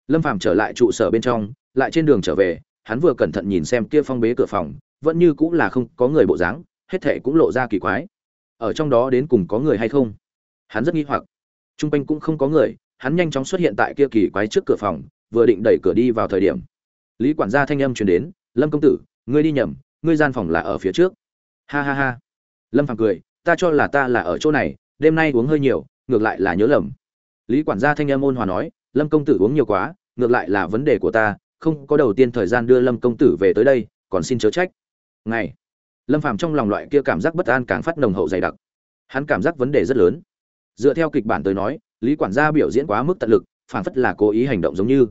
Lâm phàm trở lại trụ sở bên trong, lại trên đường trở về, hắn vừa cẩn thận nhìn xem kia phong bế cửa phòng, vẫn như cũng là không có người bộ dáng, hết thệ cũng lộ ra kỳ quái. Ở trong đó đến cùng có người hay không? Hắn rất nghi hoặc. Trung quanh cũng không có người, hắn nhanh chóng xuất hiện tại kia kỳ quái trước cửa phòng, vừa định đẩy cửa đi vào thời điểm. Lý quản gia thanh âm truyền đến, lâm công tử, ngươi đi nhầm, ngươi gian phòng là ở phía trước. Ha ha ha. Lâm phàm cười, ta cho là ta là ở chỗ này đêm nay uống hơi nhiều, ngược lại là nhớ lầm. Lý quản gia thanh âm ôn hòa nói, lâm công tử uống nhiều quá, ngược lại là vấn đề của ta, không có đầu tiên thời gian đưa lâm công tử về tới đây, còn xin chớ trách. Ngày, lâm phàm trong lòng loại kia cảm giác bất an càng phát nồng hậu dày đặc. Hắn cảm giác vấn đề rất lớn. Dựa theo kịch bản tới nói, lý quản gia biểu diễn quá mức tận lực phản phất là cố ý hành động giống như.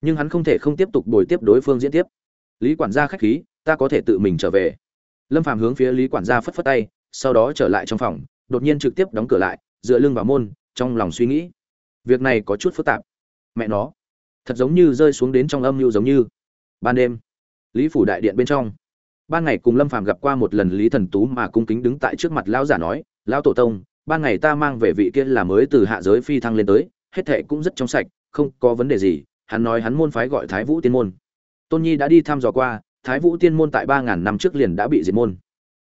Nhưng hắn không thể không tiếp tục bồi tiếp đối phương diễn tiếp. Lý quản gia khách khí, ta có thể tự mình trở về. Lâm phàm hướng phía lý quản gia phất phất tay, sau đó trở lại trong phòng đột nhiên trực tiếp đóng cửa lại, dựa lưng vào môn, trong lòng suy nghĩ. Việc này có chút phức tạp. Mẹ nó, thật giống như rơi xuống đến trong âm mưu giống như. Ban đêm, lý phủ đại điện bên trong. Ban ngày cùng lâm phàm gặp qua một lần lý thần tú mà cung kính đứng tại trước mặt lão giả nói, lão tổ tông, ban ngày ta mang về vị kia là mới từ hạ giới phi thăng lên tới, hết thệ cũng rất trong sạch, không có vấn đề gì, hắn nói hắn môn phái gọi thái vũ tiên môn. Tôn nhi đã đi thăm dò qua, thái vũ tiên môn tại ba ngàn năm trước liền đã bị diệt môn.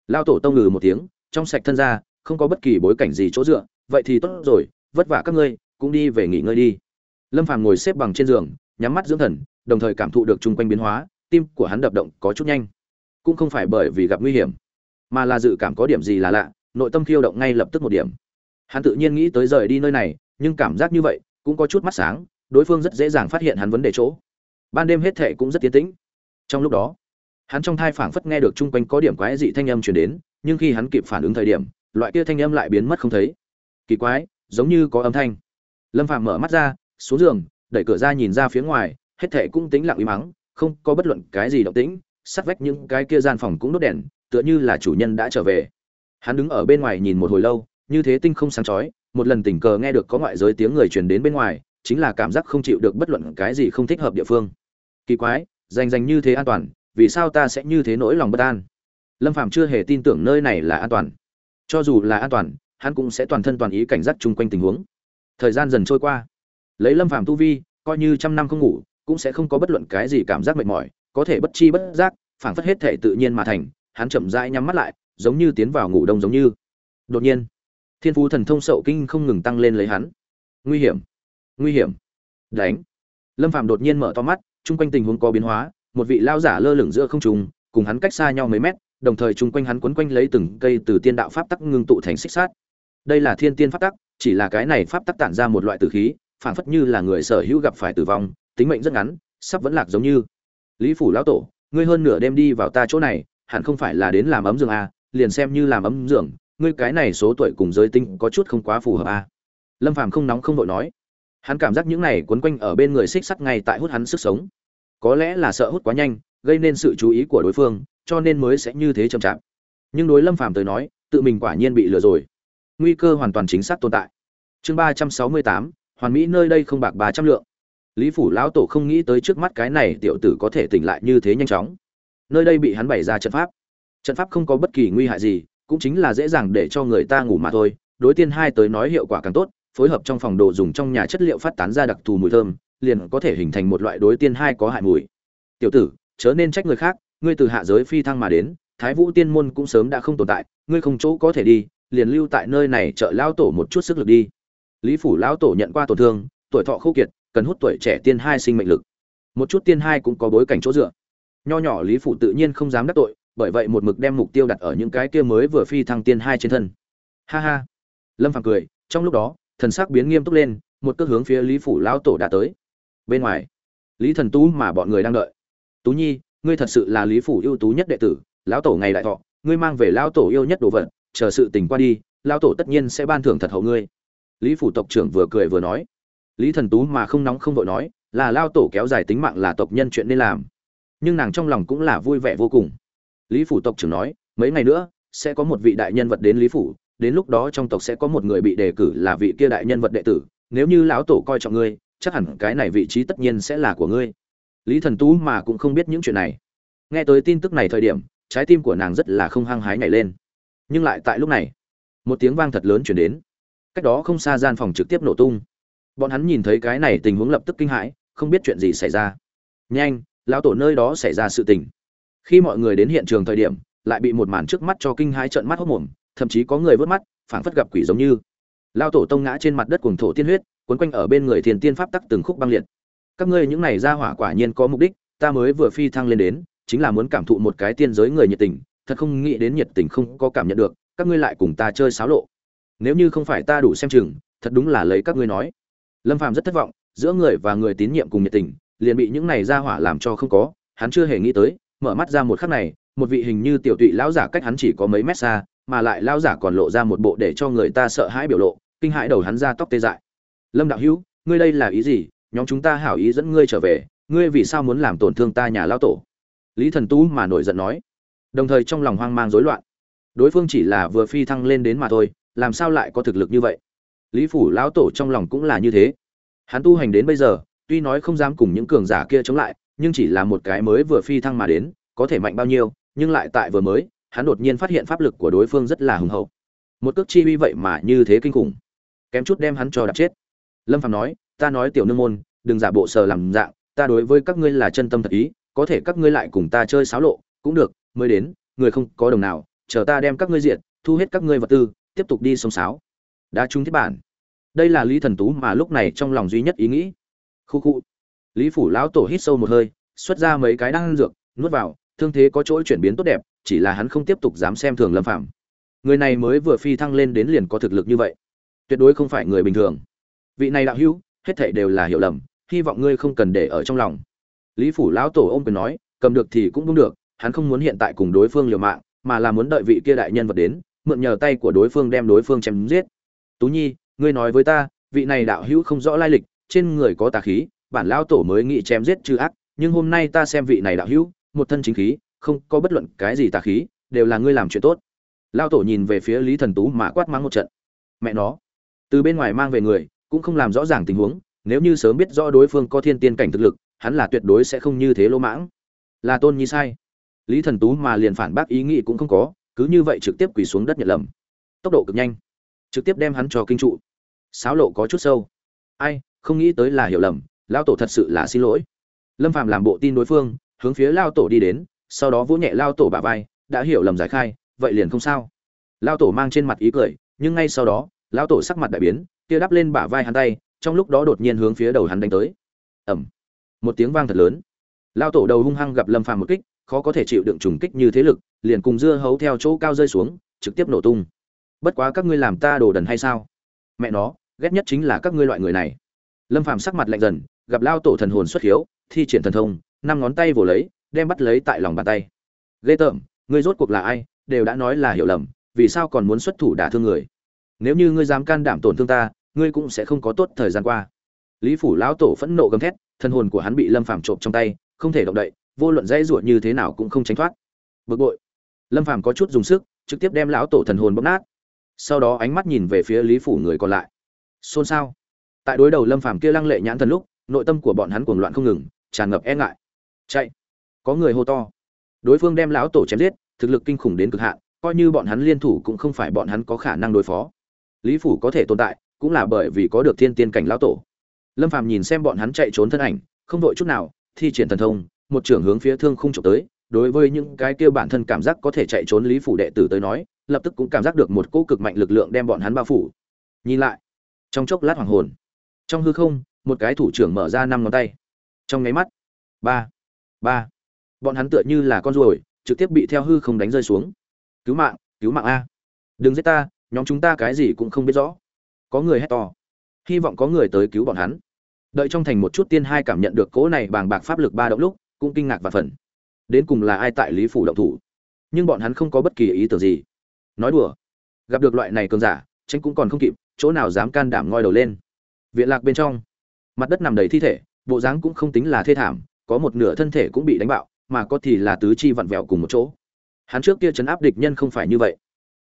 Lao tổ tông ngừ một tiếng, trong sạch thân ra không có bất kỳ bối cảnh gì chỗ dựa, vậy thì tốt rồi, vất vả các ngươi, cũng đi về nghỉ ngơi đi. Lâm phàm ngồi xếp bằng trên giường, nhắm mắt dưỡng thần, đồng thời cảm thụ được chung quanh biến hóa, tim của hắn đập động có chút nhanh. Cũng không phải bởi vì gặp nguy hiểm, mà là dự cảm có điểm gì là lạ, nội tâm khiêu động ngay lập tức một điểm. Hắn tự nhiên nghĩ tới rời đi nơi này, nhưng cảm giác như vậy cũng có chút mắt sáng, đối phương rất dễ dàng phát hiện hắn vấn đề chỗ. Ban đêm hết thệ cũng rất tiến tĩnh. Trong lúc đó, hắn trong thai phảng phất nghe được chung quanh có điểm quái dị thanh âm truyền đến, nhưng khi hắn kịp phản ứng thời điểm loại kia thanh âm lại biến mất không thấy. Kỳ quái, giống như có âm thanh. Lâm phạm mở mắt ra, xuống giường, đẩy cửa ra nhìn ra phía ngoài, hết thệ cũng tĩnh lặng im mắng không có bất luận cái gì động tĩnh, sắt vách những cái kia gian phòng cũng đốt đèn, tựa như là chủ nhân đã trở về. Hắn đứng ở bên ngoài nhìn một hồi lâu, như thế tinh không sáng chói, một lần tình cờ nghe được có ngoại giới tiếng người truyền đến bên ngoài, chính là cảm giác không chịu được bất luận cái gì không thích hợp địa phương. Kỳ quái dành dành như thế an toàn, vì sao ta sẽ như thế nỗi lòng bất an? Lâm phạm chưa hề tin tưởng nơi này là an toàn cho dù là an toàn, hắn cũng sẽ toàn thân toàn ý cảnh giác chung quanh tình huống. Thời gian dần trôi qua. Lấy lâm phạm tu vi, coi như trăm năm không ngủ, cũng sẽ không có bất luận cái gì cảm giác mệt mỏi, có thể bất chi bất giác, phảng phất hết thể tự nhiên mà thành, hắn chậm rãi nhắm mắt lại, giống như tiến vào ngủ đông giống như. Đột nhiên, thiên phú thần thông sậu kinh không ngừng tăng lên lấy hắn. Nguy hiểm nguy hiểm. Đánh. Lâm phạm đột nhiên mở to mắt, chung quanh tình huống có biến hóa, một vị lao giả lơ lửng giữa không trung, cùng hắn cách xa nhau mấy mét đồng thời chung quanh hắn quấn quanh lấy từng cây từ tiên đạo pháp tắc ngưng tụ thành xích sát đây là thiên tiên pháp tắc chỉ là cái này pháp tắc tản ra một loại tử khí phảng phất như là người sở hữu gặp phải tử vong tính mệnh rất ngắn sắp vẫn lạc giống như. Lý phủ lão tổ ngươi hơn nửa đêm đi vào ta chỗ này hẳn không phải là đến làm ấm giường à, liền xem như làm ấm giường ngươi cái này số tuổi cùng giới tinh có chút không quá phù hợp à. lâm phàm không nóng không vội nói. Hắn cảm giác những này quấn quanh ở bên người xích sắt ngay tại hút hắn sức sống. Có lẽ là sợ hút quá nhanh gây nên sự chú ý của đối phương cho nên mới sẽ như thế chậm chạp. Nhưng đối lâm phàm tới nói, tự mình quả nhiên bị lừa rồi. Nguy cơ hoàn toàn chính xác tồn tại. Chương ba trăm sáu mươi tám, hoàn mỹ nơi đây không bạc ba trăm lượng. Lý phủ lão tổ không nghĩ tới trước mắt cái này tiểu tử có thể tỉnh lại như thế nhanh chóng. Nơi đây bị hắn bày ra trận pháp. Trận pháp không có bất kỳ nguy hại gì, cũng chính là dễ dàng để cho người ta ngủ mà thôi. Đối tiên hai tới nói hiệu quả càng tốt, phối hợp trong phòng đồ dùng trong nhà chất liệu phát tán ra đặc thù mùi thơm, liền có thể hình thành một loại đối tiên hai có hại mùi. Tiểu tử, chớ nên trách người khác ngươi từ hạ giới phi thăng mà đến, thái vũ tiên môn cũng sớm đã không tồn tại, ngươi không chỗ có thể đi, liền lưu tại nơi này trợ lao tổ một chút sức lực đi. Lý phủ lão tổ nhận qua tổn thương, tuổi thọ khô kiệt, cần hút tuổi trẻ tiên hai sinh mệnh lực. Một chút tiên hai cũng có bối cảnh chỗ dựa. Nho nhỏ lý phủ tự nhiên không dám đắc tội, bởi vậy một mực đem mục tiêu đặt ở những cái kia mới vừa phi thăng tiên hai trên thân. Ha ha. Lâm phàm cười, trong lúc đó, thần sắc biến nghiêm túc lên, một cước hướng phía lý phủ lão tổ đã tới. Bên ngoài, lý thần tú mà bọn người đang đợi. Tú nhi ngươi thật sự là lý phủ ưu tú nhất đệ tử, lão tổ ngày đại thọ, ngươi mang về lão tổ yêu nhất đồ vật, chờ sự tình qua đi, lão tổ tất nhiên sẽ ban thưởng thật hậu ngươi. Lý phủ tộc trưởng vừa cười vừa nói. Lý thần tú mà không nóng không vội nói, là lao tổ kéo dài tính mạng là tộc nhân chuyện nên làm. Nhưng nàng trong lòng cũng là vui vẻ vô cùng. Lý phủ tộc trưởng nói, mấy ngày nữa, sẽ có một vị đại nhân vật đến lý phủ, đến lúc đó trong tộc sẽ có một người bị đề cử là vị kia đại nhân vật đệ tử, nếu như lão tổ coi trọng ngươi, chắc hẳn cái này vị trí tất nhiên sẽ là của ngươi lý thần tú mà cũng không biết những chuyện này. Nghe tới tin tức này thời điểm, trái tim của nàng rất là không hăng hái nhảy lên. Nhưng lại tại lúc này, một tiếng vang thật lớn chuyển đến. Cách đó không xa gian phòng trực tiếp nổ tung. Bọn hắn nhìn thấy cái này tình huống lập tức kinh hãi, không biết chuyện gì xảy ra. Nhanh, lão tổ nơi đó xảy ra sự tình. Khi mọi người đến hiện trường thời điểm, lại bị một màn trước mắt cho kinh hãi trợn mắt hốc mồm, thậm chí có người vớt mắt, phảng phất gặp quỷ giống như. Lao tổ tông ngã trên mặt đất cuồng thổ tiên huyết, quấn quanh ở bên người thiền tiên pháp tắc từng khúc băng liệt các ngươi những này ra hỏa quả nhiên có mục đích, ta mới vừa phi thăng lên đến, chính là muốn cảm thụ một cái tiên giới người nhiệt tình, thật không nghĩ đến nhiệt tình không có cảm nhận được, các ngươi lại cùng ta chơi xáo lộ. Nếu như không phải ta đủ xem chừng, thật đúng là lấy các ngươi nói. Lâm phàm rất thất vọng, giữa người và người tín nhiệm cùng nhiệt tình, liền bị những này ra hỏa làm cho không có, hắn chưa hề nghĩ tới, mở mắt ra một khắc này, một vị hình như tiểu tụy lão giả cách hắn chỉ có mấy mét xa, mà lại lão giả còn lộ ra một bộ để cho người ta sợ hãi biểu lộ, kinh hãi đầu hắn ra tóc tê dại. Lâm đạo hữu, ngươi đây là ý gì? Nhóm chúng ta hảo ý dẫn ngươi trở về, ngươi vì sao muốn làm tổn thương ta nhà lão tổ? Lý thần tú mà nổi giận nói. Đồng thời trong lòng hoang mang rối loạn. Đối phương chỉ là vừa phi thăng lên đến mà thôi, làm sao lại có thực lực như vậy? Lý phủ lão tổ trong lòng cũng là như thế. Hắn tu hành đến bây giờ, tuy nói không dám cùng những cường giả kia chống lại, nhưng chỉ là một cái mới vừa phi thăng mà đến, có thể mạnh bao nhiêu, nhưng lại tại vừa mới, hắn đột nhiên phát hiện pháp lực của đối phương rất là hùng hậu. Một cước chi uy vậy mà như thế kinh khủng. Kém chút đem hắn cho đạp chết. Lâm phạm nói ta nói tiểu nương môn, đừng giả bộ sờ làm dạng, ta đối với các ngươi là chân tâm thật ý, có thể các ngươi lại cùng ta chơi xáo lộ, cũng được, mới đến, người không có đồng nào, chờ ta đem các ngươi diện thu hết các ngươi vật tư, tiếp tục đi sông sáo đã trúng thiết bản. Đây là lý thần tú mà lúc này trong lòng duy nhất ý nghĩ. Khu khu. Lý phủ lão tổ hít sâu một hơi, xuất ra mấy cái đan dược, nuốt vào, thương thế có chỗ chuyển biến tốt đẹp, chỉ là hắn không tiếp tục dám xem thường lâm phạm người này mới vừa phi thăng lên đến liền có thực lực như vậy. Tuyệt đối không phải người bình thường. Vị này đạo hữu hết thảy đều là hiểu lầm, hy vọng ngươi không cần để ở trong lòng. Lý phủ lão tổ ôm quyền nói, cầm được thì cũng đúng được, hắn không muốn hiện tại cùng đối phương liều mạng, mà là muốn đợi vị kia đại nhân vật đến, mượn nhờ tay của đối phương đem đối phương chém giết. Tú nhi, ngươi nói với ta, vị này đạo hữu không rõ lai lịch, trên người có tà khí, bản lão tổ mới nghĩ chém giết trừ ác, nhưng hôm nay ta xem vị này đạo hữu, một thân chính khí, không có bất luận cái gì tà khí, đều là ngươi làm chuyện tốt. Lão tổ nhìn về phía lý thần tú mà quát mắng một trận. Mẹ nó. Từ bên ngoài mang về người cũng không làm rõ ràng tình huống, nếu như sớm biết rõ đối phương có thiên tiên cảnh thực lực, hắn là tuyệt đối sẽ không như thế lỗ mãng. Là tôn nhi sai. Lý thần tú mà liền phản bác ý nghĩ cũng không có, cứ như vậy trực tiếp quỳ xuống đất nhận lầm. Tốc độ cực nhanh. Trực tiếp đem hắn cho kinh trụ. Sáo lộ có chút sâu. Ai, không nghĩ tới là hiểu lầm lao tổ thật sự là xin lỗi. Lâm phàm làm bộ tin đối phương, hướng phía lao tổ đi đến, sau đó vỗ nhẹ lao tổ bả vai, đã hiểu lầm giải khai, vậy liền không sao. Lao tổ mang trên mặt ý cười, nhưng ngay sau đó lao tổ sắc mặt đại biến kia đắp lên bả vai hắn tay, trong lúc đó đột nhiên hướng phía đầu hắn đánh tới. Ẩm một tiếng vang thật lớn. Lao tổ đầu hung hăng gặp lâm phàm một kích, khó có thể chịu đựng trùng kích như thế lực, liền cùng dưa hấu theo chỗ cao rơi xuống, trực tiếp nổ tung. Bất quá các ngươi làm ta đồ đần hay sao? Mẹ nó, ghét nhất chính là các ngươi loại người này. Lâm phàm sắc mặt lạnh dần, gặp lao tổ thần hồn xuất hiếu, thi triển thần thông, năm ngón tay vồ lấy, đem bắt lấy tại lòng bàn tay. Ghê tởm, ngươi rốt cuộc là ai, đều đã nói là hiểu lầm, vì sao còn muốn xuất thủ đả thương người? Nếu như ngươi dám can đảm tổn thương ta, ngươi cũng sẽ không có tốt thời gian qua. Lý phủ lão tổ phẫn nộ gầm thét, thân hồn của hắn bị lâm phàm trộm trong tay, không thể động đậy, vô luận dãy ruột như thế nào cũng không tránh thoát. Bực bội. Lâm phàm có chút dùng sức, trực tiếp đem lão tổ thần hồn bóp nát. Sau đó ánh mắt nhìn về phía lý phủ người còn lại. Xôn xao. Tại đối đầu lâm phàm kia lăng lệ nhãn thần lúc, nội tâm của bọn hắn cuồng loạn không ngừng, tràn ngập e ngại. Chạy. Có người hô to. Đối phương đem lão tổ chém giết, thực lực kinh khủng đến cực hạn, coi như bọn hắn liên thủ cũng không phải bọn hắn có khả năng đối phó lý phủ có thể tồn tại, cũng là bởi vì có được thiên tiên cảnh lão tổ. Lâm phàm nhìn xem bọn hắn chạy trốn thân ảnh, không đội chút nào, thi triển thần thông, một trưởng hướng phía thương không trộm tới, đối với những cái kia bản thân cảm giác có thể chạy trốn lý phủ đệ tử tới nói, lập tức cũng cảm giác được một cỗ cực mạnh lực lượng đem bọn hắn bao phủ. Nhìn lại, trong chốc lát hoàng hồn. Trong hư không, một cái thủ trưởng mở ra năm ngón tay. Trong nháy mắt, ba ba, bọn hắn tựa như là con ruồi, trực tiếp bị theo hư không đánh rơi xuống. Cứu mạng cứu mạng a. Đừng giết ta nhóm chúng ta cái gì cũng không biết rõ. Có người hét to. Hy vọng có người tới cứu bọn hắn. Đợi trong thành một chút tiên hai cảm nhận được cỗ này bàng bạc pháp lực ba động lúc, cũng kinh ngạc và phần đến cùng là ai tại lý phủ động thủ? Nhưng bọn hắn không có bất kỳ ý tưởng gì. Nói đùa. Gặp được loại này cường giả tranh cũng còn không kịp, chỗ nào dám can đảm ngoi đầu lên. Viện lạc bên trong. Mặt đất nằm đầy thi thể, bộ dáng cũng không tính là thê thảm, có một nửa thân thể cũng bị đánh bạo, mà có thì là tứ chi vặn vẹo cùng một chỗ. Hắn trước kia chấn áp địch nhân không phải như vậy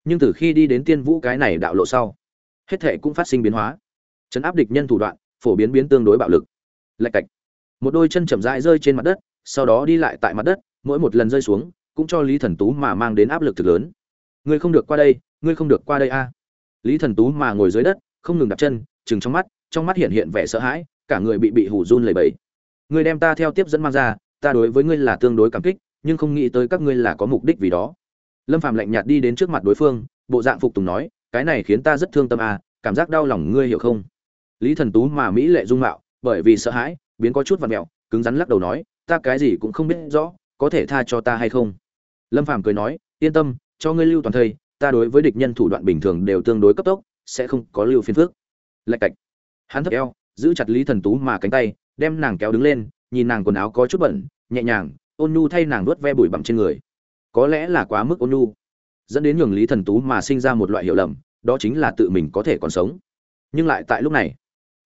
nhưng từ khi đi đến tiên vũ cái này đạo lộ sau, hết thệ cũng phát sinh biến hóa. Chấn áp địch nhân thủ đoạn, phổ biến biến tương đối bạo lực. Lạch cạch. Một đôi chân chậm rãi rơi trên mặt đất, sau đó đi lại tại mặt đất, mỗi một lần rơi xuống, cũng cho lý thần tú mà mang đến áp lực thực lớn. Ngươi không được qua đây, ngươi không được qua đây a. Lý thần tú mà ngồi dưới đất, không ngừng đặt chân chừng trong mắt trong mắt hiện hiện vẻ sợ hãi, cả người bị bị hủ run lẩy bẩy. Ngươi đem ta theo tiếp dẫn mang ra, ta đối với ngươi là tương đối cảm kích, nhưng không nghĩ tới các ngươi là có mục đích vì đó lâm phàm lạnh nhạt đi đến trước mặt đối phương, bộ dạng phục tùng nói, cái này khiến ta rất thương tâm à cảm giác đau lòng ngươi hiểu không? Lý thần tú mà mỹ lệ dung mạo, bởi vì sợ hãi, biến có chút vặt mẹo, cứng rắn lắc đầu nói, ta cái gì cũng không biết rõ, có thể tha cho ta hay không? Lâm phàm cười nói, yên tâm, cho ngươi lưu toàn thây, ta đối với địch nhân thủ đoạn bình thường đều tương đối cấp tốc, sẽ không có lưu phiền phước lạch cạch. Hắn thấp eo, giữ chặt lý thần tú mà cánh tay, đem nàng kéo đứng lên, nhìn nàng quần áo có chút bẩn, nhẹ nhàng, ôn nhu thay nàng nuốt ve bụi bặm trên người có lẽ là quá mức ôn nhu, dẫn đến nhường lý thần tú mà sinh ra một loại hiểu lầm, đó chính là tự mình có thể còn sống. Nhưng lại tại lúc này,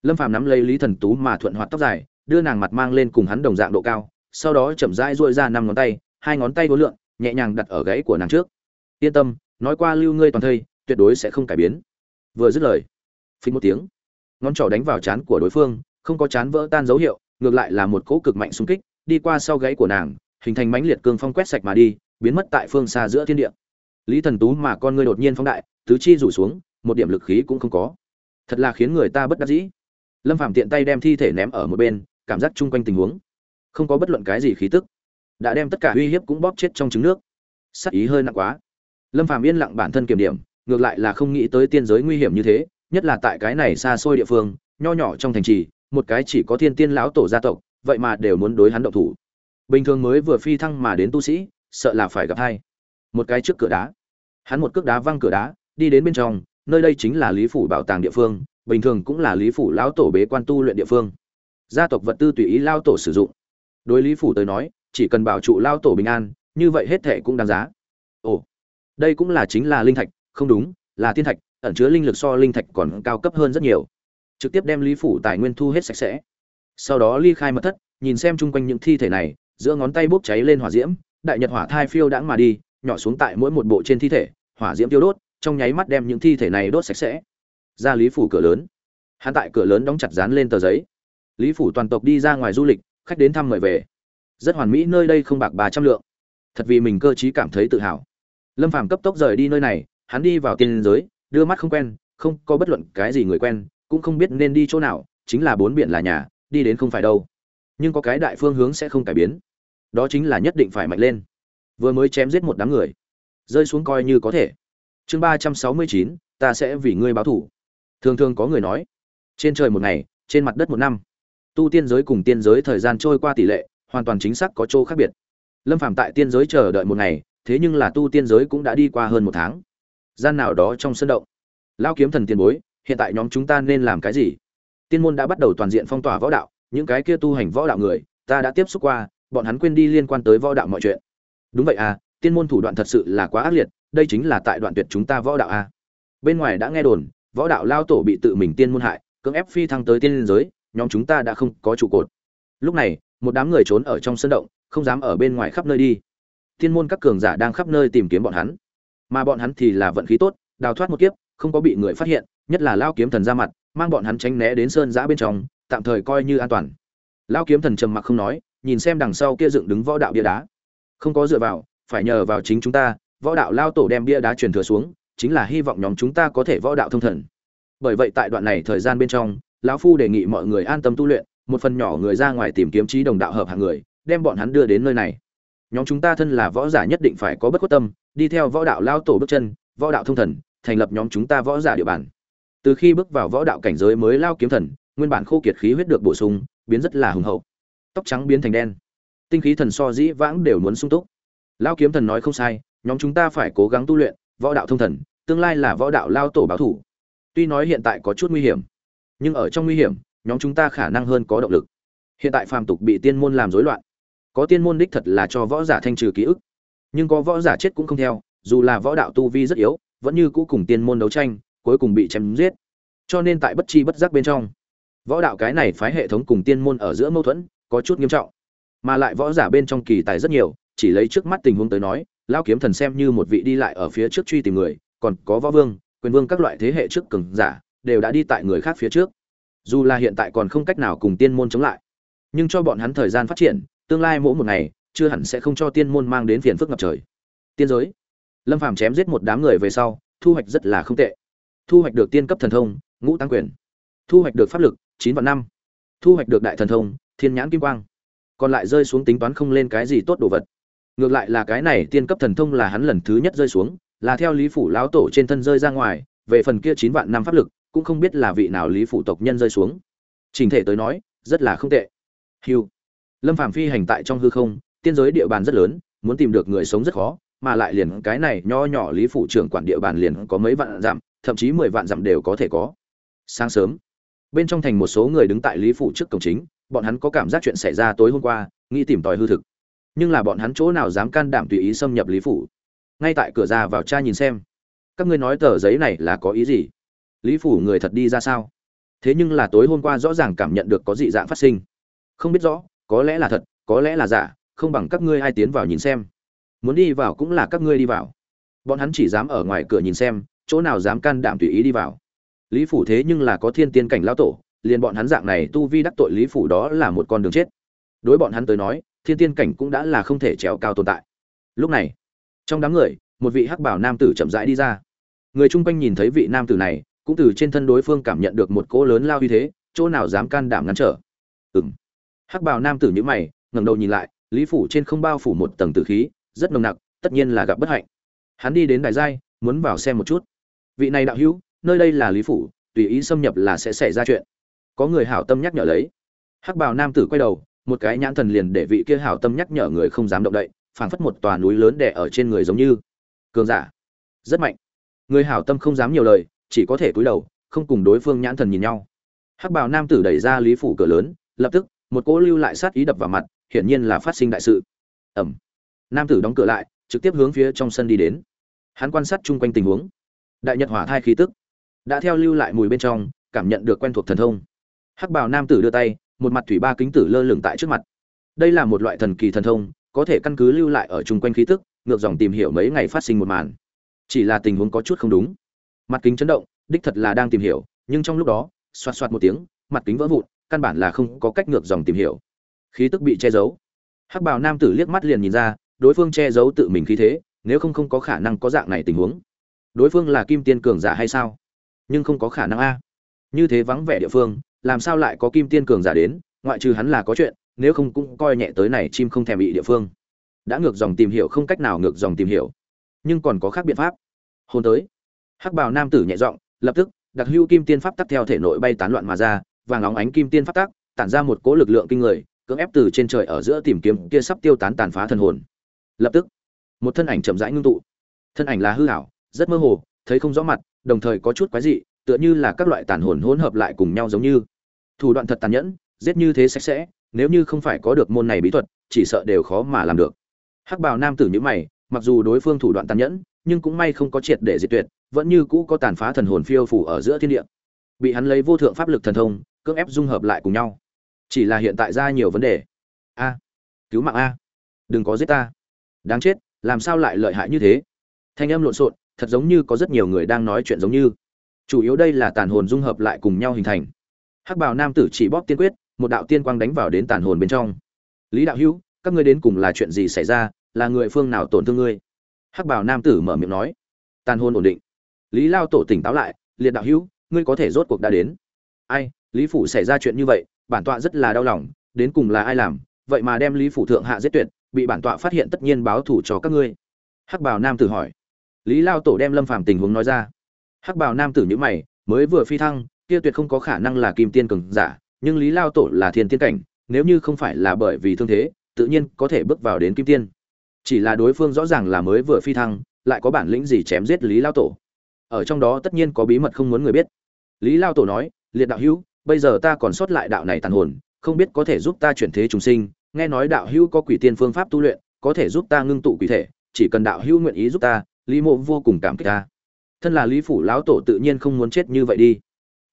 lâm phàm nắm lấy lý thần tú mà thuận hoạt tóc dài, đưa nàng mặt mang lên cùng hắn đồng dạng độ cao, sau đó chậm rãi duỗi ra năm ngón tay, hai ngón tay vô lượng, nhẹ nhàng đặt ở gãy của nàng trước. Yên tâm, nói qua lưu ngươi toàn thây, tuyệt đối sẽ không cải biến. Vừa dứt lời phình một tiếng, ngón trỏ đánh vào chán của đối phương, không có chán vỡ tan dấu hiệu, ngược lại là một cỗ cực mạnh xung kích, đi qua sau gáy của nàng, hình thành mãnh liệt cương phong quét sạch mà đi biến mất tại phương xa giữa thiên địa. Lý thần tú mà con ngươi đột nhiên phóng đại, tứ chi rủ xuống, một điểm lực khí cũng không có. Thật là khiến người ta bất đắc dĩ. Lâm phạm tiện tay đem thi thể ném ở một bên, cảm giác chung quanh tình huống. Không có bất luận cái gì khí tức. Đã đem tất cả uy hiếp cũng bóp chết trong trứng nước. Sắc ý hơi nặng quá. Lâm phạm yên lặng bản thân kiểm điểm, ngược lại là không nghĩ tới tiên giới nguy hiểm như thế, nhất là tại cái này xa xôi địa phương, nho nhỏ trong thành trì, một cái chỉ có thiên tiên lão tổ gia tộc, vậy mà đều muốn đối hắn động thủ. Bình thường mới vừa phi thăng mà đến tu sĩ sợ là phải gặp hai. Một cái trước cửa đá. Hắn một cước đá văng cửa đá, đi đến bên trong, nơi đây chính là lý phủ bảo tàng địa phương, bình thường cũng là lý phủ lão tổ bế quan tu luyện địa phương. Gia tộc vật tư tùy ý lao tổ sử dụng. Đối lý phủ tới nói, chỉ cần bảo trụ lao tổ bình an, như vậy hết thệ cũng đáng giá. Ồ, đây cũng là chính là linh thạch, không đúng, là tiên thạch, ẩn chứa linh lực so linh thạch còn cao cấp hơn rất nhiều. Trực tiếp đem lý phủ tài nguyên thu hết sạch sẽ. Sau đó ly khai mật thất, nhìn xem chung quanh những thi thể này, giữa ngón tay bốc cháy lên hỏa diễm đại nhật hỏa thai phiêu đãng mà đi, nhỏ xuống tại mỗi một bộ trên thi thể, hỏa diễm tiêu đốt, trong nháy mắt đem những thi thể này đốt sạch sẽ. Ra lý phủ cửa lớn. Hắn tại cửa lớn đóng chặt dán lên tờ giấy. Lý phủ toàn tộc đi ra ngoài du lịch, khách đến thăm mời về. Rất hoàn mỹ, nơi đây không bạc ba trăm lượng. Thật vì mình cơ t cảm thấy tự hào. Lâm phàm cấp tốc rời đi nơi này, hắn đi vào tiên giới, đưa mắt không quen, không có bất luận cái gì người quen, cũng không biết nên đi chỗ nào, chính là bốn biển là nhà, đi đến không phải đâu. Nhưng có cái đại phương hướng sẽ không cải biến đó chính là nhất định phải mạnh lên. Vừa mới chém giết một đám người, rơi xuống coi như có thể. Chương ba trăm sáu mươi chín, ta sẽ vì ngươi báo thủ thường thường có người nói, trên trời một ngày, trên mặt đất một năm. Tu tiên giới cùng tiên giới thời gian trôi qua tỷ lệ, hoàn toàn chính xác có chỗ khác biệt. Lâm phạm tại tiên giới chờ đợi một ngày, thế nhưng là tu tiên giới cũng đã đi qua hơn một tháng. Gian nào đó trong sân động. Lao kiếm thần tiền bối, hiện tại nhóm chúng ta nên làm cái gì? Tiên môn đã bắt đầu toàn diện phong tỏa võ đạo, những cái kia tu hành võ đạo người, ta đã tiếp xúc qua bọn hắn quên đi liên quan tới võ đạo mọi chuyện. Đúng vậy à tiên môn thủ đoạn thật sự là quá ác liệt, đây chính là tại đoạn tuyệt chúng ta võ đạo à. bên ngoài đã nghe đồn, võ đạo lao tổ bị tự mình tiên môn hại, cưỡng ép phi thăng tới tiên liên giới, nhóm chúng ta đã không có trụ cột. Lúc này, một đám người trốn ở trong sân động, không dám ở bên ngoài khắp nơi đi. Tiên môn các cường giả đang khắp nơi tìm kiếm bọn hắn. Mà bọn hắn thì là vận khí tốt, đào thoát một kiếp, không có bị người phát hiện, nhất là lao kiếm thần ra mặt, mang bọn hắn tránh né đến sơn giã bên trong, tạm thời coi như an toàn. Lao kiếm thần trầm mặc không nói nhìn xem đằng sau kia dựng đứng võ đạo bia đá. Không có dựa vào, phải nhờ vào chính chúng ta, võ đạo lao tổ đem bia đá truyền thừa xuống, chính là hy vọng nhóm chúng ta có thể võ đạo thông thần. Bởi vậy tại đoạn này thời gian bên trong, lão phu đề nghị mọi người an tâm tu luyện, một phần nhỏ người ra ngoài tìm kiếm trí đồng đạo hợp hàng người, đem bọn hắn đưa đến nơi này. Nhóm chúng ta thân là võ giả nhất định phải có bất khuất tâm, đi theo võ đạo lao tổ bước chân, võ đạo thông thần, thành lập nhóm chúng ta võ giả địa bàn. Từ khi bước vào võ đạo cảnh giới mới lao kiếm thần, nguyên bản khô kiệt khí huyết được bổ sung, biến rất là hùng hậu tóc trắng biến thành đen. Tinh khí thần so dĩ vãng đều muốn sung túc. Lao kiếm thần nói không sai, nhóm chúng ta phải cố gắng tu luyện, võ đạo thông thần, tương lai là võ đạo lao tổ báo thủ. Tuy nói hiện tại có chút nguy hiểm, nhưng ở trong nguy hiểm, nhóm chúng ta khả năng hơn có động lực. Hiện tại phàm tục bị tiên môn làm rối loạn. Có tiên môn đích thật là cho võ giả thanh trừ ký ức. Nhưng có võ giả chết cũng không theo, dù là võ đạo tu vi rất yếu, vẫn như cũ cùng tiên môn đấu tranh, cuối cùng bị chém giết. Cho nên tại bất chi bất giác bên trong, võ đạo cái này phái hệ thống cùng tiên môn ở giữa mâu thuẫn có chút nghiêm trọng. Mà lại võ giả bên trong kỳ tài rất nhiều, chỉ lấy trước mắt tình huống tới nói lao kiếm thần xem như một vị đi lại ở phía trước truy tìm người, còn có võ vương, quyền vương các loại thế hệ trước cường giả, đều đã đi tại người khác phía trước. Dù là hiện tại còn không cách nào cùng tiên môn chống lại, nhưng cho bọn hắn thời gian phát triển, tương lai mỗi một ngày, chưa hẳn sẽ không cho tiên môn mang đến phiền phức ngập trời. Tiên giới. Lâm phàm chém giết một đám người về sau, thu hoạch rất là không tệ. Thu hoạch được tiên cấp thần thông, ngũ tăng quyền. Thu hoạch được pháp lực, chín vạn năm. Thu hoạch được đại thần thông thiên nhãn kim quang. Còn lại rơi xuống tính toán không lên cái gì tốt đồ vật. Ngược lại là cái này tiên cấp thần thông là hắn lần thứ nhất rơi xuống, là theo lý phủ lão tổ trên thân rơi ra ngoài, về phần kia chín vạn năm pháp lực, cũng không biết là vị nào lý phủ tộc nhân rơi xuống. Trình thể tới nói, rất là không tệ. Hiu lâm phàm phi hành tại trong hư không, tiên giới địa bàn rất lớn, muốn tìm được người sống rất khó, mà lại liền cái này nho nhỏ lý phủ trưởng quản địa bàn liền có mấy vạn dặm, thậm chí mười vạn dặm đều có thể có. Sáng sớm, bên trong thành một số người đứng tại lý phủ trước cổng chính bọn hắn có cảm giác chuyện xảy ra tối hôm qua, nghĩ tìm tòi hư thực. Nhưng là bọn hắn chỗ nào dám can đảm tùy ý xâm nhập lý phủ? Ngay tại cửa ra vào cha nhìn xem. Các ngươi nói tờ giấy này là có ý gì? Lý phủ người thật đi ra sao? Thế nhưng là tối hôm qua rõ ràng cảm nhận được có dị dạng phát sinh. Không biết rõ, có lẽ là thật, có lẽ là giả, không bằng các ngươi ai tiến vào nhìn xem. Muốn đi vào cũng là các ngươi đi vào. Bọn hắn chỉ dám ở ngoài cửa nhìn xem, chỗ nào dám can đảm tùy ý đi vào. Lý phủ thế nhưng là có thiên tiên cảnh lão tổ liền bọn hắn dạng này tu vi đắc tội lý phủ đó là một con đường chết. Đối bọn hắn tới nói, thiên tiên cảnh cũng đã là không thể trèo cao tồn tại. Lúc này, trong đám người, một vị hắc bảo nam tử chậm rãi đi ra. Người chung quanh nhìn thấy vị nam tử này, cũng từ trên thân đối phương cảm nhận được một cỗ lớn lao uy thế, chỗ nào dám can đảm ngăn trở. Ừng hắc bảo nam tử nhữ mày, ngẩng đầu nhìn lại, lý phủ trên không bao phủ một tầng tử khí, rất nồng nặc, tất nhiên là gặp bất hạnh. Hắn đi đến đại giai, muốn vào xem một chút. Vị này đạo hữu, nơi đây là lý phủ, tùy ý xâm nhập là sẽ xảy ra chuyện có người hảo tâm nhắc nhở lấy. Hắc bào nam tử quay đầu, một cái nhãn thần liền để vị kia hảo tâm nhắc nhở người không dám động đậy, phảng phất một tòa núi lớn đè ở trên người giống như. Cường giả. Rất mạnh. Người hảo tâm không dám nhiều lời, chỉ có thể cúi đầu, không cùng đối phương nhãn thần nhìn nhau. Hắc bào nam tử đẩy ra lý phủ cửa lớn, lập tức, một cỗ lưu lại sát ý đập vào mặt, hiển nhiên là phát sinh đại sự. Ẩm. Nam tử đóng cửa lại, trực tiếp hướng phía trong sân đi đến. Hắn quan sát chung quanh tình huống. Đại nhật hỏa thai khí tức. Đã theo lưu lại mùi bên trong, cảm nhận được quen thuộc thần thông hắc bào nam tử đưa tay, một mặt thủy ba kính tử lơ lửng tại trước mặt. Đây là một loại thần kỳ thần thông, có thể căn cứ lưu lại ở chung quanh khí tức, ngược dòng tìm hiểu mấy ngày phát sinh một màn. Chỉ là tình huống có chút không đúng. Mặt kính chấn động, đích thật là đang tìm hiểu, nhưng trong lúc đó, xoạt xoạt một tiếng, mặt kính vỡ vụn, căn bản là không có cách ngược dòng tìm hiểu. Khí tức bị che giấu. Hắc bào nam tử liếc mắt liền nhìn ra, đối phương che giấu tự mình khí thế, nếu không không có khả năng có dạng này tình huống. Đối phương là kim tiên cường giả hay sao? Nhưng không có khả năng a. Như thế vắng vẻ địa phương làm sao lại có kim tiên cường giả đến, ngoại trừ hắn là có chuyện, nếu không cũng coi nhẹ tới này chim không thèm bị địa phương. Đã ngược dòng tìm hiểu không cách nào ngược dòng tìm hiểu. Nhưng còn có khác biện pháp. Hôn tới. Hắc bào nam tử nhẹ giọng, lập tức, đặc hưu kim tiên pháp tắc theo thể nội bay tán loạn mà ra, vàng óng ánh kim tiên pháp tắc, tản ra một cỗ lực lượng kinh người, cưỡng ép từ trên trời ở giữa tìm kiếm, kia sắp tiêu tán tàn phá thần hồn. Lập tức, một thân ảnh chậm rãi ngưng tụ. Thân ảnh là hư ảo, rất mơ hồ, thấy không rõ mặt, đồng thời có chút quái dị, tựa như là các loại tàn hồn hỗn hợp lại cùng nhau giống như thủ đoạn thật tàn nhẫn, giết như thế sạch sẽ, nếu như không phải có được môn này bí thuật, chỉ sợ đều khó mà làm được. Hắc bào nam tử như mày, mặc dù đối phương thủ đoạn tàn nhẫn, nhưng cũng may không có triệt để diệt tuyệt, vẫn như cũ có tàn phá thần hồn phiêu phủ ở giữa thiên địa. Bị hắn lấy vô thượng pháp lực thần thông, cưỡng ép dung hợp lại cùng nhau. Chỉ là hiện tại ra nhiều vấn đề. A, cứu mạng a. Đừng có giết ta. Đáng chết, làm sao lại lợi hại như thế? Thanh âm lộn xộn, thật giống như có rất nhiều người đang nói chuyện giống như. Chủ yếu đây là tàn hồn dung hợp lại cùng nhau hình thành hắc bào nam tử chỉ bóp tiên quyết, một đạo tiên quang đánh vào đến tàn hồn bên trong. Lý đạo hữu, các ngươi đến cùng là chuyện gì xảy ra? Là người phương nào tổn thương ngươi? Hắc bào nam tử mở miệng nói. Tàn hồn ổn định. Lý lao tổ tỉnh táo lại, liệt đạo hữu, ngươi có thể rốt cuộc đã đến. Ai? Lý phủ xảy ra chuyện như vậy, bản tọa rất là đau lòng, đến cùng là ai làm? Vậy mà đem lý phủ thượng hạ giết tuyệt, bị bản tọa phát hiện tất nhiên báo thủ cho các ngươi. Hắc bào nam tử hỏi. Lý lao tổ đem lâm phàm tình huống nói ra. Hắc bào nam tử nhữ mày, mới vừa phi thăng kia tuyệt không có khả năng là kim tiên cường giả, nhưng lý lao tổ là thiên tiên cảnh, nếu như không phải là bởi vì thương thế, tự nhiên có thể bước vào đến kim tiên. Chỉ là đối phương rõ ràng là mới vừa phi thăng, lại có bản lĩnh gì chém giết lý lao tổ? Ở trong đó tất nhiên có bí mật không muốn người biết. Lý lao tổ nói, liệt đạo hữu, bây giờ ta còn sót lại đạo này tàn hồn, không biết có thể giúp ta chuyển thế trùng sinh. Nghe nói đạo hữu có quỷ tiên phương pháp tu luyện, có thể giúp ta ngưng tụ quỷ thể, chỉ cần đạo hữu nguyện ý giúp ta, lý mộ vô cùng cảm kích ta. Thân là lý phủ lão tổ tự nhiên không muốn chết như vậy đi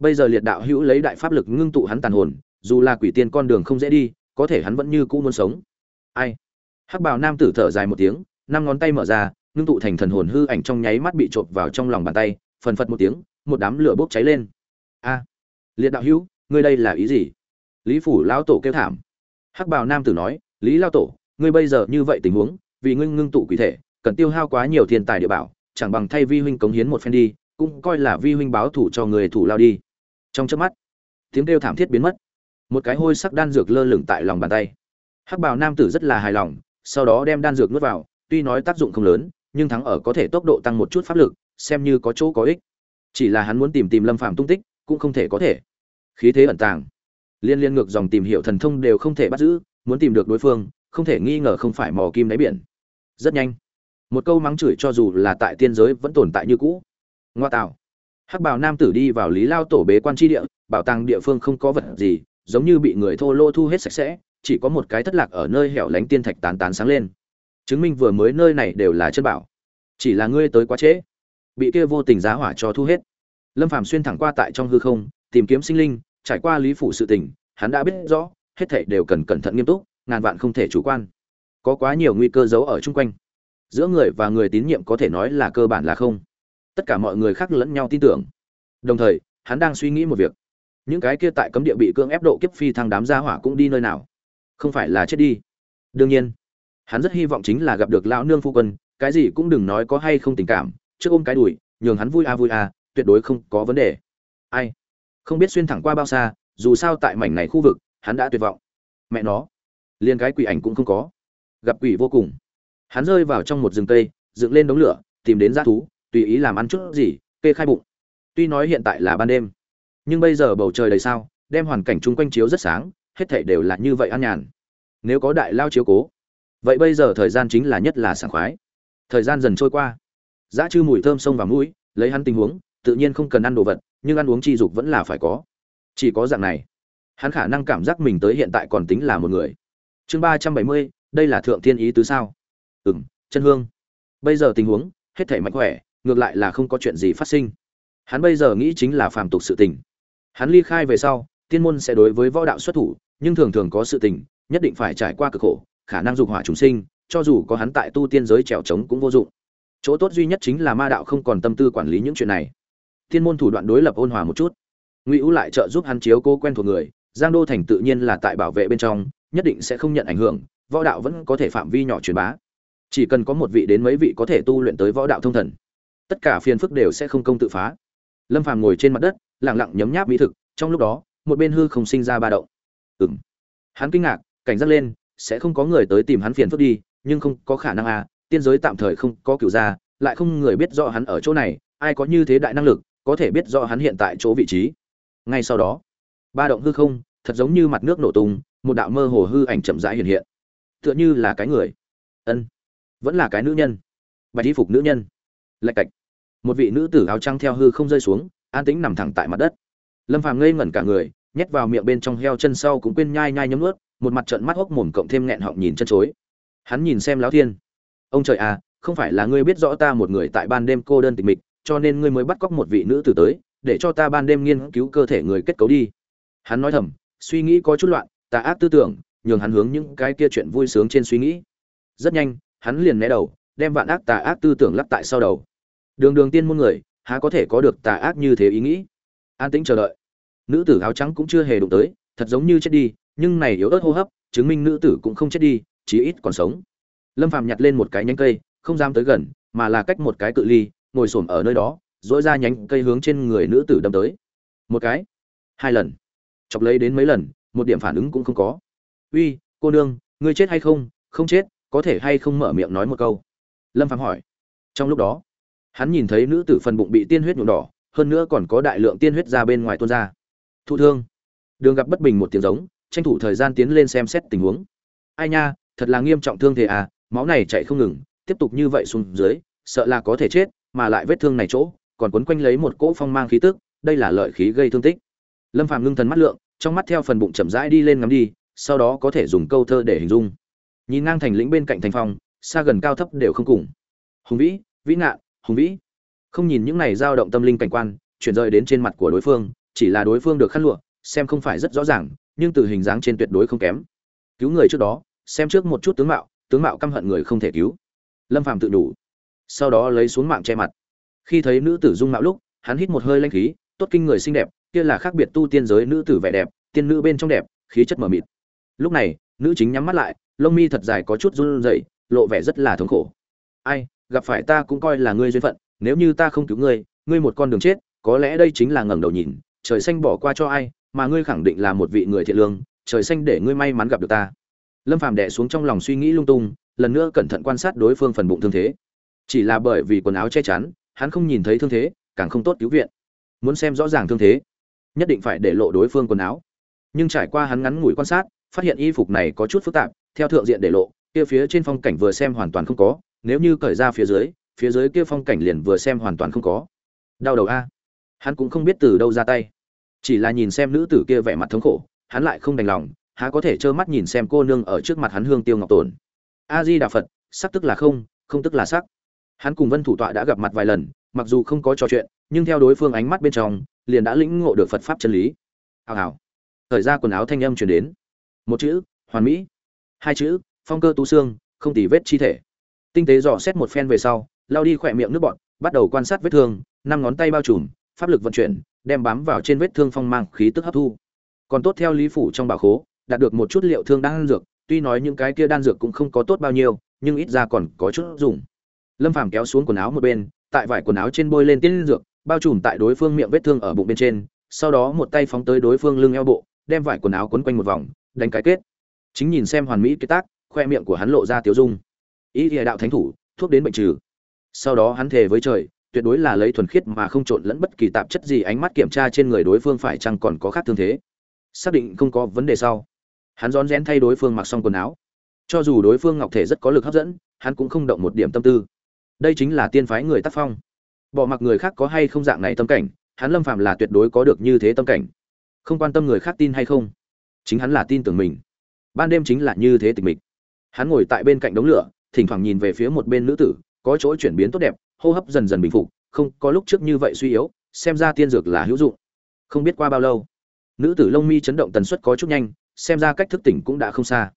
bây giờ liệt đạo hữu lấy đại pháp lực ngưng tụ hắn tàn hồn, dù là quỷ tiên con đường không dễ đi, có thể hắn vẫn như cũ muốn sống. Ai? Hắc bào nam tử thở dài một tiếng, năm ngón tay mở ra, ngưng tụ thành thần hồn hư ảnh trong nháy mắt bị trộn vào trong lòng bàn tay, phần phật một tiếng, một đám lửa bốc cháy lên. A! Liệt đạo hữu, ngươi đây là ý gì? Lý phủ lão tổ kêu thảm. Hắc bào nam tử nói, lý lao tổ, ngươi bây giờ như vậy tình huống, vì ngươi ngưng tụ quỷ thể, cần tiêu hao quá nhiều tiền tài địa bảo, chẳng bằng thay vi huynh cống hiến một phen đi, cũng coi là vi huynh báo thủ cho người thủ lao đi trong chớp mắt, tiếng kêu thảm thiết biến mất. Một cái hôi sắc đan dược lơ lửng tại lòng bàn tay. Hắc bào nam tử rất là hài lòng, sau đó đem đan dược nuốt vào, tuy nói tác dụng không lớn, nhưng thắng ở có thể tốc độ tăng một chút pháp lực, xem như có chỗ có ích. Chỉ là hắn muốn tìm tìm lâm phàm tung tích, cũng không thể có thể. Khí thế ẩn tàng. Liên liên ngược dòng tìm hiểu thần thông đều không thể bắt giữ, muốn tìm được đối phương, không thể nghi ngờ không phải mò kim đáy biển. Rất nhanh. Một câu mắng chửi cho dù là tại tiên giới vẫn tồn tại như cũ. Ngoa tạo hắc bào nam tử đi vào lý lao tổ bế quan tri địa, bảo tàng địa phương không có vật gì, giống như bị người thô lô thu hết sạch sẽ, chỉ có một cái thất lạc ở nơi hẻo lánh tiên thạch tán tán sáng lên. Chứng minh vừa mới nơi này đều là chân bảo. Chỉ là ngươi tới quá trễ, bị kia vô tình giá hỏa cho thu hết. Lâm phàm xuyên thẳng qua tại trong hư không, tìm kiếm sinh linh, trải qua lý phủ sự tình, hắn đã biết rõ, hết thảy đều cần cẩn thận nghiêm túc, ngàn vạn không thể chủ quan. Có quá nhiều nguy cơ giấu ở chung quanh. Giữa người và người tín nhiệm có thể nói là cơ bản là không tất cả mọi người khác lẫn nhau tin tưởng. Đồng thời, hắn đang suy nghĩ một việc. Những cái kia tại cấm địa bị cưỡng ép độ kiếp phi thăng đám gia hỏa cũng đi nơi nào? Không phải là chết đi. Đương nhiên, hắn rất hy vọng chính là gặp được lão nương phu quân, cái gì cũng đừng nói có hay không tình cảm, trước ôm cái đùi, nhường hắn vui a vui a tuyệt đối không có vấn đề. Ai? Không biết xuyên thẳng qua bao xa, dù sao tại mảnh này khu vực, hắn đã tuyệt vọng. Mẹ nó, liền cái quỷ ảnh cũng không có. Gặp quỷ vô cùng. Hắn rơi vào trong một rừng cây, dựng lên đống lửa, tìm đến g thú tùy ý làm ăn chút gì, kê khai bụng. Tuy nói hiện tại là ban đêm, nhưng bây giờ bầu trời đầy sao, đem hoàn cảnh chung quanh chiếu rất sáng, hết thảy đều là như vậy an nhàn. Nếu có đại lao chiếu cố, vậy bây giờ thời gian chính là nhất là sảng khoái. Thời gian dần trôi qua. Dã chư mùi thơm sông vào mũi, lấy hắn tình huống, tự nhiên không cần ăn đồ vật, nhưng ăn uống chi dục vẫn là phải có. Chỉ có dạng này, hắn khả năng cảm giác mình tới hiện tại còn tính là một người. Chương ba trăm bảy mươi, đây là thượng thiên ý tứ sao? Ừ m chân hương. Bây giờ tình huống, hết thể mạnh khỏe ngược lại là không có chuyện gì phát sinh. Hắn bây giờ nghĩ chính là phàm tục sự tình. Hắn ly khai về sau, tiên môn sẽ đối với võ đạo xuất thủ, nhưng thường thường có sự tình, nhất định phải trải qua cực khổ, khả năng dục hỏa chúng sinh, cho dù có hắn tại tu tiên giới trèo trống cũng vô dụng. Chỗ tốt duy nhất chính là ma đạo không còn tâm tư quản lý những chuyện này. Tiên môn thủ đoạn đối lập ôn hòa một chút. Ngụy U lại trợ giúp hắn chiếu cố quen thuộc người, giang đô thành tự nhiên là tại bảo vệ bên trong, nhất định sẽ không nhận ảnh hưởng, võ đạo vẫn có thể phạm vi nhỏ truyền bá. Chỉ cần có một vị đến mấy vị có thể tu luyện tới võ đạo thông thần tất cả phiền phức đều sẽ không công tự phá. Lâm phàm ngồi trên mặt đất, lặng lặng nhấm nháp mỹ thực, trong lúc đó, một bên hư không sinh ra ba động. Ừng hắn kinh ngạc, cảnh giác lên, sẽ không có người tới tìm hắn phiền phức đi, nhưng không có khả năng à tiên giới tạm thời không có cửu gia, lại không người biết rõ hắn ở chỗ này, ai có như thế đại năng lực, có thể biết rõ hắn hiện tại chỗ vị trí. Ngay sau đó, ba động hư không, thật giống như mặt nước nổ tung, một đạo mơ hồ hư ảnh chậm rãi hiện hiện. Tựa như là cái người. Ân. Vẫn là cái nữ nhân. Bạch y phục nữ nhân. Lạch cạch một vị nữ tử áo trắng theo hư không rơi xuống, an tĩnh nằm thẳng tại mặt đất. Lâm phàm ngây ngẩn cả người, nhét vào miệng bên trong heo chân sau cũng quên nhai nhai nhấm ướt một mặt trận mắt hốc mồm cộng thêm nghẹn họng nhìn chân chối. Hắn nhìn xem lão thiên. Ông trời à không phải là ngươi biết rõ ta một người tại ban đêm cô đơn tịch mịch, cho nên ngươi mới bắt cóc một vị nữ tử tới, để cho ta ban đêm nghiên cứu cơ thể người kết cấu đi. Hắn nói thầm, suy nghĩ có chút loạn, tà ác tư tưởng, nhường hắn hướng những cái kia chuyện vui sướng trên suy nghĩ. Rất nhanh, hắn liền né đầu, đem vạn ác tà ác tư tưởng lắp tại sau đầu đường đường tiên môn người, há có thể có được tà ác như thế ý nghĩ? An tĩnh chờ đợi. Nữ tử áo trắng cũng chưa hề đụng tới, thật giống như chết đi, nhưng này yếu ớt hô hấp, chứng minh nữ tử cũng không chết đi, chí ít còn sống. Lâm phàm nhặt lên một cái nhánh cây, không dám tới gần, mà là cách một cái cự ly, ngồi xổm ở nơi đó dỗi ra nhánh cây hướng trên người nữ tử đâm tới. Một cái, hai lần. Chọc lấy đến mấy lần, một điểm phản ứng cũng không có. Uy, cô nương, ngươi chết hay không? Không chết, có thể hay không mở miệng nói một câu? Lâm phàm hỏi. Trong lúc đó hắn nhìn thấy nữ tử phần bụng bị tiên huyết nhuộm đỏ, hơn nữa còn có đại lượng tiên huyết ra bên ngoài tuôn ra. Thụ thương. Đường gặp bất bình một tiếng giống, tranh thủ thời gian tiến lên xem xét tình huống. Ai nha, thật là nghiêm trọng thương thế à máu này chạy không ngừng, tiếp tục như vậy xuống dưới, sợ là có thể chết, mà lại vết thương này chỗ, còn quấn quanh lấy một cỗ phong mang khí tức, đây là lợi khí gây thương tích. Lâm phàm ngưng thần mắt lượng, trong mắt theo phần bụng chậm rãi đi lên ngắm đi, sau đó có thể dùng câu thơ để hình dung. Nhìn ngang thành lĩnh bên cạnh thành phong xa gần cao thấp đều không cùng. Hùng vĩ vĩ ngạn hùng vĩ. Không nhìn những này dao động tâm linh cảnh quan, chuyển rời đến trên mặt của đối phương, chỉ là đối phương được khăn lụa, xem không phải rất rõ ràng, nhưng từ hình dáng trên tuyệt đối không kém. Cứu người trước đó, xem trước một chút tướng mạo tướng mạo căm hận người không thể cứu. Lâm phàm tự đủ. Sau đó lấy xuống mạng che mặt. Khi thấy nữ tử dung mạo lúc, hắn hít một hơi lanh khí, tốt kinh người xinh đẹp, kia là khác biệt tu tiên giới nữ tử vẻ đẹp, tiên nữ bên trong đẹp, khí chất mờ mịt. Lúc này, nữ chính nhắm mắt lại, lông mi thật dài có chút run rẩy, lộ vẻ rất là thống khổ. Ai gặp phải ta cũng coi là ngươi duyên phận, nếu như ta không cứu ngươi ngươi một con đường chết, có lẽ đây chính là ngẩng đầu nhìn, trời xanh bỏ qua cho ai, mà ngươi khẳng định là một vị người thiện lương, trời xanh để ngươi may mắn gặp được ta. Lâm phàm đè xuống trong lòng suy nghĩ lung tung, lần nữa cẩn thận quan sát đối phương phần bụng thương thế. Chỉ là bởi vì quần áo che chắn, hắn không nhìn thấy thương thế, càng không tốt cứu viện. Muốn xem rõ ràng thương thế, nhất định phải để lộ đối phương quần áo. Nhưng trải qua hắn ngắn ngủi quan sát, phát hiện y phục này có chút phức tạp, theo thượng diện để lộ, kia phía trên phong cảnh vừa xem hoàn toàn không có nếu như cởi ra phía dưới phía dưới kia phong cảnh liền vừa xem hoàn toàn không có. Đau đầu a. Hắn cũng không biết từ đâu ra tay. Chỉ là nhìn xem nữ tử kia vẻ mặt thống khổ, hắn lại không đành lòng, há có thể trơ mắt nhìn xem cô nương ở trước mặt hắn hương tiêu ngọc tồn. A di đà phật, sắc tức là không không tức là sắc. Hắn cùng vân thủ tọa đã gặp mặt vài lần, mặc dù không có trò chuyện, nhưng theo đối phương ánh mắt bên trong, liền đã lĩnh ngộ được phật pháp chân lý. Hào hào. Thời ra quần áo thanh âm truyền đến. Một chữ, hoàn mỹ. Hai chữ, phong cơ tu xương, không tỉ vết chi thể tinh tế dò xét một phen về sau, lao đi khỏe miệng nước bọn bắt đầu quan sát vết thương, năm ngón tay bao trùm, pháp lực vận chuyển, đem bám vào trên vết thương phong mang khí tức hấp thu. Còn tốt theo lý phủ trong bảo khố, đạt được một chút liệu thương đan dược, tuy nói những cái kia đan dược cũng không có tốt bao nhiêu, nhưng ít ra còn có chút dùng. Lâm phàm kéo xuống quần áo một bên, tại vải quần áo trên bôi lên tiên dược, bao trùm tại đối phương miệng vết thương ở bụng bên trên, sau đó một tay phóng tới đối phương lưng eo bộ, đem vải quần áo quấn quanh một vòng, đánh cái kết. Chính nhìn xem hoàn mỹ kết tác, khoe miệng của hắn lộ ra tiêu dung ý địa đạo thánh thủ, thuốc đến bệnh trừ. Sau đó hắn thề với trời, tuyệt đối là lấy thuần khiết mà không trộn lẫn bất kỳ tạp chất gì, ánh mắt kiểm tra trên người đối phương phải chăng còn có khác thương thế. Xác định không có vấn đề sau, hắn rón rén thay đối phương mặc xong quần áo. Cho dù đối phương ngọc thể rất có lực hấp dẫn, hắn cũng không động một điểm tâm tư. Đây chính là tiên phái người tác phong. Bỏ mặc người khác có hay không dạng này tâm cảnh, hắn lâm phạm là tuyệt đối có được như thế tâm cảnh. Không quan tâm người khác tin hay không, chính hắn là tin tưởng mình. Ban đêm chính là như thế tịch mịch. Hắn ngồi tại bên cạnh đống lửa thỉnh thoảng nhìn về phía một bên nữ tử, có chỗ chuyển biến tốt đẹp, hô hấp dần dần bình phục, không có lúc trước như vậy suy yếu, xem ra tiên dược là hữu dụng. Không biết qua bao lâu, nữ tử lông mi chấn động tần suất có chút nhanh, xem ra cách thức tỉnh cũng đã không xa.